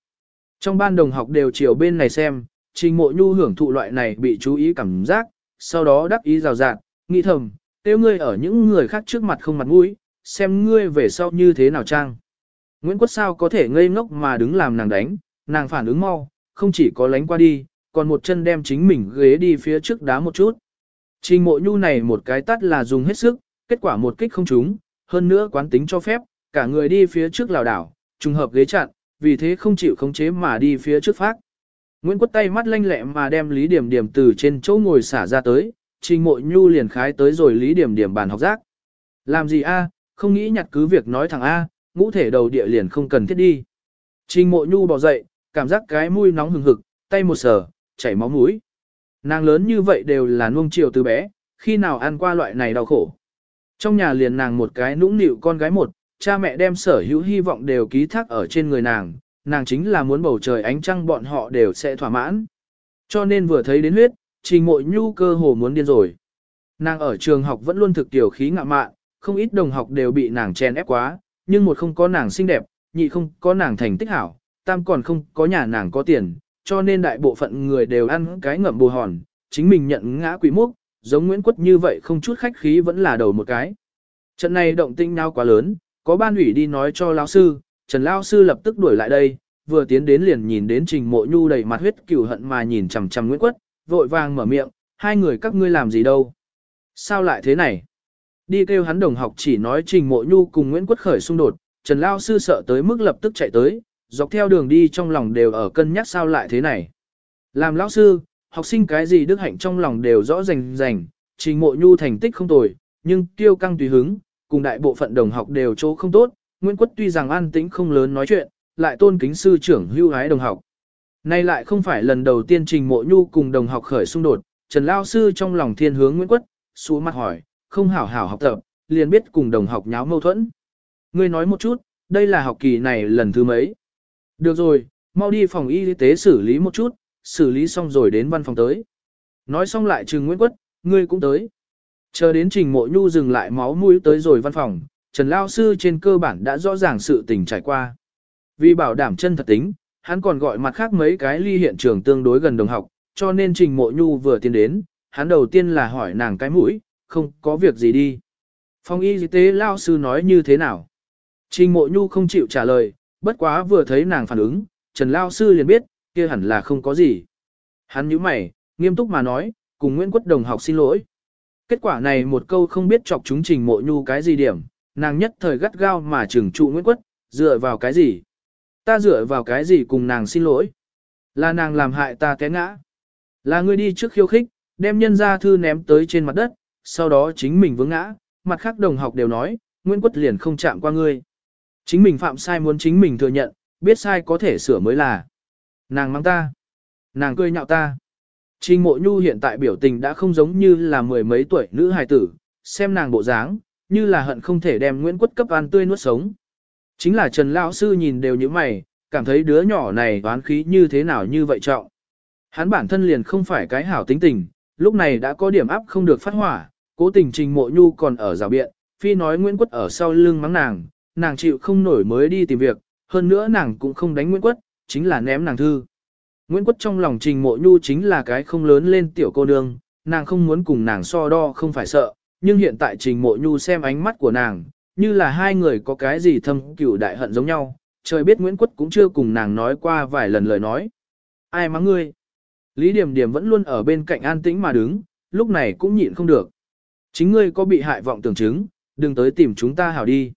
Trong ban đồng học đều chiều bên này xem, trình mộ nhu hưởng thụ loại này bị chú ý cảm giác, sau đó đắc ý rào rạt, nghĩ thầm, tiêu ngươi ở những người khác trước mặt không mặt mũi, xem ngươi về sau như thế nào trang. Nguyễn Quất sao có thể ngây ngốc mà đứng làm nàng đánh, nàng phản ứng mau, không chỉ có lánh qua đi, còn một chân đem chính mình ghế đi phía trước đá một chút. Trình mộ nhu này một cái tắt là dùng hết sức, kết quả một kích không trúng, hơn nữa quán tính cho phép, cả người đi phía trước lào đảo, trùng hợp ghế chặn, vì thế không chịu khống chế mà đi phía trước phát. Nguyễn Quất tay mắt lanh lẹ mà đem Lý Điểm Điểm từ trên chỗ ngồi xả ra tới, Trình Mộ Nhu liền khái tới rồi Lý Điểm Điểm bàn học giác. Làm gì a? không nghĩ nhặt cứ việc nói thẳng a, ngũ thể đầu địa liền không cần thiết đi. Trình Mộ Nhu bỏ dậy, cảm giác cái mũi nóng hừng hực, tay một sờ, chảy máu mũi. Nàng lớn như vậy đều là nuông chiều từ bé, khi nào ăn qua loại này đau khổ. Trong nhà liền nàng một cái nũng nịu con gái một, cha mẹ đem sở hữu hy vọng đều ký thác ở trên người nàng, nàng chính là muốn bầu trời ánh trăng bọn họ đều sẽ thỏa mãn. Cho nên vừa thấy đến huyết, trình mội nhu cơ hồ muốn điên rồi. Nàng ở trường học vẫn luôn thực tiểu khí ngạ mạn, không ít đồng học đều bị nàng chen ép quá, nhưng một không có nàng xinh đẹp, nhị không có nàng thành tích hảo, tam còn không có nhà nàng có tiền, cho nên đại bộ phận người đều ăn cái ngậm bù hòn, chính mình nhận ngã quỷ mốc, giống Nguyễn Quất như vậy không chút khách khí vẫn là đầu một cái. Trận này động tinh nào quá lớn, có ban ủy đi nói cho lão sư, Trần lão sư lập tức đuổi lại đây, vừa tiến đến liền nhìn đến Trình Mộ Nhu đầy mặt huyết cừu hận mà nhìn chằm chằm Nguyễn Quất, vội vàng mở miệng, hai người các ngươi làm gì đâu? Sao lại thế này? Đi kêu hắn đồng học chỉ nói Trình Mộ Nhu cùng Nguyễn Quất khởi xung đột, Trần lão sư sợ tới mức lập tức chạy tới, dọc theo đường đi trong lòng đều ở cân nhắc sao lại thế này. Làm lão sư, học sinh cái gì đức hạnh trong lòng đều rõ rành rành, trình mộ nhu thành tích không tồi, nhưng tiêu căng tùy hứng, cùng đại bộ phận đồng học đều chỗ không tốt, Nguyễn Quất tuy rằng an tĩnh không lớn nói chuyện, lại tôn kính sư trưởng hưu hái đồng học. Nay lại không phải lần đầu tiên trình mộ nhu cùng đồng học khởi xung đột, Trần Lao Sư trong lòng thiên hướng Nguyễn Quất, xuống mặt hỏi, không hảo hảo học tập, liền biết cùng đồng học nháo mâu thuẫn. Ngươi nói một chút, đây là học kỳ này lần thứ mấy. Được rồi, mau đi phòng y tế xử lý một chút, xử lý xong rồi đến văn phòng tới. Nói xong lại trừng Nguyễn Quất, ngươi cũng tới. Chờ đến trình mộ nhu dừng lại máu mũi tới rồi văn phòng, Trần Lao Sư trên cơ bản đã rõ ràng sự tình trải qua. Vì bảo đảm chân thật tính, hắn còn gọi mặt khác mấy cái ly hiện trường tương đối gần đồng học, cho nên trình mộ nhu vừa tiến đến, hắn đầu tiên là hỏi nàng cái mũi, không có việc gì đi. Phòng y tế Lao Sư nói như thế nào? Trình mộ nhu không chịu trả lời, bất quá vừa thấy nàng phản ứng, Trần Lao Sư liền biết, kia hẳn là không có gì. Hắn nhíu mày, nghiêm túc mà nói, cùng Nguyễn Quất Đồng học xin lỗi. Kết quả này một câu không biết chọc chúng trình mộ nhu cái gì điểm, nàng nhất thời gắt gao mà trừng trụ Nguyễn Quất, dựa vào cái gì? Ta dựa vào cái gì cùng nàng xin lỗi? Là nàng làm hại ta té ngã. Là ngươi đi trước khiêu khích, đem nhân ra thư ném tới trên mặt đất, sau đó chính mình vướng ngã, mặt khác đồng học đều nói, Nguyễn Quất liền không chạm qua ngươi. Chính mình phạm sai muốn chính mình thừa nhận, biết sai có thể sửa mới là. Nàng mang ta. Nàng cười nhạo ta. Trình mộ nhu hiện tại biểu tình đã không giống như là mười mấy tuổi nữ hài tử, xem nàng bộ dáng, như là hận không thể đem Nguyễn Quất cấp ăn tươi nuốt sống. Chính là Trần Lão Sư nhìn đều như mày, cảm thấy đứa nhỏ này toán khí như thế nào như vậy trọng. Hắn bản thân liền không phải cái hảo tính tình, lúc này đã có điểm áp không được phát hỏa, cố tình trình mộ nhu còn ở rào biện, phi nói Nguyễn Quất ở sau lưng mắng nàng, nàng chịu không nổi mới đi tìm việc, hơn nữa nàng cũng không đánh Nguyễn Quất, chính là ném nàng thư. Nguyễn Quất trong lòng Trình Mộ Nhu chính là cái không lớn lên tiểu cô nương, nàng không muốn cùng nàng so đo không phải sợ, nhưng hiện tại Trình Mộ Nhu xem ánh mắt của nàng, như là hai người có cái gì thâm cửu đại hận giống nhau, trời biết Nguyễn Quất cũng chưa cùng nàng nói qua vài lần lời nói. Ai mắng ngươi? Lý Điểm Điểm vẫn luôn ở bên cạnh an tĩnh mà đứng, lúc này cũng nhịn không được. Chính ngươi có bị hại vọng tưởng chứng, đừng tới tìm chúng ta hảo đi.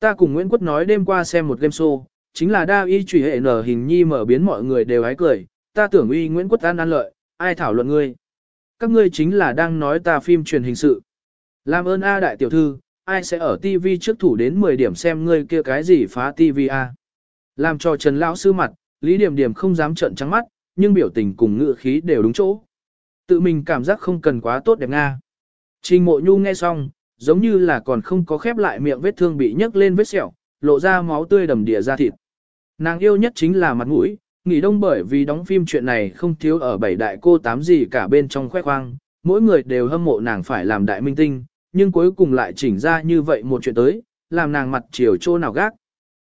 Ta cùng Nguyễn Quất nói đêm qua xem một game show, chính là đa y trùy hệ nở hình nhi mở biến mọi người đều hái cười, ta tưởng uy Nguyễn Quất an an lợi, ai thảo luận ngươi. Các ngươi chính là đang nói ta phim truyền hình sự. Làm ơn A đại tiểu thư, ai sẽ ở TV trước thủ đến 10 điểm xem ngươi kia cái gì phá TV A. Làm cho Trần Lão sư mặt, Lý Điểm Điểm không dám trợn trắng mắt, nhưng biểu tình cùng ngữ khí đều đúng chỗ. Tự mình cảm giác không cần quá tốt đẹp Nga. Trình mộ nhu nghe xong, giống như là còn không có khép lại miệng vết thương bị nhấc lên vết sẹo, lộ ra máu tươi đầm đìa ra thịt. Nàng yêu nhất chính là mặt mũi, nghỉ đông bởi vì đóng phim chuyện này không thiếu ở bảy đại cô tám gì cả bên trong khoe khoang, mỗi người đều hâm mộ nàng phải làm đại minh tinh, nhưng cuối cùng lại chỉnh ra như vậy một chuyện tới, làm nàng mặt chiều chỗ nào gác.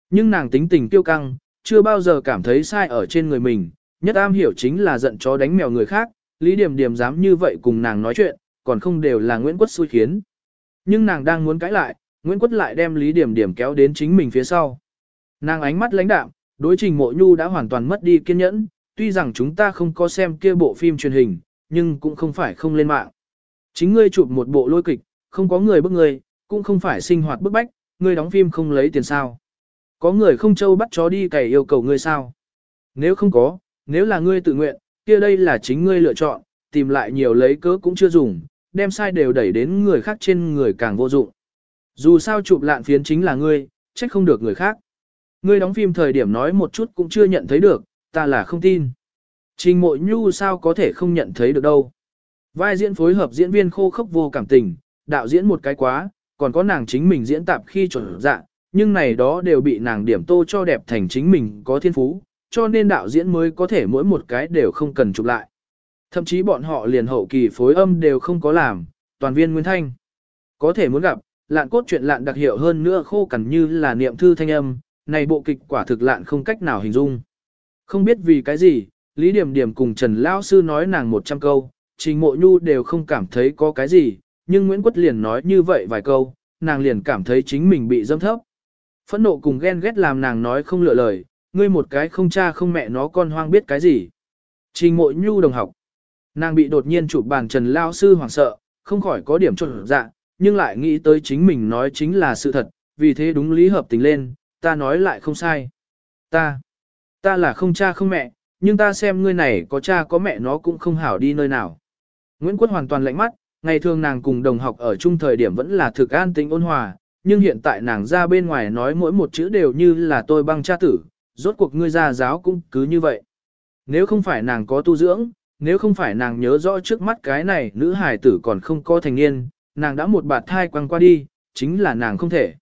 Nhưng nàng tính tình kiêu căng, chưa bao giờ cảm thấy sai ở trên người mình, nhất am hiểu chính là giận chó đánh mèo người khác, Lý Điểm Điểm dám như vậy cùng nàng nói chuyện, còn không đều là Nguyễn Quất xui khiến. Nhưng nàng đang muốn cãi lại, Nguyễn Quất lại đem Lý Điểm Điểm kéo đến chính mình phía sau. Nàng ánh mắt lãnh đạm, đối trình mộ nhu đã hoàn toàn mất đi kiên nhẫn, tuy rằng chúng ta không có xem kia bộ phim truyền hình, nhưng cũng không phải không lên mạng. Chính ngươi chụp một bộ lôi kịch, không có người bức ngươi, cũng không phải sinh hoạt bức bách, ngươi đóng phim không lấy tiền sao. Có người không châu bắt chó đi cày yêu cầu ngươi sao? Nếu không có, nếu là ngươi tự nguyện, kia đây là chính ngươi lựa chọn, tìm lại nhiều lấy cớ cũng chưa dùng, đem sai đều đẩy đến người khác trên người càng vô dụng. Dù sao chụp lạn phiến chính là ngươi, trách không được người khác. Ngươi đóng phim thời điểm nói một chút cũng chưa nhận thấy được, ta là không tin. Trình mội nhu sao có thể không nhận thấy được đâu. Vai diễn phối hợp diễn viên khô khốc vô cảm tình, đạo diễn một cái quá, còn có nàng chính mình diễn tạp khi chuẩn dạ, nhưng này đó đều bị nàng điểm tô cho đẹp thành chính mình có thiên phú, cho nên đạo diễn mới có thể mỗi một cái đều không cần chụp lại. Thậm chí bọn họ liền hậu kỳ phối âm đều không có làm, toàn viên nguyên thanh. Có thể muốn gặp, lạn cốt truyện lạn đặc hiệu hơn nữa khô cằn như là niệm thư thanh âm, này bộ kịch quả thực lạn không cách nào hình dung. Không biết vì cái gì, Lý Điểm Điểm cùng Trần Lao Sư nói nàng 100 câu, Trình Mộ Nhu đều không cảm thấy có cái gì, nhưng Nguyễn Quất liền nói như vậy vài câu, nàng liền cảm thấy chính mình bị dâm thấp. Phẫn nộ cùng ghen ghét làm nàng nói không lựa lời, ngươi một cái không cha không mẹ nó con hoang biết cái gì. Trình Mộ Nhu đồng học. Nàng bị đột nhiên chụp bàn Trần Lao Sư hoảng sợ, không khỏi có điểm trộn dạ, nhưng lại nghĩ tới chính mình nói chính là sự thật, vì thế đúng lý hợp tình lên, ta nói lại không sai. Ta, ta là không cha không mẹ, nhưng ta xem ngươi này có cha có mẹ nó cũng không hảo đi nơi nào. Nguyễn Quốc hoàn toàn lạnh mắt, ngày thường nàng cùng đồng học ở chung thời điểm vẫn là thực an tính ôn hòa, nhưng hiện tại nàng ra bên ngoài nói mỗi một chữ đều như là tôi băng cha tử, rốt cuộc ngươi ra giáo cũng cứ như vậy. Nếu không phải nàng có tu dưỡng, nếu không phải nàng nhớ rõ trước mắt cái này nữ hài tử còn không có thành niên, nàng đã một bạt thai quăng qua đi, chính là nàng không thể.